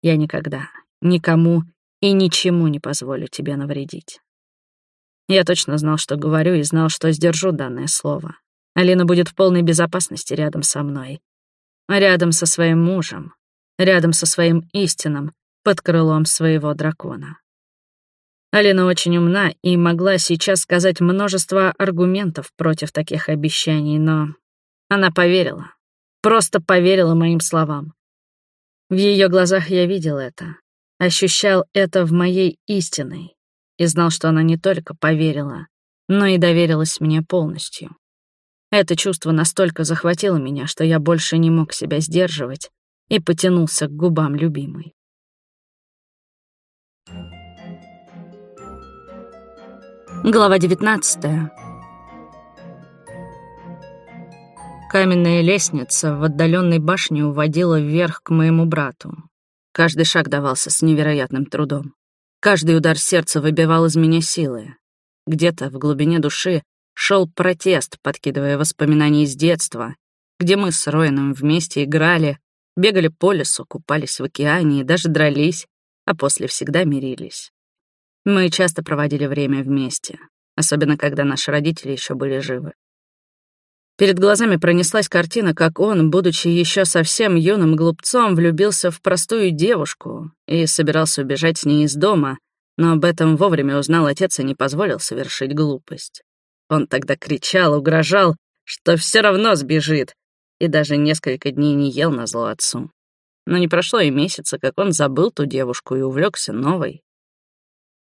Я никогда, никому и ничему не позволю тебе навредить. Я точно знал, что говорю, и знал, что сдержу данное слово. Алина будет в полной безопасности рядом со мной. Рядом со своим мужем. Рядом со своим истинным, под крылом своего дракона. Алина очень умна и могла сейчас сказать множество аргументов против таких обещаний, но она поверила. Просто поверила моим словам. В ее глазах я видел это, ощущал это в моей истиной и знал, что она не только поверила, но и доверилась мне полностью. Это чувство настолько захватило меня, что я больше не мог себя сдерживать и потянулся к губам любимой. Глава 19 Каменная лестница в отдаленной башне уводила вверх к моему брату. Каждый шаг давался с невероятным трудом. Каждый удар сердца выбивал из меня силы. Где-то в глубине души шел протест, подкидывая воспоминания из детства, где мы с Роином вместе играли, бегали по лесу, купались в океане и даже дрались, а после всегда мирились. Мы часто проводили время вместе, особенно когда наши родители еще были живы. Перед глазами пронеслась картина, как он, будучи еще совсем юным глупцом, влюбился в простую девушку и собирался убежать с ней из дома, но об этом вовремя узнал отец и не позволил совершить глупость. Он тогда кричал, угрожал, что все равно сбежит, и даже несколько дней не ел на зло отцу. Но не прошло и месяца, как он забыл ту девушку и увлекся новой.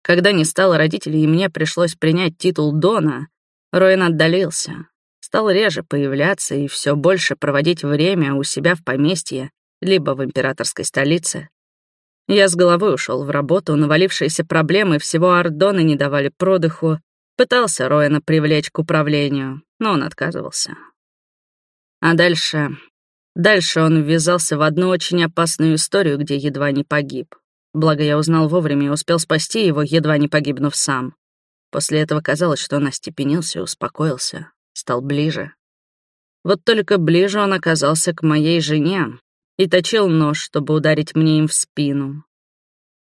Когда не стало родителей и мне пришлось принять титул Дона, Роин отдалился, стал реже появляться и все больше проводить время у себя в поместье, либо в императорской столице. Я с головой ушел в работу, навалившиеся проблемы всего Ардона не давали продыху, пытался Роина привлечь к управлению, но он отказывался. А дальше... Дальше он ввязался в одну очень опасную историю, где едва не погиб. Благо я узнал вовремя и успел спасти его, едва не погибнув сам. После этого казалось, что он остепенился, успокоился, стал ближе. Вот только ближе он оказался к моей жене и точил нож, чтобы ударить мне им в спину.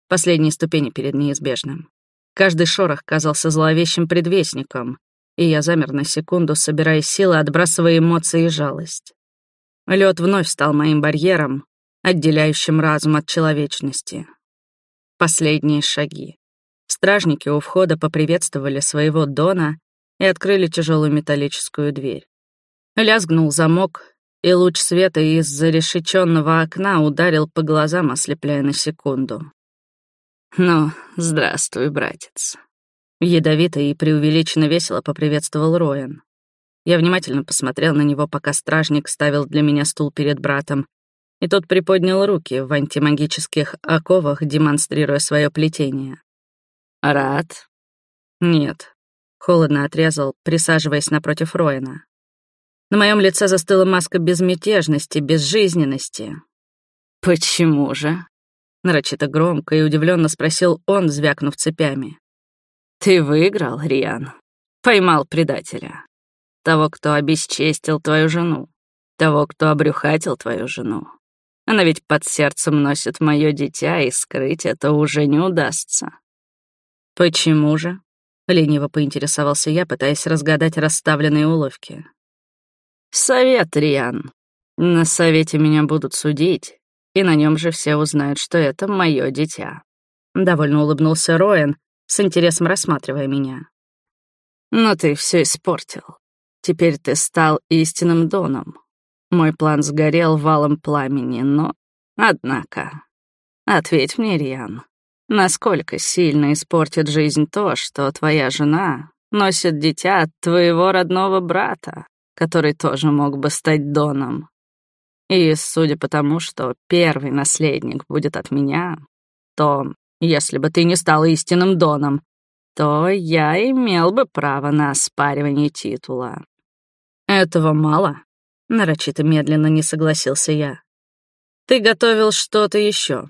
Последние ступени перед неизбежным. Каждый шорох казался зловещим предвестником, и я замер на секунду, собирая силы, отбрасывая эмоции и жалость. Лед вновь стал моим барьером, отделяющим разум от человечности. Последние шаги. Стражники у входа поприветствовали своего Дона и открыли тяжелую металлическую дверь. Лязгнул замок, и луч света из зарешеченного окна ударил по глазам, ослепляя на секунду. «Ну, здравствуй, братец». Ядовито и преувеличенно весело поприветствовал Роэн. Я внимательно посмотрел на него, пока стражник ставил для меня стул перед братом, и тот приподнял руки в антимагических оковах, демонстрируя свое плетение. «Рад?» «Нет», — холодно отрезал, присаживаясь напротив Роина. На моем лице застыла маска безмятежности, безжизненности. «Почему же?» — нарочито громко и удивленно спросил он, звякнув цепями. «Ты выиграл, Риан. Поймал предателя. Того, кто обесчестил твою жену. Того, кто обрюхатил твою жену. Она ведь под сердцем носит мое дитя, и скрыть это уже не удастся. Почему же? Лениво поинтересовался я, пытаясь разгадать расставленные уловки. Совет, Риан. На совете меня будут судить, и на нем же все узнают, что это мое дитя. Довольно улыбнулся Роэн, с интересом рассматривая меня. Но ты все испортил. Теперь ты стал истинным доном. Мой план сгорел валом пламени, но... Однако... Ответь мне, Риан, насколько сильно испортит жизнь то, что твоя жена носит дитя от твоего родного брата, который тоже мог бы стать Доном? И судя по тому, что первый наследник будет от меня, то, если бы ты не стал истинным Доном, то я имел бы право на оспаривание титула. Этого мало? Нарочито медленно не согласился я. Ты готовил что-то еще?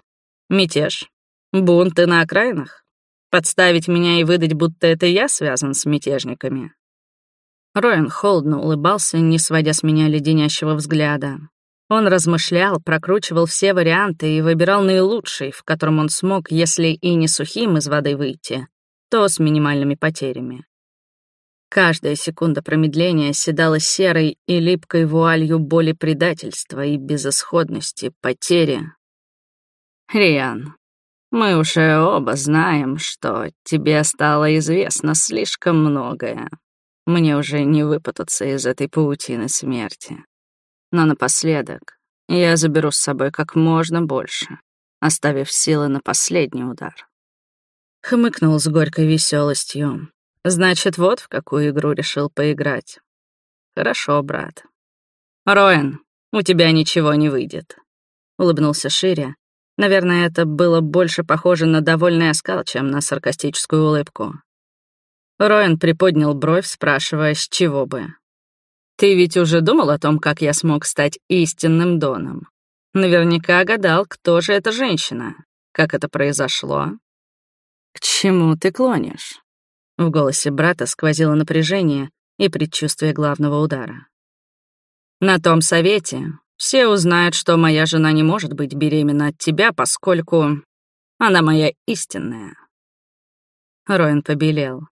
Мятеж? Бунты на окраинах? Подставить меня и выдать, будто это я связан с мятежниками? Роэн холодно улыбался, не сводя с меня леденящего взгляда. Он размышлял, прокручивал все варианты и выбирал наилучший, в котором он смог, если и не сухим из воды выйти, то с минимальными потерями. Каждая секунда промедления седала серой и липкой вуалью боли предательства и безысходности, потери. «Риан, мы уже оба знаем, что тебе стало известно слишком многое. Мне уже не выпутаться из этой паутины смерти. Но напоследок я заберу с собой как можно больше, оставив силы на последний удар». Хмыкнул с горькой веселостью, Значит, вот в какую игру решил поиграть. Хорошо, брат. Роэн, у тебя ничего не выйдет. Улыбнулся шире. Наверное, это было больше похоже на довольный оскал, чем на саркастическую улыбку. Роэн приподнял бровь, спрашивая, с чего бы. «Ты ведь уже думал о том, как я смог стать истинным Доном? Наверняка гадал, кто же эта женщина, как это произошло». «К чему ты клонишь?» В голосе брата сквозило напряжение и предчувствие главного удара. «На том совете все узнают, что моя жена не может быть беременна от тебя, поскольку она моя истинная». Роин побелел.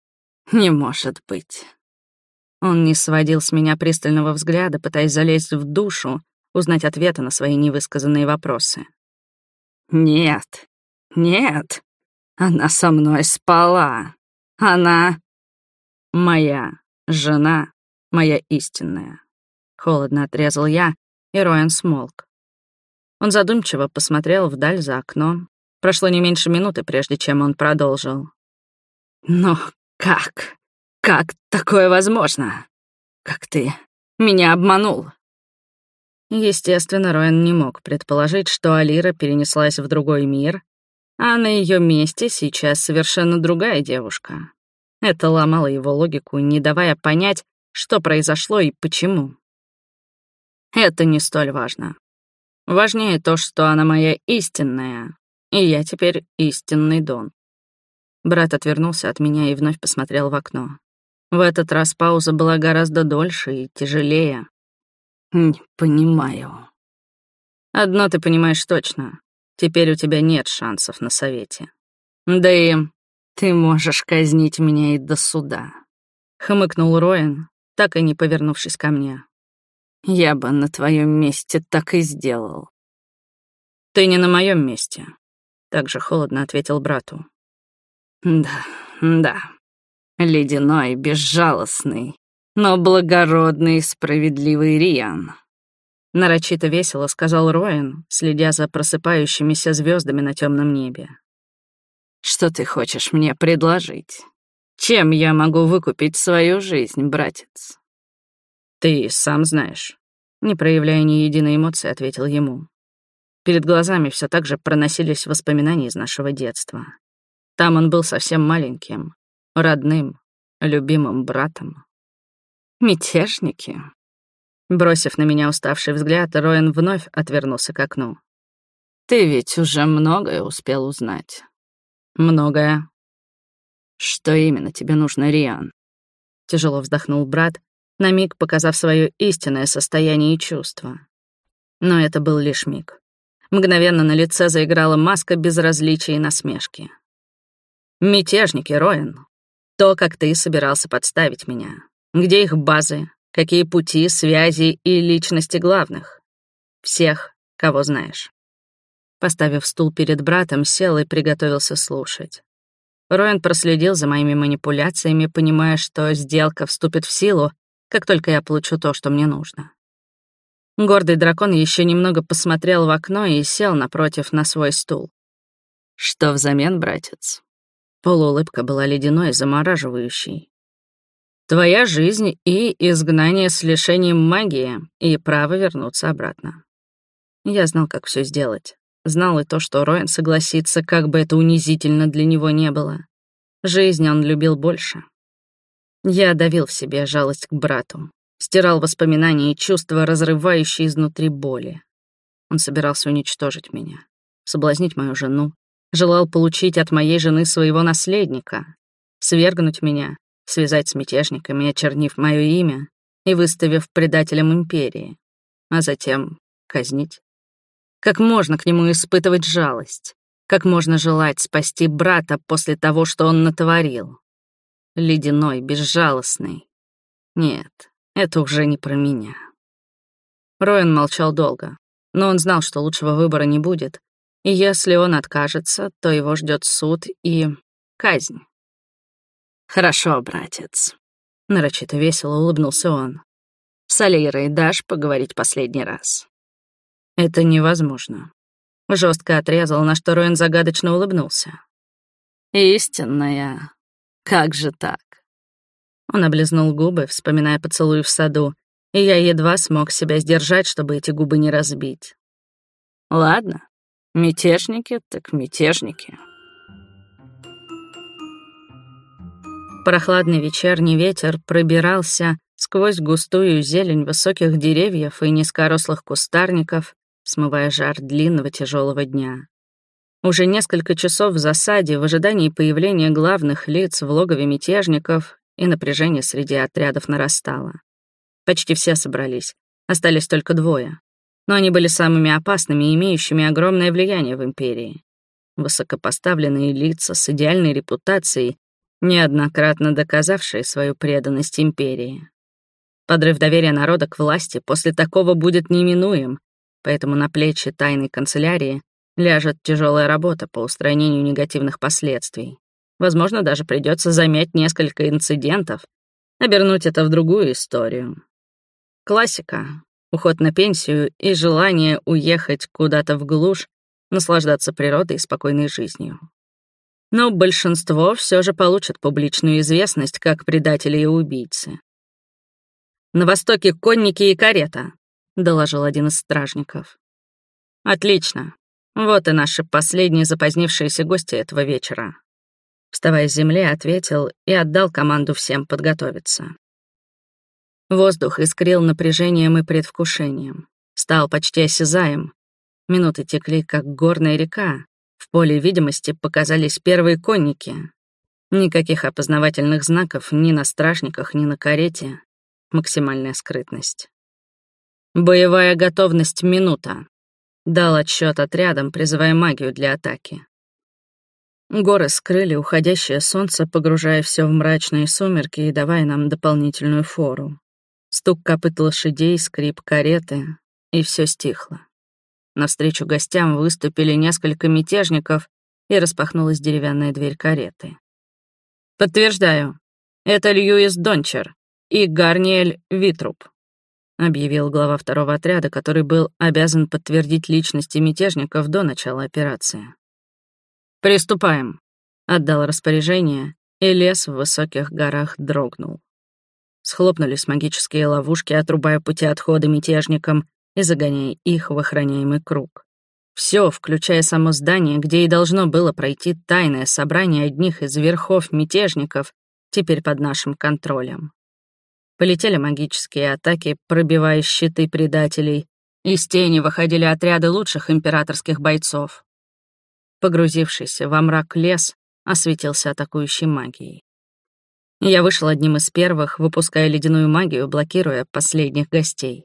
«Не может быть». Он не сводил с меня пристального взгляда, пытаясь залезть в душу, узнать ответы на свои невысказанные вопросы. «Нет, нет, она со мной спала. Она моя жена, моя истинная». Холодно отрезал я, и Роэн смолк. Он задумчиво посмотрел вдаль за окно. Прошло не меньше минуты, прежде чем он продолжил. «Но как? Как такое возможно? Как ты меня обманул?» Естественно, Роэн не мог предположить, что Алира перенеслась в другой мир, а на ее месте сейчас совершенно другая девушка. Это ломало его логику, не давая понять, что произошло и почему. Это не столь важно. Важнее то, что она моя истинная, и я теперь истинный Дон. Брат отвернулся от меня и вновь посмотрел в окно. В этот раз пауза была гораздо дольше и тяжелее. «Не понимаю». «Одно ты понимаешь точно. Теперь у тебя нет шансов на совете. Да и ты можешь казнить меня и до суда», — хмыкнул Роин, так и не повернувшись ко мне. «Я бы на твоем месте так и сделал». «Ты не на моем месте», — также холодно ответил брату. Да, да. Ледяной, безжалостный, но благородный и справедливый Риан. Нарочито весело сказал Роин, следя за просыпающимися звездами на темном небе. Что ты хочешь мне предложить? Чем я могу выкупить свою жизнь, братец? Ты сам знаешь. Не проявляя ни единой эмоции, ответил ему. Перед глазами все так же проносились воспоминания из нашего детства. Там он был совсем маленьким, родным, любимым братом. Мятежники. Бросив на меня уставший взгляд, Роэн вновь отвернулся к окну. «Ты ведь уже многое успел узнать». «Многое». «Что именно тебе нужно, Риан?» Тяжело вздохнул брат, на миг показав свое истинное состояние и чувство. Но это был лишь миг. Мгновенно на лице заиграла маска безразличия и насмешки. Мятежники, Роин. То, как ты собирался подставить меня. Где их базы, какие пути, связи и личности главных. Всех, кого знаешь. Поставив стул перед братом, сел и приготовился слушать. Роин проследил за моими манипуляциями, понимая, что сделка вступит в силу, как только я получу то, что мне нужно. Гордый дракон еще немного посмотрел в окно и сел напротив на свой стул. «Что взамен, братец?» Полуулыбка была ледяной, замораживающей. Твоя жизнь и изгнание с лишением магии, и право вернуться обратно. Я знал, как все сделать. Знал и то, что Роэн согласится, как бы это унизительно для него не было. Жизнь он любил больше. Я давил в себе жалость к брату, стирал воспоминания и чувства, разрывающие изнутри боли. Он собирался уничтожить меня, соблазнить мою жену, желал получить от моей жены своего наследника, свергнуть меня, связать с мятежниками, очернив мое имя и выставив предателем империи, а затем казнить. Как можно к нему испытывать жалость? Как можно желать спасти брата после того, что он натворил? Ледяной, безжалостный. Нет, это уже не про меня. Роэн молчал долго, но он знал, что лучшего выбора не будет, если он откажется, то его ждет суд и казнь. «Хорошо, братец», — нарочито весело улыбнулся он. «С Алирой дашь поговорить последний раз?» «Это невозможно», — жестко отрезал, на что Роин загадочно улыбнулся. «Истинная. Как же так?» Он облизнул губы, вспоминая поцелуй в саду, и я едва смог себя сдержать, чтобы эти губы не разбить. «Ладно, Мятежники так мятежники. Прохладный вечерний ветер пробирался сквозь густую зелень высоких деревьев и низкорослых кустарников, смывая жар длинного тяжелого дня. Уже несколько часов в засаде в ожидании появления главных лиц в логове мятежников и напряжение среди отрядов нарастало. Почти все собрались, остались только двое. Но они были самыми опасными и имеющими огромное влияние в империи. Высокопоставленные лица с идеальной репутацией, неоднократно доказавшие свою преданность империи. Подрыв доверия народа к власти после такого будет неминуем, поэтому на плечи тайной канцелярии ляжет тяжелая работа по устранению негативных последствий. Возможно, даже придется замять несколько инцидентов, обернуть это в другую историю. Классика. Уход на пенсию и желание уехать куда-то в глушь, наслаждаться природой и спокойной жизнью. Но большинство все же получат публичную известность как предатели и убийцы. «На востоке конники и карета», — доложил один из стражников. «Отлично. Вот и наши последние запозднившиеся гости этого вечера». Вставая с земли, ответил и отдал команду всем подготовиться. Воздух искрил напряжением и предвкушением. Стал почти осязаем. Минуты текли, как горная река. В поле видимости показались первые конники. Никаких опознавательных знаков ни на стражниках, ни на карете максимальная скрытность. Боевая готовность минута. Дал отсчет отрядам, призывая магию для атаки. Горы скрыли уходящее солнце, погружая все в мрачные сумерки и давая нам дополнительную фору. Стук копыт лошадей, скрип кареты, и все стихло. Навстречу гостям выступили несколько мятежников, и распахнулась деревянная дверь кареты. «Подтверждаю, это Льюис Дончер, и Гарниэль Витруб», — объявил глава второго отряда, который был обязан подтвердить личности мятежников до начала операции. «Приступаем», — отдал распоряжение, и лес в высоких горах дрогнул. Схлопнулись магические ловушки, отрубая пути отхода мятежникам и загоняя их в охраняемый круг. Все, включая само здание, где и должно было пройти тайное собрание одних из верхов мятежников, теперь под нашим контролем. Полетели магические атаки, пробивая щиты предателей. Из тени выходили отряды лучших императорских бойцов. Погрузившийся во мрак лес осветился атакующей магией. Я вышел одним из первых, выпуская ледяную магию, блокируя последних гостей.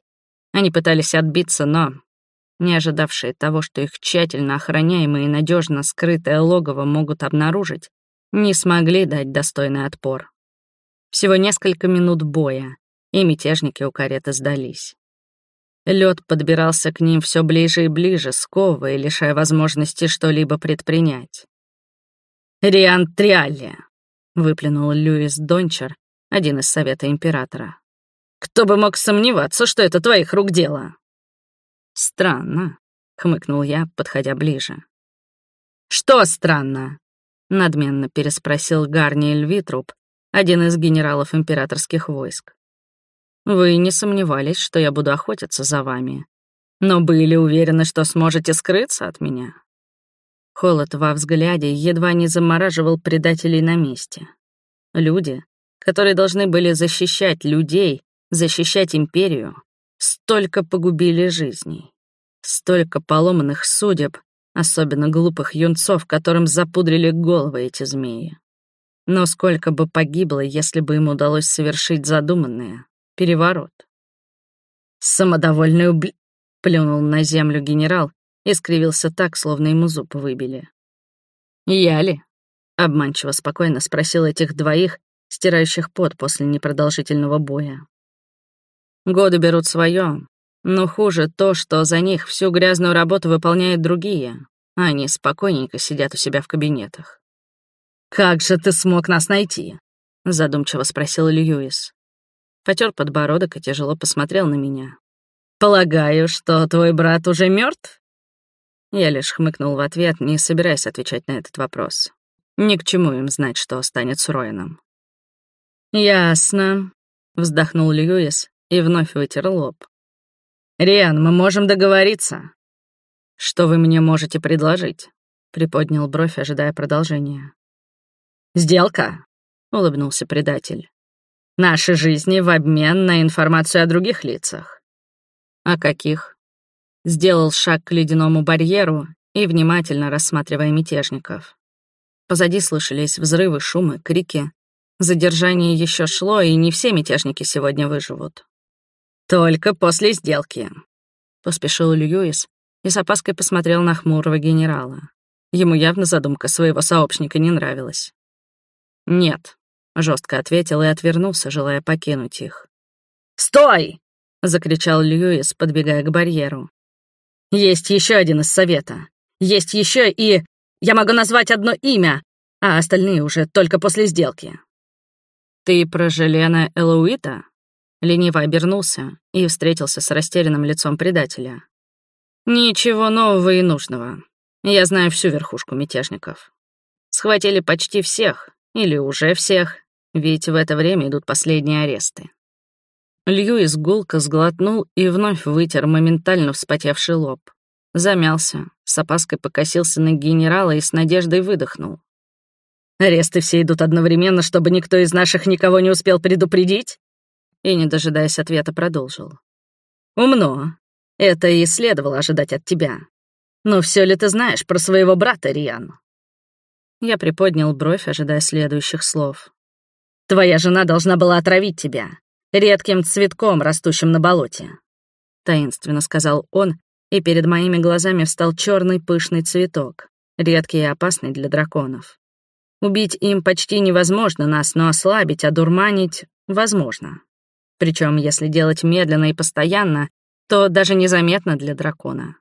Они пытались отбиться, но, не ожидавшие того, что их тщательно охраняемое и надежно скрытое логово могут обнаружить, не смогли дать достойный отпор. Всего несколько минут боя, и мятежники у кареты сдались. Лед подбирался к ним все ближе и ближе, сковывая, лишая возможности что-либо предпринять. «Риан Триалли!» — выплюнул Льюис Дончер, один из Совета Императора. «Кто бы мог сомневаться, что это твоих рук дело?» «Странно», — хмыкнул я, подходя ближе. «Что странно?» — надменно переспросил Гарни Эльвитруб, один из генералов императорских войск. Вы не сомневались, что я буду охотиться за вами, но были уверены, что сможете скрыться от меня. Холод во взгляде едва не замораживал предателей на месте. Люди, которые должны были защищать людей, защищать империю, столько погубили жизней, столько поломанных судеб, особенно глупых юнцов, которым запудрили головы эти змеи. Но сколько бы погибло, если бы им удалось совершить задуманное — переворот. Самодовольный убл... плюнул на землю генерал и скривился так, словно ему зуб выбили. «Я ли?» — обманчиво спокойно спросил этих двоих, стирающих пот после непродолжительного боя. Годы берут свое, но хуже то, что за них всю грязную работу выполняют другие, а они спокойненько сидят у себя в кабинетах. «Как же ты смог нас найти?» — задумчиво спросил Льюис. Потер подбородок и тяжело посмотрел на меня. «Полагаю, что твой брат уже мертв? Я лишь хмыкнул в ответ, не собираясь отвечать на этот вопрос. Ни к чему им знать, что станет с Роином. «Ясно», — вздохнул Льюис и вновь вытер лоб. «Риан, мы можем договориться». «Что вы мне можете предложить?» — приподнял бровь, ожидая продолжения. «Сделка?» — улыбнулся предатель. «Наши жизни в обмен на информацию о других лицах». «О каких?» Сделал шаг к ледяному барьеру и внимательно рассматривая мятежников. Позади слышались взрывы, шумы, крики. Задержание еще шло, и не все мятежники сегодня выживут. «Только после сделки», — поспешил Льюис и с опаской посмотрел на хмурого генерала. Ему явно задумка своего сообщника не нравилась. «Нет», — жестко ответил и отвернулся, желая покинуть их. «Стой!» — закричал Льюис, подбегая к барьеру. «Есть еще один из совета. Есть еще и я могу назвать одно имя, а остальные уже только после сделки». «Ты про Желена Элуита?» Лениво обернулся и встретился с растерянным лицом предателя. «Ничего нового и нужного. Я знаю всю верхушку мятежников. Схватили почти всех, или уже всех, ведь в это время идут последние аресты». Льюис гулко сглотнул и вновь вытер моментально вспотевший лоб. Замялся, с опаской покосился на генерала и с надеждой выдохнул. «Аресты все идут одновременно, чтобы никто из наших никого не успел предупредить?» И, не дожидаясь ответа, продолжил. «Умно. Это и следовало ожидать от тебя. Но все ли ты знаешь про своего брата, Риан?» Я приподнял бровь, ожидая следующих слов. «Твоя жена должна была отравить тебя редким цветком, растущим на болоте», — таинственно сказал он, и перед моими глазами встал черный пышный цветок, редкий и опасный для драконов. Убить им почти невозможно нас, но ослабить, одурманить возможно. Причем, если делать медленно и постоянно, то даже незаметно для дракона.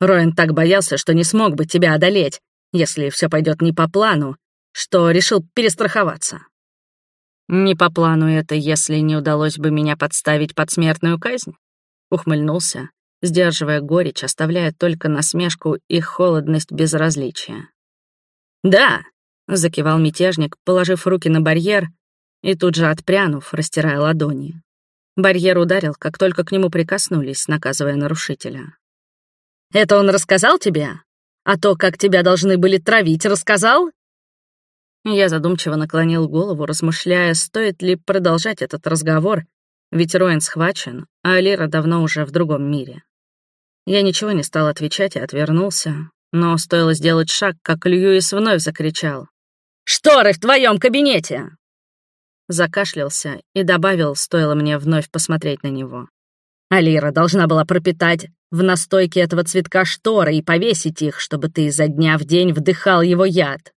Роэн так боялся, что не смог бы тебя одолеть, если все пойдет не по плану, что решил перестраховаться. Не по плану это, если не удалось бы меня подставить под смертную казнь? Ухмыльнулся, сдерживая горечь, оставляя только насмешку и холодность безразличия. «Да», — закивал мятежник, положив руки на барьер и тут же отпрянув, растирая ладони. Барьер ударил, как только к нему прикоснулись, наказывая нарушителя. «Это он рассказал тебе? А то, как тебя должны были травить, рассказал?» Я задумчиво наклонил голову, размышляя, стоит ли продолжать этот разговор, ведь Роин схвачен, а Алира давно уже в другом мире. Я ничего не стал отвечать и отвернулся, но стоило сделать шаг, как Льюис вновь закричал. «Шторы в твоем кабинете!» Закашлялся и добавил, стоило мне вновь посмотреть на него. Алира должна была пропитать в настойке этого цветка шторы и повесить их, чтобы ты изо дня в день вдыхал его яд.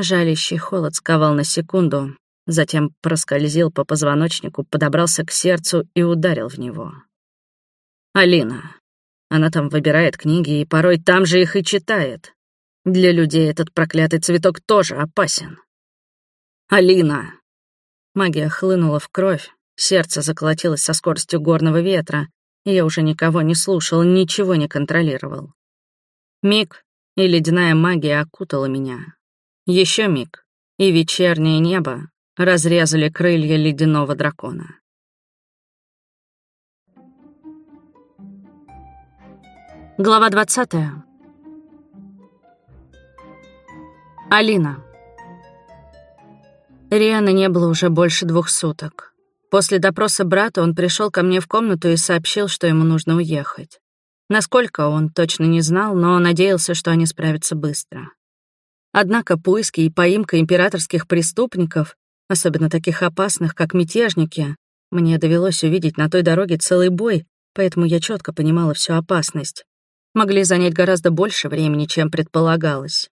Жалящий холод сковал на секунду, затем проскользил по позвоночнику, подобрался к сердцу и ударил в него. «Алина, она там выбирает книги и порой там же их и читает. Для людей этот проклятый цветок тоже опасен. Алина! Магия хлынула в кровь, сердце заколотилось со скоростью горного ветра, и я уже никого не слушал, ничего не контролировал. Миг, и ледяная магия окутала меня. Еще миг, и вечернее небо разрезали крылья ледяного дракона. Глава 20. Алина. Риана не было уже больше двух суток. После допроса брата он пришел ко мне в комнату и сообщил, что ему нужно уехать. Насколько он точно не знал, но надеялся, что они справятся быстро. Однако поиски и поимка императорских преступников, особенно таких опасных, как мятежники, мне довелось увидеть на той дороге целый бой, поэтому я четко понимала всю опасность могли занять гораздо больше времени, чем предполагалось.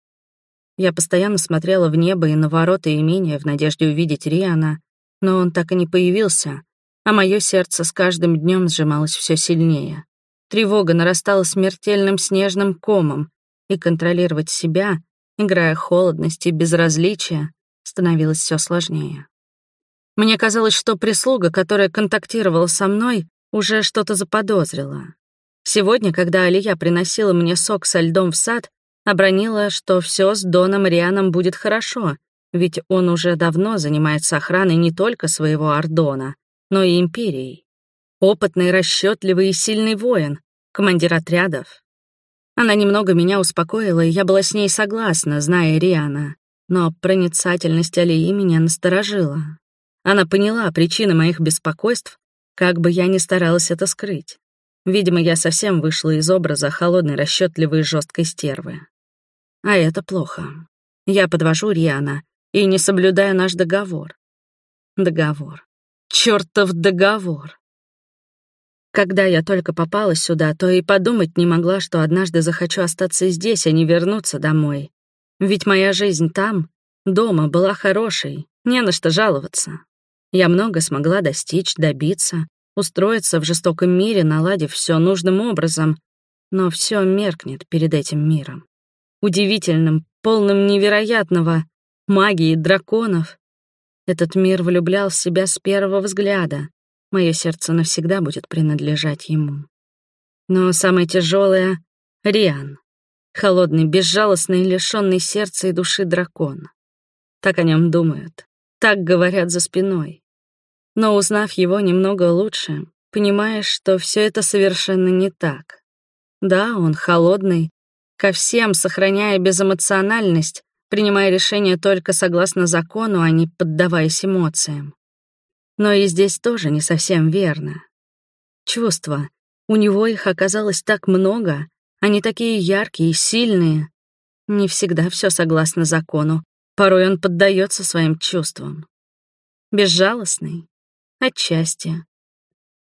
Я постоянно смотрела в небо и на ворота имения в надежде увидеть Риана, но он так и не появился, а мое сердце с каждым днем сжималось все сильнее. Тревога нарастала смертельным снежным комом, и контролировать себя, играя холодность и безразличие, становилось все сложнее. Мне казалось, что прислуга, которая контактировала со мной, уже что-то заподозрила. Сегодня, когда Алия приносила мне сок со льдом в сад, обронила, что все с Доном Рианом будет хорошо, ведь он уже давно занимается охраной не только своего Ордона, но и Империей. Опытный, расчетливый и сильный воин, командир отрядов. Она немного меня успокоила, и я была с ней согласна, зная Риана. Но проницательность Алии меня насторожила. Она поняла причины моих беспокойств, как бы я ни старалась это скрыть. Видимо, я совсем вышла из образа холодной, расчетливой и жесткой стервы. А это плохо. Я подвожу Риана и не соблюдаю наш договор. Договор. Чёртов договор. Когда я только попала сюда, то и подумать не могла, что однажды захочу остаться здесь, а не вернуться домой. Ведь моя жизнь там, дома, была хорошей, не на что жаловаться. Я много смогла достичь, добиться, устроиться в жестоком мире, наладив все нужным образом, но все меркнет перед этим миром. Удивительным, полным невероятного, магии, драконов. Этот мир влюблял в себя с первого взгляда. Мое сердце навсегда будет принадлежать ему. Но самое тяжелое — Риан. Холодный, безжалостный, лишенный сердца и души дракон. Так о нем думают, так говорят за спиной. Но узнав его немного лучше, понимаешь, что все это совершенно не так. Да, он холодный, ко всем сохраняя безэмоциональность, принимая решения только согласно закону, а не поддаваясь эмоциям. Но и здесь тоже не совсем верно. Чувства. У него их оказалось так много, они такие яркие и сильные. Не всегда все согласно закону, порой он поддается своим чувствам. Безжалостный? Отчасти.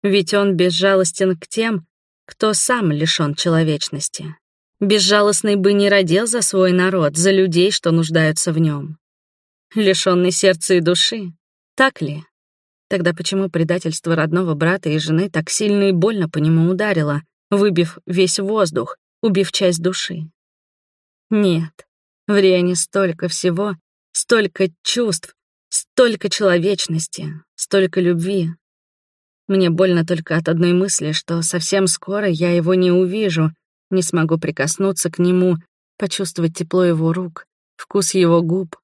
Ведь он безжалостен к тем, кто сам лишён человечности. Безжалостный бы не родил за свой народ, за людей, что нуждаются в нем. Лишённый сердца и души. Так ли? Тогда почему предательство родного брата и жены так сильно и больно по нему ударило, выбив весь воздух, убив часть души? Нет, в Риане столько всего, столько чувств, столько человечности, столько любви. Мне больно только от одной мысли, что совсем скоро я его не увижу, не смогу прикоснуться к нему, почувствовать тепло его рук, вкус его губ.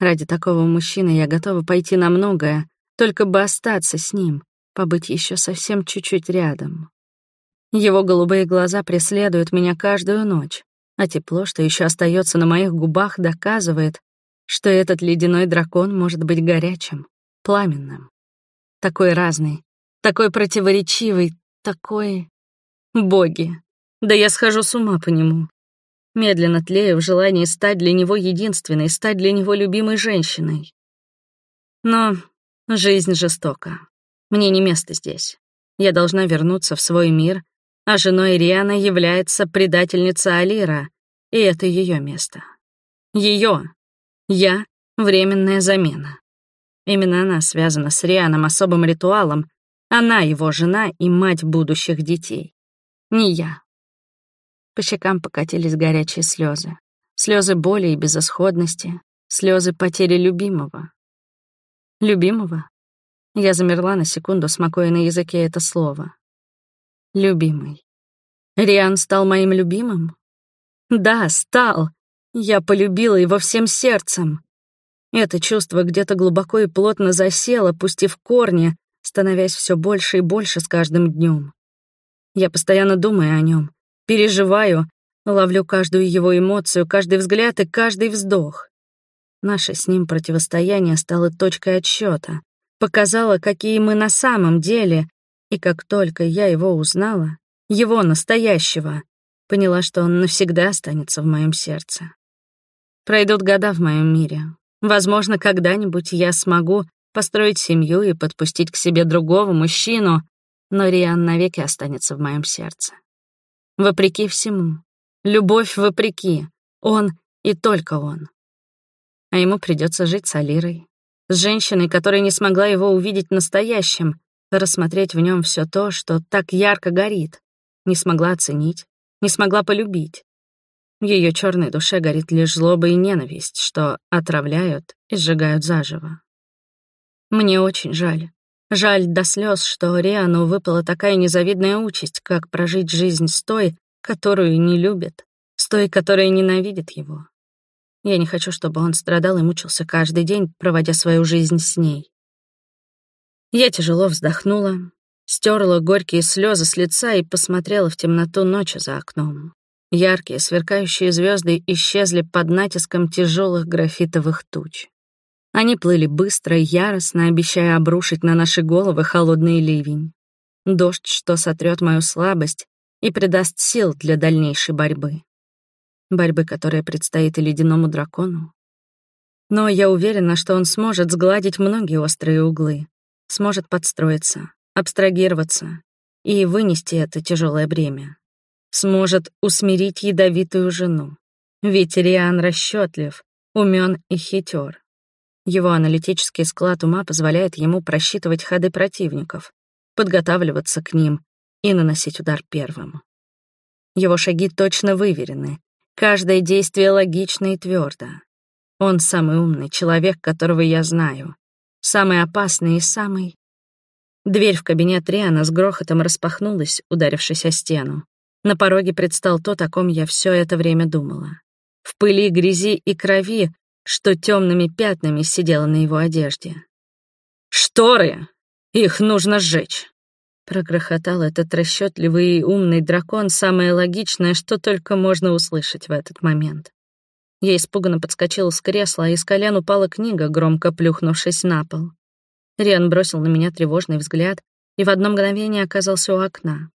Ради такого мужчины я готова пойти на многое, только бы остаться с ним, побыть еще совсем чуть-чуть рядом. Его голубые глаза преследуют меня каждую ночь, а тепло, что еще остается на моих губах, доказывает, что этот ледяной дракон может быть горячим, пламенным. Такой разный, такой противоречивый, такой... Боги, да я схожу с ума по нему. Медленно тлею в желании стать для него единственной, стать для него любимой женщиной. Но жизнь жестока. Мне не место здесь. Я должна вернуться в свой мир, а женой Риана является предательница Алира, и это ее место. Ее. Я — временная замена. Именно она связана с Рианом особым ритуалом, она его жена и мать будущих детей. Не я. По щекам покатились горячие слезы. Слезы боли и безысходности, слезы потери любимого. Любимого? Я замерла на секунду, смакуя на языке это слово. Любимый. Риан стал моим любимым? Да, стал. Я полюбила его всем сердцем. Это чувство где-то глубоко и плотно засело, пустив корни, становясь все больше и больше с каждым днем. Я постоянно думаю о нем, Переживаю, ловлю каждую его эмоцию, каждый взгляд и каждый вздох. Наше с ним противостояние стало точкой отсчета, показало, какие мы на самом деле, и как только я его узнала, его настоящего, поняла, что он навсегда останется в моем сердце. Пройдут года в моем мире. Возможно, когда-нибудь я смогу построить семью и подпустить к себе другого мужчину, но Риан навеки останется в моем сердце. Вопреки всему. Любовь вопреки. Он и только он. А ему придется жить с Алирой. С женщиной, которая не смогла его увидеть настоящим, рассмотреть в нем все то, что так ярко горит. Не смогла оценить, не смогла полюбить. В ее черной душе горит лишь злоба и ненависть, что отравляют и сжигают заживо. Мне очень жаль. Жаль до слез, что Риану выпала такая незавидная участь, как прожить жизнь с той, которую не любит, с той, которая ненавидит его. Я не хочу, чтобы он страдал и мучился каждый день, проводя свою жизнь с ней. Я тяжело вздохнула, стерла горькие слезы с лица и посмотрела в темноту ночи за окном. Яркие, сверкающие звезды исчезли под натиском тяжелых графитовых туч. Они плыли быстро и яростно, обещая обрушить на наши головы холодный ливень. Дождь, что сотрет мою слабость и придаст сил для дальнейшей борьбы. Борьбы, которая предстоит и ледяному дракону. Но я уверена, что он сможет сгладить многие острые углы, сможет подстроиться, абстрагироваться и вынести это тяжелое бремя сможет усмирить ядовитую жену. Ведь Риан расчетлив, умен и хитер. Его аналитический склад ума позволяет ему просчитывать ходы противников, подготавливаться к ним и наносить удар первым. Его шаги точно выверены, каждое действие логично и твердо. Он самый умный человек, которого я знаю, самый опасный и самый... Дверь в кабинет Риана с грохотом распахнулась, ударившись о стену. На пороге предстал то, о ком я все это время думала. В пыли, грязи и крови, что темными пятнами сидело на его одежде. «Шторы! Их нужно сжечь!» Прогрохотал этот расчетливый и умный дракон, самое логичное, что только можно услышать в этот момент. Я испуганно подскочила с кресла, а из колен упала книга, громко плюхнувшись на пол. Риан бросил на меня тревожный взгляд и в одно мгновение оказался у окна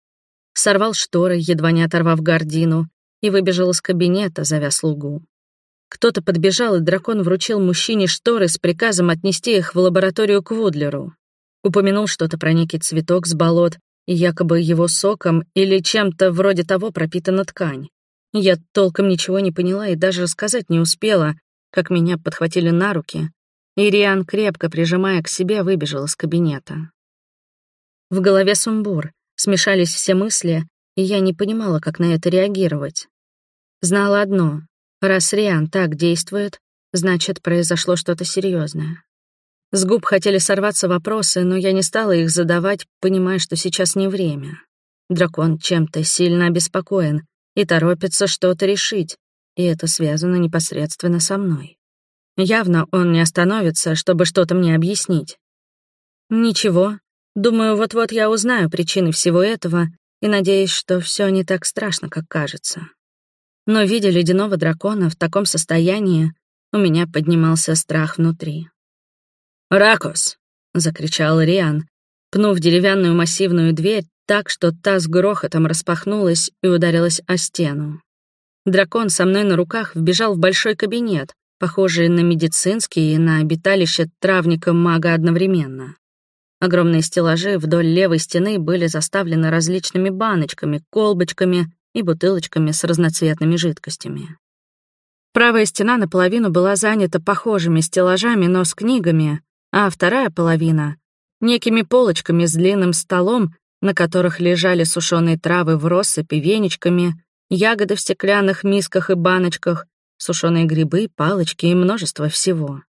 сорвал шторы, едва не оторвав гордину, и выбежал из кабинета, зовя слугу. Кто-то подбежал, и дракон вручил мужчине шторы с приказом отнести их в лабораторию к Вудлеру. Упомянул что-то про некий цветок с болот, и якобы его соком или чем-то вроде того пропитана ткань. Я толком ничего не поняла и даже рассказать не успела, как меня подхватили на руки, и Риан, крепко прижимая к себе, выбежал из кабинета. В голове сумбур, Смешались все мысли, и я не понимала, как на это реагировать. Знала одно — раз Риан так действует, значит, произошло что-то серьезное. С губ хотели сорваться вопросы, но я не стала их задавать, понимая, что сейчас не время. Дракон чем-то сильно обеспокоен и торопится что-то решить, и это связано непосредственно со мной. Явно он не остановится, чтобы что-то мне объяснить. Ничего, Думаю, вот-вот я узнаю причины всего этого и надеюсь, что все не так страшно, как кажется. Но, видя ледяного дракона в таком состоянии, у меня поднимался страх внутри. «Ракос!» — закричал Риан, пнув деревянную массивную дверь так, что та с грохотом распахнулась и ударилась о стену. Дракон со мной на руках вбежал в большой кабинет, похожий на медицинский и на обиталище травника-мага одновременно. Огромные стеллажи вдоль левой стены были заставлены различными баночками, колбочками и бутылочками с разноцветными жидкостями. Правая стена наполовину была занята похожими стеллажами, но с книгами, а вторая половина — некими полочками с длинным столом, на которых лежали сушеные травы в россыпи веничками, ягоды в стеклянных мисках и баночках, сушеные грибы, палочки и множество всего.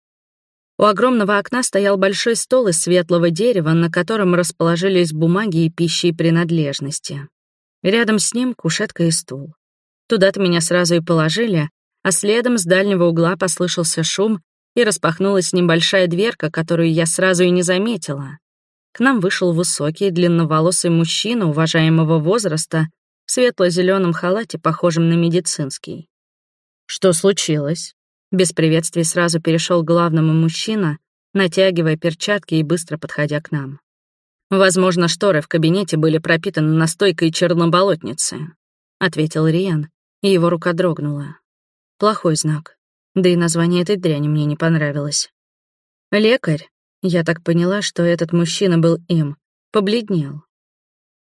У огромного окна стоял большой стол из светлого дерева, на котором расположились бумаги и пищи и принадлежности. Рядом с ним кушетка и стул. Туда-то меня сразу и положили, а следом с дальнего угла послышался шум, и распахнулась небольшая дверка, которую я сразу и не заметила. К нам вышел высокий, длинноволосый мужчина уважаемого возраста в светло-зеленом халате, похожем на медицинский. «Что случилось?» Без приветствий сразу перешел к главному мужчина, натягивая перчатки и быстро подходя к нам. «Возможно, шторы в кабинете были пропитаны настойкой черноболотницы», — ответил Риан, и его рука дрогнула. Плохой знак. Да и название этой дряни мне не понравилось. «Лекарь?» Я так поняла, что этот мужчина был им. Побледнел.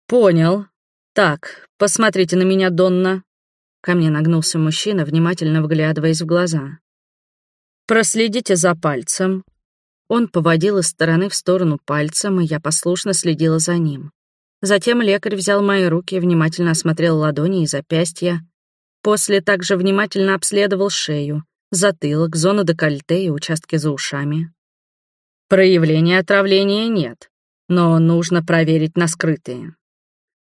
«Понял. Так, посмотрите на меня, Донна». Ко мне нагнулся мужчина, внимательно вглядываясь в глаза. «Проследите за пальцем». Он поводил из стороны в сторону пальцем, и я послушно следила за ним. Затем лекарь взял мои руки, внимательно осмотрел ладони и запястья. После также внимательно обследовал шею, затылок, зону декольте и участки за ушами. Проявления отравления нет, но нужно проверить на скрытые.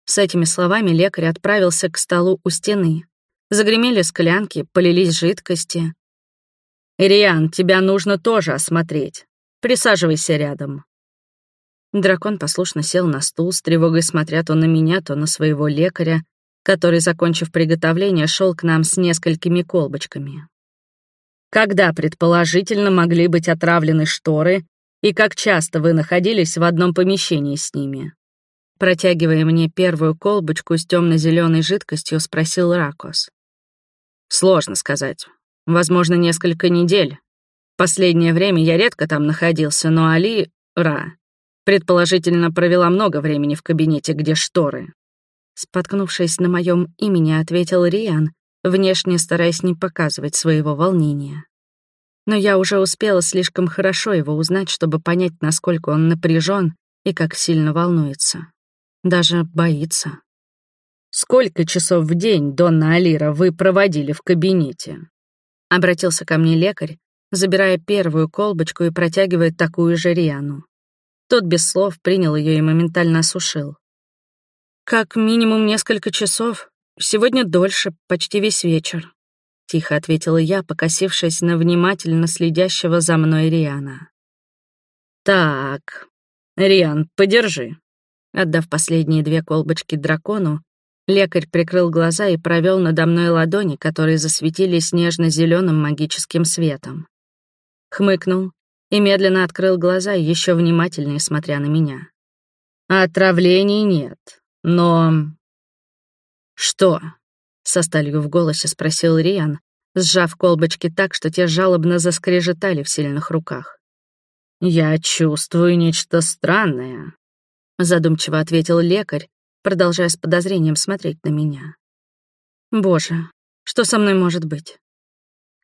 С этими словами лекарь отправился к столу у стены. Загремели склянки, полились жидкости. «Ириан, тебя нужно тоже осмотреть. Присаживайся рядом». Дракон послушно сел на стул, с тревогой смотря то на меня, то на своего лекаря, который, закончив приготовление, шел к нам с несколькими колбочками. Когда, предположительно, могли быть отравлены шторы и как часто вы находились в одном помещении с ними? Протягивая мне первую колбочку с темно-зеленой жидкостью, спросил Ракос. Сложно сказать. Возможно, несколько недель. Последнее время я редко там находился, но Али, Ра, предположительно, провела много времени в кабинете, где шторы. Споткнувшись на моем имени, ответил Риан, внешне стараясь не показывать своего волнения. Но я уже успела слишком хорошо его узнать, чтобы понять, насколько он напряжен и как сильно волнуется. Даже боится. «Сколько часов в день, Донна Алира, вы проводили в кабинете?» Обратился ко мне лекарь, забирая первую колбочку и протягивая такую же Риану. Тот без слов принял ее и моментально осушил. «Как минимум несколько часов. Сегодня дольше, почти весь вечер», — тихо ответила я, покосившись на внимательно следящего за мной Риана. «Так, Риан, подержи». Отдав последние две колбочки дракону, лекарь прикрыл глаза и провел надо мной ладони, которые засветились нежно-зеленым магическим светом. Хмыкнул и медленно открыл глаза, еще внимательнее смотря на меня. «Отравлений нет, но...» «Что?» — со сталью в голосе спросил Риан, сжав колбочки так, что те жалобно заскрежетали в сильных руках. «Я чувствую нечто странное», — задумчиво ответил лекарь, продолжая с подозрением смотреть на меня. «Боже, что со мной может быть?»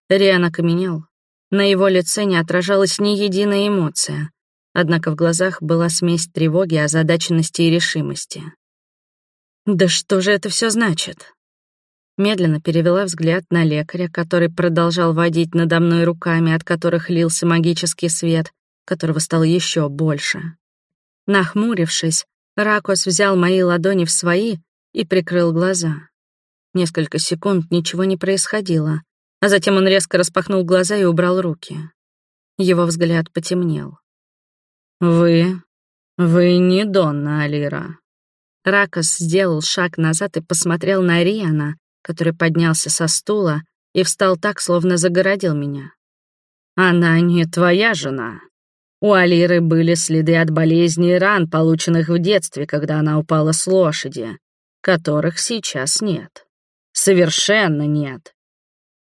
Риан окаменел. На его лице не отражалась ни единая эмоция, однако в глазах была смесь тревоги, озадаченности и решимости. Да что же это все значит? Медленно перевела взгляд на лекаря, который продолжал водить надо мной руками, от которых лился магический свет, которого стало еще больше. Нахмурившись, Ракос взял мои ладони в свои и прикрыл глаза. Несколько секунд ничего не происходило, а затем он резко распахнул глаза и убрал руки. Его взгляд потемнел. «Вы... вы не Донна Алира», Ракос сделал шаг назад и посмотрел на Риана, который поднялся со стула и встал так, словно загородил меня. «Она не твоя жена. У Алиры были следы от болезней и ран, полученных в детстве, когда она упала с лошади, которых сейчас нет. Совершенно нет.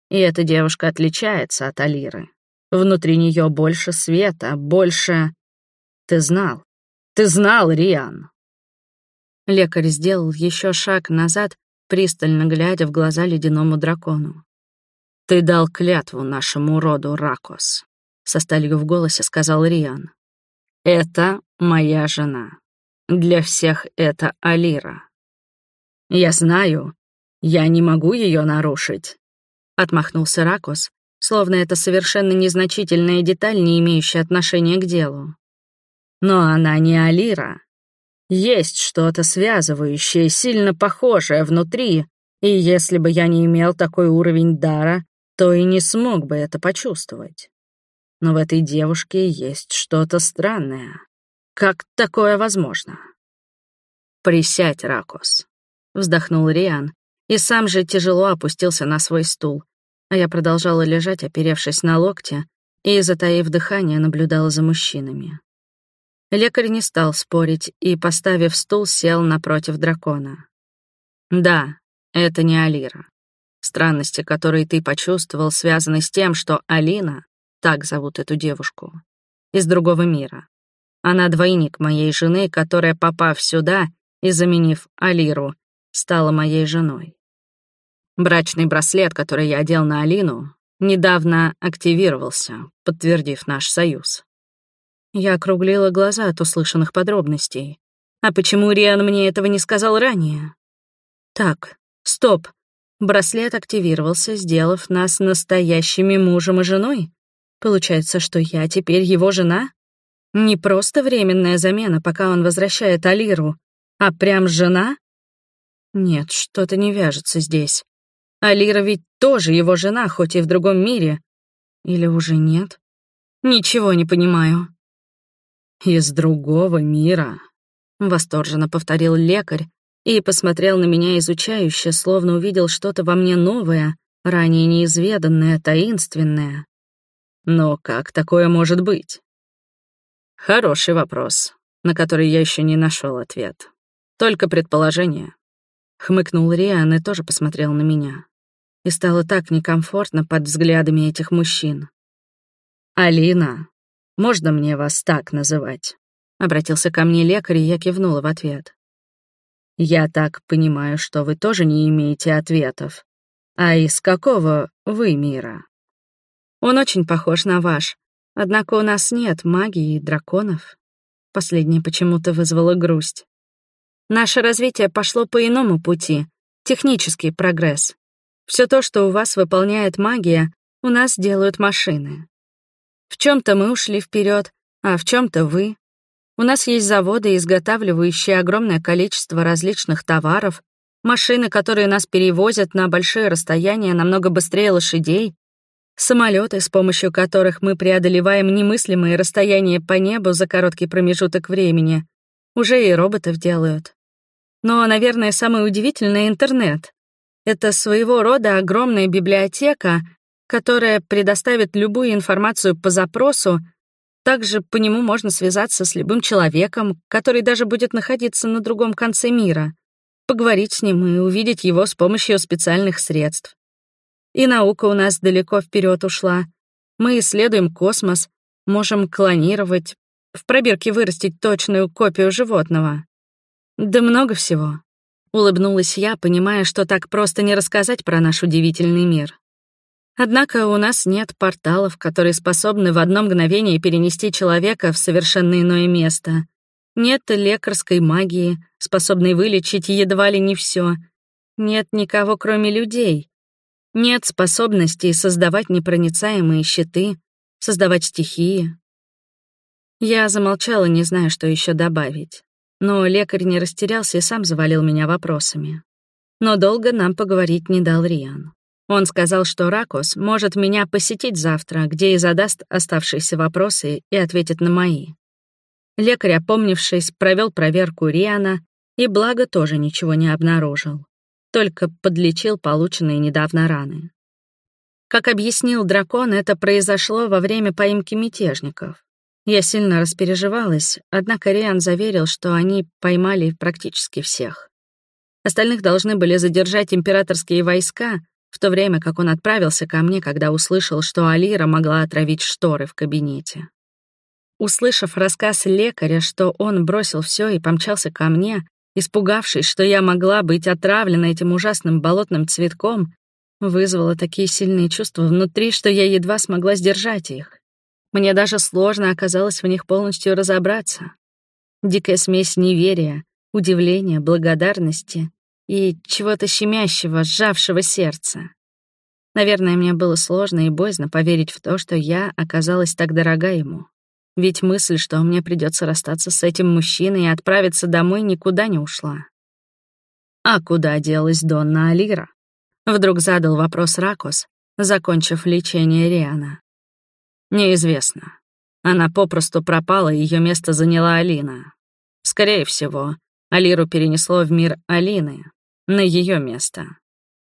И эта девушка отличается от Алиры. Внутри нее больше света, больше... Ты знал. Ты знал, Риан. Лекарь сделал еще шаг назад, пристально глядя в глаза ледяному дракону. «Ты дал клятву нашему роду, Ракос», — со сталью в голосе сказал Риан. «Это моя жена. Для всех это Алира. Я знаю, я не могу ее нарушить», — отмахнулся Ракос, словно это совершенно незначительная деталь, не имеющая отношения к делу. «Но она не Алира, есть что-то связывающее, сильно похожее внутри, и если бы я не имел такой уровень дара, то и не смог бы это почувствовать. Но в этой девушке есть что-то странное. Как такое возможно? «Присядь, Ракос», — вздохнул Риан, и сам же тяжело опустился на свой стул, а я продолжала лежать, оперевшись на локте, и, затаив дыхание, наблюдала за мужчинами. Лекарь не стал спорить и, поставив стул, сел напротив дракона. «Да, это не Алира. Странности, которые ты почувствовал, связаны с тем, что Алина, так зовут эту девушку, из другого мира. Она двойник моей жены, которая, попав сюда и заменив Алиру, стала моей женой. Брачный браслет, который я одел на Алину, недавно активировался, подтвердив наш союз. Я округлила глаза от услышанных подробностей. А почему Риан мне этого не сказал ранее? Так, стоп. Браслет активировался, сделав нас настоящими мужем и женой? Получается, что я теперь его жена? Не просто временная замена, пока он возвращает Алиру, а прям жена? Нет, что-то не вяжется здесь. Алира ведь тоже его жена, хоть и в другом мире. Или уже нет? Ничего не понимаю. «Из другого мира», — восторженно повторил лекарь, и посмотрел на меня изучающе, словно увидел что-то во мне новое, ранее неизведанное, таинственное. Но как такое может быть? Хороший вопрос, на который я еще не нашел ответ. Только предположение. Хмыкнул Риан и тоже посмотрел на меня. И стало так некомфортно под взглядами этих мужчин. «Алина, можно мне вас так называть?» Обратился ко мне лекарь, и я кивнула в ответ. «Я так понимаю, что вы тоже не имеете ответов. А из какого вы мира?» «Он очень похож на ваш, однако у нас нет магии и драконов». Последнее почему-то вызвало грусть. Наше развитие пошло по иному пути, технический прогресс. Все то, что у вас выполняет магия, у нас делают машины. В чем то мы ушли вперед, а в чем то вы. У нас есть заводы, изготавливающие огромное количество различных товаров, машины, которые нас перевозят на большие расстояния намного быстрее лошадей, самолеты, с помощью которых мы преодолеваем немыслимые расстояния по небу за короткий промежуток времени, уже и роботов делают. Но, наверное, самое удивительное — интернет. Это своего рода огромная библиотека, которая предоставит любую информацию по запросу, также по нему можно связаться с любым человеком, который даже будет находиться на другом конце мира, поговорить с ним и увидеть его с помощью специальных средств. И наука у нас далеко вперед ушла. Мы исследуем космос, можем клонировать, в пробирке вырастить точную копию животного. Да много всего. Улыбнулась я, понимая, что так просто не рассказать про наш удивительный мир. Однако у нас нет порталов, которые способны в одно мгновение перенести человека в совершенно иное место. Нет лекарской магии, способной вылечить едва ли не все. Нет никого, кроме людей. Нет способности создавать непроницаемые щиты, создавать стихии. Я замолчала, не зная, что еще добавить. Но лекарь не растерялся и сам завалил меня вопросами. Но долго нам поговорить не дал Риан. Он сказал, что Ракос может меня посетить завтра, где и задаст оставшиеся вопросы и ответит на мои. Лекарь, опомнившись, провел проверку Риана и, благо, тоже ничего не обнаружил. Только подлечил полученные недавно раны. Как объяснил дракон, это произошло во время поимки мятежников. Я сильно распереживалась, однако Риан заверил, что они поймали практически всех. Остальных должны были задержать императорские войска, в то время как он отправился ко мне, когда услышал, что Алира могла отравить шторы в кабинете. Услышав рассказ лекаря, что он бросил все и помчался ко мне, испугавшись, что я могла быть отравлена этим ужасным болотным цветком, вызвало такие сильные чувства внутри, что я едва смогла сдержать их. Мне даже сложно оказалось в них полностью разобраться. Дикая смесь неверия, удивления, благодарности и чего-то щемящего, сжавшего сердце. Наверное, мне было сложно и боязно поверить в то, что я оказалась так дорога ему. Ведь мысль, что мне придется расстаться с этим мужчиной и отправиться домой, никуда не ушла. А куда делась Донна Алира? Вдруг задал вопрос Ракос, закончив лечение Риана. Неизвестно. Она попросту пропала, ее место заняла Алина. Скорее всего, Алиру перенесло в мир Алины, на ее место,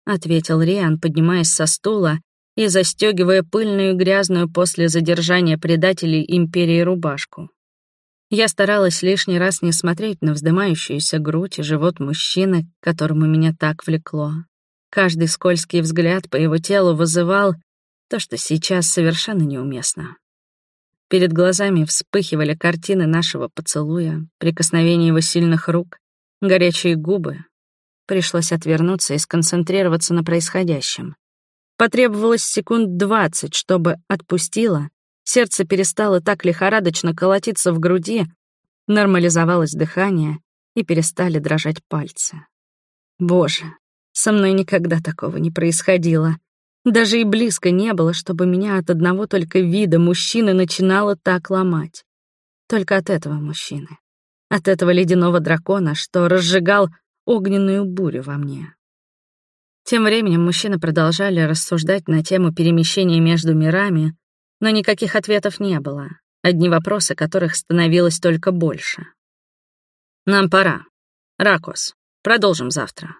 ответил Риан, поднимаясь со стула и застегивая пыльную грязную после задержания предателей империи рубашку. Я старалась лишний раз не смотреть на вздымающуюся грудь и живот мужчины, которому меня так влекло. Каждый скользкий взгляд по его телу вызывал то, что сейчас совершенно неуместно. Перед глазами вспыхивали картины нашего поцелуя, прикосновения его сильных рук, горячие губы. Пришлось отвернуться и сконцентрироваться на происходящем. Потребовалось секунд двадцать, чтобы отпустило, сердце перестало так лихорадочно колотиться в груди, нормализовалось дыхание и перестали дрожать пальцы. Боже, со мной никогда такого не происходило. Даже и близко не было, чтобы меня от одного только вида мужчины начинало так ломать. Только от этого мужчины. От этого ледяного дракона, что разжигал огненную бурю во мне. Тем временем мужчины продолжали рассуждать на тему перемещения между мирами, но никаких ответов не было, одни вопросы которых становилось только больше. «Нам пора. Ракос, Продолжим завтра.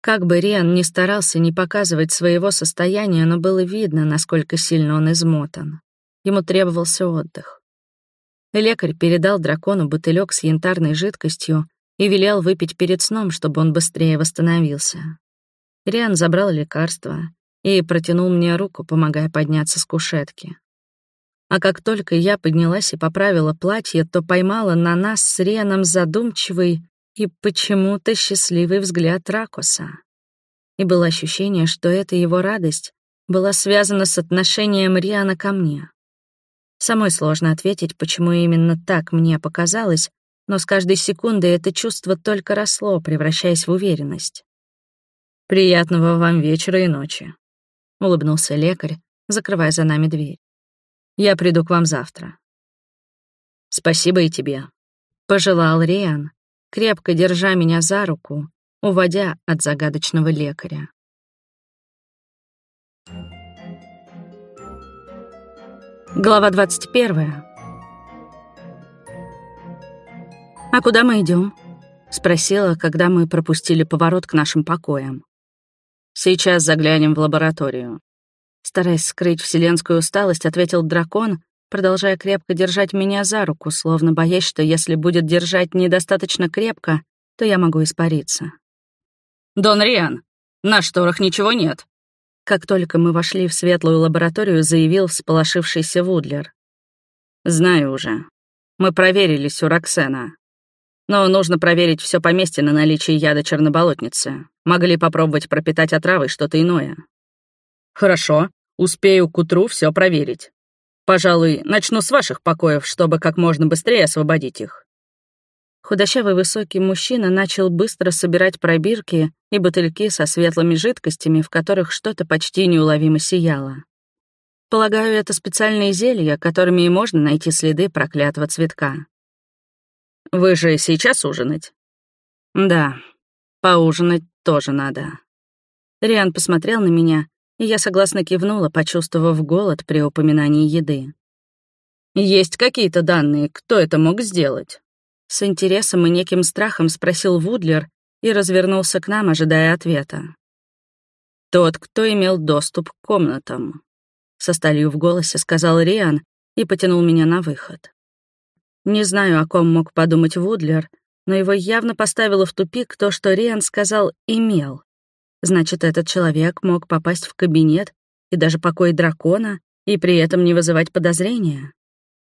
Как бы Риан ни старался не показывать своего состояния, но было видно, насколько сильно он измотан. Ему требовался отдых. Лекарь передал дракону бутылек с янтарной жидкостью и велел выпить перед сном, чтобы он быстрее восстановился. Риан забрал лекарство и протянул мне руку, помогая подняться с кушетки. А как только я поднялась и поправила платье, то поймала на нас с Рианом задумчивый, и почему-то счастливый взгляд Ракуса. И было ощущение, что эта его радость была связана с отношением Риана ко мне. Самой сложно ответить, почему именно так мне показалось, но с каждой секундой это чувство только росло, превращаясь в уверенность. «Приятного вам вечера и ночи», — улыбнулся лекарь, закрывая за нами дверь. «Я приду к вам завтра». «Спасибо и тебе», — пожелал Риан, крепко держа меня за руку, уводя от загадочного лекаря. Глава 21. «А куда мы идем? спросила, когда мы пропустили поворот к нашим покоям. «Сейчас заглянем в лабораторию». Стараясь скрыть вселенскую усталость, ответил дракон, продолжая крепко держать меня за руку, словно боясь, что если будет держать недостаточно крепко, то я могу испариться. «Дон Риан, на шторах ничего нет», как только мы вошли в светлую лабораторию, заявил всполошившийся Вудлер. «Знаю уже. Мы проверили Сюраксена. Но нужно проверить все поместье на наличие яда черноболотницы. Могли попробовать пропитать отравой что-то иное». «Хорошо. Успею к утру все проверить. Пожалуй, начну с ваших покоев, чтобы как можно быстрее освободить их». Худощавый высокий мужчина начал быстро собирать пробирки и бутыльки со светлыми жидкостями, в которых что-то почти неуловимо сияло. Полагаю, это специальные зелья, которыми и можно найти следы проклятого цветка. «Вы же сейчас ужинать?» «Да, поужинать тоже надо». Риан посмотрел на меня, и я согласно кивнула, почувствовав голод при упоминании еды. «Есть какие-то данные, кто это мог сделать?» С интересом и неким страхом спросил Вудлер и развернулся к нам, ожидая ответа. «Тот, кто имел доступ к комнатам», — со сталью в голосе сказал Риан и потянул меня на выход. Не знаю, о ком мог подумать Вудлер, но его явно поставило в тупик то, что Риан сказал «имел». Значит, этот человек мог попасть в кабинет и даже покой дракона и при этом не вызывать подозрения.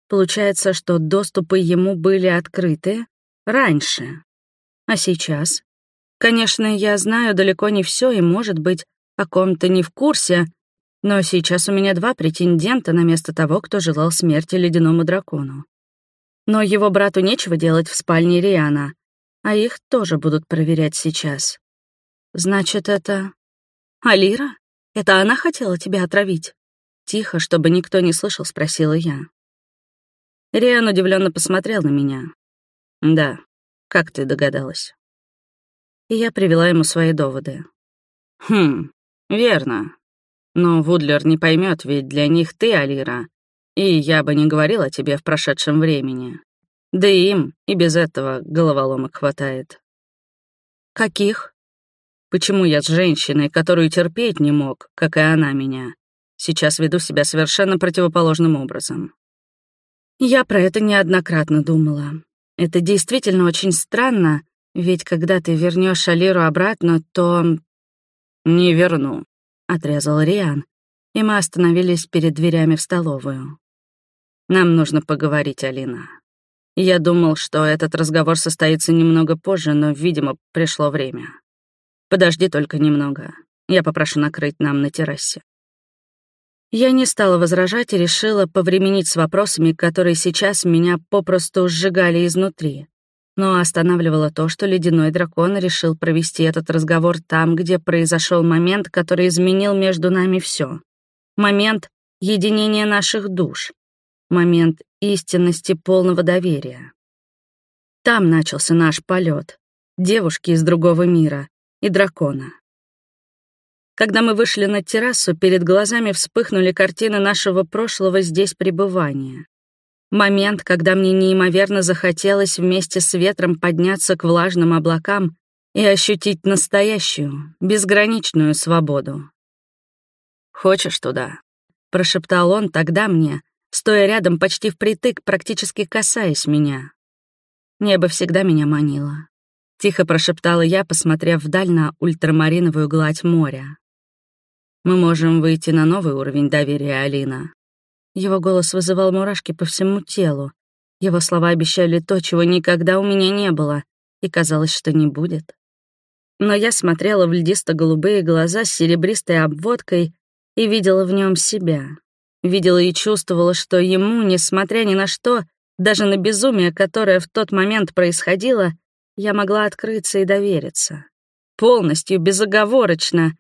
Получается, что доступы ему были открыты раньше. А сейчас? Конечно, я знаю далеко не все и, может быть, о ком-то не в курсе, но сейчас у меня два претендента на место того, кто желал смерти ледяному дракону. Но его брату нечего делать в спальне Риана, а их тоже будут проверять сейчас. Значит, это... Алира? Это она хотела тебя отравить? Тихо, чтобы никто не слышал, спросила я. Риан удивленно посмотрел на меня. Да, как ты догадалась? И я привела ему свои доводы. Хм, верно. Но Вудлер не поймет, ведь для них ты, Алира, и я бы не говорил о тебе в прошедшем времени. Да и им и без этого головоломок хватает. Каких? Почему я с женщиной, которую терпеть не мог, как и она меня, сейчас веду себя совершенно противоположным образом? Я про это неоднократно думала. Это действительно очень странно, ведь когда ты вернешь Алиру обратно, то... «Не верну», — отрезал Риан, и мы остановились перед дверями в столовую. «Нам нужно поговорить, Алина. Я думал, что этот разговор состоится немного позже, но, видимо, пришло время». Подожди только немного. Я попрошу накрыть нам на террасе. Я не стала возражать и решила повременить с вопросами, которые сейчас меня попросту сжигали изнутри. Но останавливало то, что ледяной дракон решил провести этот разговор там, где произошел момент, который изменил между нами все. Момент единения наших душ. Момент истинности полного доверия. Там начался наш полет. Девушки из другого мира, и дракона. Когда мы вышли на террасу, перед глазами вспыхнули картины нашего прошлого здесь пребывания. Момент, когда мне неимоверно захотелось вместе с ветром подняться к влажным облакам и ощутить настоящую, безграничную свободу. «Хочешь туда?» — прошептал он тогда мне, стоя рядом почти впритык, практически касаясь меня. Небо всегда меня манило. Тихо прошептала я, посмотрев вдаль на ультрамариновую гладь моря. «Мы можем выйти на новый уровень доверия, Алина». Его голос вызывал мурашки по всему телу. Его слова обещали то, чего никогда у меня не было, и казалось, что не будет. Но я смотрела в льдисто-голубые глаза с серебристой обводкой и видела в нем себя. Видела и чувствовала, что ему, несмотря ни на что, даже на безумие, которое в тот момент происходило, я могла открыться и довериться. Полностью, безоговорочно,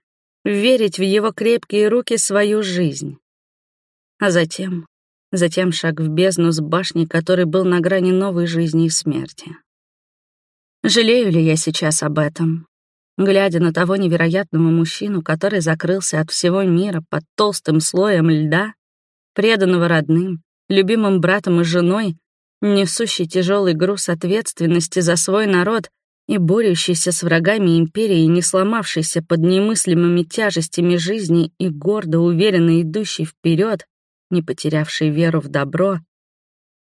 верить в его крепкие руки свою жизнь. А затем, затем шаг в бездну с башней, который был на грани новой жизни и смерти. Жалею ли я сейчас об этом? Глядя на того невероятного мужчину, который закрылся от всего мира под толстым слоем льда, преданного родным, любимым братом и женой, несущий тяжелый груз ответственности за свой народ и борющийся с врагами империи, не сломавшийся под немыслимыми тяжестями жизни и гордо уверенно идущий вперед, не потерявший веру в добро,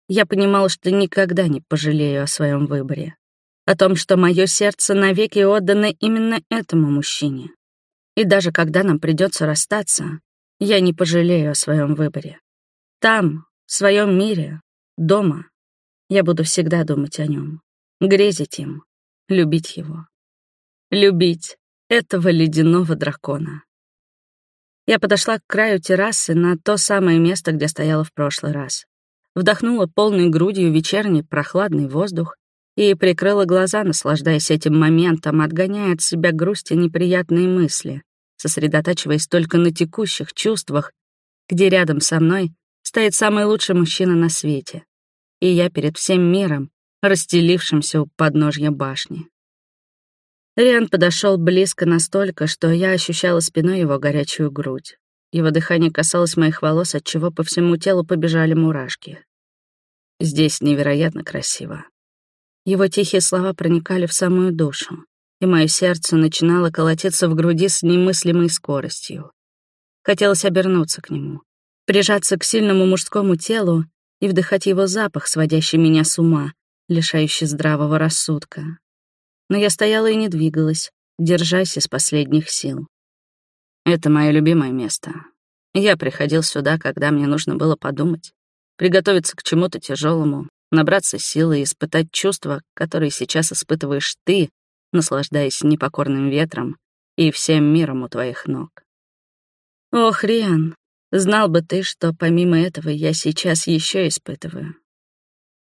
я понимал, что никогда не пожалею о своем выборе, о том, что мое сердце навеки отдано именно этому мужчине. И даже когда нам придется расстаться, я не пожалею о своем выборе. Там, в своем мире, дома, я буду всегда думать о нем, грезить им, любить его. Любить этого ледяного дракона. Я подошла к краю террасы на то самое место, где стояла в прошлый раз. Вдохнула полной грудью вечерний прохладный воздух и прикрыла глаза, наслаждаясь этим моментом, отгоняя от себя грусть и неприятные мысли, сосредотачиваясь только на текущих чувствах, где рядом со мной стоит самый лучший мужчина на свете, и я перед всем миром, расстелившимся у подножья башни. Риан подошел близко настолько, что я ощущала спиной его горячую грудь. Его дыхание касалось моих волос, от чего по всему телу побежали мурашки. Здесь невероятно красиво. Его тихие слова проникали в самую душу, и мое сердце начинало колотиться в груди с немыслимой скоростью. Хотелось обернуться к нему, прижаться к сильному мужскому телу и вдыхать его запах, сводящий меня с ума, лишающий здравого рассудка. Но я стояла и не двигалась, держась из последних сил. Это мое любимое место. Я приходил сюда, когда мне нужно было подумать, приготовиться к чему-то тяжелому, набраться силы и испытать чувства, которые сейчас испытываешь ты, наслаждаясь непокорным ветром и всем миром у твоих ног. Ох, Риан, Знал бы ты, что помимо этого я сейчас еще испытываю.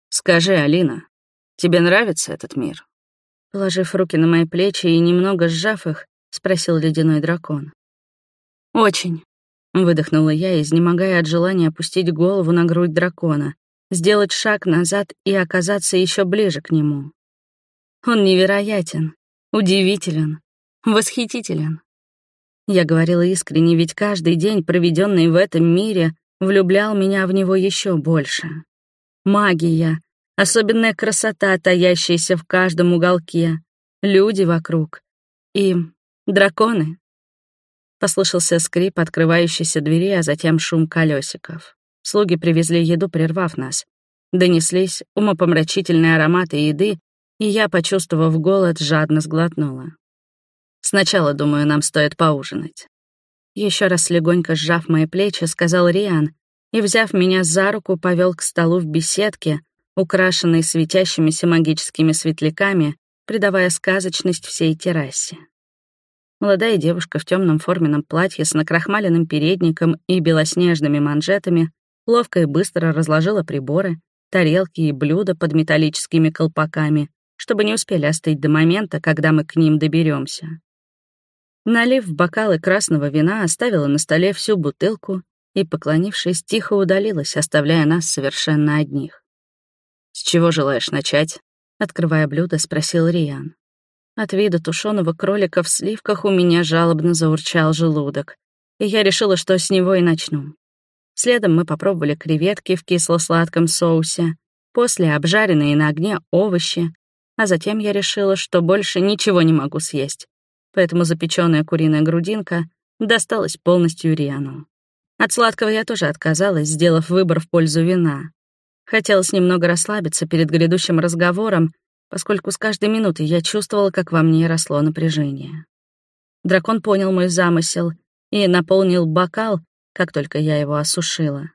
Скажи, Алина, тебе нравится этот мир? Положив руки на мои плечи и немного сжав их, спросил ледяной дракон. Очень. Выдохнула я, изнемогая от желания опустить голову на грудь дракона, сделать шаг назад и оказаться еще ближе к нему. Он невероятен, удивителен, восхитителен. Я говорила искренне, ведь каждый день, проведенный в этом мире, влюблял меня в него еще больше. Магия, особенная красота, таящаяся в каждом уголке, люди вокруг и драконы. Послышался скрип открывающейся двери, а затем шум колесиков. Слуги привезли еду, прервав нас. Донеслись умопомрачительные ароматы еды, и я, почувствовав голод, жадно сглотнула. Сначала, думаю, нам стоит поужинать. Еще раз легонько сжав мои плечи, сказал Риан и, взяв меня за руку, повел к столу в беседке, украшенной светящимися магическими светляками, придавая сказочность всей террасе. Молодая девушка в темном форменном платье с накрахмаленным передником и белоснежными манжетами ловко и быстро разложила приборы, тарелки и блюда под металлическими колпаками, чтобы не успели остыть до момента, когда мы к ним доберемся. Налив в бокалы красного вина, оставила на столе всю бутылку и, поклонившись, тихо удалилась, оставляя нас совершенно одних. «С чего желаешь начать?» — открывая блюдо, спросил Риан. От вида тушеного кролика в сливках у меня жалобно заурчал желудок, и я решила, что с него и начну. Следом мы попробовали креветки в кисло-сладком соусе, после обжаренные на огне овощи, а затем я решила, что больше ничего не могу съесть, поэтому запеченная куриная грудинка досталась полностью Риану. От сладкого я тоже отказалась, сделав выбор в пользу вина. Хотелось немного расслабиться перед грядущим разговором, поскольку с каждой минутой я чувствовала, как во мне росло напряжение. Дракон понял мой замысел и наполнил бокал, как только я его осушила.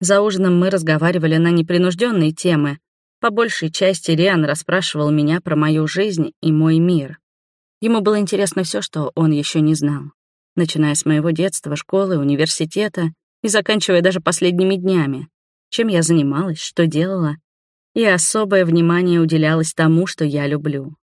За ужином мы разговаривали на непринужденные темы. По большей части Риан расспрашивал меня про мою жизнь и мой мир. Ему было интересно все, что он еще не знал. Начиная с моего детства, школы, университета и заканчивая даже последними днями. Чем я занималась, что делала. И особое внимание уделялось тому, что я люблю.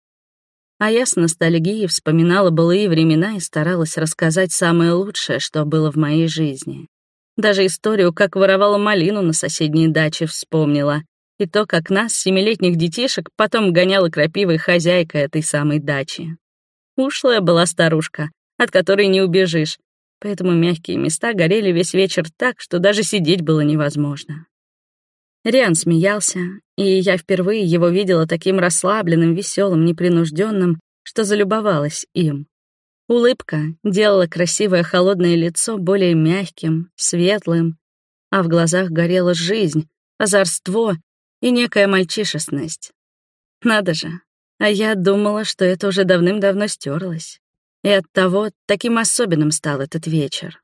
А я с ностальгией вспоминала былые времена и старалась рассказать самое лучшее, что было в моей жизни. Даже историю, как воровала малину на соседней даче, вспомнила. И то, как нас, семилетних детишек, потом гоняла крапивой хозяйка этой самой дачи. Ушлая была старушка, от которой не убежишь, поэтому мягкие места горели весь вечер так, что даже сидеть было невозможно. Риан смеялся, и я впервые его видела таким расслабленным, веселым, непринужденным, что залюбовалась им. Улыбка делала красивое холодное лицо более мягким, светлым, а в глазах горела жизнь, озорство и некая мальчишестность. Надо же, а я думала, что это уже давным-давно стерлось. И оттого таким особенным стал этот вечер.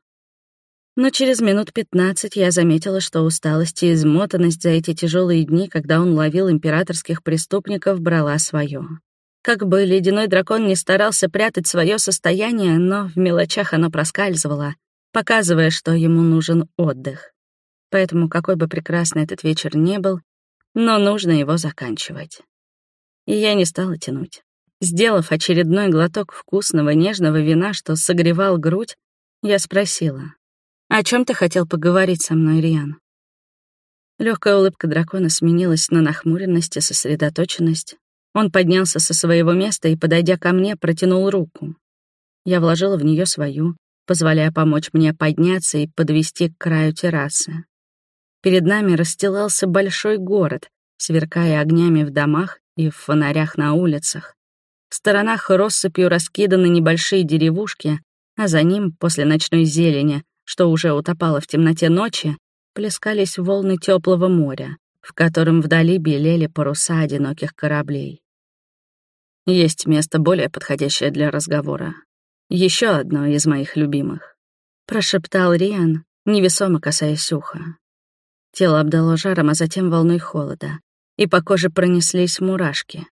Но через минут пятнадцать я заметила, что усталость и измотанность за эти тяжелые дни, когда он ловил императорских преступников, брала свое. Как бы ледяной дракон не старался прятать свое состояние, но в мелочах оно проскальзывало, показывая, что ему нужен отдых. Поэтому, какой бы прекрасный этот вечер не был, но нужно его заканчивать. И я не стала тянуть. Сделав очередной глоток вкусного нежного вина, что согревал грудь, я спросила, «О чем ты хотел поговорить со мной, Риан?» Легкая улыбка дракона сменилась на нахмуренность и сосредоточенность. Он поднялся со своего места и, подойдя ко мне, протянул руку. Я вложила в нее свою, позволяя помочь мне подняться и подвести к краю террасы. Перед нами расстилался большой город, сверкая огнями в домах и в фонарях на улицах. В сторонах россыпью раскиданы небольшие деревушки, а за ним, после ночной зелени, что уже утопало в темноте ночи, плескались волны теплого моря, в котором вдали белели паруса одиноких кораблей. Есть место более подходящее для разговора. Еще одно из моих любимых. Прошептал Риан, невесомо касаясь уха. Тело обдало жаром, а затем волной холода, и по коже пронеслись мурашки.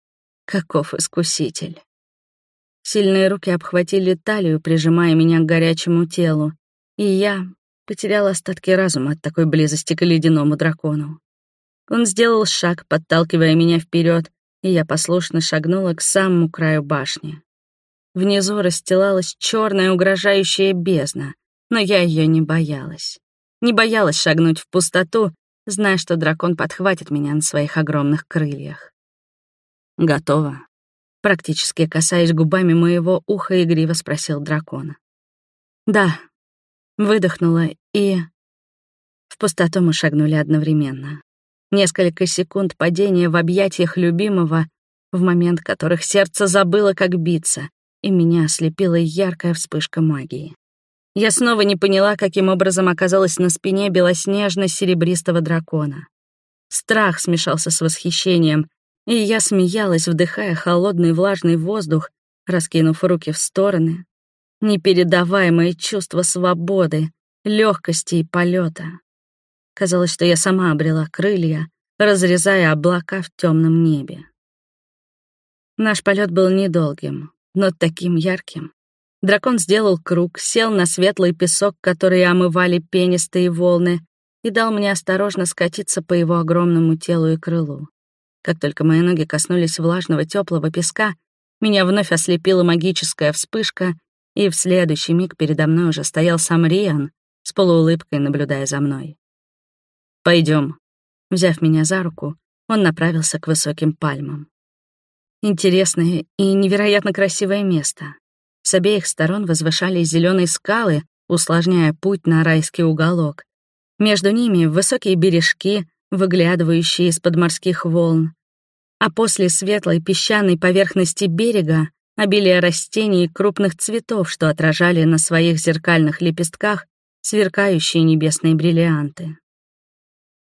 Каков искуситель. Сильные руки обхватили талию, прижимая меня к горячему телу, и я потеряла остатки разума от такой близости к ледяному дракону. Он сделал шаг, подталкивая меня вперед, и я послушно шагнула к самому краю башни. Внизу расстилалась черная угрожающая бездна, но я ее не боялась. Не боялась шагнуть в пустоту, зная, что дракон подхватит меня на своих огромных крыльях. «Готово», практически касаясь губами моего уха, игриво спросил дракона. «Да», Выдохнула и... В пустоту мы шагнули одновременно. Несколько секунд падения в объятиях любимого, в момент которых сердце забыло, как биться, и меня ослепила яркая вспышка магии. Я снова не поняла, каким образом оказалась на спине белоснежно-серебристого дракона. Страх смешался с восхищением, и я смеялась, вдыхая холодный влажный воздух, раскинув руки в стороны, Непередаваемое чувство свободы, легкости и полета. Казалось, что я сама обрела крылья, разрезая облака в темном небе. Наш полет был недолгим, но таким ярким. Дракон сделал круг, сел на светлый песок, который омывали пенистые волны, и дал мне осторожно скатиться по его огромному телу и крылу. Как только мои ноги коснулись влажного теплого песка, меня вновь ослепила магическая вспышка, и в следующий миг передо мной уже стоял сам Риан, с полуулыбкой наблюдая за мной. Пойдем. Взяв меня за руку, он направился к высоким пальмам. Интересное и невероятно красивое место. С обеих сторон возвышались зеленые скалы, усложняя путь на райский уголок. Между ними высокие бережки, выглядывающие из-под морских волн. А после светлой песчаной поверхности берега обилие растений и крупных цветов, что отражали на своих зеркальных лепестках сверкающие небесные бриллианты.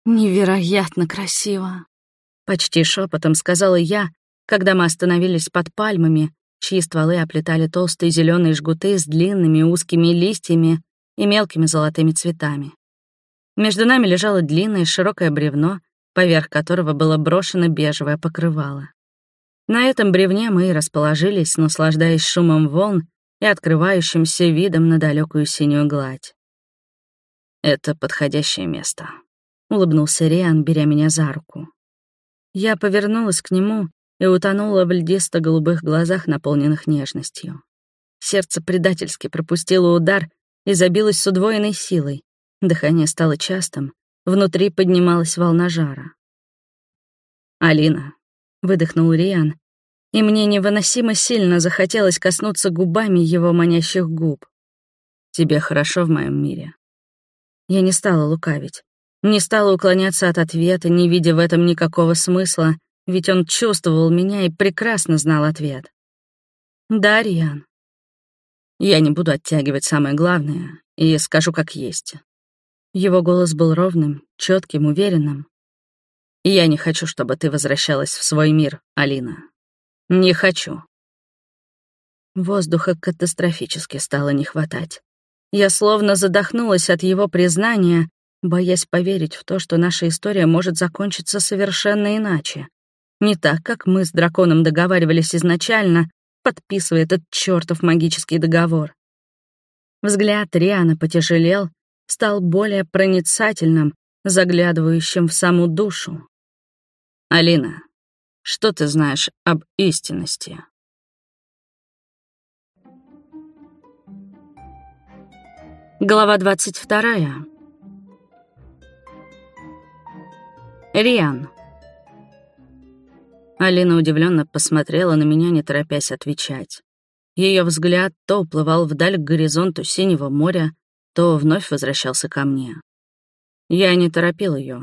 «Невероятно красиво!» — почти шепотом сказала я, когда мы остановились под пальмами, чьи стволы оплетали толстые зеленые жгуты с длинными узкими листьями и мелкими золотыми цветами. Между нами лежало длинное широкое бревно, поверх которого было брошено бежевое покрывало. На этом бревне мы и расположились, наслаждаясь шумом волн и открывающимся видом на далекую синюю гладь. «Это подходящее место», — улыбнулся Риан, беря меня за руку. Я повернулась к нему и утонула в льдисто-голубых глазах, наполненных нежностью. Сердце предательски пропустило удар и забилось с удвоенной силой. Дыхание стало частым, внутри поднималась волна жара. «Алина», — выдохнул Риан, и мне невыносимо сильно захотелось коснуться губами его манящих губ. «Тебе хорошо в моем мире». Я не стала лукавить, не стала уклоняться от ответа, не видя в этом никакого смысла, ведь он чувствовал меня и прекрасно знал ответ. «Да, Риан». Я не буду оттягивать самое главное и скажу как есть. Его голос был ровным, четким, уверенным. Я не хочу, чтобы ты возвращалась в свой мир, Алина. Не хочу. Воздуха катастрофически стало не хватать. Я словно задохнулась от его признания, боясь поверить в то, что наша история может закончиться совершенно иначе. Не так, как мы с драконом договаривались изначально, подписывая этот чертов магический договор. Взгляд Риана потяжелел, стал более проницательным, заглядывающим в саму душу. «Алина, что ты знаешь об истинности?» Глава 22. Риан. Алина удивленно посмотрела на меня, не торопясь отвечать. Ее взгляд то уплывал вдаль к горизонту синего моря, то вновь возвращался ко мне. Я не торопил ее.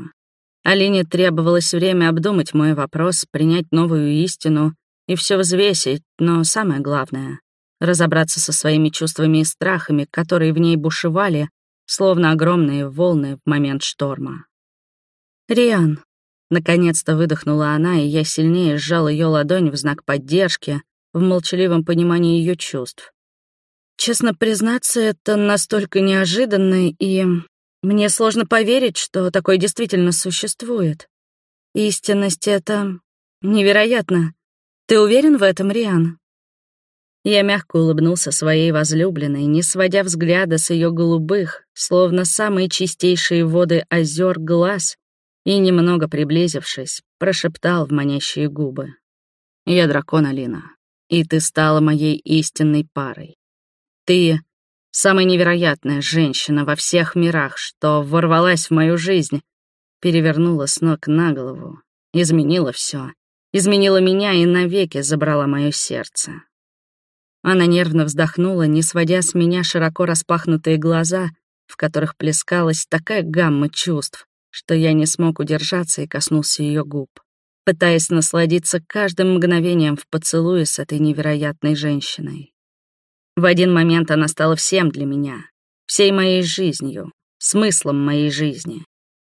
Алине требовалось время обдумать мой вопрос, принять новую истину и все взвесить, но самое главное — разобраться со своими чувствами и страхами, которые в ней бушевали, словно огромные волны в момент шторма. «Риан», — наконец-то выдохнула она, и я сильнее сжал ее ладонь в знак поддержки, в молчаливом понимании ее чувств. Честно признаться, это настолько неожиданно, и мне сложно поверить, что такое действительно существует. Истинность — это невероятно. Ты уверен в этом, Риан? Я мягко улыбнулся своей возлюбленной, не сводя взгляда с ее голубых, словно самые чистейшие воды озер глаз, и, немного приблизившись, прошептал в манящие губы. «Я дракон, Алина, и ты стала моей истинной парой. Ты — самая невероятная женщина во всех мирах, что ворвалась в мою жизнь, перевернула с ног на голову, изменила все, изменила меня и навеки забрала мое сердце. Она нервно вздохнула, не сводя с меня широко распахнутые глаза, в которых плескалась такая гамма чувств, что я не смог удержаться и коснулся ее губ, пытаясь насладиться каждым мгновением в поцелуе с этой невероятной женщиной. В один момент она стала всем для меня, всей моей жизнью, смыслом моей жизни.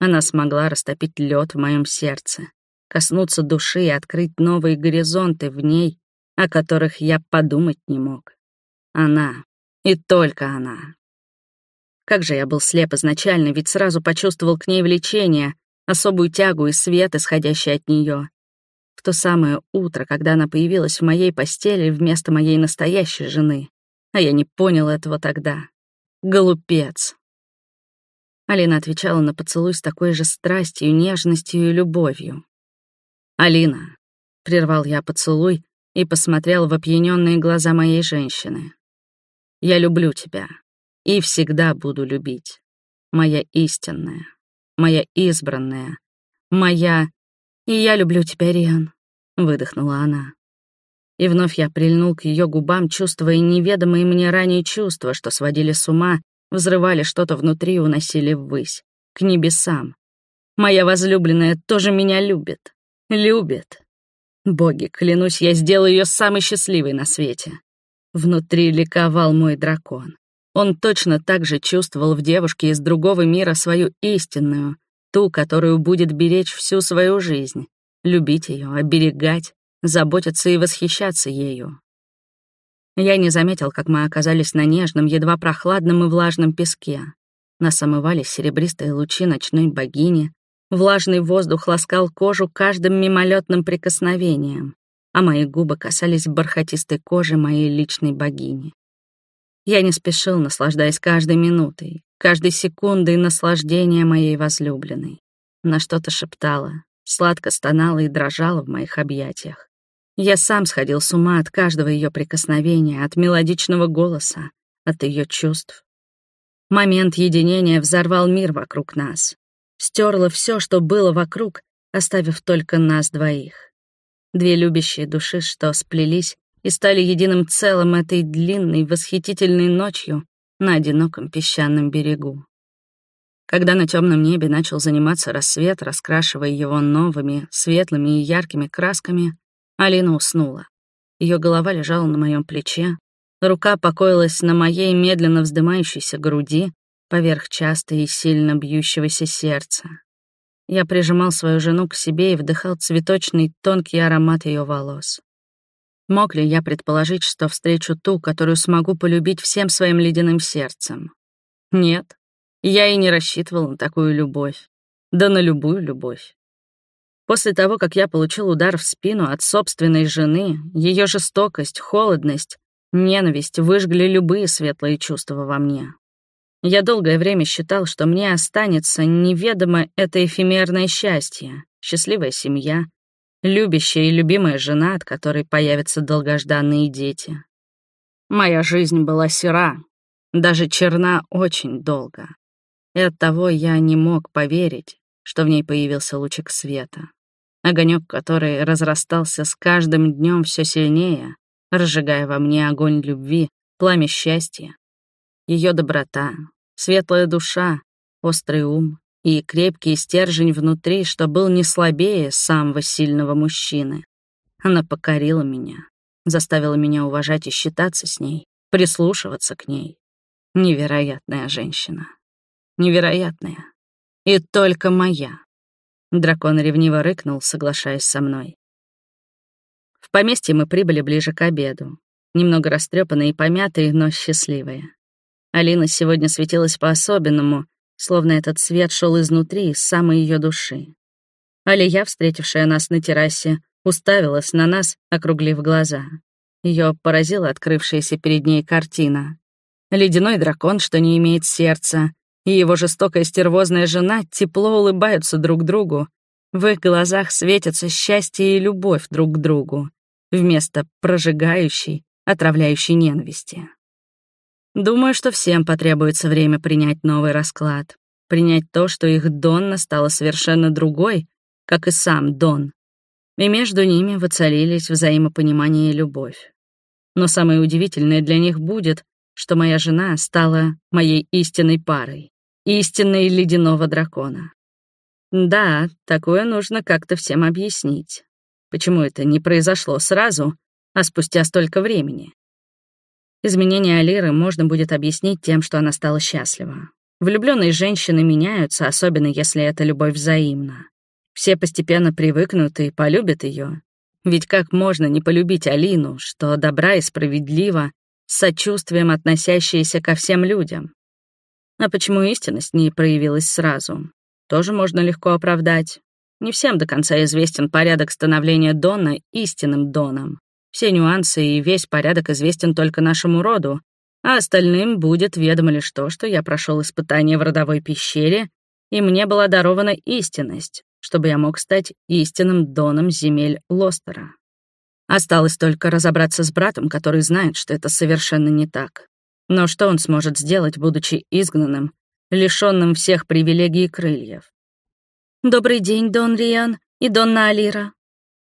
Она смогла растопить лед в моем сердце, коснуться души и открыть новые горизонты в ней, о которых я подумать не мог. Она, и только она. Как же я был слеп изначально, ведь сразу почувствовал к ней влечение, особую тягу и свет, исходящий от нее. В то самое утро, когда она появилась в моей постели вместо моей настоящей жены. А я не понял этого тогда. Голупец. Алина отвечала на поцелуй с такой же страстью, нежностью и любовью. «Алина», — прервал я поцелуй и посмотрел в опьяненные глаза моей женщины. «Я люблю тебя и всегда буду любить. Моя истинная, моя избранная, моя... И я люблю тебя, Риан», — выдохнула она. И вновь я прильнул к ее губам, чувствуя неведомые мне ранее чувства, что сводили с ума, взрывали что-то внутри и уносили ввысь, к небесам. Моя возлюбленная тоже меня любит. Любит. Боги, клянусь, я сделаю ее самой счастливой на свете. Внутри ликовал мой дракон. Он точно так же чувствовал в девушке из другого мира свою истинную, ту, которую будет беречь всю свою жизнь, любить ее, оберегать, заботиться и восхищаться ею. Я не заметил, как мы оказались на нежном, едва прохладном и влажном песке. Нас омывали серебристые лучи ночной богини, влажный воздух ласкал кожу каждым мимолетным прикосновением, а мои губы касались бархатистой кожи моей личной богини. Я не спешил, наслаждаясь каждой минутой, каждой секундой наслаждения моей возлюбленной. На что-то шептала, сладко стонала и дрожала в моих объятиях. Я сам сходил с ума от каждого ее прикосновения, от мелодичного голоса, от ее чувств. Момент единения взорвал мир вокруг нас. Стерла все, что было вокруг, оставив только нас двоих. Две любящие души, что сплелись и стали единым целым этой длинной, восхитительной ночью на одиноком песчаном берегу. Когда на темном небе начал заниматься рассвет, раскрашивая его новыми, светлыми и яркими красками, Алина уснула. Ее голова лежала на моем плече, рука покоилась на моей медленно вздымающейся груди поверх часто и сильно бьющегося сердца. Я прижимал свою жену к себе и вдыхал цветочный тонкий аромат ее волос. Мог ли я предположить, что встречу ту, которую смогу полюбить всем своим ледяным сердцем? Нет, я и не рассчитывал на такую любовь. Да на любую любовь. После того, как я получил удар в спину от собственной жены, ее жестокость, холодность, ненависть выжгли любые светлые чувства во мне. Я долгое время считал, что мне останется неведомо это эфемерное счастье, счастливая семья, любящая и любимая жена, от которой появятся долгожданные дети. Моя жизнь была сера, даже черна очень долго. И оттого я не мог поверить, что в ней появился лучик света огонек который разрастался с каждым днем все сильнее, разжигая во мне огонь любви, пламя счастья. Ее доброта, светлая душа, острый ум и крепкий стержень внутри, что был не слабее самого сильного мужчины. Она покорила меня, заставила меня уважать и считаться с ней, прислушиваться к ней. Невероятная женщина. Невероятная. И только моя. Дракон ревниво рыкнул, соглашаясь со мной. В поместье мы прибыли ближе к обеду. Немного растрепанные и помятые, но счастливые. Алина сегодня светилась по-особенному, словно этот свет шел изнутри, из самой ее души. Алия, встретившая нас на террасе, уставилась на нас, округлив глаза. Ее поразила открывшаяся перед ней картина. Ледяной дракон, что не имеет сердца, и его жестокая стервозная жена тепло улыбаются друг другу. В их глазах светятся счастье и любовь друг к другу, вместо прожигающей, отравляющей ненависти. Думаю, что всем потребуется время принять новый расклад, принять то, что их Донна стала совершенно другой, как и сам Дон. И между ними воцарились взаимопонимание и любовь. Но самое удивительное для них будет, что моя жена стала моей истинной парой истинной ледяного дракона. Да, такое нужно как-то всем объяснить. Почему это не произошло сразу, а спустя столько времени? Изменение Алиры можно будет объяснить тем, что она стала счастлива. Влюбленные женщины меняются, особенно если эта любовь взаимна. Все постепенно привыкнут и полюбят ее. Ведь как можно не полюбить Алину, что добра и справедлива, с сочувствием относящаяся ко всем людям? А почему истинность не проявилась сразу? Тоже можно легко оправдать. Не всем до конца известен порядок становления Дона истинным Доном. Все нюансы и весь порядок известен только нашему роду, а остальным будет ведомо лишь то, что я прошел испытание в родовой пещере, и мне была дарована истинность, чтобы я мог стать истинным Доном земель Лостера. Осталось только разобраться с братом, который знает, что это совершенно не так. Но что он сможет сделать, будучи изгнанным, лишенным всех привилегий и крыльев? «Добрый день, Дон Риан и Донна Алира».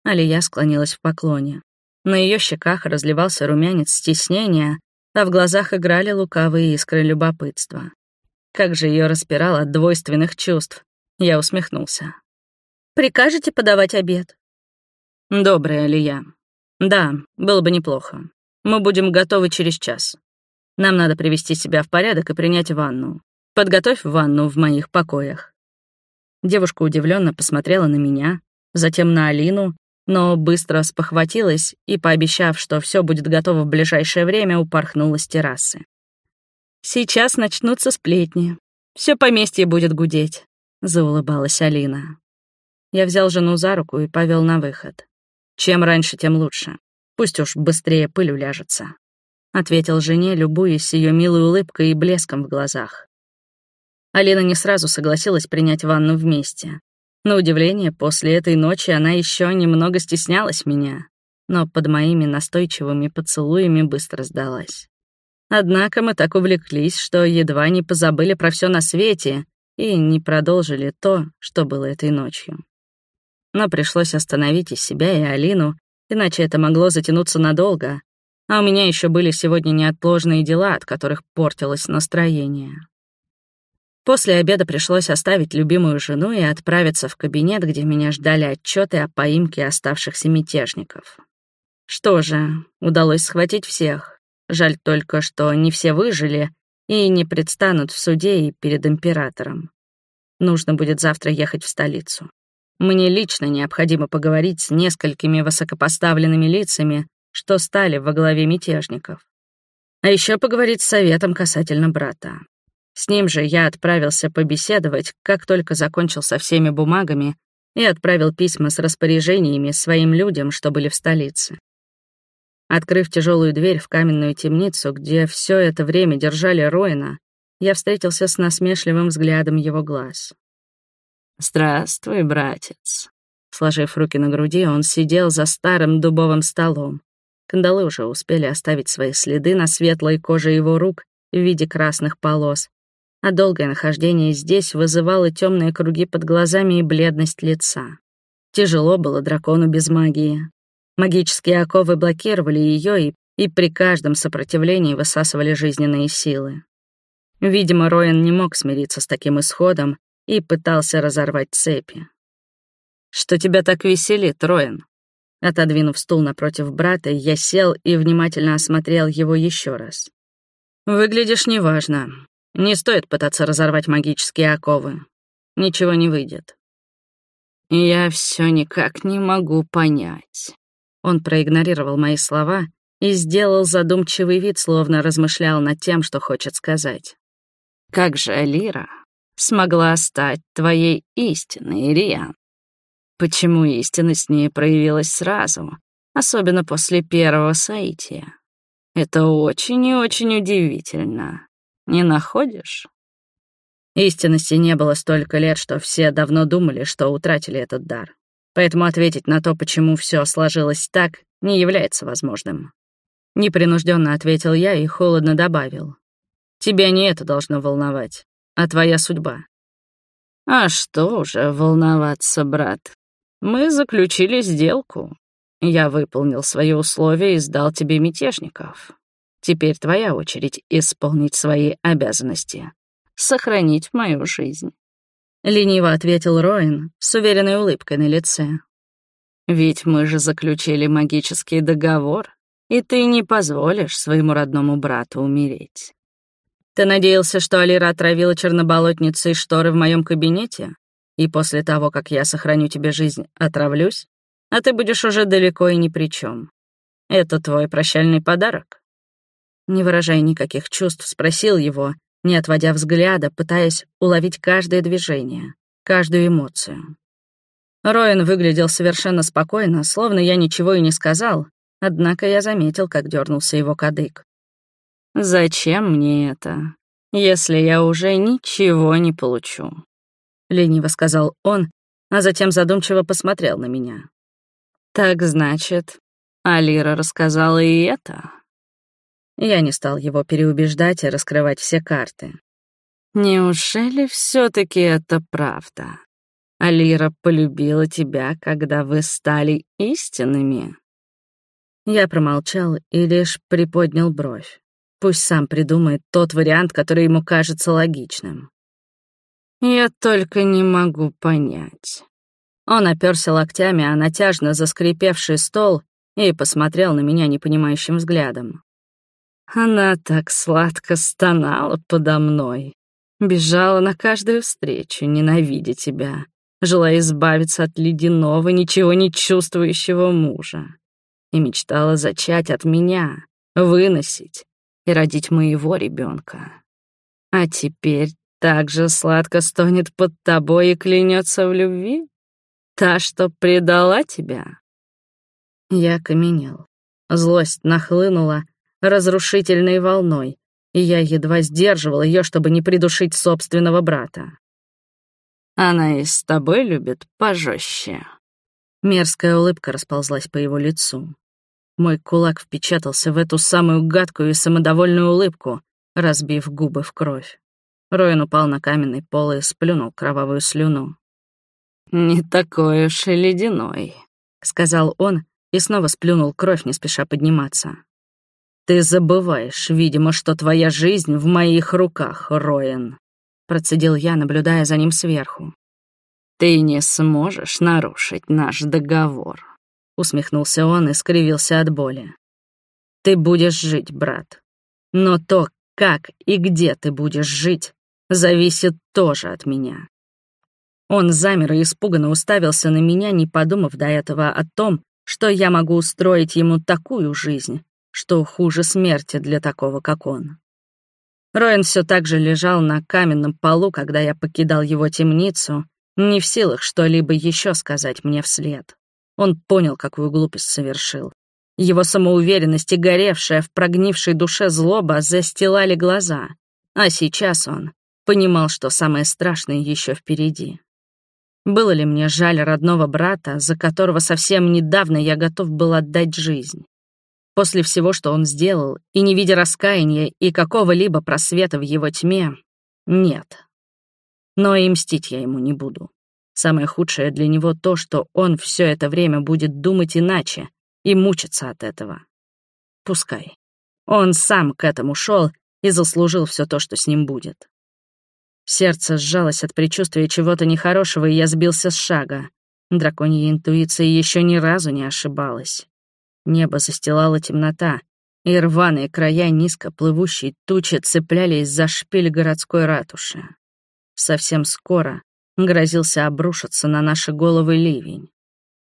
Алия склонилась в поклоне. На ее щеках разливался румянец стеснения, а в глазах играли лукавые искры любопытства. Как же ее распирало от двойственных чувств. Я усмехнулся. «Прикажете подавать обед?» Добрая ли я? Да, было бы неплохо. Мы будем готовы через час. Нам надо привести себя в порядок и принять ванну. Подготовь ванну в моих покоях. Девушка удивленно посмотрела на меня, затем на Алину, но быстро спохватилась и, пообещав, что все будет готово в ближайшее время, упорхнула с террасы. «Сейчас начнутся сплетни. Все поместье будет гудеть», — заулыбалась Алина. Я взял жену за руку и повел на выход. Чем раньше, тем лучше. Пусть уж быстрее пыль уляжется», — ответил жене, любуясь ее милой улыбкой и блеском в глазах. Алина не сразу согласилась принять ванну вместе. На удивление, после этой ночи она еще немного стеснялась меня, но под моими настойчивыми поцелуями быстро сдалась. Однако мы так увлеклись, что едва не позабыли про все на свете и не продолжили то, что было этой ночью но пришлось остановить и себя, и Алину, иначе это могло затянуться надолго, а у меня еще были сегодня неотложные дела, от которых портилось настроение. После обеда пришлось оставить любимую жену и отправиться в кабинет, где меня ждали отчеты о поимке оставшихся мятежников. Что же, удалось схватить всех. Жаль только, что не все выжили и не предстанут в суде и перед императором. Нужно будет завтра ехать в столицу. Мне лично необходимо поговорить с несколькими высокопоставленными лицами, что стали во главе мятежников. А еще поговорить с советом касательно брата. С ним же я отправился побеседовать, как только закончил со всеми бумагами и отправил письма с распоряжениями своим людям, что были в столице. Открыв тяжелую дверь в каменную темницу, где все это время держали Роина, я встретился с насмешливым взглядом его глаз. «Здравствуй, братец». Сложив руки на груди, он сидел за старым дубовым столом. Кандалы уже успели оставить свои следы на светлой коже его рук в виде красных полос, а долгое нахождение здесь вызывало темные круги под глазами и бледность лица. Тяжело было дракону без магии. Магические оковы блокировали ее и, и при каждом сопротивлении высасывали жизненные силы. Видимо, Роэн не мог смириться с таким исходом и пытался разорвать цепи. «Что тебя так веселит, Роэн?» Отодвинув стул напротив брата, я сел и внимательно осмотрел его еще раз. «Выглядишь неважно. Не стоит пытаться разорвать магические оковы. Ничего не выйдет». «Я все никак не могу понять». Он проигнорировал мои слова и сделал задумчивый вид, словно размышлял над тем, что хочет сказать. «Как же Алира смогла стать твоей истиной, Ириан. Почему истина с ней проявилась сразу, особенно после первого соития? Это очень и очень удивительно. Не находишь? Истинности не было столько лет, что все давно думали, что утратили этот дар. Поэтому ответить на то, почему все сложилось так, не является возможным. Непринужденно ответил я и холодно добавил. Тебя не это должно волновать а твоя судьба. А что уже волноваться, брат? Мы заключили сделку. Я выполнил свои условия и сдал тебе мятежников. Теперь твоя очередь исполнить свои обязанности. Сохранить мою жизнь. Лениво ответил Роин с уверенной улыбкой на лице. Ведь мы же заключили магический договор, и ты не позволишь своему родному брату умереть. Ты надеялся, что Алира отравила черноболотницей шторы в моем кабинете? И после того, как я сохраню тебе жизнь, отравлюсь? А ты будешь уже далеко и ни при чем. Это твой прощальный подарок?» Не выражая никаких чувств, спросил его, не отводя взгляда, пытаясь уловить каждое движение, каждую эмоцию. Роин выглядел совершенно спокойно, словно я ничего и не сказал, однако я заметил, как дернулся его кадык. «Зачем мне это, если я уже ничего не получу?» — лениво сказал он, а затем задумчиво посмотрел на меня. «Так значит, Алира рассказала и это?» Я не стал его переубеждать и раскрывать все карты. «Неужели все таки это правда? Алира полюбила тебя, когда вы стали истинными?» Я промолчал и лишь приподнял бровь. Пусть сам придумает тот вариант, который ему кажется логичным. Я только не могу понять, Он оперся локтями о натяжно заскрипевший стол и посмотрел на меня непонимающим взглядом. Она так сладко стонала подо мной, бежала на каждую встречу, ненавидя тебя, желая избавиться от ледяного, ничего не чувствующего мужа. И мечтала зачать от меня, выносить и родить моего ребенка. А теперь так же сладко стонет под тобой и клянется в любви? Та, что предала тебя? Я каменел. Злость нахлынула разрушительной волной, и я едва сдерживал ее, чтобы не придушить собственного брата. Она и с тобой любит пожестче. Мерзкая улыбка расползлась по его лицу. Мой кулак впечатался в эту самую гадкую и самодовольную улыбку, разбив губы в кровь. Роин упал на каменный пол и сплюнул кровавую слюну. «Не такой уж и ледяной», — сказал он и снова сплюнул кровь, не спеша подниматься. «Ты забываешь, видимо, что твоя жизнь в моих руках, Роин процедил я, наблюдая за ним сверху. «Ты не сможешь нарушить наш договор», — усмехнулся он и скривился от боли. «Ты будешь жить, брат. Но то, как и где ты будешь жить, зависит тоже от меня». Он замер и испуганно уставился на меня, не подумав до этого о том, что я могу устроить ему такую жизнь, что хуже смерти для такого, как он. Роин все так же лежал на каменном полу, когда я покидал его темницу, не в силах что-либо еще сказать мне вслед. Он понял, какую глупость совершил. Его самоуверенность и горевшая в прогнившей душе злоба застилали глаза, а сейчас он понимал, что самое страшное еще впереди. Было ли мне жаль родного брата, за которого совсем недавно я готов был отдать жизнь? После всего, что он сделал, и не видя раскаяния и какого-либо просвета в его тьме, нет. Но и мстить я ему не буду. Самое худшее для него то, что он все это время будет думать иначе и мучиться от этого. Пускай. Он сам к этому шел и заслужил все то, что с ним будет. Сердце сжалось от предчувствия чего-то нехорошего, и я сбился с шага. Драконья интуиция еще ни разу не ошибалась. Небо застилала темнота, и рваные края низко плывущей тучи цеплялись за шпиль городской ратуши. Совсем скоро грозился обрушиться на наши головы ливень.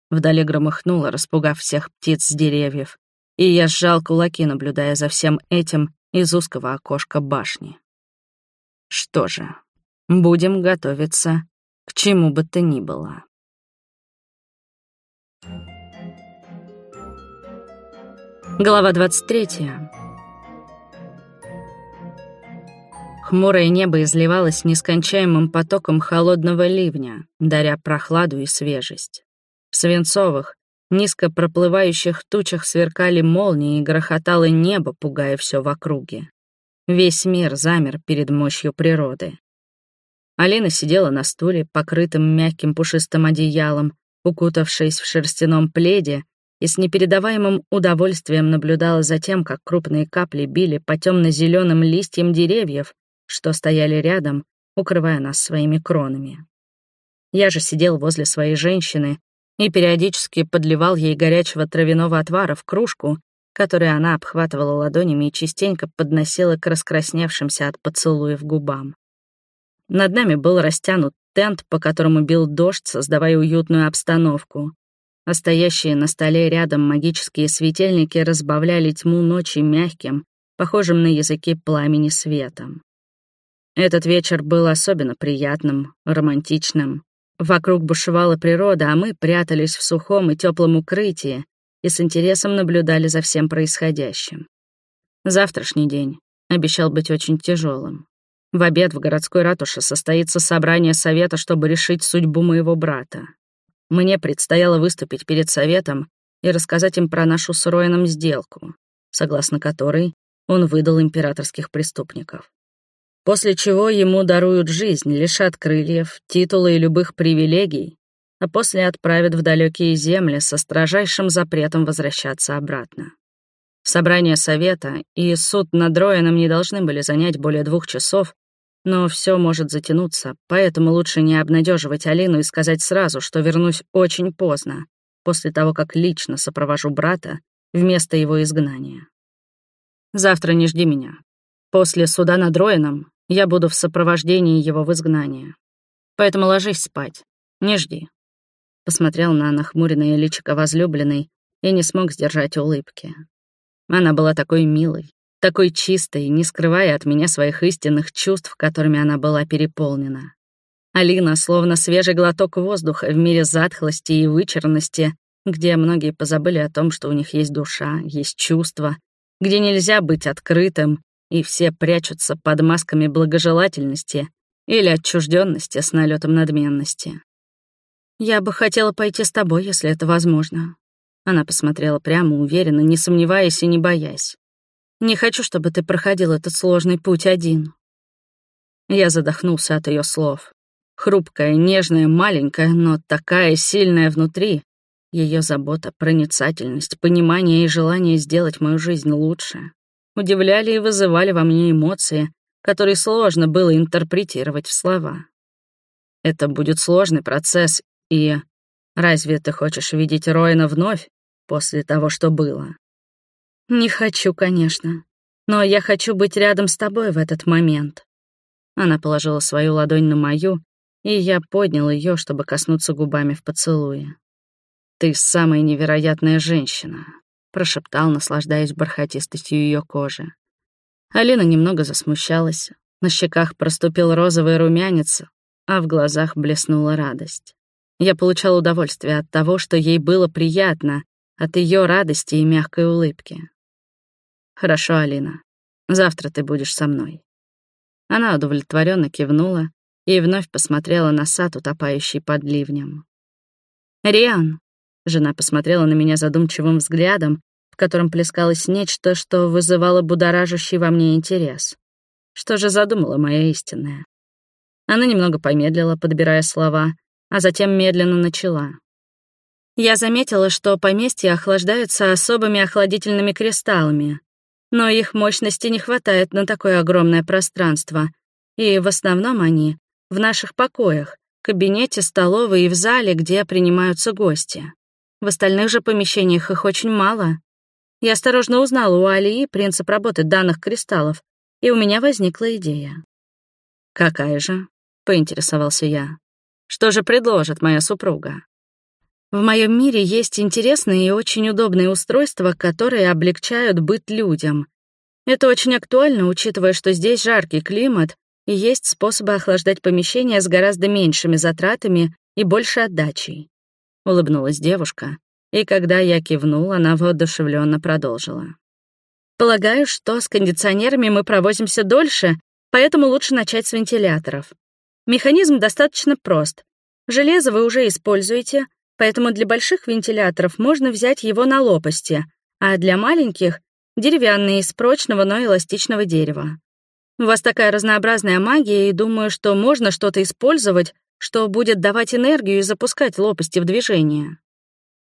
Вдали громыхнуло, распугав всех птиц с деревьев, и я сжал кулаки, наблюдая за всем этим из узкого окошка башни. Что же, будем готовиться к чему бы то ни было. Глава 23. Хмурое небо изливалось нескончаемым потоком холодного ливня, даря прохладу и свежесть. В свинцовых, низко проплывающих тучах сверкали молнии и грохотало небо, пугая все в округе. Весь мир замер перед мощью природы. Алина сидела на стуле, покрытым мягким пушистым одеялом, укутавшись в шерстяном пледе и с непередаваемым удовольствием наблюдала за тем, как крупные капли били по темно-зеленым листьям деревьев, что стояли рядом, укрывая нас своими кронами. Я же сидел возле своей женщины и периодически подливал ей горячего травяного отвара в кружку, которую она обхватывала ладонями и частенько подносила к раскрасневшимся от поцелуев губам. Над нами был растянут тент, по которому бил дождь, создавая уютную обстановку а стоящие на столе рядом магические светильники разбавляли тьму ночи мягким, похожим на языки пламени светом. Этот вечер был особенно приятным, романтичным. Вокруг бушевала природа, а мы прятались в сухом и теплом укрытии и с интересом наблюдали за всем происходящим. Завтрашний день обещал быть очень тяжелым. В обед в городской ратуше состоится собрание совета, чтобы решить судьбу моего брата. Мне предстояло выступить перед советом и рассказать им про нашу с Роином сделку, согласно которой он выдал императорских преступников. После чего ему даруют жизнь, лишат крыльев, титула и любых привилегий, а после отправят в далекие земли со строжайшим запретом возвращаться обратно. Собрание совета и суд над Роином не должны были занять более двух часов, Но все может затянуться, поэтому лучше не обнадеживать Алину и сказать сразу, что вернусь очень поздно, после того, как лично сопровожу брата вместо его изгнания. Завтра не жди меня. После суда над Роином я буду в сопровождении его в изгнание. Поэтому ложись спать, не жди. Посмотрел на нахмуренное личико возлюбленной и не смог сдержать улыбки. Она была такой милой, такой чистой, не скрывая от меня своих истинных чувств, которыми она была переполнена. Алина словно свежий глоток воздуха в мире затхлости и вычурности, где многие позабыли о том, что у них есть душа, есть чувства, где нельзя быть открытым, и все прячутся под масками благожелательности или отчужденности с налетом надменности. «Я бы хотела пойти с тобой, если это возможно». Она посмотрела прямо, уверенно, не сомневаясь и не боясь. Не хочу, чтобы ты проходил этот сложный путь один». Я задохнулся от ее слов. Хрупкая, нежная, маленькая, но такая сильная внутри. Ее забота, проницательность, понимание и желание сделать мою жизнь лучше удивляли и вызывали во мне эмоции, которые сложно было интерпретировать в слова. Это будет сложный процесс, и разве ты хочешь видеть Роина вновь после того, что было? «Не хочу, конечно. Но я хочу быть рядом с тобой в этот момент». Она положила свою ладонь на мою, и я поднял ее, чтобы коснуться губами в поцелуе. «Ты самая невероятная женщина», — прошептал, наслаждаясь бархатистостью ее кожи. Алина немного засмущалась. На щеках проступил розовый румянец, а в глазах блеснула радость. Я получал удовольствие от того, что ей было приятно, от ее радости и мягкой улыбки. «Хорошо, Алина. Завтра ты будешь со мной». Она удовлетворенно кивнула и вновь посмотрела на сад, утопающий под ливнем. «Риан!» — жена посмотрела на меня задумчивым взглядом, в котором плескалось нечто, что вызывало будоражащий во мне интерес. Что же задумала моя истинная? Она немного помедлила, подбирая слова, а затем медленно начала. Я заметила, что поместья охлаждаются особыми охладительными кристаллами, но их мощности не хватает на такое огромное пространство, и в основном они в наших покоях, кабинете, столовой и в зале, где принимаются гости. В остальных же помещениях их очень мало. Я осторожно узнала у Алии принцип работы данных кристаллов, и у меня возникла идея. «Какая же?» — поинтересовался я. «Что же предложит моя супруга?» В моем мире есть интересные и очень удобные устройства, которые облегчают быт людям. Это очень актуально, учитывая, что здесь жаркий климат, и есть способы охлаждать помещения с гораздо меньшими затратами и больше отдачей. Улыбнулась девушка, и когда я кивнул, она воодушевленно продолжила. Полагаю, что с кондиционерами мы провозимся дольше, поэтому лучше начать с вентиляторов. Механизм достаточно прост. Железо вы уже используете, поэтому для больших вентиляторов можно взять его на лопасти, а для маленьких — деревянные из прочного, но эластичного дерева. У вас такая разнообразная магия, и думаю, что можно что-то использовать, что будет давать энергию и запускать лопасти в движение.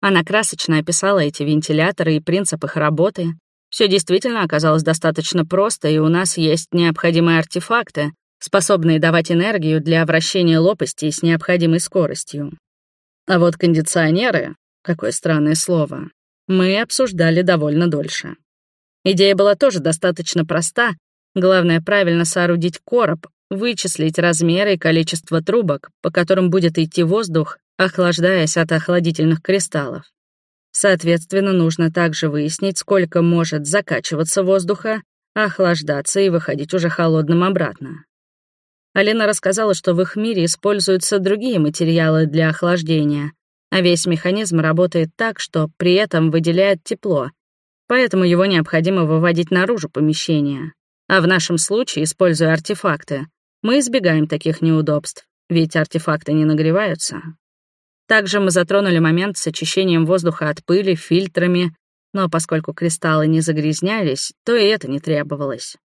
Она красочно описала эти вентиляторы и принцип их работы. Все действительно оказалось достаточно просто, и у нас есть необходимые артефакты, способные давать энергию для вращения лопастей с необходимой скоростью. А вот кондиционеры, какое странное слово, мы обсуждали довольно дольше. Идея была тоже достаточно проста. Главное правильно соорудить короб, вычислить размеры и количество трубок, по которым будет идти воздух, охлаждаясь от охладительных кристаллов. Соответственно, нужно также выяснить, сколько может закачиваться воздуха, охлаждаться и выходить уже холодным обратно. Алина рассказала, что в их мире используются другие материалы для охлаждения, а весь механизм работает так, что при этом выделяет тепло, поэтому его необходимо выводить наружу помещения. А в нашем случае, используя артефакты, мы избегаем таких неудобств, ведь артефакты не нагреваются. Также мы затронули момент с очищением воздуха от пыли фильтрами, но поскольку кристаллы не загрязнялись, то и это не требовалось.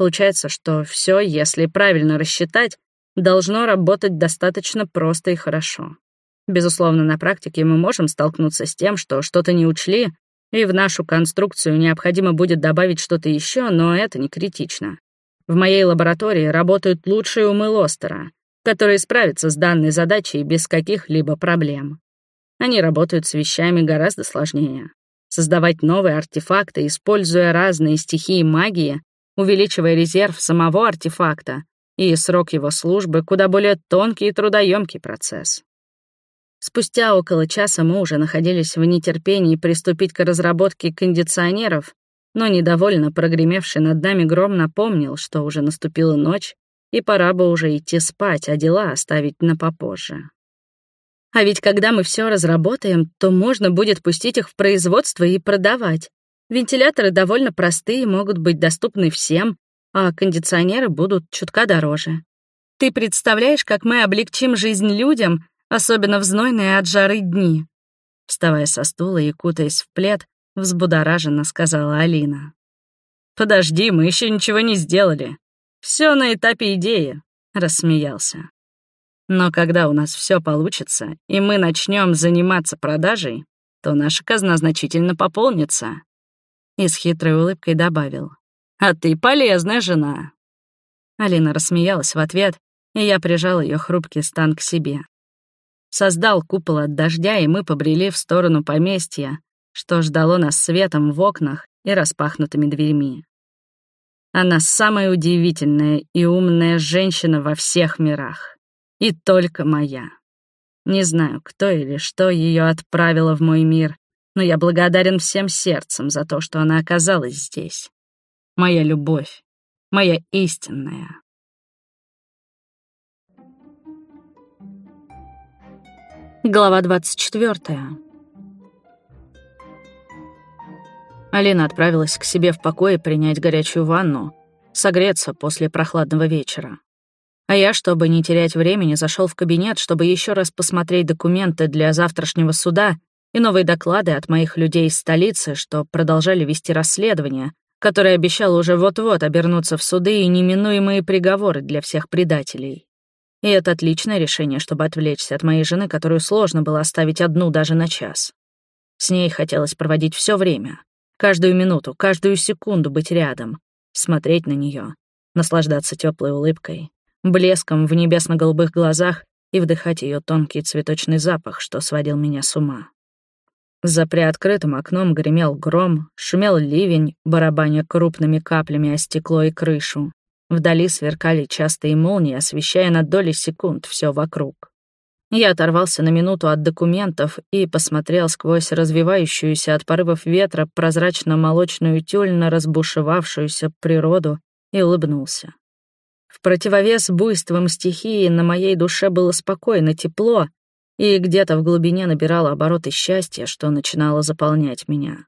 Получается, что все, если правильно рассчитать, должно работать достаточно просто и хорошо. Безусловно, на практике мы можем столкнуться с тем, что что-то не учли, и в нашу конструкцию необходимо будет добавить что-то еще, но это не критично. В моей лаборатории работают лучшие умы Лостера, которые справятся с данной задачей без каких-либо проблем. Они работают с вещами гораздо сложнее. Создавать новые артефакты, используя разные стихии магии, увеличивая резерв самого артефакта и срок его службы, куда более тонкий и трудоемкий процесс. Спустя около часа мы уже находились в нетерпении приступить к разработке кондиционеров, но недовольно прогремевший над нами гром напомнил, что уже наступила ночь, и пора бы уже идти спать, а дела оставить на попозже. А ведь когда мы все разработаем, то можно будет пустить их в производство и продавать. Вентиляторы довольно простые, могут быть доступны всем, а кондиционеры будут чутка дороже. Ты представляешь, как мы облегчим жизнь людям, особенно в знойные от жары дни. Вставая со стула и кутаясь в плед, взбудораженно сказала Алина. «Подожди, мы еще ничего не сделали. Все на этапе идеи», — рассмеялся. «Но когда у нас все получится, и мы начнем заниматься продажей, то наша казна значительно пополнится». И с хитрой улыбкой добавил. «А ты полезная жена». Алина рассмеялась в ответ, и я прижал ее хрупкий стан к себе создал купол от дождя, и мы побрели в сторону поместья, что ждало нас светом в окнах и распахнутыми дверьми. Она самая удивительная и умная женщина во всех мирах. И только моя. Не знаю, кто или что ее отправило в мой мир, но я благодарен всем сердцем за то, что она оказалась здесь. Моя любовь, моя истинная. Глава 24. Алина отправилась к себе в покое принять горячую ванну, согреться после прохладного вечера. А я, чтобы не терять времени, зашел в кабинет, чтобы еще раз посмотреть документы для завтрашнего суда и новые доклады от моих людей из столицы, что продолжали вести расследование, которое обещало уже вот-вот обернуться в суды и неминуемые приговоры для всех предателей. И это отличное решение, чтобы отвлечься от моей жены, которую сложно было оставить одну даже на час. С ней хотелось проводить все время. Каждую минуту, каждую секунду быть рядом. Смотреть на нее, наслаждаться теплой улыбкой, блеском в небесно-голубых глазах и вдыхать ее тонкий цветочный запах, что сводил меня с ума. За приоткрытым окном гремел гром, шумел ливень, барабаня крупными каплями о стекло и крышу. Вдали сверкали частые молнии, освещая на доли секунд все вокруг. Я оторвался на минуту от документов и посмотрел сквозь развивающуюся от порывов ветра прозрачно-молочную тюль на разбушевавшуюся природу и улыбнулся. В противовес буйствам стихии на моей душе было спокойно, тепло, и где-то в глубине набирало обороты счастья, что начинало заполнять меня.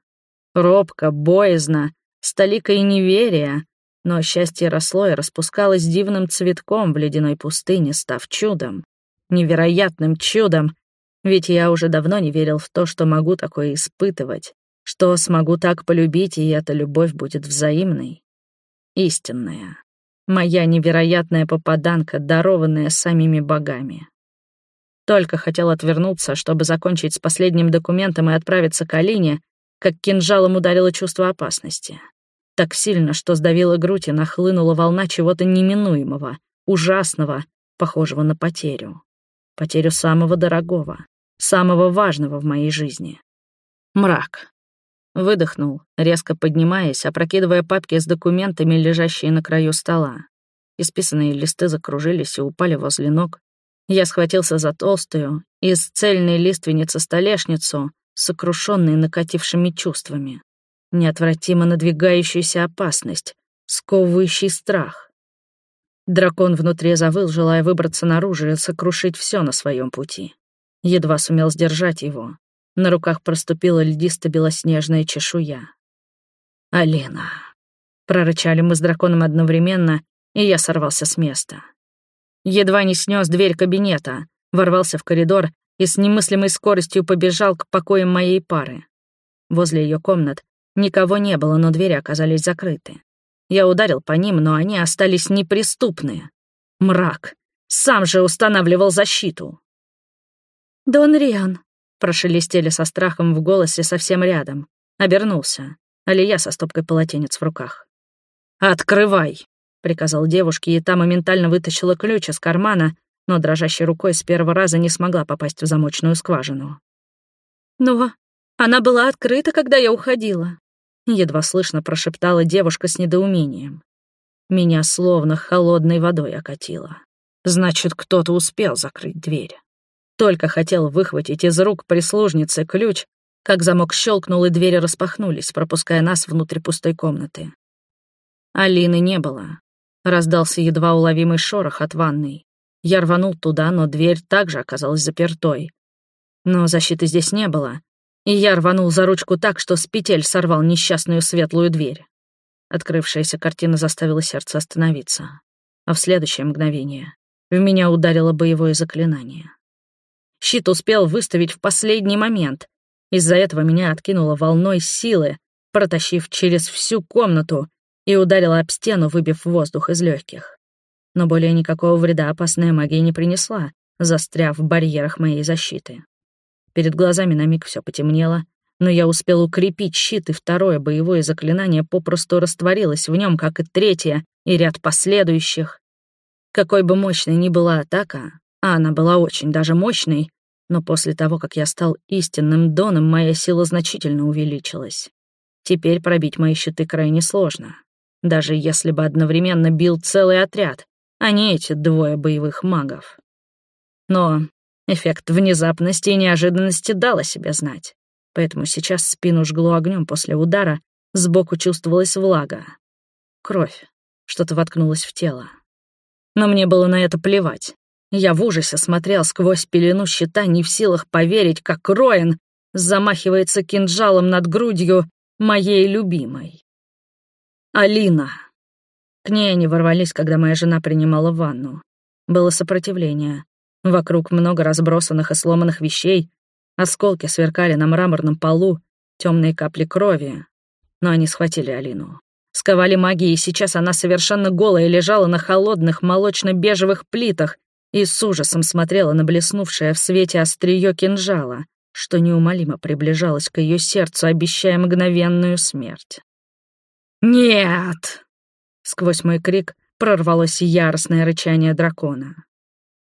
Робко, боязно, с толикой неверия, но счастье росло и распускалось дивным цветком в ледяной пустыне, став чудом. Невероятным чудом. Ведь я уже давно не верил в то, что могу такое испытывать, что смогу так полюбить, и эта любовь будет взаимной. Истинная. Моя невероятная попаданка, дарованная самими богами. Только хотел отвернуться, чтобы закончить с последним документом и отправиться к Алине, как кинжалом ударило чувство опасности. Так сильно, что сдавила грудь и нахлынула волна чего-то неминуемого, ужасного, похожего на потерю. Потерю самого дорогого, самого важного в моей жизни. Мрак. Выдохнул, резко поднимаясь, опрокидывая папки с документами, лежащие на краю стола. Исписанные листы закружились и упали возле ног. Я схватился за толстую, из цельной лиственницы столешницу, сокрушенной накатившими чувствами неотвратимо надвигающаяся опасность, сковывающий страх. Дракон внутри завыл, желая выбраться наружу и сокрушить все на своем пути. Едва сумел сдержать его. На руках проступила льдисто-белоснежная чешуя. «Алина!» Прорычали мы с драконом одновременно, и я сорвался с места. Едва не снес дверь кабинета, ворвался в коридор и с немыслимой скоростью побежал к покоям моей пары. Возле ее комнат Никого не было, но двери оказались закрыты. Я ударил по ним, но они остались неприступные. Мрак. Сам же устанавливал защиту. «Дон Риан», — прошелестели со страхом в голосе совсем рядом. Обернулся. Алия со стопкой полотенец в руках. «Открывай!» Приказал девушке, и та моментально вытащила ключ из кармана, но дрожащей рукой с первого раза не смогла попасть в замочную скважину. «Но она была открыта, когда я уходила», — едва слышно прошептала девушка с недоумением. Меня словно холодной водой окатило. Значит, кто-то успел закрыть дверь. Только хотел выхватить из рук прислужницы ключ, как замок щелкнул и двери распахнулись, пропуская нас внутрь пустой комнаты. Алины не было. Раздался едва уловимый шорох от ванной. Я рванул туда, но дверь также оказалась запертой. Но защиты здесь не было, и я рванул за ручку так, что с петель сорвал несчастную светлую дверь. Открывшаяся картина заставила сердце остановиться. А в следующее мгновение в меня ударило боевое заклинание. Щит успел выставить в последний момент. Из-за этого меня откинуло волной силы, протащив через всю комнату и ударила об стену, выбив воздух из легких. Но более никакого вреда опасная магия не принесла, застряв в барьерах моей защиты. Перед глазами на миг все потемнело, но я успел укрепить щит, и второе боевое заклинание попросту растворилось в нем, как и третье, и ряд последующих. Какой бы мощной ни была атака, а она была очень даже мощной, но после того, как я стал истинным доном, моя сила значительно увеличилась. Теперь пробить мои щиты крайне сложно даже если бы одновременно бил целый отряд, а не эти двое боевых магов. Но эффект внезапности и неожиданности дал о себе знать, поэтому сейчас спину жгло огнем после удара, сбоку чувствовалась влага. Кровь. Что-то воткнулось в тело. Но мне было на это плевать. Я в ужасе смотрел сквозь пелену щита, не в силах поверить, как Роин замахивается кинжалом над грудью моей любимой. Алина. К ней они ворвались, когда моя жена принимала ванну. Было сопротивление. Вокруг много разбросанных и сломанных вещей, осколки сверкали на мраморном полу, темные капли крови. Но они схватили Алину. Сковали магией, и сейчас она совершенно голая лежала на холодных молочно-бежевых плитах и с ужасом смотрела на блеснувшее в свете острие кинжала, что неумолимо приближалось к ее сердцу, обещая мгновенную смерть. «Нет!» Сквозь мой крик прорвалось яростное рычание дракона.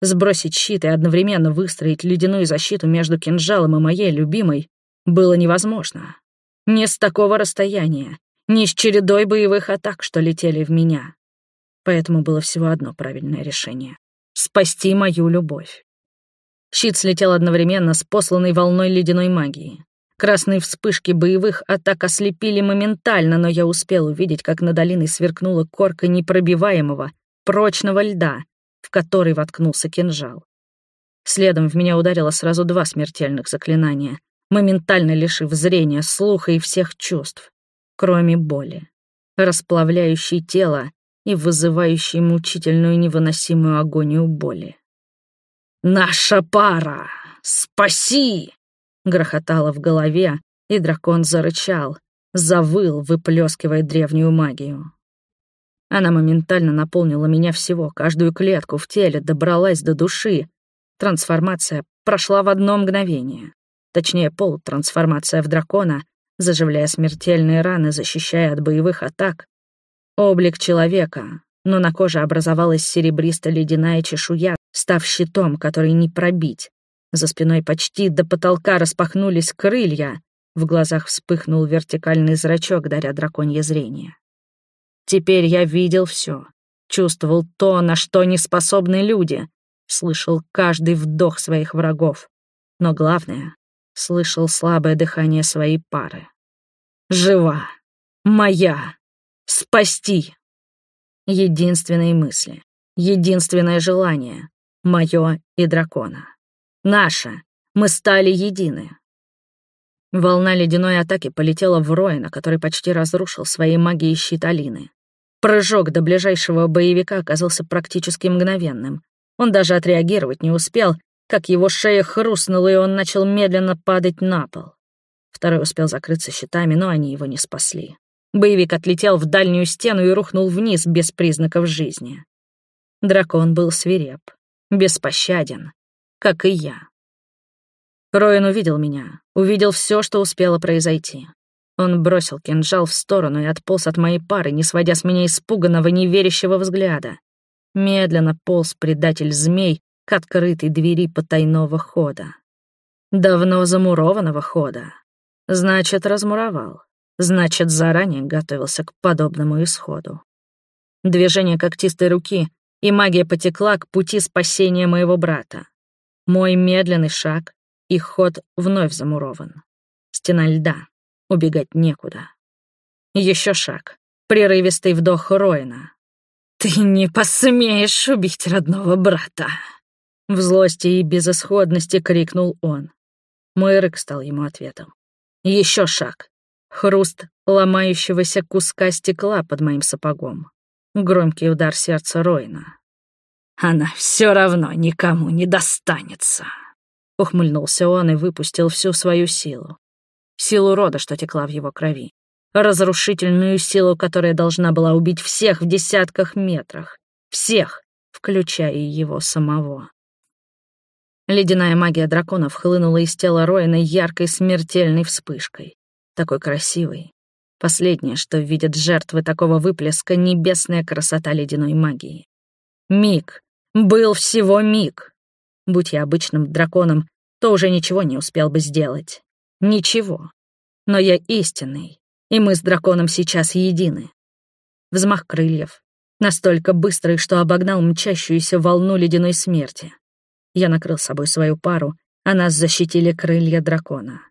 Сбросить щит и одновременно выстроить ледяную защиту между кинжалом и моей любимой было невозможно. Не с такого расстояния, не с чередой боевых атак, что летели в меня. Поэтому было всего одно правильное решение — спасти мою любовь. Щит слетел одновременно с посланной волной ледяной магии. Красные вспышки боевых атак ослепили моментально, но я успел увидеть, как над долиной сверкнула корка непробиваемого, прочного льда, в который воткнулся кинжал. Следом в меня ударило сразу два смертельных заклинания, моментально лишив зрения, слуха и всех чувств, кроме боли, расплавляющей тело и вызывающей мучительную невыносимую агонию боли. «Наша пара! Спаси!» Грохотало в голове, и дракон зарычал, завыл, выплескивая древнюю магию. Она моментально наполнила меня всего, каждую клетку в теле, добралась до души. Трансформация прошла в одно мгновение. Точнее, полутрансформация в дракона, заживляя смертельные раны, защищая от боевых атак. Облик человека, но на коже образовалась серебристо-ледяная чешуя, став щитом, который не пробить, за спиной почти до потолка распахнулись крылья, в глазах вспыхнул вертикальный зрачок, даря драконье зрение. Теперь я видел все, чувствовал то, на что не способны люди, слышал каждый вдох своих врагов, но главное — слышал слабое дыхание своей пары. «Жива! Моя! Спасти!» Единственные мысли, единственное желание — мое и дракона. Наша. Мы стали едины. Волна ледяной атаки полетела в Роина, который почти разрушил своей магией щит Алины. Прыжок до ближайшего боевика оказался практически мгновенным. Он даже отреагировать не успел, как его шея хрустнула, и он начал медленно падать на пол. Второй успел закрыться щитами, но они его не спасли. Боевик отлетел в дальнюю стену и рухнул вниз без признаков жизни. Дракон был свиреп, беспощаден как и я. Роин увидел меня, увидел все, что успело произойти. Он бросил кинжал в сторону и отполз от моей пары, не сводя с меня испуганного, неверящего взгляда. Медленно полз предатель-змей к открытой двери потайного хода. Давно замурованного хода. Значит, размуровал. Значит, заранее готовился к подобному исходу. Движение когтистой руки, и магия потекла к пути спасения моего брата. Мой медленный шаг, и ход вновь замурован. Стена льда. Убегать некуда. Еще шаг. Прерывистый вдох Роина. «Ты не посмеешь убить родного брата!» В злости и безысходности крикнул он. Мой рык стал ему ответом. Еще шаг. Хруст ломающегося куска стекла под моим сапогом. Громкий удар сердца Ройна. «Она все равно никому не достанется!» Ухмыльнулся он и выпустил всю свою силу. Силу рода, что текла в его крови. Разрушительную силу, которая должна была убить всех в десятках метрах. Всех, включая его самого. Ледяная магия драконов хлынула из тела Роина яркой смертельной вспышкой. Такой красивой. Последнее, что видят жертвы такого выплеска, небесная красота ледяной магии. Миг. Был всего миг. Будь я обычным драконом, то уже ничего не успел бы сделать. Ничего. Но я истинный, и мы с драконом сейчас едины. Взмах крыльев. Настолько быстрый, что обогнал мчащуюся волну ледяной смерти. Я накрыл собой свою пару, а нас защитили крылья дракона.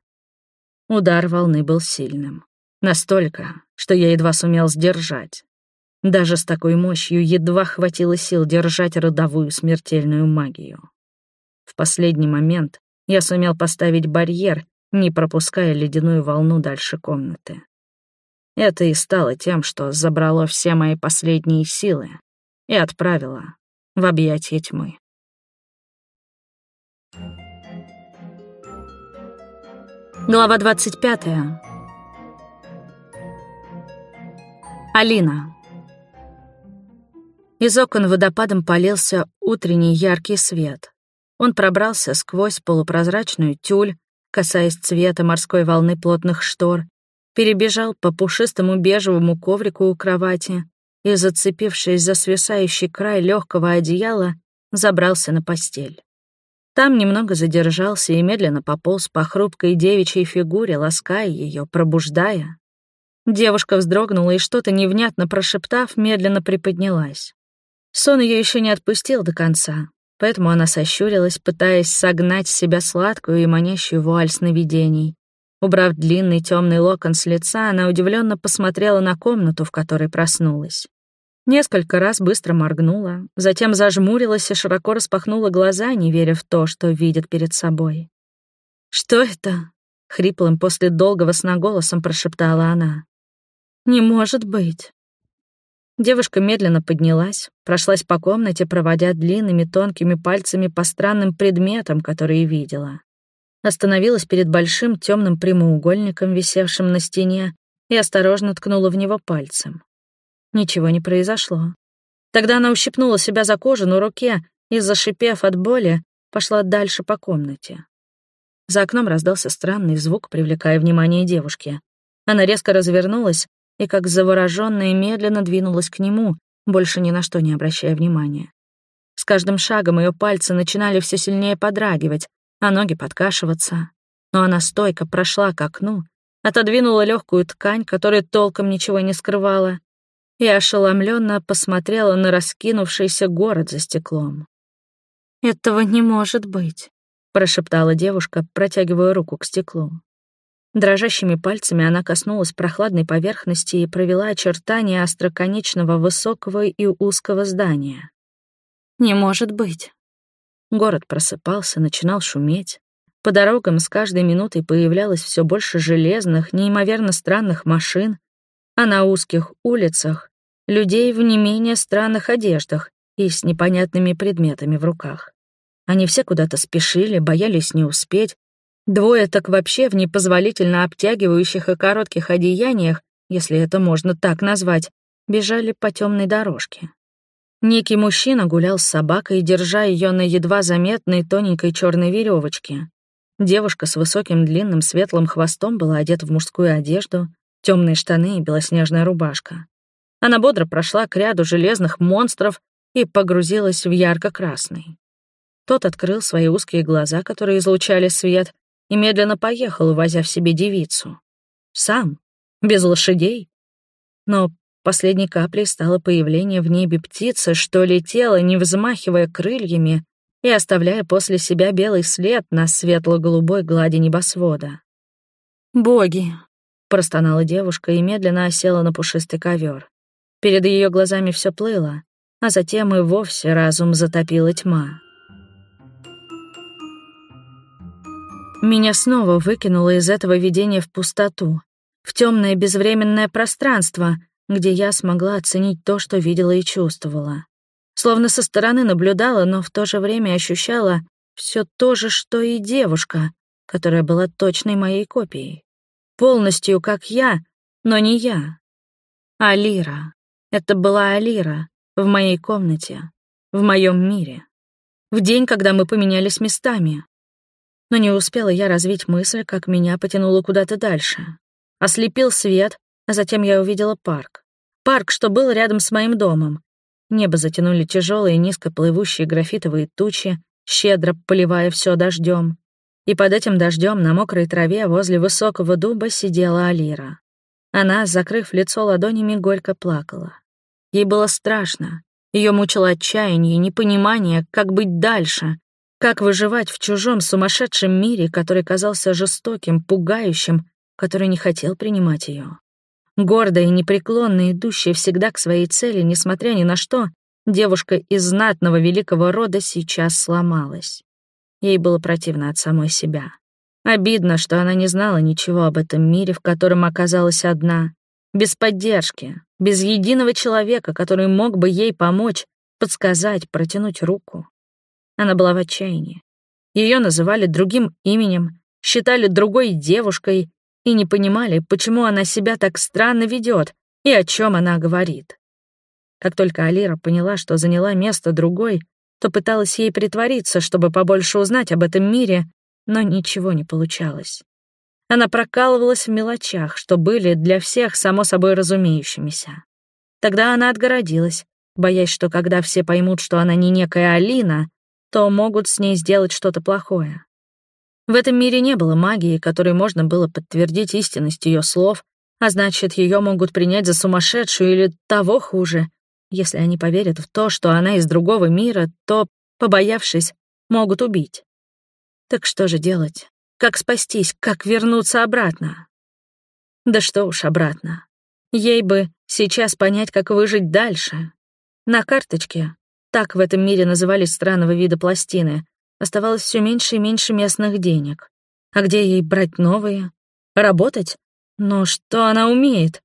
Удар волны был сильным. Настолько, что я едва сумел сдержать. Даже с такой мощью едва хватило сил держать родовую смертельную магию. В последний момент я сумел поставить барьер, не пропуская ледяную волну дальше комнаты. Это и стало тем, что забрало все мои последние силы и отправило в объятия тьмы. Глава 25. Алина. Из окон водопадом полился утренний яркий свет. Он пробрался сквозь полупрозрачную тюль, касаясь цвета морской волны плотных штор, перебежал по пушистому бежевому коврику у кровати и, зацепившись за свисающий край легкого одеяла, забрался на постель. Там немного задержался и медленно пополз по хрупкой девичьей фигуре, лаская ее, пробуждая. Девушка вздрогнула и что-то невнятно прошептав, медленно приподнялась. Сон ее еще не отпустил до конца, поэтому она сощурилась, пытаясь согнать с себя сладкую и манящую вуаль сновидений. Убрав длинный темный локон с лица, она удивленно посмотрела на комнату, в которой проснулась. Несколько раз быстро моргнула, затем зажмурилась и широко распахнула глаза, не веря в то, что видит перед собой. «Что это?» — хриплым после долгого сна голосом прошептала она. «Не может быть». Девушка медленно поднялась, прошлась по комнате, проводя длинными тонкими пальцами по странным предметам, которые видела. Остановилась перед большим темным прямоугольником, висевшим на стене, и осторожно ткнула в него пальцем. Ничего не произошло. Тогда она ущипнула себя за кожу на руке и, зашипев от боли, пошла дальше по комнате. За окном раздался странный звук, привлекая внимание девушки. Она резко развернулась и, как заворожённая, медленно двинулась к нему, больше ни на что не обращая внимания. С каждым шагом ее пальцы начинали все сильнее подрагивать, а ноги подкашиваться. Но она стойко прошла к окну, отодвинула легкую ткань, которая толком ничего не скрывала, и ошеломленно посмотрела на раскинувшийся город за стеклом. «Этого не может быть», — прошептала девушка, протягивая руку к стеклу. Дрожащими пальцами она коснулась прохладной поверхности и провела очертания остроконечного высокого и узкого здания. «Не может быть». Город просыпался, начинал шуметь. По дорогам с каждой минутой появлялось все больше железных, неимоверно странных машин, а на узких улицах — людей в не менее странных одеждах и с непонятными предметами в руках. Они все куда-то спешили, боялись не успеть. Двое так вообще в непозволительно обтягивающих и коротких одеяниях, если это можно так назвать, бежали по темной дорожке. Некий мужчина гулял с собакой, держа ее на едва заметной тоненькой черной веревочке. Девушка с высоким длинным светлым хвостом была одета в мужскую одежду, темные штаны и белоснежная рубашка. Она бодро прошла к ряду железных монстров и погрузилась в ярко-красный. Тот открыл свои узкие глаза, которые излучали свет, и медленно поехал, увозя в себе девицу. Сам, без лошадей. Но последней каплей стало появление в небе птицы, что летела, не взмахивая крыльями и оставляя после себя белый след на светло-голубой глади небосвода. «Боги!» — простонала девушка и медленно осела на пушистый ковер. Перед ее глазами все плыло, а затем и вовсе разум затопила тьма. Меня снова выкинуло из этого видения в пустоту, в темное безвременное пространство, где я смогла оценить то, что видела и чувствовала. Словно со стороны наблюдала, но в то же время ощущала все то же, что и девушка, которая была точной моей копией. Полностью как я, но не я. Алира. Это была Алира в моей комнате, в моем мире. В день, когда мы поменялись местами. Но не успела я развить мысль, как меня потянуло куда-то дальше. Ослепил свет, а затем я увидела парк. Парк, что был рядом с моим домом. Небо затянули тяжелые низко плывущие графитовые тучи, щедро поливая все дождем. И под этим дождем на мокрой траве возле высокого дуба сидела Алира. Она, закрыв лицо ладонями, горько плакала. Ей было страшно. Ее мучило отчаяние, непонимание, как быть дальше, как выживать в чужом сумасшедшем мире, который казался жестоким, пугающим, который не хотел принимать ее. Гордая и непреклонная, идущая всегда к своей цели, несмотря ни на что, девушка из знатного великого рода сейчас сломалась. Ей было противно от самой себя. Обидно, что она не знала ничего об этом мире, в котором оказалась одна, без поддержки, без единого человека, который мог бы ей помочь, подсказать, протянуть руку. Она была в отчаянии. Ее называли другим именем, считали другой девушкой и не понимали, почему она себя так странно ведет и о чем она говорит. Как только Алира поняла, что заняла место другой, то пыталась ей притвориться, чтобы побольше узнать об этом мире, но ничего не получалось. Она прокалывалась в мелочах, что были для всех само собой разумеющимися. Тогда она отгородилась, боясь, что когда все поймут, что она не некая Алина, то могут с ней сделать что-то плохое. В этом мире не было магии, которой можно было подтвердить истинность ее слов, а значит, ее могут принять за сумасшедшую или того хуже. Если они поверят в то, что она из другого мира, то, побоявшись, могут убить. Так что же делать? Как спастись? Как вернуться обратно? Да что уж обратно. Ей бы сейчас понять, как выжить дальше. На карточке так в этом мире назывались странного вида пластины, оставалось все меньше и меньше местных денег. А где ей брать новые? Работать? Но что она умеет?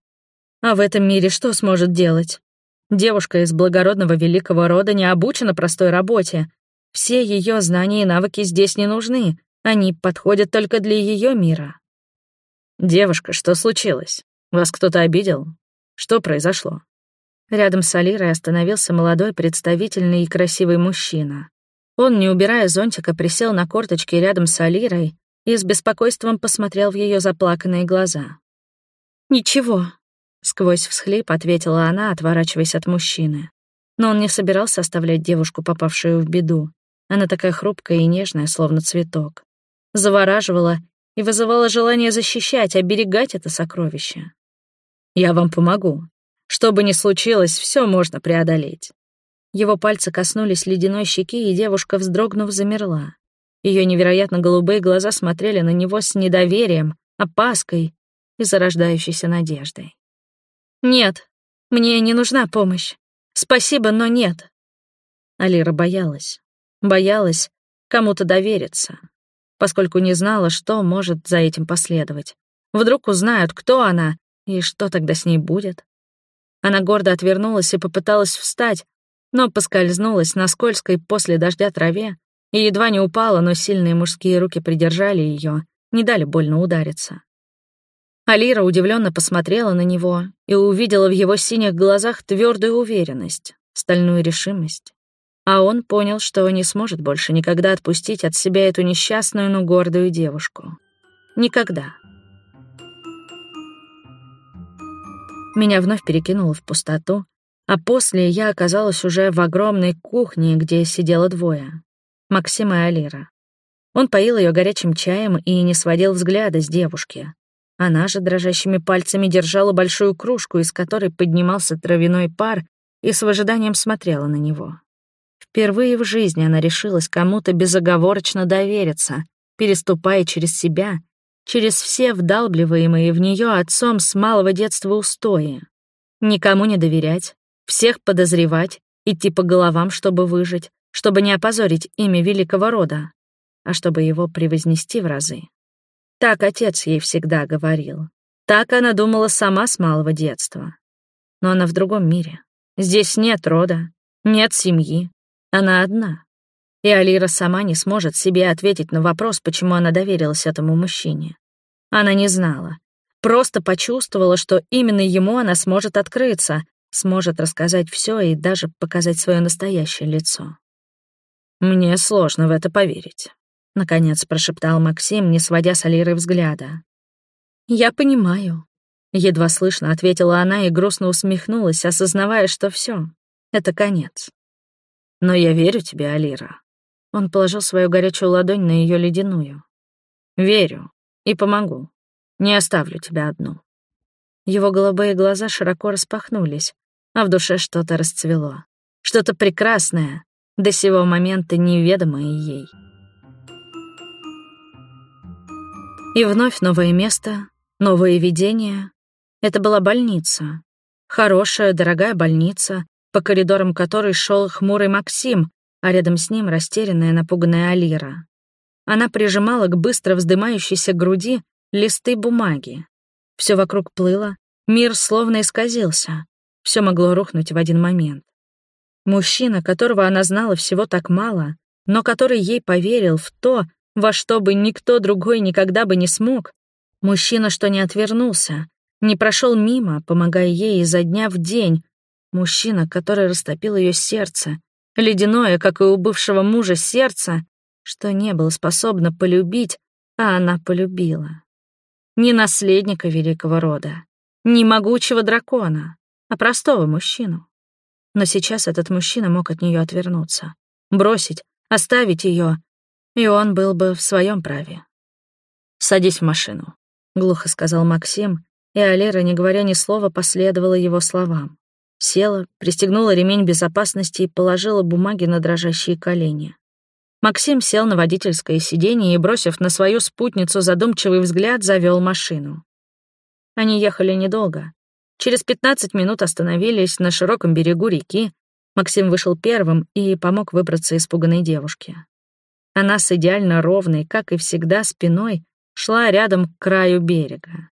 А в этом мире что сможет делать? Девушка из благородного великого рода не обучена простой работе. Все ее знания и навыки здесь не нужны, они подходят только для ее мира. «Девушка, что случилось? Вас кто-то обидел? Что произошло?» Рядом с Алирой остановился молодой, представительный и красивый мужчина. Он, не убирая зонтика, присел на корточки рядом с Алирой и с беспокойством посмотрел в ее заплаканные глаза. «Ничего», — сквозь всхлип ответила она, отворачиваясь от мужчины. Но он не собирался оставлять девушку, попавшую в беду. Она такая хрупкая и нежная, словно цветок. Завораживала и вызывала желание защищать, оберегать это сокровище. «Я вам помогу», что бы ни случилось, все можно преодолеть. Его пальцы коснулись ледяной щеки, и девушка, вздрогнув, замерла. Ее невероятно голубые глаза смотрели на него с недоверием, опаской и зарождающейся надеждой. «Нет, мне не нужна помощь. Спасибо, но нет». Алира боялась. Боялась кому-то довериться, поскольку не знала, что может за этим последовать. Вдруг узнают, кто она и что тогда с ней будет. Она гордо отвернулась и попыталась встать, но поскользнулась на скользкой после дождя траве и едва не упала, но сильные мужские руки придержали ее, не дали больно удариться. Алира удивленно посмотрела на него и увидела в его синих глазах твердую уверенность, стальную решимость. А он понял, что не сможет больше никогда отпустить от себя эту несчастную, но гордую девушку. Никогда. Меня вновь перекинуло в пустоту, а после я оказалась уже в огромной кухне, где сидело двое — Максим и Алира. Он поил ее горячим чаем и не сводил взгляда с девушки. Она же дрожащими пальцами держала большую кружку, из которой поднимался травяной пар, и с ожиданием смотрела на него. Впервые в жизни она решилась кому-то безоговорочно довериться, переступая через себя, через все вдалбливаемые в нее отцом с малого детства устои. Никому не доверять, всех подозревать, идти по головам, чтобы выжить, чтобы не опозорить имя великого рода, а чтобы его превознести в разы. Так отец ей всегда говорил. Так она думала сама с малого детства. Но она в другом мире. Здесь нет рода, нет семьи. Она одна. И Алира сама не сможет себе ответить на вопрос, почему она доверилась этому мужчине. Она не знала. Просто почувствовала, что именно ему она сможет открыться, сможет рассказать все и даже показать свое настоящее лицо. «Мне сложно в это поверить», — наконец прошептал Максим, не сводя с Алиры взгляда. «Я понимаю», — едва слышно ответила она и грустно усмехнулась, осознавая, что все, это конец. «Но я верю тебе, Алира». Он положил свою горячую ладонь на ее ледяную. «Верю и помогу. Не оставлю тебя одну». Его голубые глаза широко распахнулись, а в душе что-то расцвело. Что-то прекрасное, до сего момента неведомое ей. И вновь новое место, новые видения. Это была больница. Хорошая, дорогая больница, по коридорам которой шел хмурый Максим, а рядом с ним растерянная, напуганная Алира. Она прижимала к быстро вздымающейся груди листы бумаги. Все вокруг плыло, мир словно исказился. Все могло рухнуть в один момент. Мужчина, которого она знала всего так мало, но который ей поверил в то, во что бы никто другой никогда бы не смог. Мужчина, что не отвернулся, не прошел мимо, помогая ей изо дня в день. Мужчина, который растопил ее сердце, ледяное, как и у бывшего мужа, сердце, что не было способно полюбить, а она полюбила. Не наследника великого рода, не могучего дракона, а простого мужчину. Но сейчас этот мужчина мог от нее отвернуться, бросить, оставить ее, и он был бы в своем праве. «Садись в машину», — глухо сказал Максим, и Алера, не говоря ни слова, последовала его словам. Села, пристегнула ремень безопасности и положила бумаги на дрожащие колени. Максим сел на водительское сиденье и, бросив на свою спутницу задумчивый взгляд, завел машину. Они ехали недолго. Через 15 минут остановились на широком берегу реки. Максим вышел первым и помог выбраться испуганной девушке. Она с идеально ровной, как и всегда, спиной шла рядом к краю берега.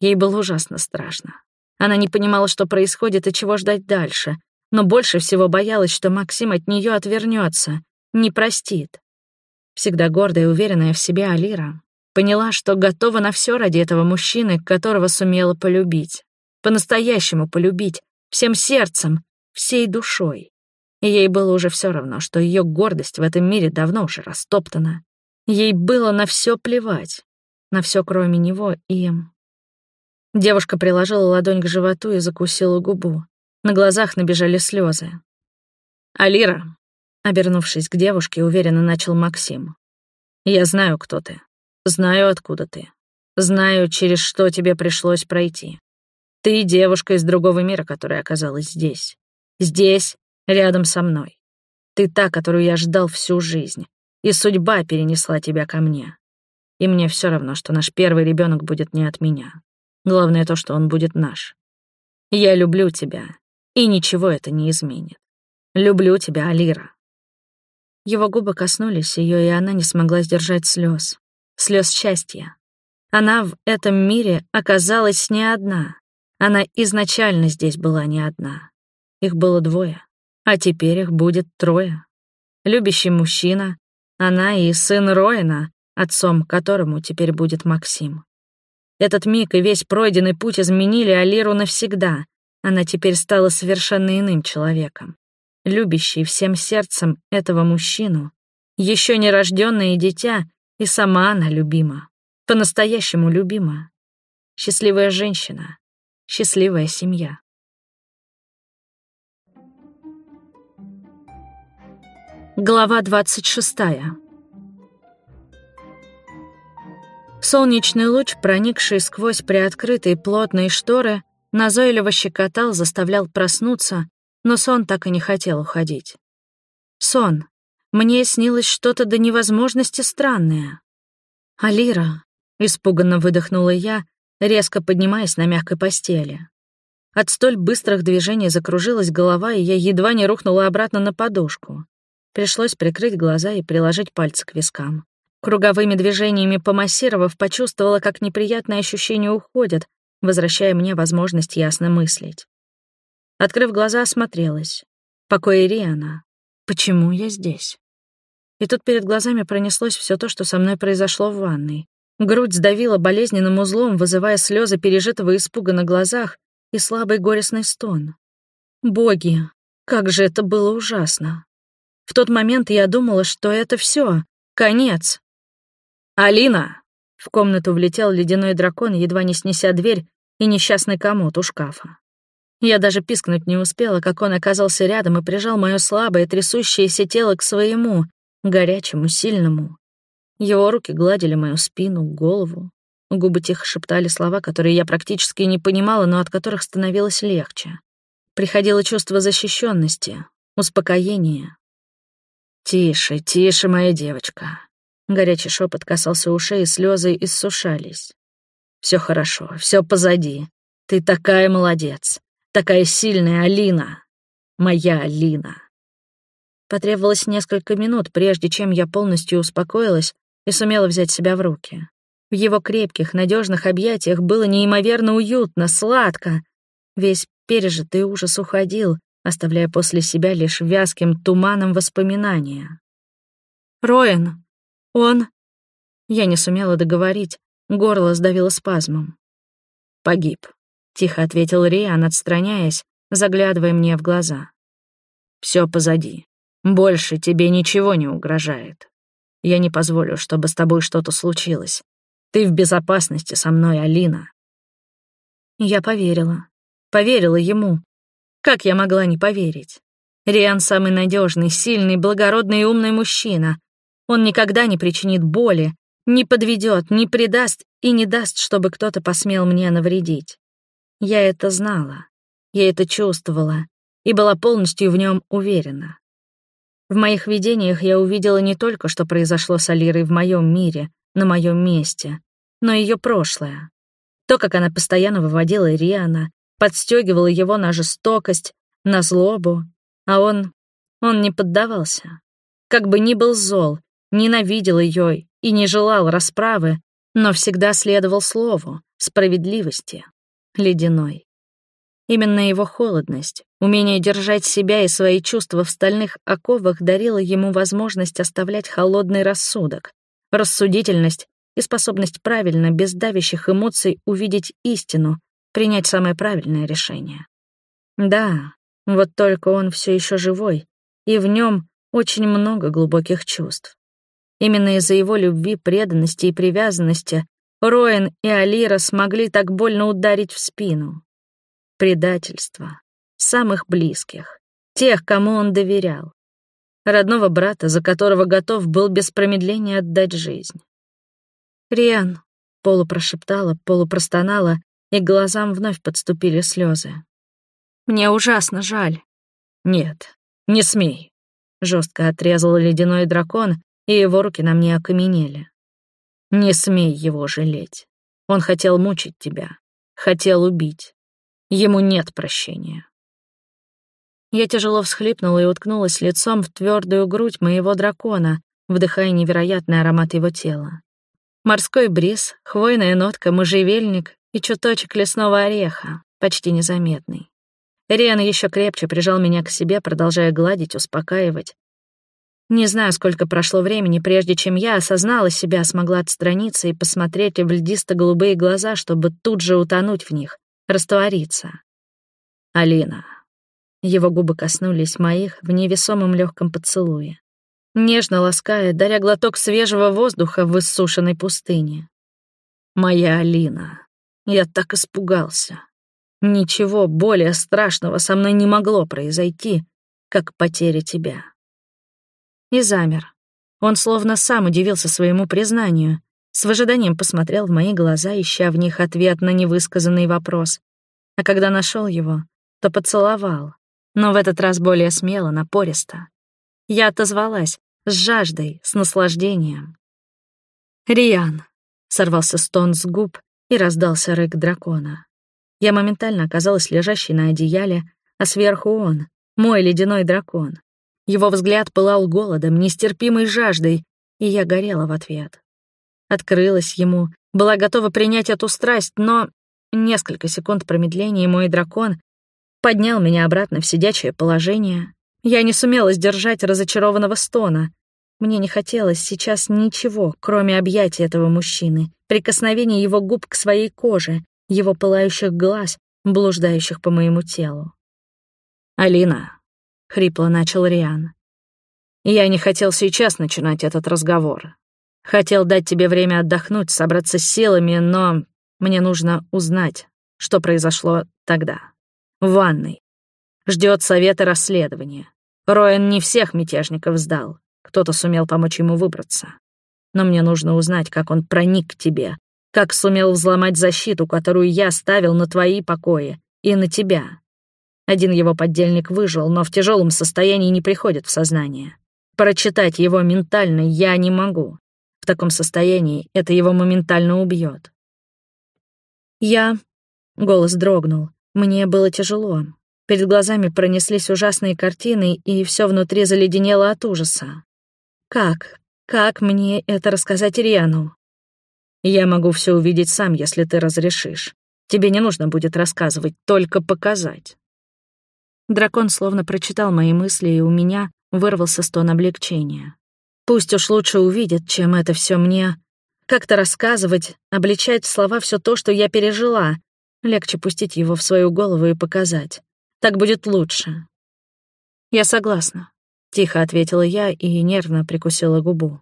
Ей было ужасно страшно. Она не понимала, что происходит и чего ждать дальше, но больше всего боялась, что Максим от нее отвернется, не простит. Всегда гордая и уверенная в себе Алира поняла, что готова на все ради этого мужчины, которого сумела полюбить. По-настоящему полюбить, всем сердцем, всей душой. И ей было уже все равно, что ее гордость в этом мире давно уже растоптана. Ей было на все плевать, на все кроме него и... Девушка приложила ладонь к животу и закусила губу. На глазах набежали слезы. «Алира», — обернувшись к девушке, уверенно начал Максим. «Я знаю, кто ты. Знаю, откуда ты. Знаю, через что тебе пришлось пройти. Ты девушка из другого мира, которая оказалась здесь. Здесь, рядом со мной. Ты та, которую я ждал всю жизнь, и судьба перенесла тебя ко мне. И мне все равно, что наш первый ребенок будет не от меня. Главное то, что он будет наш. Я люблю тебя, и ничего это не изменит. Люблю тебя, Алира. Его губы коснулись ее, и она не смогла сдержать слез. Слез счастья. Она в этом мире оказалась не одна. Она изначально здесь была не одна. Их было двое. А теперь их будет трое. Любящий мужчина, она и сын Роина, отцом которому теперь будет Максим. Этот миг и весь пройденный путь изменили Алиру навсегда. Она теперь стала совершенно иным человеком. любящей всем сердцем этого мужчину, еще нерожденное дитя, и сама она любима, по-настоящему любима. Счастливая женщина, счастливая семья. Глава 26. Солнечный луч, проникший сквозь приоткрытые плотные шторы, назойливо щекотал, заставлял проснуться, но сон так и не хотел уходить. Сон. Мне снилось что-то до невозможности странное. «Алира», — испуганно выдохнула я, резко поднимаясь на мягкой постели. От столь быстрых движений закружилась голова, и я едва не рухнула обратно на подушку. Пришлось прикрыть глаза и приложить пальцы к вискам. Круговыми движениями помассировав, почувствовала, как неприятные ощущения уходят, возвращая мне возможность ясно мыслить. Открыв глаза, осмотрелась. Покой Ириана. Почему я здесь? И тут перед глазами пронеслось все то, что со мной произошло в ванной. Грудь сдавила болезненным узлом, вызывая слезы пережитого испуга на глазах и слабый горестный стон. Боги, как же это было ужасно. В тот момент я думала, что это все, конец. «Алина!» В комнату влетел ледяной дракон, едва не снеся дверь и несчастный комод у шкафа. Я даже пискнуть не успела, как он оказался рядом и прижал мое слабое, трясущееся тело к своему, горячему, сильному. Его руки гладили мою спину, голову. Губы тихо шептали слова, которые я практически не понимала, но от которых становилось легче. Приходило чувство защищенности, успокоения. «Тише, тише, моя девочка. Горячий шепот касался ушей, и слезы иссушались. Все хорошо, все позади. Ты такая молодец, такая сильная Алина. Моя Алина. Потребовалось несколько минут, прежде чем я полностью успокоилась и сумела взять себя в руки. В его крепких, надежных объятиях было неимоверно уютно, сладко. Весь пережитый ужас уходил, оставляя после себя лишь вязким туманом воспоминания. «Роэн!» Он... Я не сумела договорить, горло сдавило спазмом. «Погиб», — тихо ответил Риан, отстраняясь, заглядывая мне в глаза. Все позади. Больше тебе ничего не угрожает. Я не позволю, чтобы с тобой что-то случилось. Ты в безопасности со мной, Алина». Я поверила. Поверила ему. Как я могла не поверить? Риан самый надежный, сильный, благородный и умный мужчина, он никогда не причинит боли, не подведет, не предаст и не даст, чтобы кто-то посмел мне навредить. Я это знала, я это чувствовала и была полностью в нем уверена. В моих видениях я увидела не только, что произошло с Алирой в моем мире, на моем месте, но ее прошлое. То, как она постоянно выводила Риана, подстегивала его на жестокость, на злобу, а он... он не поддавался. Как бы ни был зол, ненавидел ее и не желал расправы, но всегда следовал слову, справедливости, ледяной. Именно его холодность, умение держать себя и свои чувства в стальных оковах дарило ему возможность оставлять холодный рассудок, рассудительность и способность правильно, без давящих эмоций, увидеть истину, принять самое правильное решение. Да, вот только он все еще живой, и в нем очень много глубоких чувств. Именно из-за его любви, преданности и привязанности Роэн и Алира смогли так больно ударить в спину. Предательство. Самых близких. Тех, кому он доверял. Родного брата, за которого готов был без промедления отдать жизнь. «Риан», — полупрошептала, полупростонала, и глазам вновь подступили слезы. «Мне ужасно жаль». «Нет, не смей», — жестко отрезал ледяной дракон, и его руки на мне окаменели. Не смей его жалеть. Он хотел мучить тебя, хотел убить. Ему нет прощения. Я тяжело всхлипнула и уткнулась лицом в твердую грудь моего дракона, вдыхая невероятный аромат его тела. Морской бриз, хвойная нотка, можжевельник и чуточек лесного ореха, почти незаметный. Риан еще крепче прижал меня к себе, продолжая гладить, успокаивать, не знаю, сколько прошло времени, прежде чем я осознала себя, смогла отстраниться и посмотреть в льдисто-голубые глаза, чтобы тут же утонуть в них, раствориться. «Алина, Его губы коснулись моих в невесомом легком поцелуе. Нежно лаская, даря глоток свежего воздуха в иссушенной пустыне. Моя Алина. Я так испугался. Ничего более страшного со мной не могло произойти, как потеря тебя. И замер. Он словно сам удивился своему признанию, с выжиданием посмотрел в мои глаза, ища в них ответ на невысказанный вопрос. А когда нашел его, то поцеловал, но в этот раз более смело, напористо. Я отозвалась, с жаждой, с наслаждением. «Риан!» — сорвался стон с губ, и раздался рык дракона. Я моментально оказалась лежащей на одеяле, а сверху он, мой ледяной дракон. Его взгляд пылал голодом, нестерпимой жаждой, и я горела в ответ. Открылась ему, была готова принять эту страсть, но несколько секунд промедления, мой дракон поднял меня обратно в сидячее положение. Я не сумела сдержать разочарованного стона. Мне не хотелось сейчас ничего, кроме объятий этого мужчины, прикосновения его губ к своей коже, его пылающих глаз, блуждающих по моему телу. «Алина», — хрипло начал Риан, — «я не хотел сейчас начинать этот разговор. Хотел дать тебе время отдохнуть, собраться с силами, но мне нужно узнать, что произошло тогда, в ванной. Ждет совета расследования. Роэн не всех мятежников сдал, кто-то сумел помочь ему выбраться. Но мне нужно узнать, как он проник к тебе, как сумел взломать защиту, которую я ставил на твои покои и на тебя. Один его поддельник выжил, но в тяжелом состоянии не приходит в сознание. Прочитать его ментально я не могу. В таком состоянии это его моментально убьет. Я... Голос дрогнул. Мне было тяжело. Перед глазами пронеслись ужасные картины, и все внутри заледенело от ужаса. Как? Как мне это рассказать Риану? Я могу все увидеть сам, если ты разрешишь. Тебе не нужно будет рассказывать, только показать. Дракон словно прочитал мои мысли, и у меня вырвался стон облегчения. Пусть уж лучше увидит, чем это все мне. Как-то рассказывать, обличать в слова все то, что я пережила. Легче пустить его в свою голову и показать. Так будет лучше. Я согласна. Тихо ответила я и нервно прикусила губу.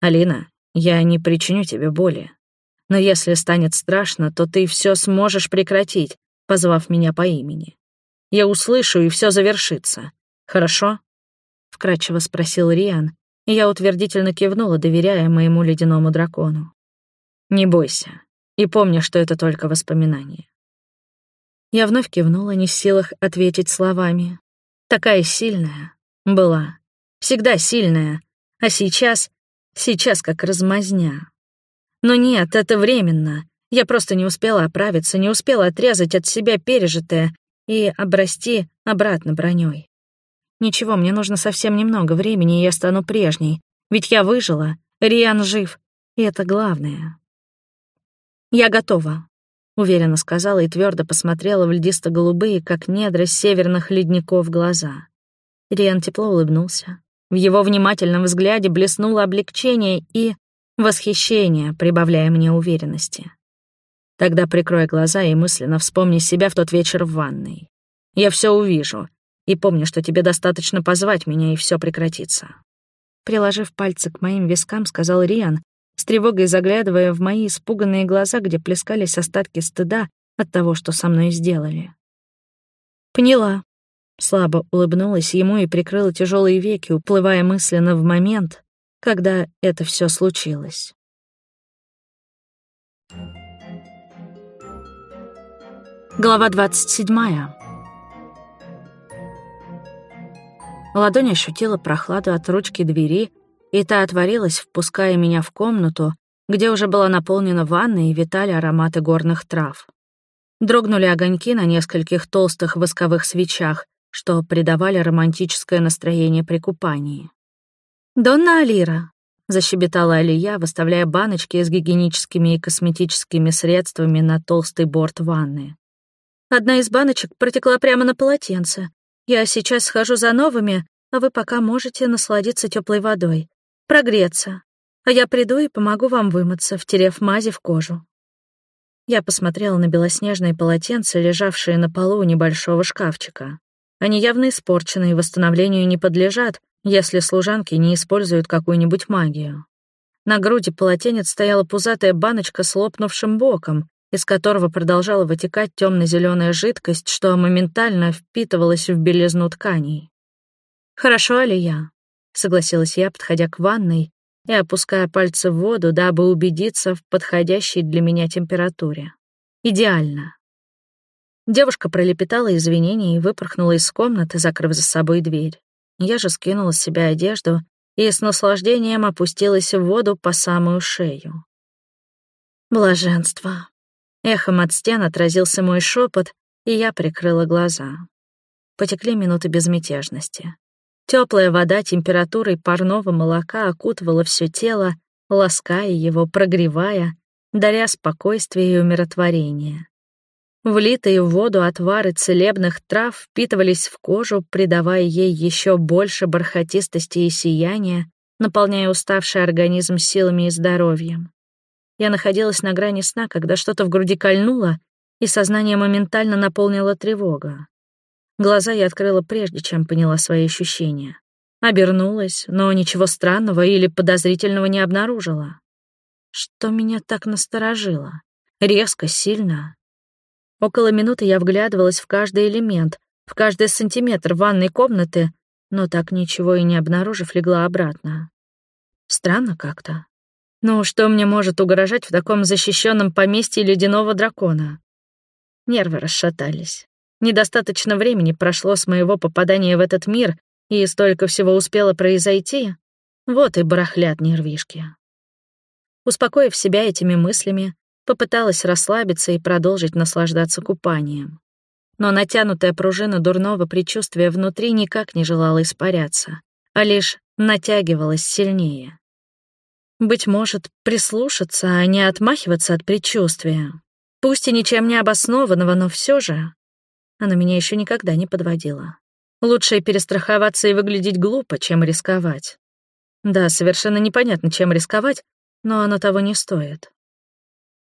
«Алина, я не причиню тебе боли. Но если станет страшно, то ты все сможешь прекратить, позвав меня по имени. Я услышу, и все завершится. Хорошо?» Вкратчиво спросил Риан, и я утвердительно кивнула, доверяя моему ледяному дракону. «Не бойся, и помни, что это только воспоминание». Я вновь кивнула, не в силах ответить словами. Такая сильная, была. Всегда сильная. А сейчас... Сейчас как размазня. Но нет, это временно. Я просто не успела оправиться, не успела отрезать от себя пережитое и обрасти обратно броней. Ничего, мне нужно совсем немного времени, и я стану прежней. Ведь я выжила, Риан жив, и это главное. «Я готова», — уверенно сказала и твердо посмотрела в льдисто-голубые, как недра северных ледников, глаза. Риан тепло улыбнулся. В его внимательном взгляде блеснуло облегчение и восхищение, прибавляя мне уверенности. Тогда прикрой глаза и мысленно вспомни себя в тот вечер в ванной. Я все увижу, и помни, что тебе достаточно позвать меня, и все прекратится. Приложив пальцы к моим вискам, сказал Риан, с тревогой заглядывая в мои испуганные глаза, где плескались остатки стыда от того, что со мной сделали. «Поняла», Слабо улыбнулась ему и прикрыла тяжелые веки, уплывая мысленно в момент, когда это все случилось. Глава 27. Ладонь ощутила прохладу от ручки двери, и та отворилась, впуская меня в комнату, где уже была наполнена ванной и витали ароматы горных трав. Дрогнули огоньки на нескольких толстых восковых свечах, что придавали романтическое настроение при купании. «Донна Алира», — защебетала Алия, выставляя баночки с гигиеническими и косметическими средствами на толстый борт ванны. «Одна из баночек протекла прямо на полотенце. Я сейчас схожу за новыми, а вы пока можете насладиться теплой водой, прогреться. А я приду и помогу вам вымыться, втерев мази в кожу». Я посмотрела на белоснежные полотенца, лежавшие на полу у небольшого шкафчика. Они явно испорчены и восстановлению не подлежат, если служанки не используют какую-нибудь магию. На груди полотенец стояла пузатая баночка с лопнувшим боком, из которого продолжала вытекать темно-зеленая жидкость, что моментально впитывалась в белизну тканей. «Хорошо, Алия», — согласилась я, подходя к ванной и опуская пальцы в воду, дабы убедиться в подходящей для меня температуре. «Идеально». Девушка пролепетала извинения и выпорхнула из комнаты, закрыв за собой дверь. Я же скинула с себя одежду и с наслаждением опустилась в воду по самую шею. Блаженство. Эхом от стен отразился мой шепот, и я прикрыла глаза. Потекли минуты безмятежности. Теплая вода температурой парного молока окутывала все тело, лаская его, прогревая, даря спокойствие и умиротворение. Влитые в воду отвары целебных трав впитывались в кожу, придавая ей еще больше бархатистости и сияния, наполняя уставший организм силами и здоровьем. Я находилась на грани сна, когда что-то в груди кольнуло, и сознание моментально наполнила тревога. Глаза я открыла прежде, чем поняла свои ощущения. Обернулась, но ничего странного или подозрительного не обнаружила. Что меня так насторожило? Резко, сильно. Около минуты я вглядывалась в каждый элемент, в каждый сантиметр ванной комнаты, но так ничего и не обнаружив, легла обратно. Странно как-то. Ну, что мне может угрожать в таком защищенном поместье ледяного дракона? Нервы расшатались. Недостаточно времени прошло с моего попадания в этот мир, и столько всего успело произойти. Вот и барахлят нервишки. Успокоив себя этими мыслями, попыталась расслабиться и продолжить наслаждаться купанием. Но натянутая пружина дурного предчувствия внутри никак не желала испаряться, а лишь натягивалась сильнее. Быть может, прислушаться, а не отмахиваться от предчувствия. Пусть и ничем не обоснованного, но все же. Она меня еще никогда не подводила. Лучше перестраховаться и выглядеть глупо, чем рисковать. Да, совершенно непонятно, чем рисковать, но оно того не стоит.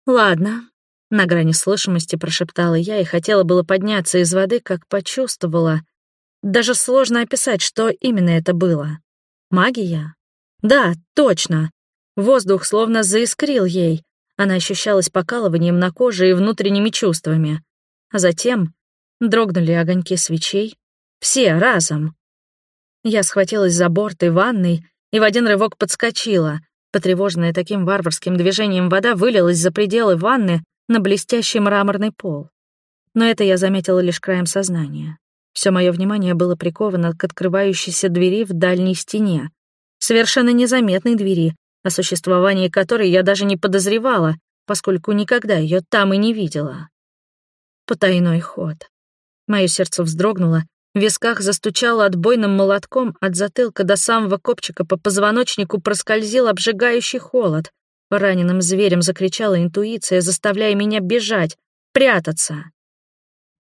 «Ладно», — на грани слышимости прошептала я и хотела было подняться из воды, как почувствовала. Даже сложно описать, что именно это было. Магия? Да, точно. Воздух словно заискрил ей. Она ощущалась покалыванием на коже и внутренними чувствами. А затем дрогнули огоньки свечей. Все разом. Я схватилась за борт и ванной и в один рывок подскочила. Потревоженная таким варварским движением вода вылилась за пределы ванны на блестящий мраморный пол. Но это я заметила лишь краем сознания. Все мое внимание было приковано к открывающейся двери в дальней стене, совершенно незаметной двери, о существовании которой я даже не подозревала, поскольку никогда ее там и не видела. Потайной ход. Мое сердце вздрогнуло, в висках застучало отбойным молотком, от затылка до самого копчика по позвоночнику проскользил обжигающий холод. Раненым зверем закричала интуиция, заставляя меня бежать, прятаться.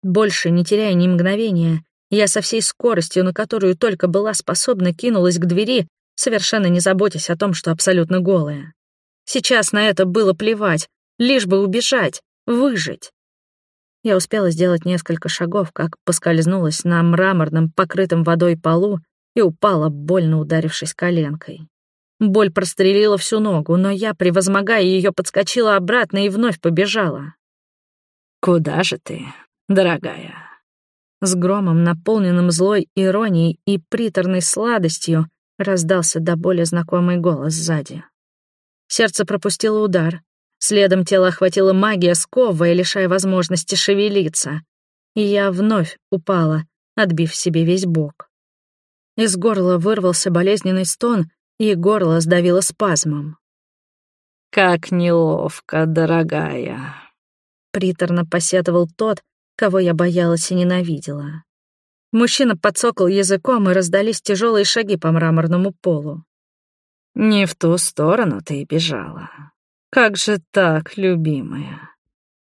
Больше, не теряя ни мгновения, я со всей скоростью, на которую только была способна, кинулась к двери, совершенно не заботясь о том, что абсолютно голая. Сейчас на это было плевать, лишь бы убежать, выжить. Я успела сделать несколько шагов, как поскользнулась на мраморном, покрытом водой полу и упала, больно ударившись коленкой. Боль прострелила всю ногу, но я, превозмогая ее, подскочила обратно и вновь побежала. «Куда же ты, дорогая?» С громом, наполненным злой иронией и приторной сладостью, раздался до боли знакомый голос сзади. Сердце пропустило удар. Следом тело охватила магия, сковывая, лишая возможности шевелиться. И я вновь упала, отбив себе весь бок. Из горла вырвался болезненный стон, и горло сдавило спазмом. «Как неловко, дорогая», — приторно посетовал тот, кого я боялась и ненавидела. Мужчина подсокал языком, и раздались тяжелые шаги по мраморному полу. «Не в ту сторону ты бежала. Как же так, любимая?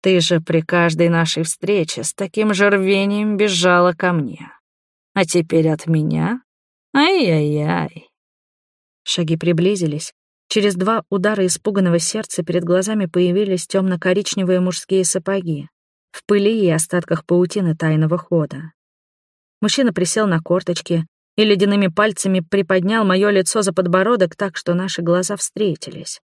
Ты же при каждой нашей встрече с таким же рвением бежала ко мне. А теперь от меня? Ай-яй-яй». Шаги приблизились. Через два удара испуганного сердца перед глазами появились темно-коричневые мужские сапоги в пыли и остатках паутины тайного хода. Мужчина присел на корточки и ледяными пальцами приподнял мое лицо за подбородок так, что наши глаза встретились.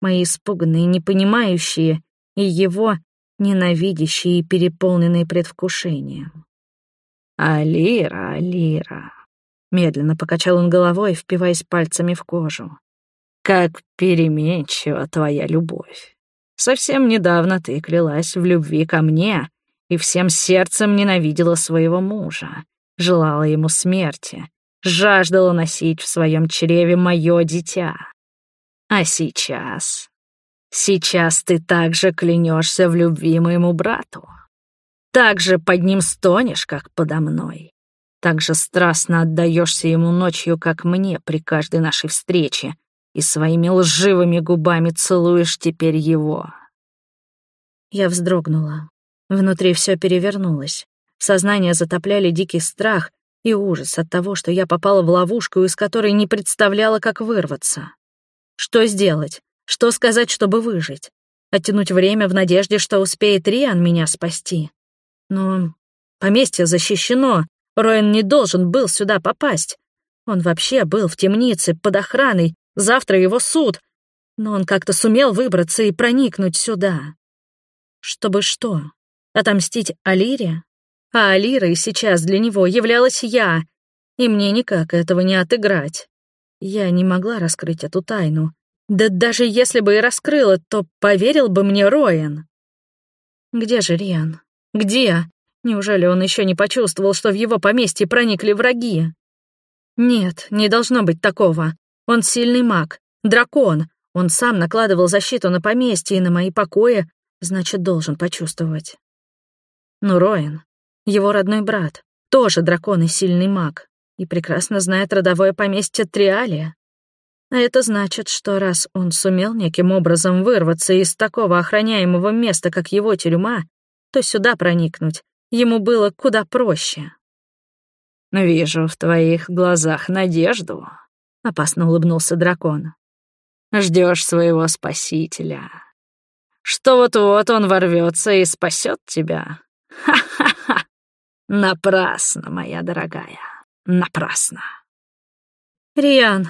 Мои испуганные, непонимающие, и его ненавидящие и переполненные предвкушением. «Алира, Алира», — медленно покачал он головой, впиваясь пальцами в кожу. «Как переменчива твоя любовь. Совсем недавно ты клялась в любви ко мне и всем сердцем ненавидела своего мужа, желала ему смерти, жаждала носить в своем чреве мое дитя. А сейчас... Сейчас ты также клянешься в любви моему брату. Так же под ним стонешь, как подо мной. Так же страстно отдаешься ему ночью, как мне при каждой нашей встрече, и своими лживыми губами целуешь теперь его. Я вздрогнула. Внутри все перевернулось. Сознание затопляли дикий страх и ужас от того, что я попала в ловушку, из которой не представляла, как вырваться. Что сделать? Что сказать, чтобы выжить? Оттянуть время в надежде, что успеет Риан меня спасти? Но поместье защищено. Роэн не должен был сюда попасть. Он вообще был в темнице, под охраной. Завтра его суд. Но он как-то сумел выбраться и проникнуть сюда. Чтобы что? Отомстить Алире? А Алирой сейчас для него являлась я, и мне никак этого не отыграть. Я не могла раскрыть эту тайну. Да даже если бы и раскрыла, то поверил бы мне Роэн. Где же Риан? Где? Неужели он еще не почувствовал, что в его поместье проникли враги? Нет, не должно быть такого. Он сильный маг, дракон. Он сам накладывал защиту на поместье и на мои покои, значит, должен почувствовать. Но Роэн, его родной брат, тоже дракон и сильный маг, и прекрасно знает родовое поместье Триалия. А это значит, что раз он сумел неким образом вырваться из такого охраняемого места, как его тюрьма, то сюда проникнуть ему было куда проще. «Вижу в твоих глазах надежду», — опасно улыбнулся дракон. Ждешь своего спасителя. Что вот-вот он ворвется и спасет тебя. Ха-ха-ха! Напрасно, моя дорогая, напрасно. Риан,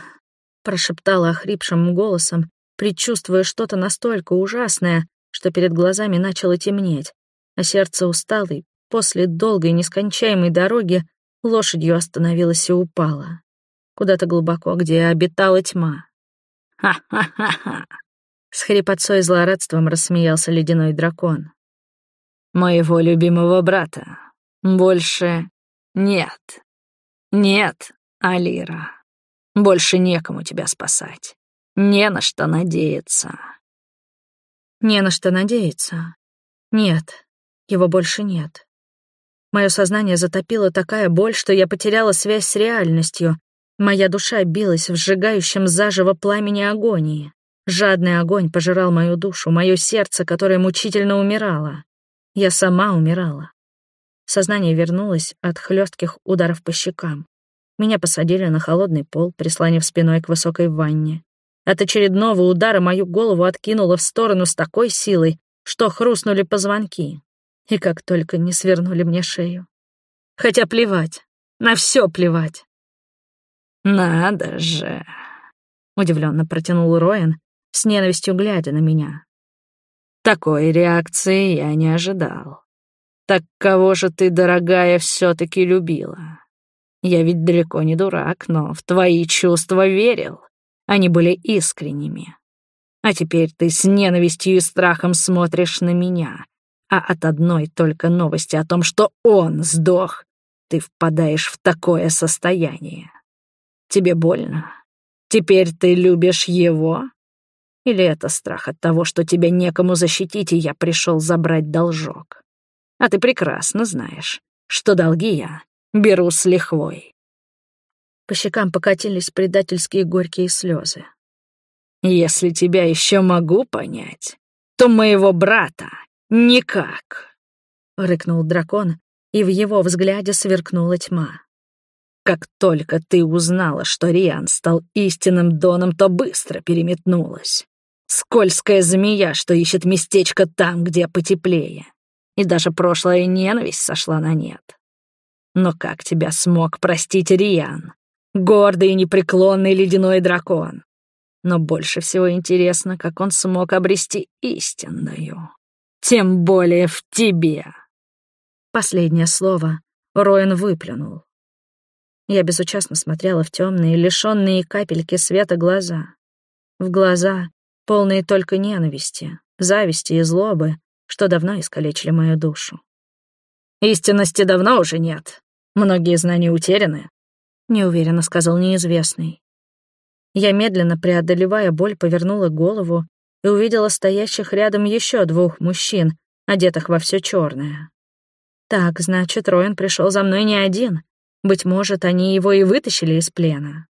прошептала охрипшим голосом, предчувствуя что-то настолько ужасное, что перед глазами начало темнеть, а сердце усталой, после долгой нескончаемой дороги, лошадью остановилось и упало. Куда-то глубоко, где обитала тьма. «Ха-ха-ха-ха!» С хрипотцой и злорадством рассмеялся ледяной дракон. «Моего любимого брата больше нет. Нет, Алира. Больше некому тебя спасать. Не на что надеяться. Не на что надеяться. Нет, его больше нет. Мое сознание затопило такая боль, что я потеряла связь с реальностью. Моя душа билась в сжигающем заживо пламени агонии. Жадный огонь пожирал мою душу, мое сердце, которое мучительно умирало. Я сама умирала. Сознание вернулось от хлестких ударов по щекам. Меня посадили на холодный пол, прислонив спиной к высокой ванне. От очередного удара мою голову откинуло в сторону с такой силой, что хрустнули позвонки. И как только не свернули мне шею. Хотя плевать, на все плевать. «Надо же!» — удивленно протянул Роэн, с ненавистью глядя на меня. Такой реакции я не ожидал. Так кого же ты, дорогая, все таки любила? Я ведь далеко не дурак, но в твои чувства верил. Они были искренними. А теперь ты с ненавистью и страхом смотришь на меня. А от одной только новости о том, что он сдох, ты впадаешь в такое состояние. Тебе больно? Теперь ты любишь его? Или это страх от того, что тебя некому защитить, и я пришел забрать должок? А ты прекрасно знаешь, что долги я беру с лихвой. По щекам покатились предательские горькие слезы. Если тебя еще могу понять, то моего брата никак, — рыкнул дракон, и в его взгляде сверкнула тьма. Как только ты узнала, что Риан стал истинным доном, то быстро переметнулась. Скользкая змея, что ищет местечко там, где потеплее. И даже прошлая ненависть сошла на нет. Но как тебя смог простить Риан? Гордый и непреклонный ледяной дракон. Но больше всего интересно, как он смог обрести истинную. Тем более в тебе. Последнее слово Роэн выплюнул. Я безучастно смотрела в темные, лишенные капельки света глаза. В глаза, полные только ненависти, зависти и злобы, что давно искалечили мою душу. «Истинности давно уже нет. Многие знания утеряны», — неуверенно сказал неизвестный. Я, медленно преодолевая боль, повернула голову и увидела стоящих рядом еще двух мужчин, одетых во все черное. Так, значит, Роин пришел за мной не один. Быть может, они его и вытащили из плена.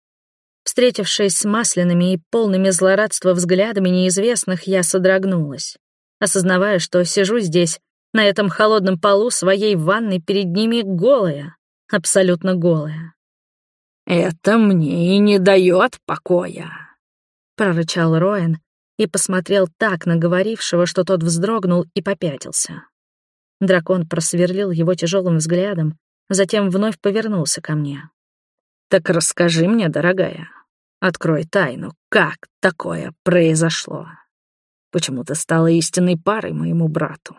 Встретившись с масляными и полными злорадства взглядами неизвестных, я содрогнулась, осознавая, что сижу здесь, на этом холодном полу своей ванной перед ними голая, абсолютно голая. «Это мне и не дает покоя», — прорычал Роэн и посмотрел так на говорившего, что тот вздрогнул и попятился. Дракон просверлил его тяжелым взглядом, затем вновь повернулся ко мне. «Так расскажи мне, дорогая, открой тайну, как такое произошло? Почему ты стала истинной парой моему брату?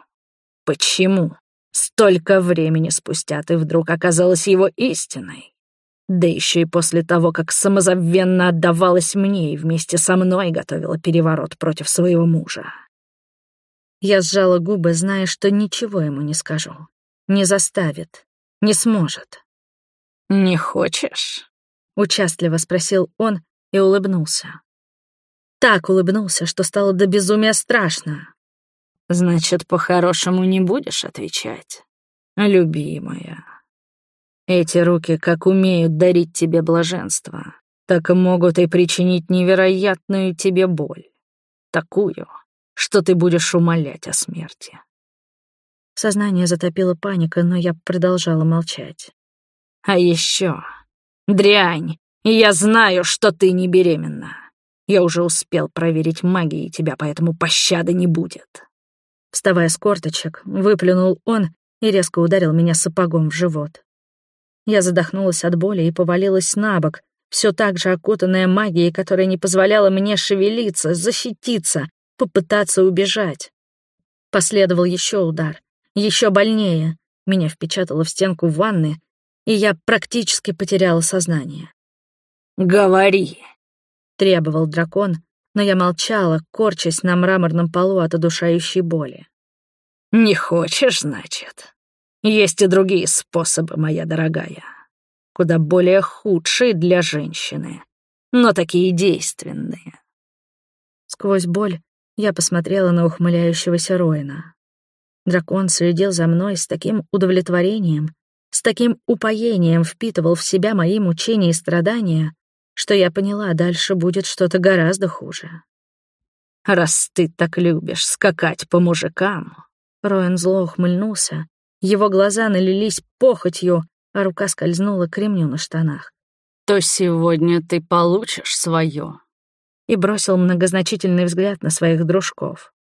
Почему столько времени спустя ты вдруг оказалась его истиной? Да еще и после того, как самозабвенно отдавалась мне и вместе со мной готовила переворот против своего мужа. Я сжала губы, зная, что ничего ему не скажу. Не заставит, не сможет. «Не хочешь?» — участливо спросил он и улыбнулся. Так улыбнулся, что стало до безумия страшно. «Значит, по-хорошему не будешь отвечать, любимая?» Эти руки как умеют дарить тебе блаженство, так и могут и причинить невероятную тебе боль. Такую, что ты будешь умолять о смерти. Сознание затопило паника, но я продолжала молчать. А еще, дрянь, я знаю, что ты не беременна. Я уже успел проверить магией тебя, поэтому пощады не будет. Вставая с корточек, выплюнул он и резко ударил меня сапогом в живот. Я задохнулась от боли и повалилась на бок, все так же окутанная магией, которая не позволяла мне шевелиться, защититься, попытаться убежать. Последовал еще удар, еще больнее. Меня впечатало в стенку ванны, и я практически потеряла сознание. «Говори!» — требовал дракон, но я молчала, корчась на мраморном полу от удушающей боли. «Не хочешь, значит? Есть и другие способы, моя дорогая, куда более худшие для женщины, но такие действенные». Сквозь боль я посмотрела на ухмыляющегося Роина. Дракон следил за мной с таким удовлетворением, с таким упоением впитывал в себя мои мучения и страдания, что я поняла, дальше будет что-то гораздо хуже. «Раз ты так любишь скакать по мужикам...» Роэн зло ухмыльнулся, его глаза налились похотью, а рука скользнула к ремню на штанах. «То сегодня ты получишь свое и бросил многозначительный взгляд на своих дружков.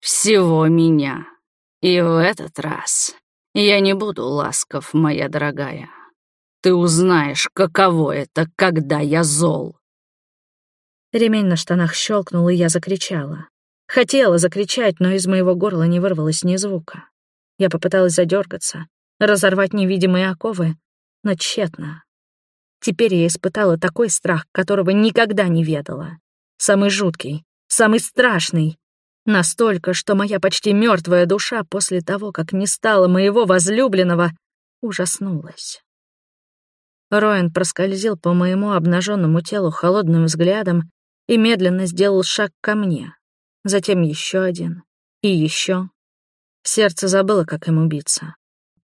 «Всего меня. И в этот раз я не буду ласков, моя дорогая. Ты узнаешь, каково это, когда я зол». Ремень на штанах щелкнул, и я закричала. Хотела закричать, но из моего горла не вырвалось ни звука. Я попыталась задергаться, разорвать невидимые оковы, но тщетно. Теперь я испытала такой страх, которого никогда не ведала. Самый жуткий, самый страшный. Настолько, что моя почти мертвая душа после того, как не стало моего возлюбленного, ужаснулась. Роэн проскользил по моему обнаженному телу холодным взглядом и медленно сделал шаг ко мне. Затем еще один. И еще. Сердце забыло, как им убиться.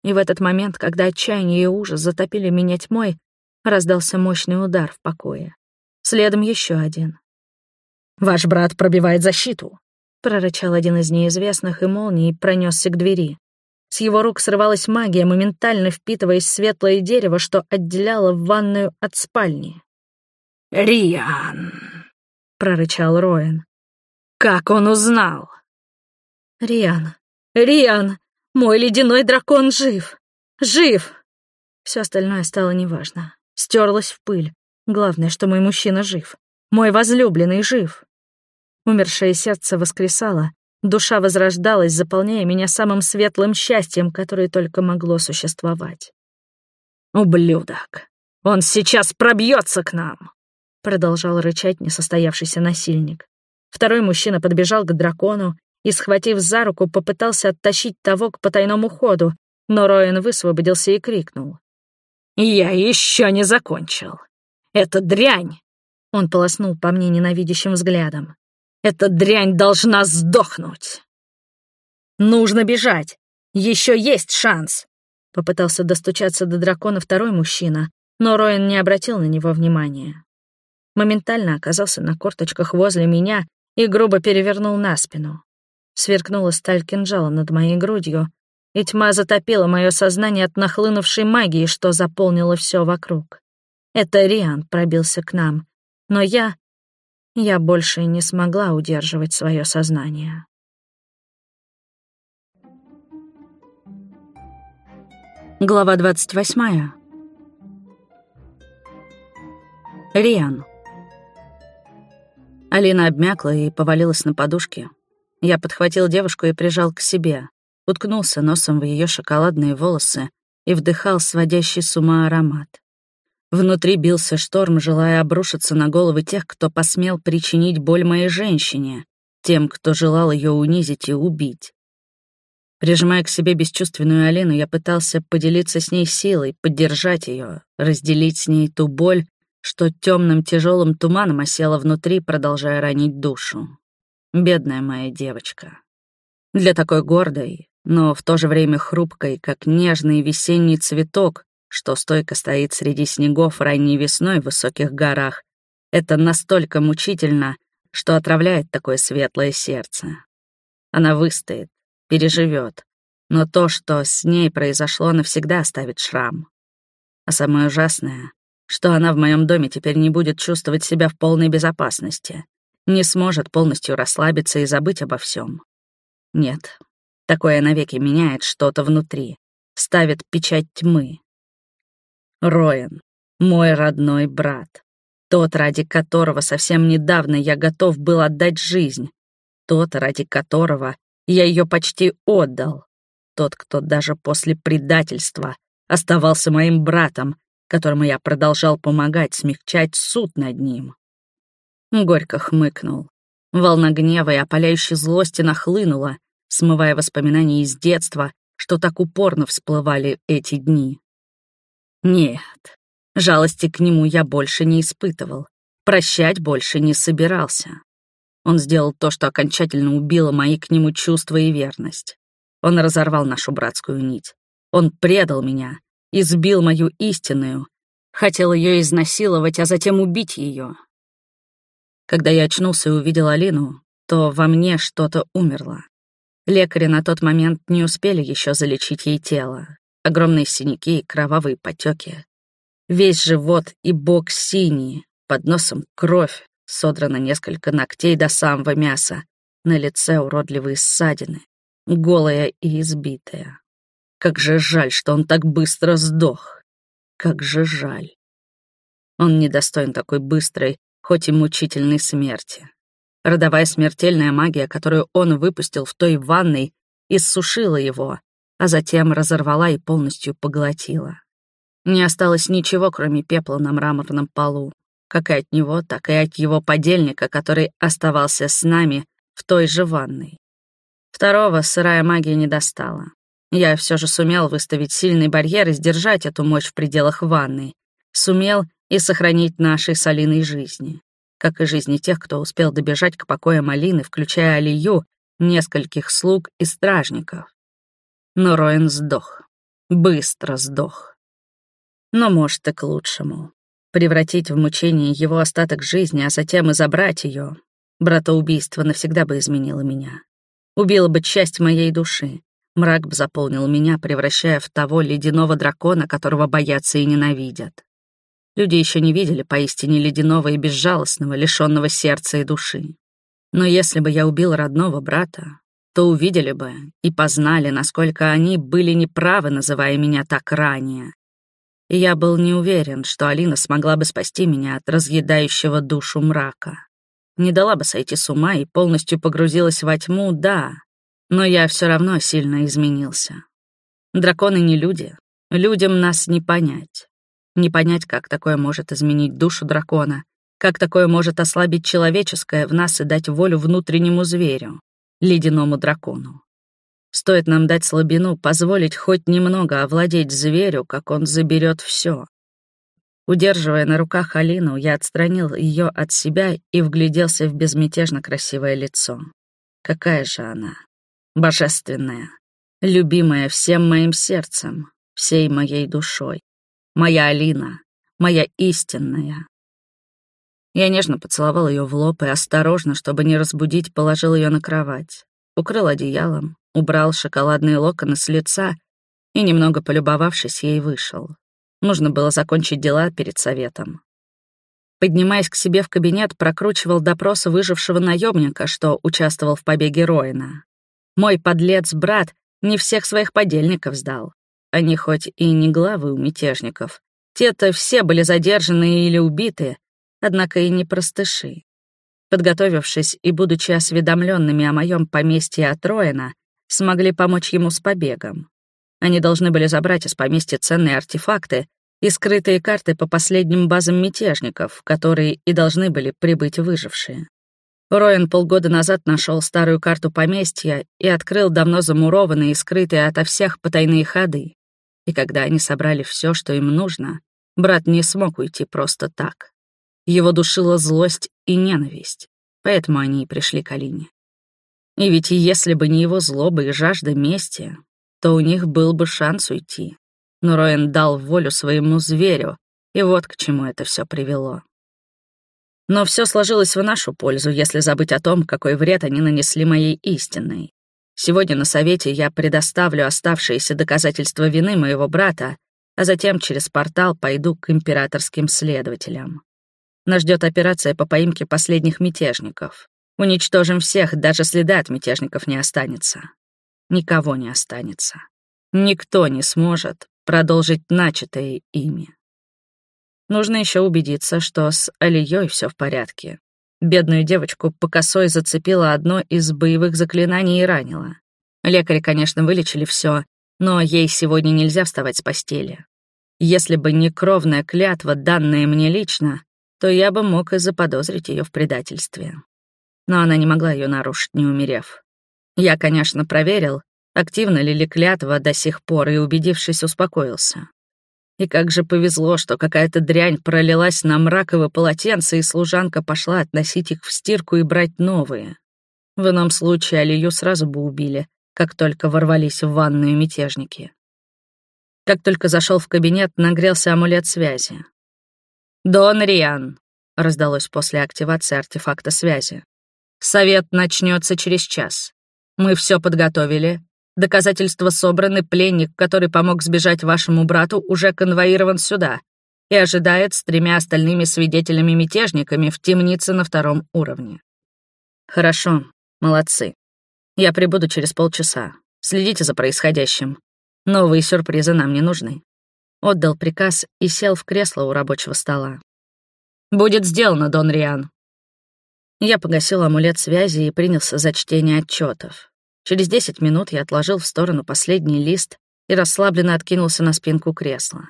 И в этот момент, когда отчаяние и ужас затопили меня тьмой, раздался мощный удар в покое. Следом еще один. «Ваш брат пробивает защиту», — прорычал один из неизвестных, и молнией пронесся к двери. С его рук срывалась магия, моментально впитываясь в светлое дерево, что отделяло ванную от спальни. «Риан», — прорычал Роэн. «Как он узнал?» «Риан, Риан, мой ледяной дракон жив! Жив!» Все остальное стало неважно. Стерлось в пыль. Главное, что мой мужчина жив. Мой возлюбленный жив. Умершее сердце воскресало, душа возрождалась, заполняя меня самым светлым счастьем, которое только могло существовать. «Ублюдок! Он сейчас пробьется к нам!» Продолжал рычать несостоявшийся насильник. Второй мужчина подбежал к дракону и, схватив за руку, попытался оттащить того к потайному ходу, но Роэн высвободился и крикнул. «Я еще не закончил! Это дрянь!» Он полоснул по мне ненавидящим взглядом. «Эта дрянь должна сдохнуть!» «Нужно бежать! Еще есть шанс!» Попытался достучаться до дракона второй мужчина, но Роэн не обратил на него внимания. Моментально оказался на корточках возле меня и грубо перевернул на спину. Сверкнула сталь кинжала над моей грудью, и тьма затопила мое сознание от нахлынувшей магии, что заполнило все вокруг. Это Риан пробился к нам, но я... Я больше не смогла удерживать свое сознание. Глава 28. Риан. Алина обмякла и повалилась на подушке. Я подхватил девушку и прижал к себе, уткнулся носом в ее шоколадные волосы и вдыхал сводящий с ума аромат. Внутри бился шторм, желая обрушиться на головы тех, кто посмел причинить боль моей женщине, тем, кто желал ее унизить и убить. Прижимая к себе бесчувственную Алину, я пытался поделиться с ней силой, поддержать ее, разделить с ней ту боль, что темным тяжелым туманом осела внутри, продолжая ранить душу. Бедная моя девочка. Для такой гордой, но в то же время хрупкой, как нежный весенний цветок, что стойко стоит среди снегов ранней весной в высоких горах. Это настолько мучительно, что отравляет такое светлое сердце. Она выстоит, переживет, но то, что с ней произошло, навсегда оставит шрам. А самое ужасное, что она в моем доме теперь не будет чувствовать себя в полной безопасности, не сможет полностью расслабиться и забыть обо всем. Нет, такое навеки меняет что-то внутри, ставит печать тьмы, Роэн, мой родной брат. Тот, ради которого совсем недавно я готов был отдать жизнь. Тот, ради которого я ее почти отдал. Тот, кто даже после предательства оставался моим братом, которому я продолжал помогать смягчать суд над ним. Горько хмыкнул. Волна гнева и опаляющей злости нахлынула, смывая воспоминания из детства, что так упорно всплывали эти дни. Нет, жалости к нему я больше не испытывал, прощать больше не собирался. Он сделал то, что окончательно убило мои к нему чувства и верность. Он разорвал нашу братскую нить. Он предал меня, избил мою истинную, хотел ее изнасиловать, а затем убить ее. Когда я очнулся и увидел Алину, то во мне что-то умерло. Лекари на тот момент не успели еще залечить ей тело. Огромные синяки и кровавые потеки. Весь живот и бок синие, под носом кровь, содрано несколько ногтей до самого мяса, на лице уродливые ссадины, голая и избитая. Как же жаль, что он так быстро сдох. Как же жаль. Он недостоин такой быстрой, хоть и мучительной смерти. Родовая смертельная магия, которую он выпустил в той ванной, иссушила его, а затем разорвала и полностью поглотила. Не осталось ничего, кроме пепла на мраморном полу, как и от него, так и от его подельника, который оставался с нами в той же ванной. Второго сырая магия не достала. Я все же сумел выставить сильный барьер и сдержать эту мощь в пределах ванной. Сумел и сохранить нашей солиной жизни. Как и жизни тех, кто успел добежать к покоям Алины, включая Алию, нескольких слуг и стражников. Но Роэн сдох. Быстро сдох. Но, может, и к лучшему. Превратить в мучение его остаток жизни, а затем и забрать ее. Братоубийство навсегда бы изменило меня. Убило бы часть моей души. Мрак бы заполнил меня, превращая в того ледяного дракона, которого боятся и ненавидят. Люди еще не видели поистине ледяного и безжалостного, лишенного сердца и души. Но если бы я убил родного брата, то увидели бы и познали, насколько они были неправы, называя меня так ранее. и я был не уверен, что Алина смогла бы спасти меня от разъедающего душу мрака. Не дала бы сойти с ума и полностью погрузилась во тьму, да, но я все равно сильно изменился. Драконы не люди, людям нас не понять. Не понять, как такое может изменить душу дракона, как такое может ослабить человеческое в нас и дать волю внутреннему зверю, ледяному дракону. Стоит нам дать слабину, позволить хоть немного овладеть зверю, как он заберет все. Удерживая на руках Алину, я отстранил ее от себя и вгляделся в безмятежно красивое лицо. Какая же она? Божественная, любимая всем моим сердцем, всей моей душой. Моя Алина, моя истинная, я нежно поцеловал ее в лоб и осторожно, чтобы не разбудить, положил ее на кровать. Укрыл одеялом, убрал шоколадные локоны с лица и, немного полюбовавшись, ей вышел. Нужно было закончить дела перед советом. Поднимаясь к себе в кабинет, прокручивал допрос выжившего наемника, что участвовал в побеге Роина. Мой подлец-брат не всех своих подельников сдал. Они хоть и не главы у мятежников. Те-то все были задержаны или убиты, однако и не простыши. Подготовившись и будучи осведомленными о моем поместье от Роина, смогли помочь ему с побегом. Они должны были забрать из поместья ценные артефакты и скрытые карты по последним базам мятежников, которые и должны были прибыть выжившие. Роин полгода назад нашел старую карту поместья и открыл давно замурованные и скрытые ото всех потайные ходы. И когда они собрали все, что им нужно, брат не смог уйти просто так. Его душила злость и ненависть, поэтому они и пришли к Алине. И ведь если бы не его злоба и жажда мести, то у них был бы шанс уйти. Но Роэн дал волю своему зверю, и вот к чему это все привело. Но все сложилось в нашу пользу, если забыть о том, какой вред они нанесли моей истинной. Сегодня на совете я предоставлю оставшиеся доказательства вины моего брата, а затем через портал пойду к императорским следователям. Нас ждет операция по поимке последних мятежников. Уничтожим всех, даже следа от мятежников не останется. Никого не останется. Никто не сможет продолжить начатое ими. Нужно еще убедиться, что с Алией все в порядке. Бедную девочку по косой зацепило одно из боевых заклинаний и ранило. Лекари, конечно, вылечили все, но ей сегодня нельзя вставать с постели. Если бы не кровная клятва, данная мне лично, то я бы мог и заподозрить ее в предательстве. Но она не могла ее нарушить, не умерев. Я, конечно, проверил, активно ли ли клятва до сих пор, и, убедившись, успокоился. И как же повезло, что какая-то дрянь пролилась на мраковое полотенце, и служанка пошла относить их в стирку и брать новые. В ином случае Алию сразу бы убили, как только ворвались в ванную мятежники. Как только зашел в кабинет, нагрелся амулет связи. «Дон Риан», — раздалось после активации артефакта связи. «Совет начнется через час. Мы все подготовили. Доказательства собраны, пленник, который помог сбежать вашему брату, уже конвоирован сюда и ожидает с тремя остальными свидетелями-мятежниками в темнице на втором уровне». «Хорошо, молодцы. Я прибуду через полчаса. Следите за происходящим. Новые сюрпризы нам не нужны отдал приказ и сел в кресло у рабочего стола. «Будет сделано, Дон Риан». Я погасил амулет связи и принялся за чтение отчетов. Через десять минут я отложил в сторону последний лист и расслабленно откинулся на спинку кресла.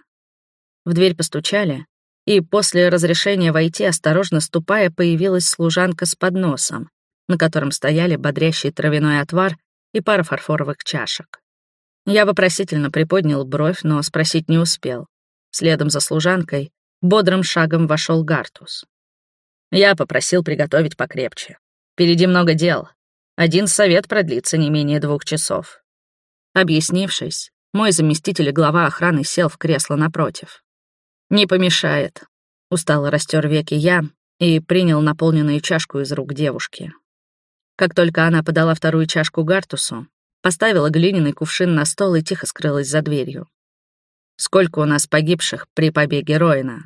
В дверь постучали, и после разрешения войти, осторожно ступая, появилась служанка с подносом, на котором стояли бодрящий травяной отвар и пара фарфоровых чашек. Я вопросительно приподнял бровь, но спросить не успел. Следом за служанкой бодрым шагом вошел Гартус. Я попросил приготовить покрепче. Впереди много дел. Один совет продлится не менее двух часов. Объяснившись, мой заместитель и глава охраны сел в кресло напротив. «Не помешает», — устало растер веки я и принял наполненную чашку из рук девушки. Как только она подала вторую чашку Гартусу, поставила глиняный кувшин на стол и тихо скрылась за дверью. «Сколько у нас погибших при побеге Роина?»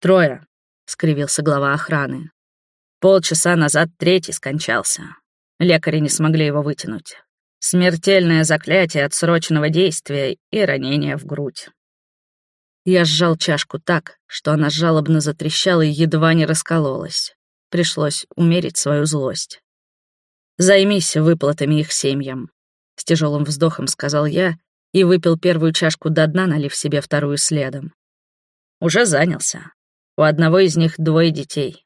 «Трое», — скривился глава охраны. «Полчаса назад третий скончался. Лекари не смогли его вытянуть. Смертельное заклятие отсроченного действия и ранение в грудь. Я сжал чашку так, что она жалобно затрещала и едва не раскололась. Пришлось умерить свою злость. «Займись выплатами их семьям», — с тяжелым вздохом сказал я и выпил первую чашку до дна, налив себе вторую следом. Уже занялся. У одного из них двое детей.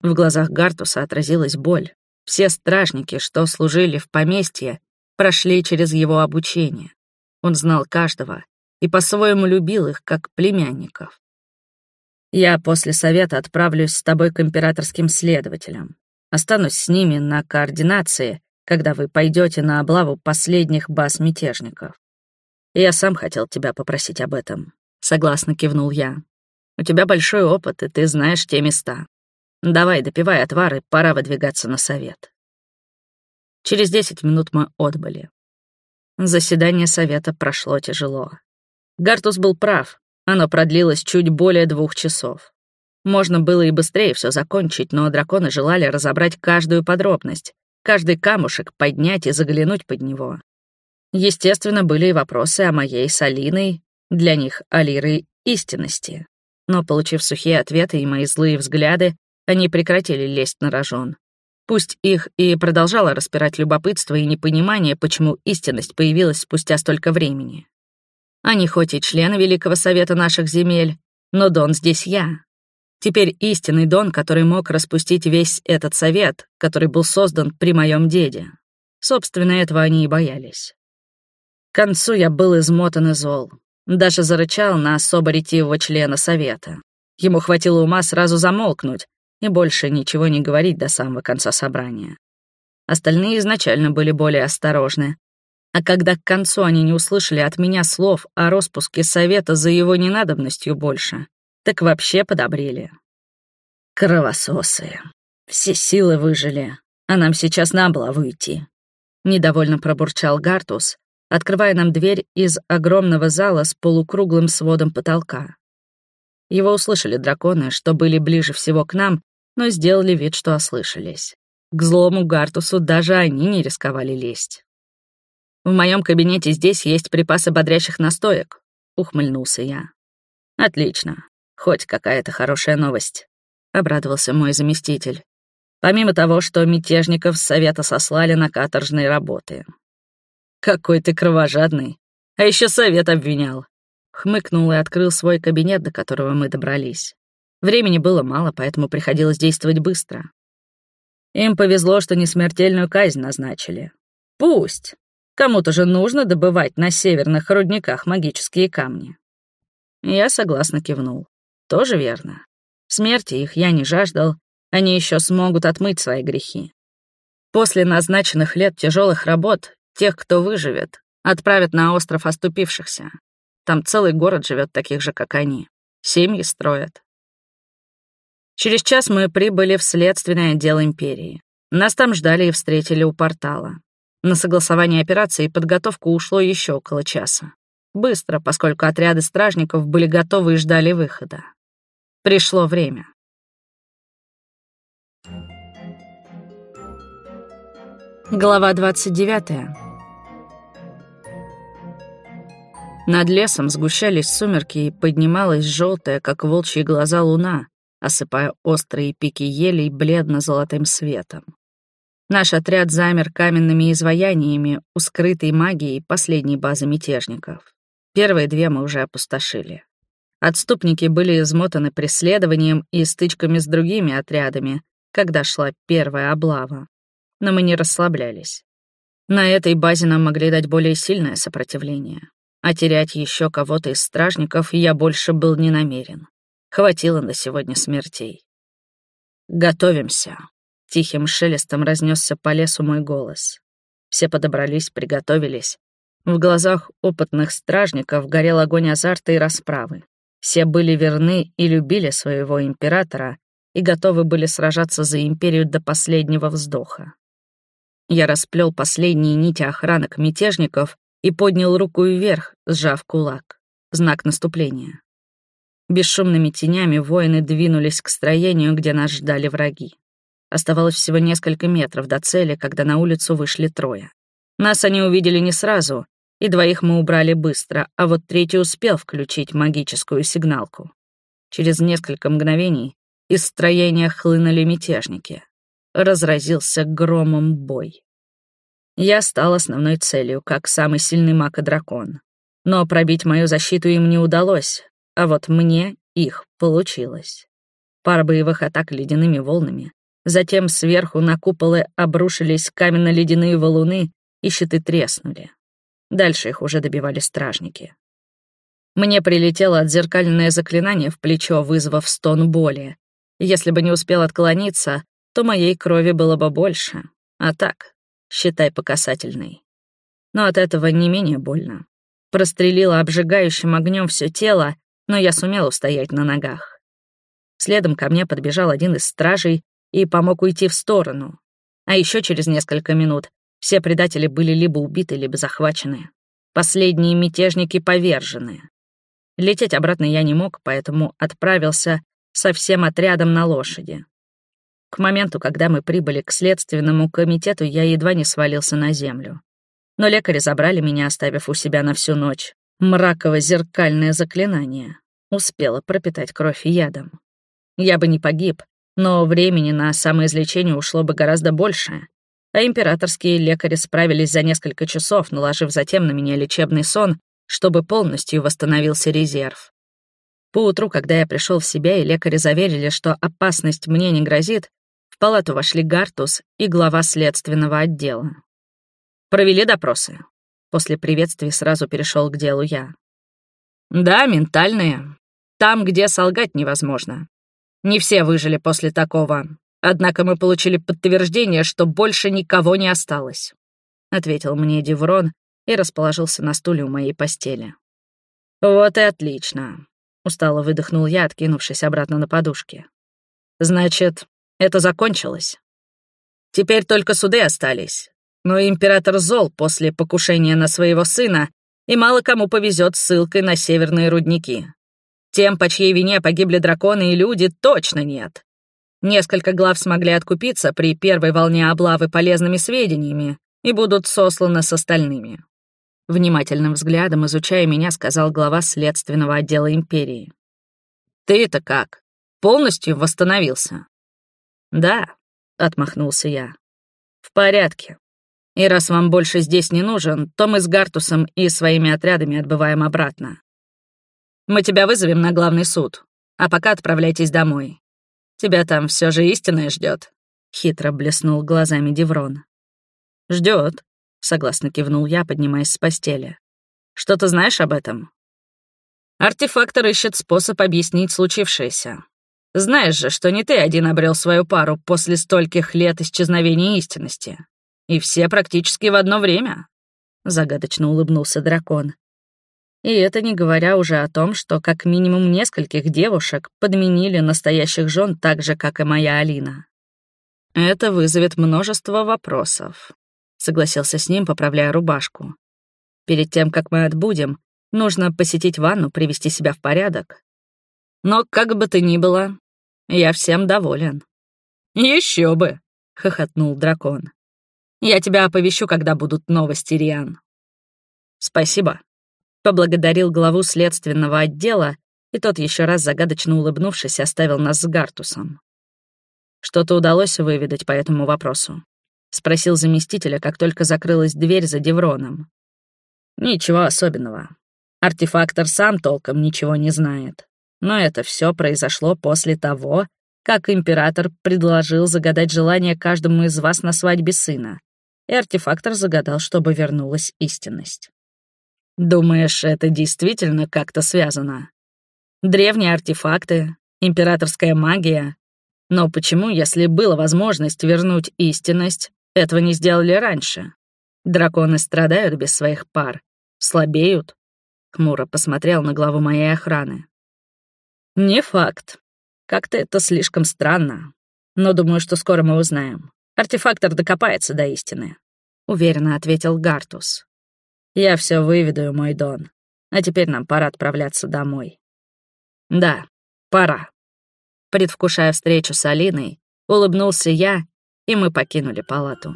В глазах Гартуса отразилась боль. Все стражники, что служили в поместье, прошли через его обучение. Он знал каждого и по-своему любил их, как племянников. Я после совета отправлюсь с тобой к императорским следователям. Останусь с ними на координации, когда вы пойдете на облаву последних баз мятежников. Я сам хотел тебя попросить об этом. Согласно кивнул я. У тебя большой опыт, и ты знаешь те места. Давай, допивай отвары, пора выдвигаться на совет. Через десять минут мы отбыли. Заседание совета прошло тяжело. Гартус был прав, оно продлилось чуть более двух часов. Можно было и быстрее все закончить, но драконы желали разобрать каждую подробность, каждый камушек поднять и заглянуть под него. Естественно, были и вопросы о моей с Алиной, для них Алиры истинности. Но, получив сухие ответы и мои злые взгляды, они прекратили лезть на рожон. Пусть их и продолжало распирать любопытство и непонимание, почему истинность появилась спустя столько времени. Они хоть и члены Великого Совета наших земель, но Дон здесь я. Теперь истинный Дон, который мог распустить весь этот совет, который был создан при моем деде. Собственно, этого они и боялись. К концу я был измотан и зол. Даже зарычал на особо ретивого члена совета. Ему хватило ума сразу замолкнуть, и больше ничего не говорить до самого конца собрания. Остальные изначально были более осторожны. А когда к концу они не услышали от меня слов о распуске совета за его ненадобностью больше, так вообще подобрели. Кровососы. Все силы выжили, а нам сейчас набыло выйти. Недовольно пробурчал Гартус, открывая нам дверь из огромного зала с полукруглым сводом потолка. Его услышали драконы, что были ближе всего к нам, но сделали вид, что ослышались. К злому Гартусу даже они не рисковали лезть. «В моем кабинете здесь есть припасы бодрящих настоек», — ухмыльнулся я. «Отлично. Хоть какая-то хорошая новость», — обрадовался мой заместитель. «Помимо того, что мятежников с совета сослали на каторжные работы». «Какой ты кровожадный. А еще совет обвинял». Хмыкнул и открыл свой кабинет, до которого мы добрались. Времени было мало, поэтому приходилось действовать быстро. Им повезло, что не смертельную казнь назначили. Пусть. Кому-то же нужно добывать на северных рудниках магические камни. Я согласно кивнул. Тоже верно. Смерти их я не жаждал, они еще смогут отмыть свои грехи. После назначенных лет тяжелых работ тех, кто выживет, отправят на остров оступившихся. Там целый город живет таких же, как они. Семьи строят. Через час мы прибыли в следственный отдел империи. Нас там ждали и встретили у портала. На согласование операции и подготовку ушло еще около часа. Быстро, поскольку отряды стражников были готовы и ждали выхода. Пришло время. Глава 29. Над лесом сгущались сумерки и поднималась желтая, как волчьи глаза, луна, осыпая острые пики елей бледно-золотым светом. Наш отряд замер каменными изваяниями у скрытой магии последней базы мятежников. Первые две мы уже опустошили. Отступники были измотаны преследованием и стычками с другими отрядами, когда шла первая облава. Но мы не расслаблялись. На этой базе нам могли дать более сильное сопротивление. А терять еще кого-то из стражников я больше был не намерен. Хватило на сегодня смертей. «Готовимся!» — тихим шелестом разнесся по лесу мой голос. Все подобрались, приготовились. В глазах опытных стражников горел огонь азарта и расправы. Все были верны и любили своего императора и готовы были сражаться за империю до последнего вздоха. Я расплел последние нити охранок мятежников и поднял руку вверх, сжав кулак. Знак наступления. Бесшумными тенями воины двинулись к строению, где нас ждали враги. Оставалось всего несколько метров до цели, когда на улицу вышли трое. Нас они увидели не сразу, и двоих мы убрали быстро, а вот третий успел включить магическую сигналку. Через несколько мгновений из строения хлынули мятежники. Разразился громом бой. Я стал основной целью, как самый сильный маг и дракон. Но пробить мою защиту им не удалось, а вот мне их получилось. Пара боевых атак ледяными волнами. Затем сверху на куполы обрушились каменно-ледяные валуны, и щиты треснули. Дальше их уже добивали стражники. Мне прилетело отзеркальное заклинание в плечо, вызвав стон боли. Если бы не успел отклониться, то моей крови было бы больше. А так, считай по касательной. Но от этого не менее больно. Прострелило обжигающим огнем все тело, но я сумел устоять на ногах. Следом ко мне подбежал один из стражей и помог уйти в сторону. А еще через несколько минут все предатели были либо убиты, либо захвачены. Последние мятежники повержены. Лететь обратно я не мог, поэтому отправился со всем отрядом на лошади. К моменту, когда мы прибыли к следственному комитету, я едва не свалился на землю. Но лекари забрали меня, оставив у себя на всю ночь. Мраково-зеркальное заклинание. Успела пропитать кровь ядом. Я бы не погиб, но времени на самоизлечение ушло бы гораздо больше, а императорские лекари справились за несколько часов, наложив затем на меня лечебный сон, чтобы полностью восстановился резерв. Поутру, когда я пришел в себя, и лекари заверили, что опасность мне не грозит, в палату вошли Гартус и глава следственного отдела. Провели допросы. После приветствий сразу перешел к делу я. Да, ментальные. Там, где солгать невозможно. Не все выжили после такого, Однако мы получили подтверждение, что больше никого не осталось», — ответил мне Деврон и расположился на стуле у моей постели. «Вот и отлично», — устало выдохнул я, откинувшись обратно на подушке. «Значит, это закончилось. Теперь только суды остались. Но император зол после покушения на своего сына, и мало кому повезет ссылкой на северные рудники. Тем, по чьей вине погибли драконы и люди, точно нет. Несколько глав смогли откупиться при первой волне облавы полезными сведениями и будут сосланы с остальными. Внимательным взглядом, изучая меня, сказал глава следственного отдела империи. «Ты-то как? Полностью восстановился?» «Да», — отмахнулся я. «В порядке. И раз вам больше здесь не нужен, то мы с Гартусом и своими отрядами отбываем обратно. Мы тебя вызовем на главный суд, а пока отправляйтесь домой. Тебя там все же истинное ждет. хитро блеснул глазами Деврон. Ждет, согласно кивнул я, поднимаясь с постели. Что ты знаешь об этом? Артефактор ищет способ объяснить случившееся. Знаешь же, что не ты один обрел свою пару после стольких лет исчезновения истинности. И все практически в одно время. Загадочно улыбнулся дракон. И это не говоря уже о том, что как минимум нескольких девушек подменили настоящих жен так же, как и моя Алина. Это вызовет множество вопросов, согласился с ним, поправляя рубашку. Перед тем, как мы отбудем, нужно посетить ванну, привести себя в порядок. Но как бы то ни было, я всем доволен. Еще бы, хохотнул дракон. Я тебя оповещу, когда будут новости, Риан. Спасибо, поблагодарил главу следственного отдела, и тот еще раз загадочно улыбнувшись оставил нас с Гартусом. Что-то удалось выведать по этому вопросу. Спросил заместителя, как только закрылась дверь за Девроном. Ничего особенного. Артефактор сам толком ничего не знает. Но это все произошло после того, как император предложил загадать желание каждому из вас на свадьбе сына, и артефактор загадал, чтобы вернулась истинность. Думаешь, это действительно как-то связано? Древние артефакты, императорская магия. Но почему, если была возможность вернуть истинность, этого не сделали раньше? Драконы страдают без своих пар, слабеют. Хмуро посмотрел на главу моей охраны. Не факт. Как-то это слишком странно. Но думаю, что скоро мы узнаем. Артефактор докопается до истины. Уверенно ответил Гартус. Я все выведу, мой Дон. А теперь нам пора отправляться домой. Да, пора. Предвкушая встречу с Алиной, улыбнулся я, и мы покинули палату.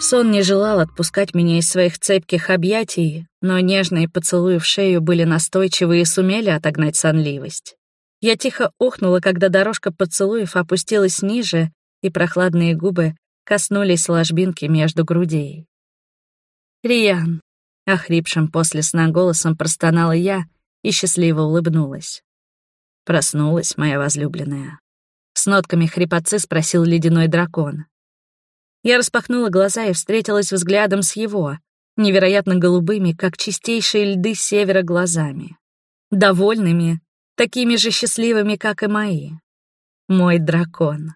Сон не желал отпускать меня из своих цепких объятий, но нежные поцелуи в шею были настойчивы и сумели отогнать сонливость. Я тихо охнула, когда дорожка поцелуев опустилась ниже, и прохладные губы коснулись ложбинки между грудей. «Риан», — охрипшим после сна голосом простонала я и счастливо улыбнулась. Проснулась моя возлюбленная. С нотками хрипотцы спросил ледяной дракон. Я распахнула глаза и встретилась взглядом с его, невероятно голубыми, как чистейшие льды севера глазами. Довольными, такими же счастливыми, как и мои. Мой дракон.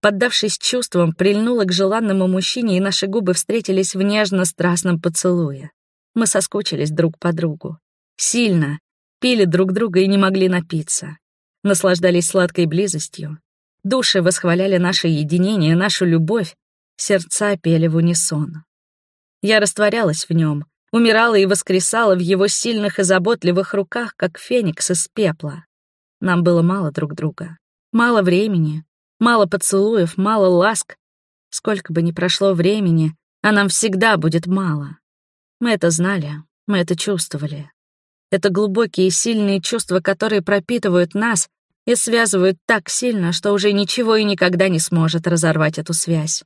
Поддавшись чувствам, прильнула к желанному мужчине, и наши губы встретились в нежно-страстном поцелуе. Мы соскучились друг по другу. Сильно. Пили друг друга и не могли напиться. Наслаждались сладкой близостью. Души восхваляли наше единение, нашу любовь, Сердца пели в унисон. Я растворялась в нем, умирала и воскресала в его сильных и заботливых руках, как феникс из пепла. Нам было мало друг друга. Мало времени, мало поцелуев, мало ласк. Сколько бы ни прошло времени, а нам всегда будет мало. Мы это знали, мы это чувствовали. Это глубокие и сильные чувства, которые пропитывают нас и связывают так сильно, что уже ничего и никогда не сможет разорвать эту связь.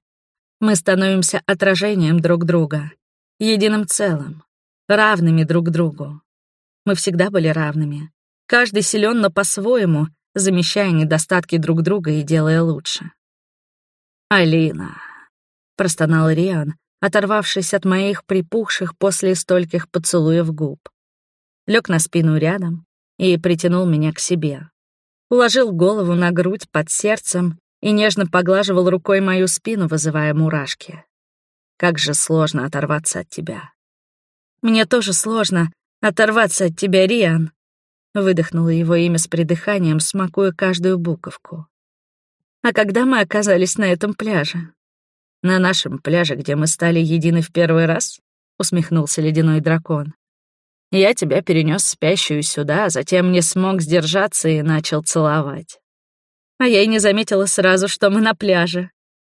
Мы становимся отражением друг друга, единым целым, равными друг другу. Мы всегда были равными. Каждый силен, но по-своему, замещая недостатки друг друга и делая лучше. «Алина», — простонал Риан, оторвавшись от моих припухших после стольких поцелуев губ. Лег на спину рядом и притянул меня к себе. Уложил голову на грудь под сердцем и нежно поглаживал рукой мою спину, вызывая мурашки. Как же сложно оторваться от тебя. Мне тоже сложно оторваться от тебя, Риан. Выдохнула его имя с придыханием, смакуя каждую буковку. А когда мы оказались на этом пляже? На нашем пляже, где мы стали едины в первый раз? Усмехнулся ледяной дракон. Я тебя перенес спящую сюда, а затем не смог сдержаться и начал целовать. А я и не заметила сразу, что мы на пляже.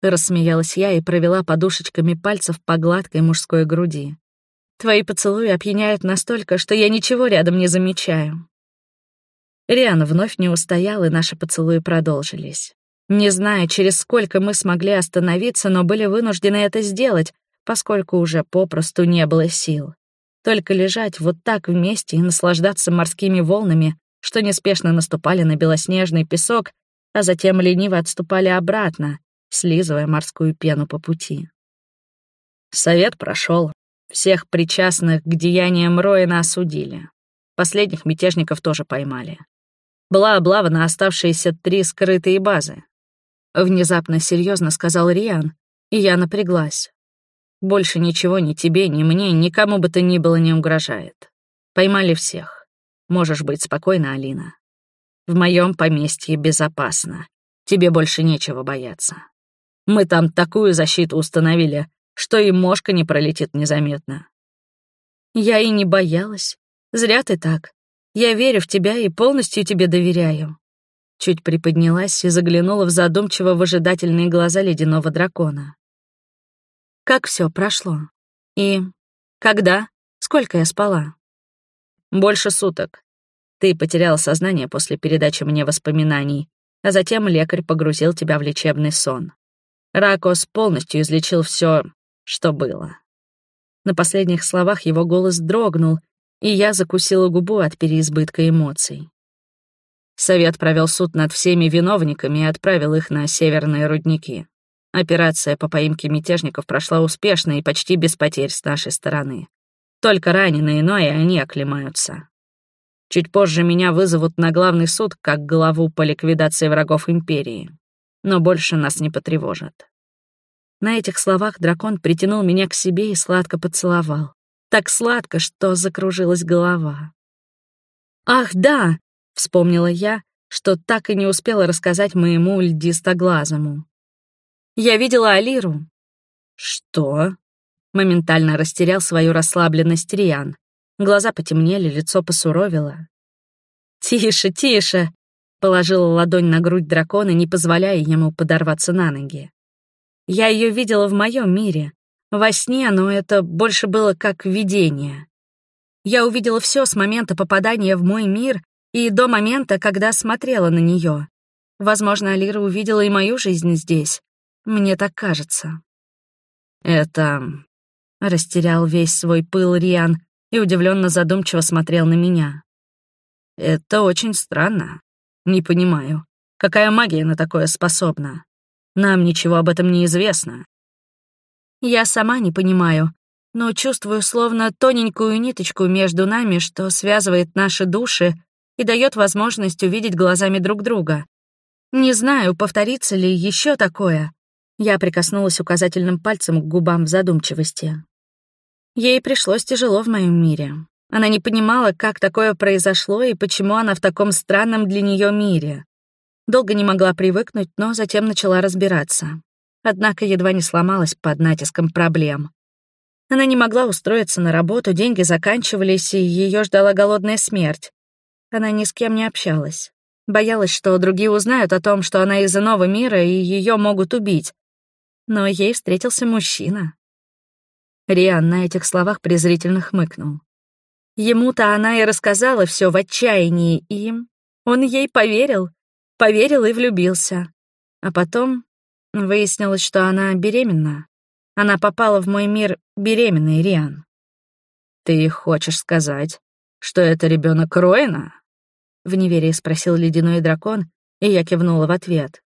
Рассмеялась я и провела подушечками пальцев по гладкой мужской груди. Твои поцелуи опьяняют настолько, что я ничего рядом не замечаю. Риан вновь не устоял, и наши поцелуи продолжились. Не знаю, через сколько мы смогли остановиться, но были вынуждены это сделать, поскольку уже попросту не было сил. Только лежать вот так вместе и наслаждаться морскими волнами, что неспешно наступали на белоснежный песок, а затем лениво отступали обратно, слизывая морскую пену по пути. Совет прошел. Всех причастных к деяниям Роина осудили. Последних мятежников тоже поймали. Была облава на оставшиеся три скрытые базы. Внезапно серьезно сказал Риан, и я напряглась. Больше ничего ни тебе, ни мне, никому бы то ни было не угрожает. Поймали всех. Можешь быть спокойна, Алина. В моем поместье безопасно. Тебе больше нечего бояться. Мы там такую защиту установили, что и мошка не пролетит незаметно. Я и не боялась. Зря ты так. Я верю в тебя и полностью тебе доверяю. Чуть приподнялась и заглянула в задумчиво выжидательные глаза ледяного дракона. Как все прошло? И когда? Сколько я спала? Больше суток. Ты потерял сознание после передачи мне воспоминаний, а затем лекарь погрузил тебя в лечебный сон. Ракос полностью излечил все, что было. На последних словах его голос дрогнул, и я закусила губу от переизбытка эмоций. Совет провел суд над всеми виновниками и отправил их на северные рудники. Операция по поимке мятежников прошла успешно и почти без потерь с нашей стороны. Только раненые, но и они оклемаются. Чуть позже меня вызовут на главный суд как главу по ликвидации врагов Империи. Но больше нас не потревожат. На этих словах дракон притянул меня к себе и сладко поцеловал. Так сладко, что закружилась голова. «Ах, да!» — вспомнила я, что так и не успела рассказать моему льдистоглазому. «Я видела Алиру». «Что?» — моментально растерял свою расслабленность Риан. Глаза потемнели, лицо посуровило. «Тише, тише!» — положила ладонь на грудь дракона, не позволяя ему подорваться на ноги. «Я ее видела в моем мире, Во сне, но это больше было как видение. Я увидела все с момента попадания в мой мир и до момента, когда смотрела на нее. Возможно, Алира увидела и мою жизнь здесь. Мне так кажется. Это... Растерял весь свой пыл Риан и удивленно задумчиво смотрел на меня. Это очень странно. Не понимаю, какая магия на такое способна. Нам ничего об этом не известно. Я сама не понимаю, но чувствую словно тоненькую ниточку между нами, что связывает наши души и дает возможность увидеть глазами друг друга. Не знаю, повторится ли еще такое. Я прикоснулась указательным пальцем к губам в задумчивости. Ей пришлось тяжело в моем мире. Она не понимала, как такое произошло и почему она в таком странном для нее мире. Долго не могла привыкнуть, но затем начала разбираться. Однако едва не сломалась под натиском проблем. Она не могла устроиться на работу, деньги заканчивались, и ее ждала голодная смерть. Она ни с кем не общалась. Боялась, что другие узнают о том, что она из иного мира, и ее могут убить. Но ей встретился мужчина. Риан на этих словах презрительно хмыкнул. Ему-то она и рассказала все в отчаянии, и он ей поверил, поверил и влюбился. А потом выяснилось, что она беременна. Она попала в мой мир беременной, Риан. «Ты хочешь сказать, что это ребенок Роина?» В неверии спросил ледяной дракон, и я кивнула в ответ.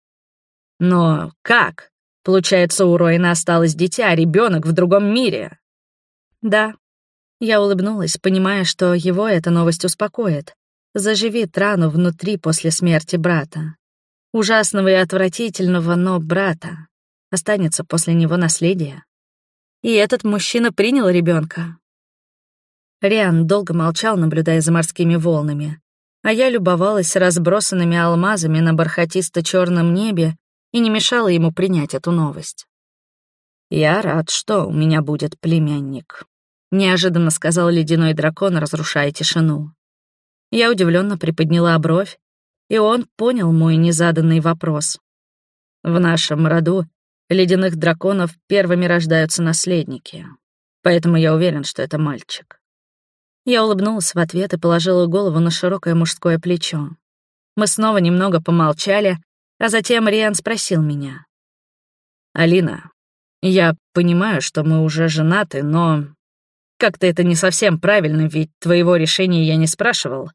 «Но как? Получается, у Роина осталось дитя, ребенок в другом мире?» «Да». Я улыбнулась, понимая, что его эта новость успокоит. Заживит рану внутри после смерти брата. Ужасного и отвратительного, но брата. Останется после него наследие. И этот мужчина принял ребенка. Риан долго молчал, наблюдая за морскими волнами, а я любовалась разбросанными алмазами на бархатисто черном небе и не мешала ему принять эту новость. «Я рад, что у меня будет племянник», — неожиданно сказал ледяной дракон, разрушая тишину. Я удивленно приподняла бровь, и он понял мой незаданный вопрос. В нашем роду ледяных драконов первыми рождаются наследники, поэтому я уверен, что это мальчик. Я улыбнулась в ответ и положила голову на широкое мужское плечо. Мы снова немного помолчали, а затем Риан спросил меня. «Алина, я понимаю, что мы уже женаты, но как-то это не совсем правильно, ведь твоего решения я не спрашивал.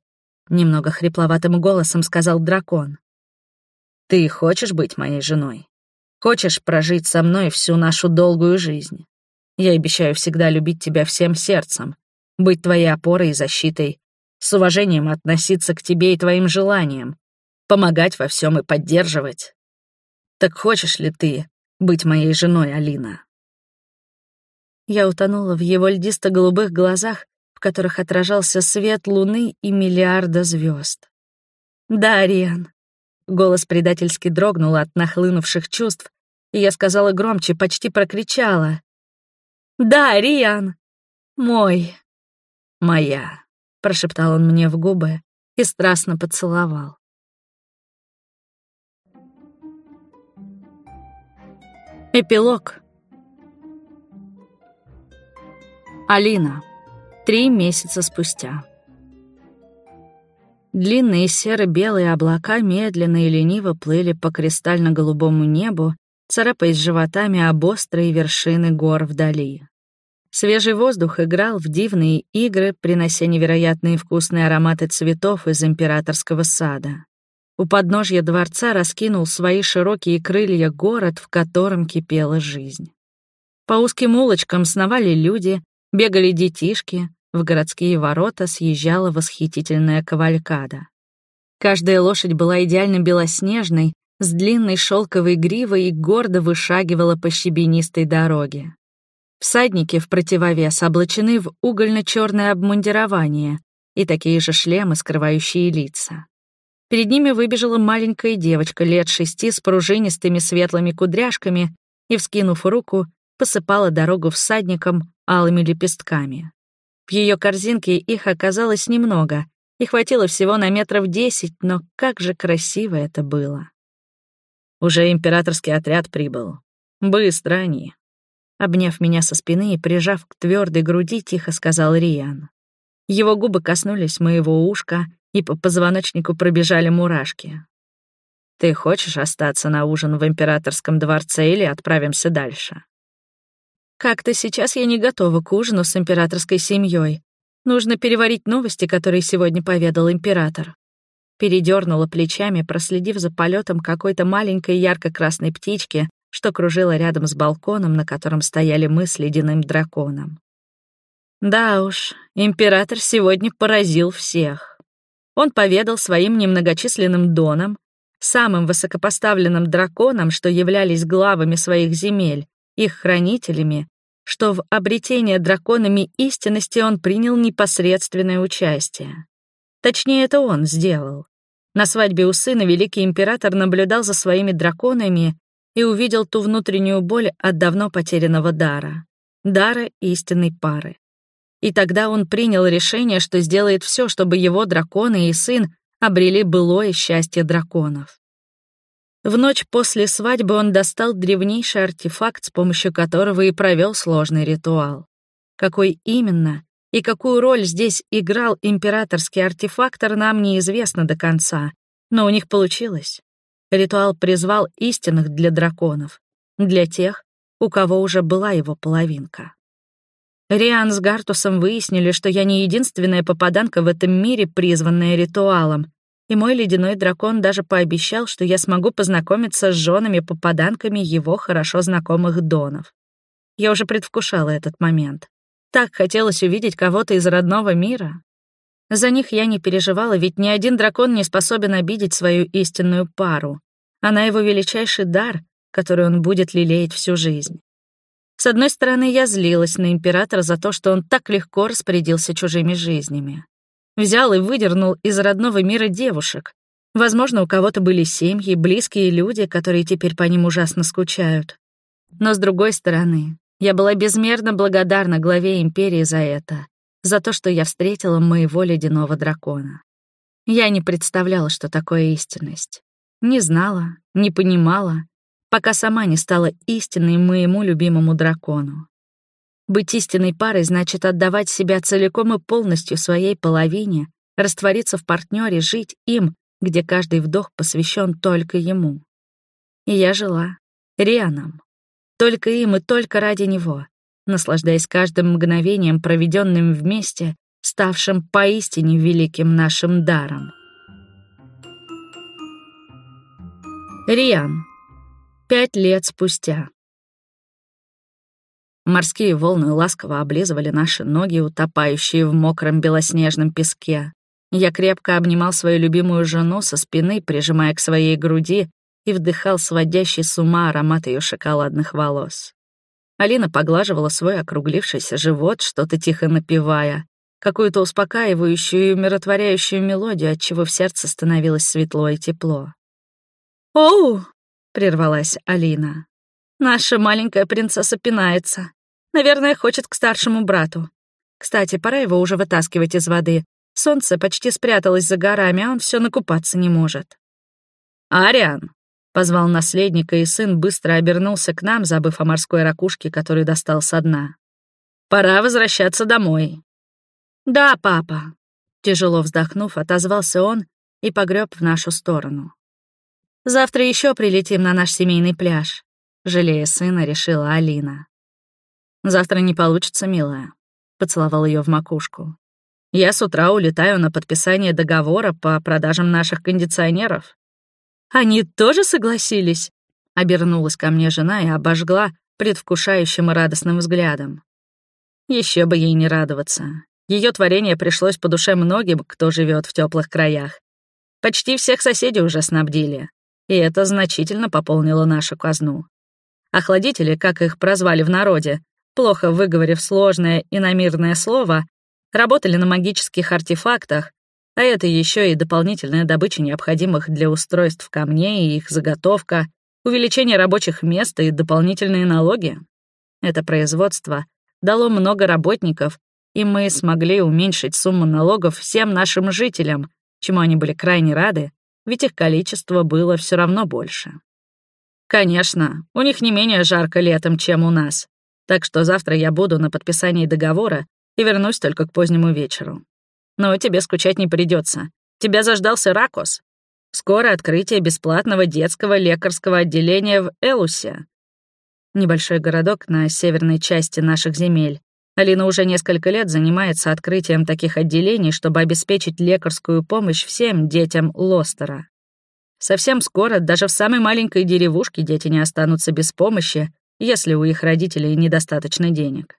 Немного хрипловатым голосом сказал дракон. «Ты хочешь быть моей женой? Хочешь прожить со мной всю нашу долгую жизнь? Я обещаю всегда любить тебя всем сердцем, быть твоей опорой и защитой, с уважением относиться к тебе и твоим желаниям, помогать во всем и поддерживать. Так хочешь ли ты быть моей женой, Алина?» Я утонула в его льдисто-голубых глазах которых отражался свет луны и миллиарда звезд. «Да, Ариан». Голос предательски дрогнул от нахлынувших чувств, и я сказала громче, почти прокричала. «Да, Риан! Мой!» «Моя!» — прошептал он мне в губы и страстно поцеловал. Эпилог. Алина. Три месяца спустя. Длинные серо-белые облака медленно и лениво плыли по кристально-голубому небу, царапаясь животами об острые вершины гор вдали. Свежий воздух играл в дивные игры, принося невероятные вкусные ароматы цветов из императорского сада. У подножья дворца раскинул свои широкие крылья город, в котором кипела жизнь. По узким улочкам сновали люди, Бегали детишки, в городские ворота съезжала восхитительная кавалькада. Каждая лошадь была идеально белоснежной, с длинной шелковой гривой и гордо вышагивала по щебенистой дороге. Всадники в противовес облачены в угольно-черное обмундирование и такие же шлемы, скрывающие лица. Перед ними выбежала маленькая девочка лет шести с пружинистыми светлыми кудряшками и, вскинув руку, посыпала дорогу всадникам алыми лепестками. В ее корзинке их оказалось немного, и хватило всего на метров десять, но как же красиво это было. Уже императорский отряд прибыл. Быстро они. Обняв меня со спины и прижав к твердой груди, тихо сказал Риан. Его губы коснулись моего ушка, и по позвоночнику пробежали мурашки. «Ты хочешь остаться на ужин в императорском дворце или отправимся дальше?» «Как-то сейчас я не готова к ужину с императорской семьей. Нужно переварить новости, которые сегодня поведал император». Передернула плечами, проследив за полетом какой-то маленькой ярко-красной птички, что кружила рядом с балконом, на котором стояли мы с ледяным драконом. Да уж, император сегодня поразил всех. Он поведал своим немногочисленным донам, самым высокопоставленным драконам, что являлись главами своих земель, их хранителями, что в обретении драконами истинности он принял непосредственное участие. Точнее, это он сделал. На свадьбе у сына великий император наблюдал за своими драконами и увидел ту внутреннюю боль от давно потерянного дара. Дара истинной пары. И тогда он принял решение, что сделает все, чтобы его драконы и сын обрели былое счастье драконов. В ночь после свадьбы он достал древнейший артефакт, с помощью которого и провел сложный ритуал. Какой именно и какую роль здесь играл императорский артефактор, нам неизвестно до конца, но у них получилось. Ритуал призвал истинных для драконов, для тех, у кого уже была его половинка. Риан с Гартусом выяснили, что я не единственная попаданка в этом мире, призванная ритуалом, и мой ледяной дракон даже пообещал, что я смогу познакомиться с женами-попаданками его хорошо знакомых донов. Я уже предвкушала этот момент. Так хотелось увидеть кого-то из родного мира. За них я не переживала, ведь ни один дракон не способен обидеть свою истинную пару. Она его величайший дар, который он будет лелеять всю жизнь. С одной стороны, я злилась на императора за то, что он так легко распорядился чужими жизнями. Взял и выдернул из родного мира девушек. Возможно, у кого-то были семьи, близкие люди, которые теперь по ним ужасно скучают. Но с другой стороны, я была безмерно благодарна главе империи за это, за то, что я встретила моего ледяного дракона. Я не представляла, что такое истинность. Не знала, не понимала, пока сама не стала истинной моему любимому дракону. Быть истинной парой значит отдавать себя целиком и полностью своей половине, раствориться в партнере, жить им, где каждый вдох посвящен только ему. И я жила Рианом. Только им и только ради него, наслаждаясь каждым мгновением, проведенным вместе, ставшим поистине великим нашим даром. Риан. Пять лет спустя. Морские волны ласково облизывали наши ноги, утопающие в мокром белоснежном песке. Я крепко обнимал свою любимую жену со спины, прижимая к своей груди, и вдыхал сводящий с ума аромат ее шоколадных волос. Алина поглаживала свой округлившийся живот, что-то тихо напевая, какую-то успокаивающую и умиротворяющую мелодию, отчего в сердце становилось светло и тепло. «Оу!» — прервалась Алина. «Наша маленькая принцесса пинается. Наверное, хочет к старшему брату. Кстати, пора его уже вытаскивать из воды. Солнце почти спряталось за горами, а он все накупаться не может». «Ариан!» — позвал наследника, и сын быстро обернулся к нам, забыв о морской ракушке, которую достал со дна. «Пора возвращаться домой». «Да, папа», — тяжело вздохнув, отозвался он и погреб в нашу сторону. Завтра еще прилетим на наш семейный пляж», — жалея сына, решила Алина. «Завтра не получится, милая», — поцеловал ее в макушку. «Я с утра улетаю на подписание договора по продажам наших кондиционеров». «Они тоже согласились?» — обернулась ко мне жена и обожгла предвкушающим и радостным взглядом. Еще бы ей не радоваться. Ее творение пришлось по душе многим, кто живет в теплых краях. Почти всех соседей уже снабдили и это значительно пополнило нашу казну. Охладители, как их прозвали в народе, плохо выговорив сложное иномирное слово, работали на магических артефактах, а это еще и дополнительная добыча необходимых для устройств камней и их заготовка, увеличение рабочих мест и дополнительные налоги. Это производство дало много работников, и мы смогли уменьшить сумму налогов всем нашим жителям, чему они были крайне рады, ведь их количество было все равно больше. Конечно, у них не менее жарко летом, чем у нас. Так что завтра я буду на подписании договора и вернусь только к позднему вечеру. Но тебе скучать не придется. Тебя заждался Ракос. Скоро открытие бесплатного детского лекарского отделения в Элусе. Небольшой городок на северной части наших земель. Алина уже несколько лет занимается открытием таких отделений, чтобы обеспечить лекарскую помощь всем детям Лостера. Совсем скоро даже в самой маленькой деревушке дети не останутся без помощи, если у их родителей недостаточно денег.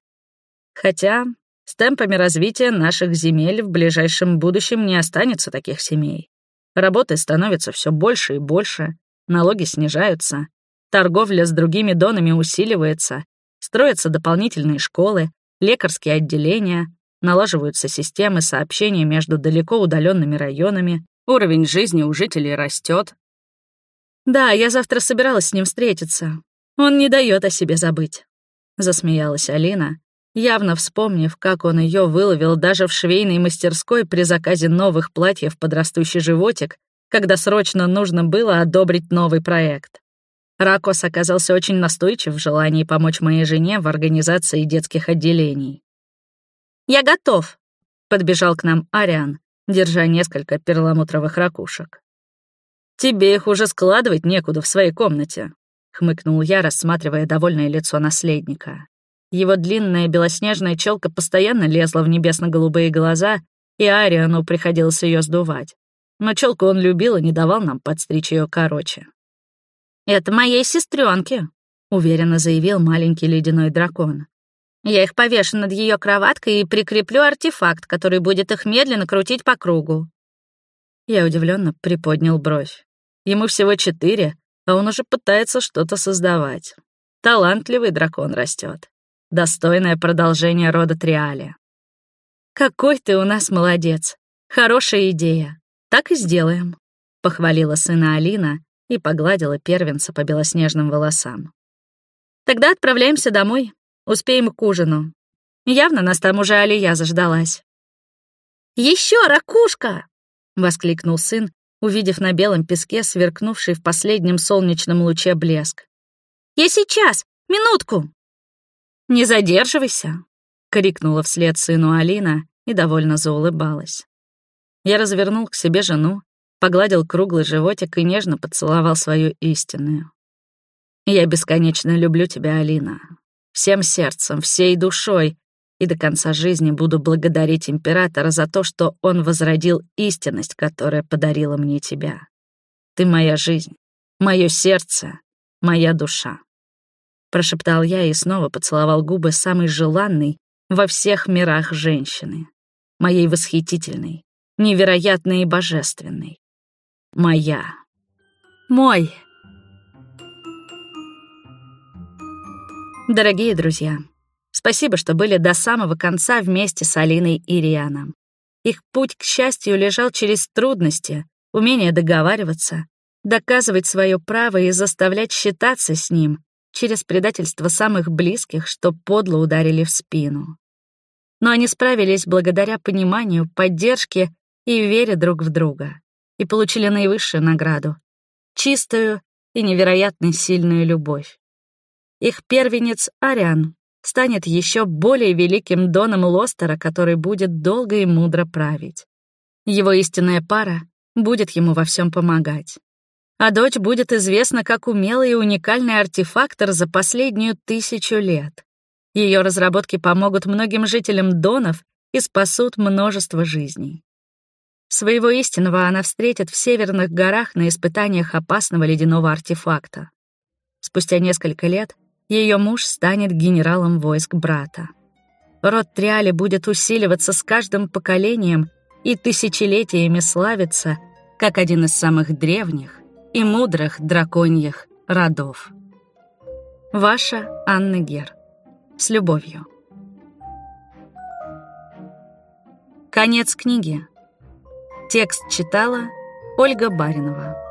Хотя с темпами развития наших земель в ближайшем будущем не останется таких семей. Работы становится все больше и больше, налоги снижаются, торговля с другими донами усиливается, строятся дополнительные школы, лекарские отделения, налаживаются системы сообщения между далеко удаленными районами, уровень жизни у жителей растет. Да, я завтра собиралась с ним встретиться. Он не дает о себе забыть. Засмеялась Алина, явно вспомнив, как он ее выловил даже в швейной мастерской при заказе новых платьев под растущий животик, когда срочно нужно было одобрить новый проект. Ракос оказался очень настойчив в желании помочь моей жене в организации детских отделений. «Я готов», — подбежал к нам Ариан, держа несколько перламутровых ракушек. «Тебе их уже складывать некуда в своей комнате», — хмыкнул я, рассматривая довольное лицо наследника. Его длинная белоснежная челка постоянно лезла в небесно-голубые глаза, и Ариану приходилось ее сдувать. Но челку он любил и не давал нам подстричь ее короче. «Это моей сестренки, уверенно заявил маленький ледяной дракон. «Я их повешу над ее кроваткой и прикреплю артефакт, который будет их медленно крутить по кругу». Я удивленно приподнял бровь. Ему всего четыре, а он уже пытается что-то создавать. Талантливый дракон растет достойное продолжение рода Триали. «Какой ты у нас молодец! Хорошая идея! Так и сделаем!» — похвалила сына Алина и погладила первенца по белоснежным волосам. «Тогда отправляемся домой, успеем к ужину. Явно нас там уже Алия заждалась». «Еще ракушка!» — воскликнул сын, увидев на белом песке сверкнувший в последнем солнечном луче блеск. «Я сейчас! Минутку!» «Не задерживайся!» — крикнула вслед сыну Алина и довольно заулыбалась. Я развернул к себе жену, погладил круглый животик и нежно поцеловал свою истинную. «Я бесконечно люблю тебя, Алина. Всем сердцем, всей душой, и до конца жизни буду благодарить императора за то, что он возродил истинность, которая подарила мне тебя. Ты моя жизнь, мое сердце, моя душа прошептал я и снова поцеловал губы самой желанной во всех мирах женщины, моей восхитительной, невероятной и божественной. Моя. Мой. Дорогие друзья, спасибо, что были до самого конца вместе с Алиной и Рианом. Их путь к счастью лежал через трудности, умение договариваться, доказывать свое право и заставлять считаться с ним, через предательство самых близких, что подло ударили в спину. Но они справились благодаря пониманию, поддержке и вере друг в друга и получили наивысшую награду — чистую и невероятно сильную любовь. Их первенец Ариан станет еще более великим доном Лостера, который будет долго и мудро править. Его истинная пара будет ему во всем помогать а дочь будет известна как умелый и уникальный артефактор за последнюю тысячу лет. Ее разработки помогут многим жителям Донов и спасут множество жизней. Своего истинного она встретит в северных горах на испытаниях опасного ледяного артефакта. Спустя несколько лет ее муж станет генералом войск брата. Род Триали будет усиливаться с каждым поколением и тысячелетиями славиться как один из самых древних и мудрых драконьих родов. Ваша Анна Гер. С любовью. Конец книги. Текст читала Ольга Баринова.